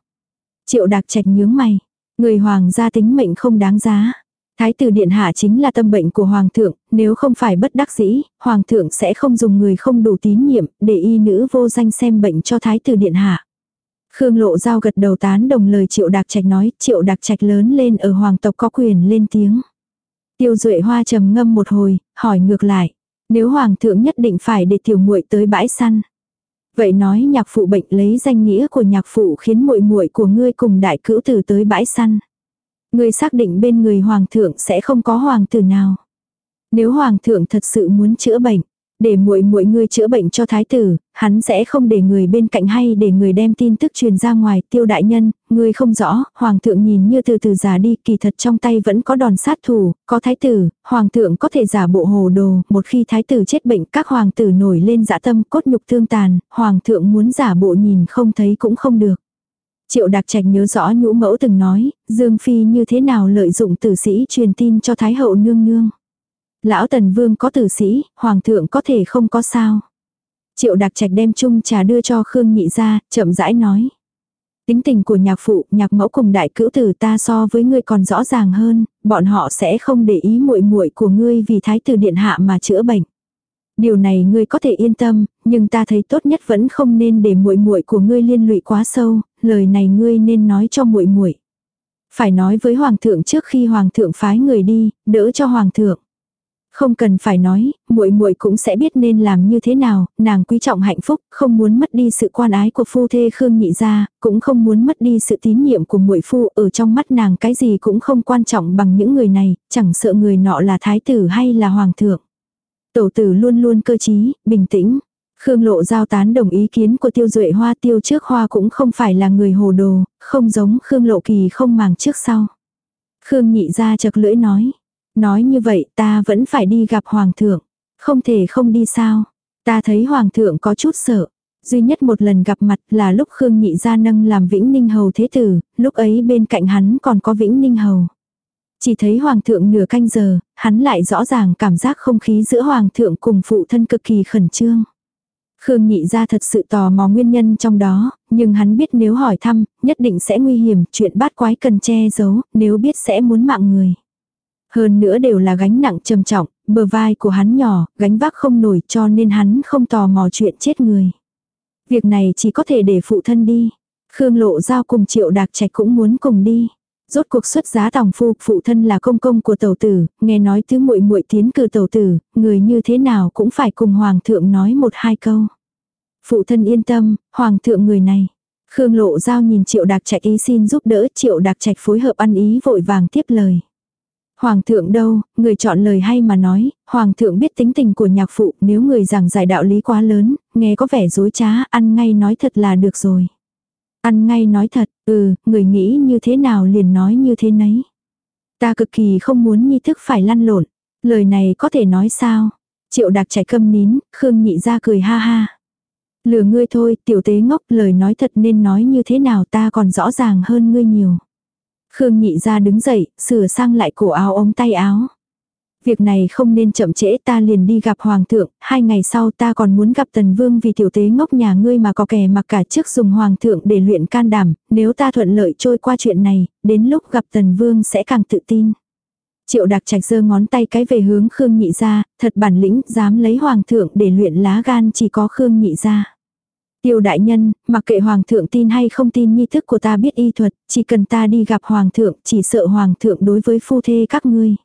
A: Triệu đạc trạch nhướng mày. Người hoàng gia tính mệnh không đáng giá. Thái tử điện hạ chính là tâm bệnh của hoàng thượng, nếu không phải bất đắc dĩ, hoàng thượng sẽ không dùng người không đủ tín nhiệm để y nữ vô danh xem bệnh cho thái tử điện hạ. Khương Lộ Giao gật đầu tán đồng lời Triệu Đạc Trạch nói, Triệu Đạc Trạch lớn lên ở hoàng tộc có quyền lên tiếng. Tiêu Duệ Hoa trầm ngâm một hồi, hỏi ngược lại, nếu hoàng thượng nhất định phải để tiểu muội tới bãi săn. Vậy nói nhạc phụ bệnh lấy danh nghĩa của nhạc phụ khiến muội muội của ngươi cùng đại cữu tử tới bãi săn. Ngươi xác định bên người hoàng thượng sẽ không có hoàng tử nào. Nếu hoàng thượng thật sự muốn chữa bệnh, để muội muội ngươi chữa bệnh cho thái tử, hắn sẽ không để người bên cạnh hay để người đem tin tức truyền ra ngoài, tiêu đại nhân, ngươi không rõ, hoàng thượng nhìn như từ từ già đi, kỳ thật trong tay vẫn có đòn sát thủ, có thái tử, hoàng thượng có thể giả bộ hồ đồ, một khi thái tử chết bệnh, các hoàng tử nổi lên dã tâm, cốt nhục thương tàn, hoàng thượng muốn giả bộ nhìn không thấy cũng không được. Triệu Đạc Trạch nhớ rõ nhũ mẫu từng nói, Dương Phi như thế nào lợi dụng tử sĩ truyền tin cho Thái hậu nương nương. Lão Tần Vương có tử sĩ, Hoàng thượng có thể không có sao. Triệu đặc Trạch đem chung trà đưa cho Khương Nhị ra, chậm rãi nói. Tính tình của nhạc phụ, nhạc mẫu cùng đại cữu tử ta so với ngươi còn rõ ràng hơn, bọn họ sẽ không để ý muội muội của ngươi vì thái tử điện hạ mà chữa bệnh. Điều này ngươi có thể yên tâm, nhưng ta thấy tốt nhất vẫn không nên để muội muội của ngươi liên lụy quá sâu, lời này ngươi nên nói cho muội muội. Phải nói với hoàng thượng trước khi hoàng thượng phái người đi, đỡ cho hoàng thượng. Không cần phải nói, muội muội cũng sẽ biết nên làm như thế nào, nàng quý trọng hạnh phúc, không muốn mất đi sự quan ái của phu thê Khương Nhị gia, cũng không muốn mất đi sự tín nhiệm của muội phu, ở trong mắt nàng cái gì cũng không quan trọng bằng những người này, chẳng sợ người nọ là thái tử hay là hoàng thượng. Tổ tử luôn luôn cơ trí, bình tĩnh. Khương Lộ giao tán đồng ý kiến của tiêu duệ hoa tiêu trước hoa cũng không phải là người hồ đồ, không giống Khương Lộ kỳ không màng trước sau. Khương nhị gia chật lưỡi nói. Nói như vậy ta vẫn phải đi gặp hoàng thượng. Không thể không đi sao. Ta thấy hoàng thượng có chút sợ. Duy nhất một lần gặp mặt là lúc Khương nhị gia nâng làm Vĩnh Ninh Hầu Thế Tử, lúc ấy bên cạnh hắn còn có Vĩnh Ninh Hầu. Chỉ thấy hoàng thượng nửa canh giờ, hắn lại rõ ràng cảm giác không khí giữa hoàng thượng cùng phụ thân cực kỳ khẩn trương. Khương nhị gia thật sự tò mò nguyên nhân trong đó, nhưng hắn biết nếu hỏi thăm, nhất định sẽ nguy hiểm, chuyện bát quái cần che giấu, nếu biết sẽ muốn mạng người. Hơn nữa đều là gánh nặng trầm trọng, bờ vai của hắn nhỏ, gánh vác không nổi cho nên hắn không tò mò chuyện chết người. Việc này chỉ có thể để phụ thân đi. Khương lộ giao cùng triệu đạc trạch cũng muốn cùng đi. Rốt cuộc xuất giá tòng phu, phụ thân là công công của tàu tử, nghe nói tứ muội muội tiến cử tàu tử, người như thế nào cũng phải cùng hoàng thượng nói một hai câu. Phụ thân yên tâm, hoàng thượng người này. Khương lộ giao nhìn triệu đạc trạch ý xin giúp đỡ, triệu đạc trạch phối hợp ăn ý vội vàng tiếp lời. Hoàng thượng đâu, người chọn lời hay mà nói, hoàng thượng biết tính tình của nhạc phụ, nếu người giảng giải đạo lý quá lớn, nghe có vẻ dối trá, ăn ngay nói thật là được rồi. Ăn ngay nói thật, ừ, người nghĩ như thế nào liền nói như thế nấy. Ta cực kỳ không muốn nhi thức phải lăn lộn. Lời này có thể nói sao? Triệu đặc chạy câm nín, Khương nhị ra cười ha ha. Lừa ngươi thôi, tiểu tế ngốc, lời nói thật nên nói như thế nào ta còn rõ ràng hơn ngươi nhiều. Khương nhị ra đứng dậy, sửa sang lại cổ áo ống tay áo. Việc này không nên chậm trễ ta liền đi gặp hoàng thượng, hai ngày sau ta còn muốn gặp tần vương vì tiểu tế ngốc nhà ngươi mà có kẻ mặc cả trước dùng hoàng thượng để luyện can đảm, nếu ta thuận lợi trôi qua chuyện này, đến lúc gặp tần vương sẽ càng tự tin. Triệu đặc trạch giơ ngón tay cái về hướng Khương nhị ra, thật bản lĩnh, dám lấy hoàng thượng để luyện lá gan chỉ có Khương nhị ra. Tiêu đại nhân, mặc kệ hoàng thượng tin hay không tin nghi thức của ta biết y thuật, chỉ cần ta đi gặp hoàng thượng, chỉ sợ hoàng thượng đối với phu thê các ngươi.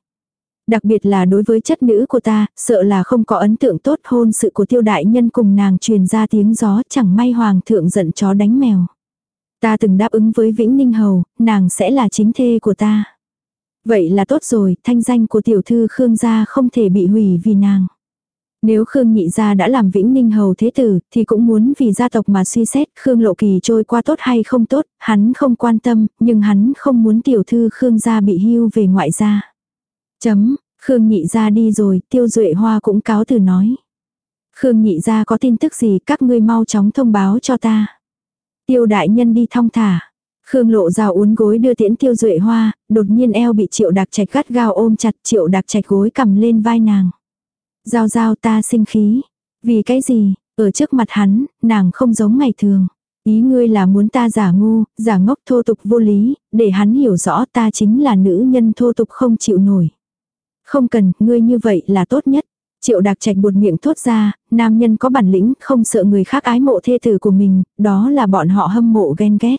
A: Đặc biệt là đối với chất nữ của ta, sợ là không có ấn tượng tốt hôn sự của tiêu đại nhân cùng nàng truyền ra tiếng gió chẳng may hoàng thượng giận chó đánh mèo. Ta từng đáp ứng với Vĩnh Ninh Hầu, nàng sẽ là chính thê của ta. Vậy là tốt rồi, thanh danh của tiểu thư Khương gia không thể bị hủy vì nàng. Nếu Khương nhị gia đã làm vĩnh ninh hầu thế tử, thì cũng muốn vì gia tộc mà suy xét Khương lộ kỳ trôi qua tốt hay không tốt, hắn không quan tâm, nhưng hắn không muốn tiểu thư Khương gia bị hưu về ngoại gia. Chấm, Khương nhị gia đi rồi, tiêu duệ hoa cũng cáo từ nói. Khương nhị gia có tin tức gì các ngươi mau chóng thông báo cho ta. Tiêu đại nhân đi thong thả. Khương lộ rào uốn gối đưa tiễn tiêu duệ hoa, đột nhiên eo bị triệu đặc trạch gắt gao ôm chặt triệu đặc trạch gối cầm lên vai nàng. Giao giao ta sinh khí. Vì cái gì, ở trước mặt hắn, nàng không giống ngày thường. Ý ngươi là muốn ta giả ngu, giả ngốc thô tục vô lý, để hắn hiểu rõ ta chính là nữ nhân thô tục không chịu nổi. Không cần, ngươi như vậy là tốt nhất. Triệu đặc trạch buột miệng thốt ra, nam nhân có bản lĩnh, không sợ người khác ái mộ thê tử của mình, đó là bọn họ hâm mộ ghen ghét.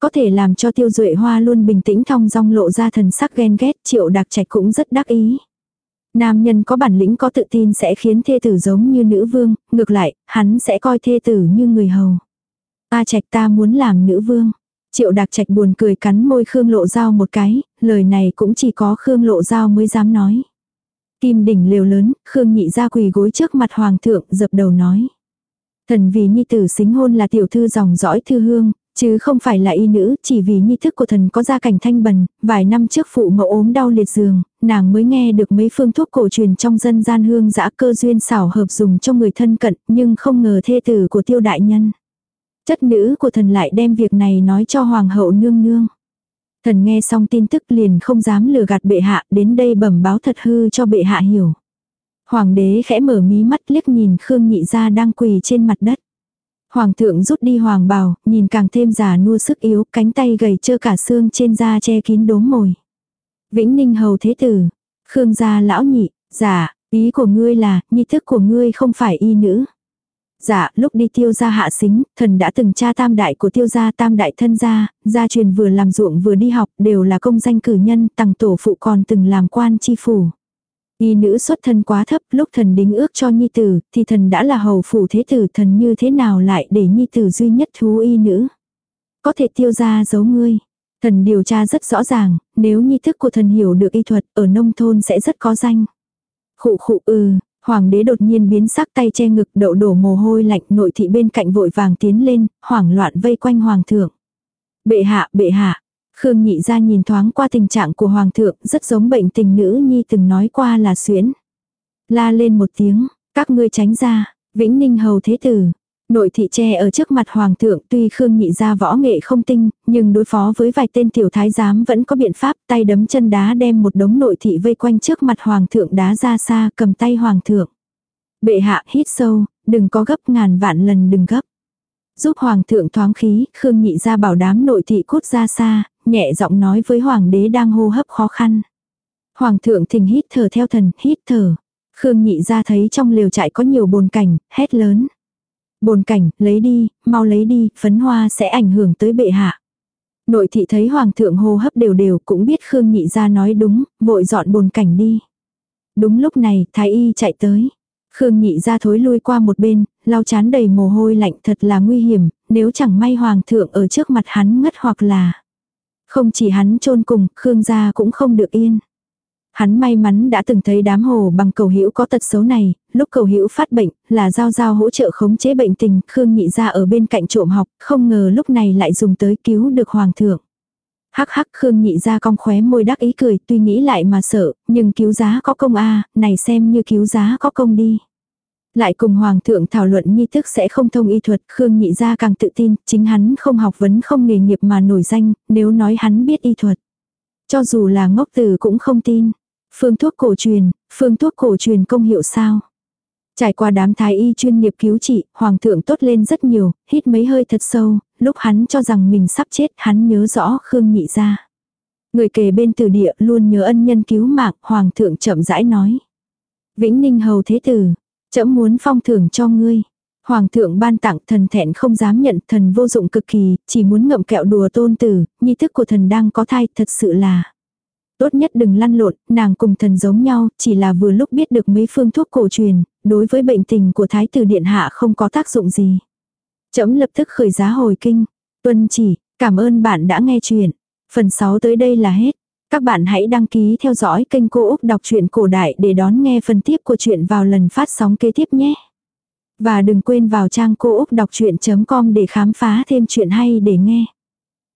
A: Có thể làm cho tiêu duệ hoa luôn bình tĩnh thong dong lộ ra thần sắc ghen ghét, triệu đặc trạch cũng rất đắc ý. Nam nhân có bản lĩnh có tự tin sẽ khiến thê tử giống như nữ vương, ngược lại, hắn sẽ coi thê tử như người hầu. Ta trạch ta muốn làm nữ vương. Triệu đặc trạch buồn cười cắn môi Khương Lộ Giao một cái, lời này cũng chỉ có Khương Lộ Giao mới dám nói. Kim đỉnh liều lớn, Khương nhị ra quỳ gối trước mặt hoàng thượng, dập đầu nói. Thần vì nhi tử xính hôn là tiểu thư dòng dõi thư hương, Chứ không phải là y nữ, chỉ vì nhi thức của thần có gia cảnh thanh bần, vài năm trước phụ mẫu ốm đau liệt giường, nàng mới nghe được mấy phương thuốc cổ truyền trong dân gian hương dã cơ duyên xảo hợp dùng cho người thân cận, nhưng không ngờ thê tử của tiêu đại nhân. Chất nữ của thần lại đem việc này nói cho hoàng hậu nương nương. Thần nghe xong tin tức liền không dám lừa gạt bệ hạ, đến đây bẩm báo thật hư cho bệ hạ hiểu. Hoàng đế khẽ mở mí mắt liếc nhìn Khương Nhị gia đang quỳ trên mặt đất. Hoàng thượng rút đi hoàng bào, nhìn càng thêm già nua sức yếu, cánh tay gầy trơ cả xương trên da che kín đốm mồi. Vĩnh Ninh hầu thế tử, Khương gia lão nhị, giả, dạ, ý của ngươi là, nhi thức của ngươi không phải y nữ. Dạ, lúc đi tiêu gia hạ xính, thần đã từng cha tam đại của tiêu gia tam đại thân gia, gia truyền vừa làm ruộng vừa đi học, đều là công danh cử nhân, tầng tổ phụ còn từng làm quan chi phủ. Y nữ xuất thân quá thấp, lúc thần đính ước cho nhi tử, thì thần đã là hầu phủ thế tử thần như thế nào lại để nhi tử duy nhất thú y nữ. Có thể tiêu gia giấu ngươi. Thần điều tra rất rõ ràng, nếu nhi thức của thần hiểu được y thuật ở nông thôn sẽ rất có danh. Khụ khụ ừ, Hoàng đế đột nhiên biến sắc tay che ngực đậu đổ mồ hôi lạnh nội thị bên cạnh vội vàng tiến lên, hoảng loạn vây quanh hoàng thượng. Bệ hạ, bệ hạ. Khương nhị ra nhìn thoáng qua tình trạng của hoàng thượng rất giống bệnh tình nữ nhi từng nói qua là xuyến. La lên một tiếng, các ngươi tránh ra, vĩnh ninh hầu thế tử. Nội thị che ở trước mặt hoàng thượng tuy Khương nhị ra võ nghệ không tinh, nhưng đối phó với vài tên tiểu thái giám vẫn có biện pháp tay đấm chân đá đem một đống nội thị vây quanh trước mặt hoàng thượng đá ra xa cầm tay hoàng thượng. Bệ hạ hít sâu, đừng có gấp ngàn vạn lần đừng gấp. Giúp hoàng thượng thoáng khí, Khương nhị ra bảo đám nội thị cút ra xa, nhẹ giọng nói với hoàng đế đang hô hấp khó khăn. Hoàng thượng thình hít thở theo thần, hít thở. Khương nhị ra thấy trong liều trại có nhiều bồn cảnh, hét lớn. Bồn cảnh, lấy đi, mau lấy đi, phấn hoa sẽ ảnh hưởng tới bệ hạ. Nội thị thấy hoàng thượng hô hấp đều đều cũng biết Khương nhị ra nói đúng, vội dọn bồn cảnh đi. Đúng lúc này, thái y chạy tới. Khương nhị ra thối lui qua một bên, lau chán đầy mồ hôi lạnh thật là nguy hiểm, nếu chẳng may hoàng thượng ở trước mặt hắn ngất hoặc là. Không chỉ hắn chôn cùng, Khương gia cũng không được yên. Hắn may mắn đã từng thấy đám hồ bằng cầu hữu có tật xấu này, lúc cầu hữu phát bệnh, là giao giao hỗ trợ khống chế bệnh tình, Khương nhị ra ở bên cạnh trộm học, không ngờ lúc này lại dùng tới cứu được hoàng thượng. Hắc hắc Khương nhị ra cong khóe môi đắc ý cười, tuy nghĩ lại mà sợ, nhưng cứu giá có công a này xem như cứu giá có công đi. Lại cùng Hoàng thượng thảo luận nhi thức sẽ không thông y thuật, Khương nhị ra càng tự tin, chính hắn không học vấn không nghề nghiệp mà nổi danh, nếu nói hắn biết y thuật. Cho dù là ngốc tử cũng không tin. Phương thuốc cổ truyền, phương thuốc cổ truyền công hiệu sao? Trải qua đám thái y chuyên nghiệp cứu trị, hoàng thượng tốt lên rất nhiều, hít mấy hơi thật sâu, lúc hắn cho rằng mình sắp chết, hắn nhớ rõ Khương nhị ra. Người kề bên từ địa luôn nhớ ân nhân cứu mạng, hoàng thượng chậm rãi nói. Vĩnh ninh hầu thế tử, chậm muốn phong thưởng cho ngươi. Hoàng thượng ban tặng thần thẹn không dám nhận thần vô dụng cực kỳ, chỉ muốn ngậm kẹo đùa tôn tử, nhi thức của thần đang có thai, thật sự là. Tốt nhất đừng lăn lộn, nàng cùng thần giống nhau, chỉ là vừa lúc biết được mấy phương thuốc cổ truyền, đối với bệnh tình của thái tử điện hạ không có tác dụng gì. Chấm lập tức khởi giá hồi kinh. Tuân chỉ, cảm ơn bạn đã nghe chuyện. Phần 6 tới đây là hết. Các bạn hãy đăng ký theo dõi kênh Cô Úc Đọc truyện Cổ Đại để đón nghe phần tiếp của chuyện vào lần phát sóng kế tiếp nhé. Và đừng quên vào trang cô úc đọc chuyện.com để khám phá thêm chuyện hay để nghe.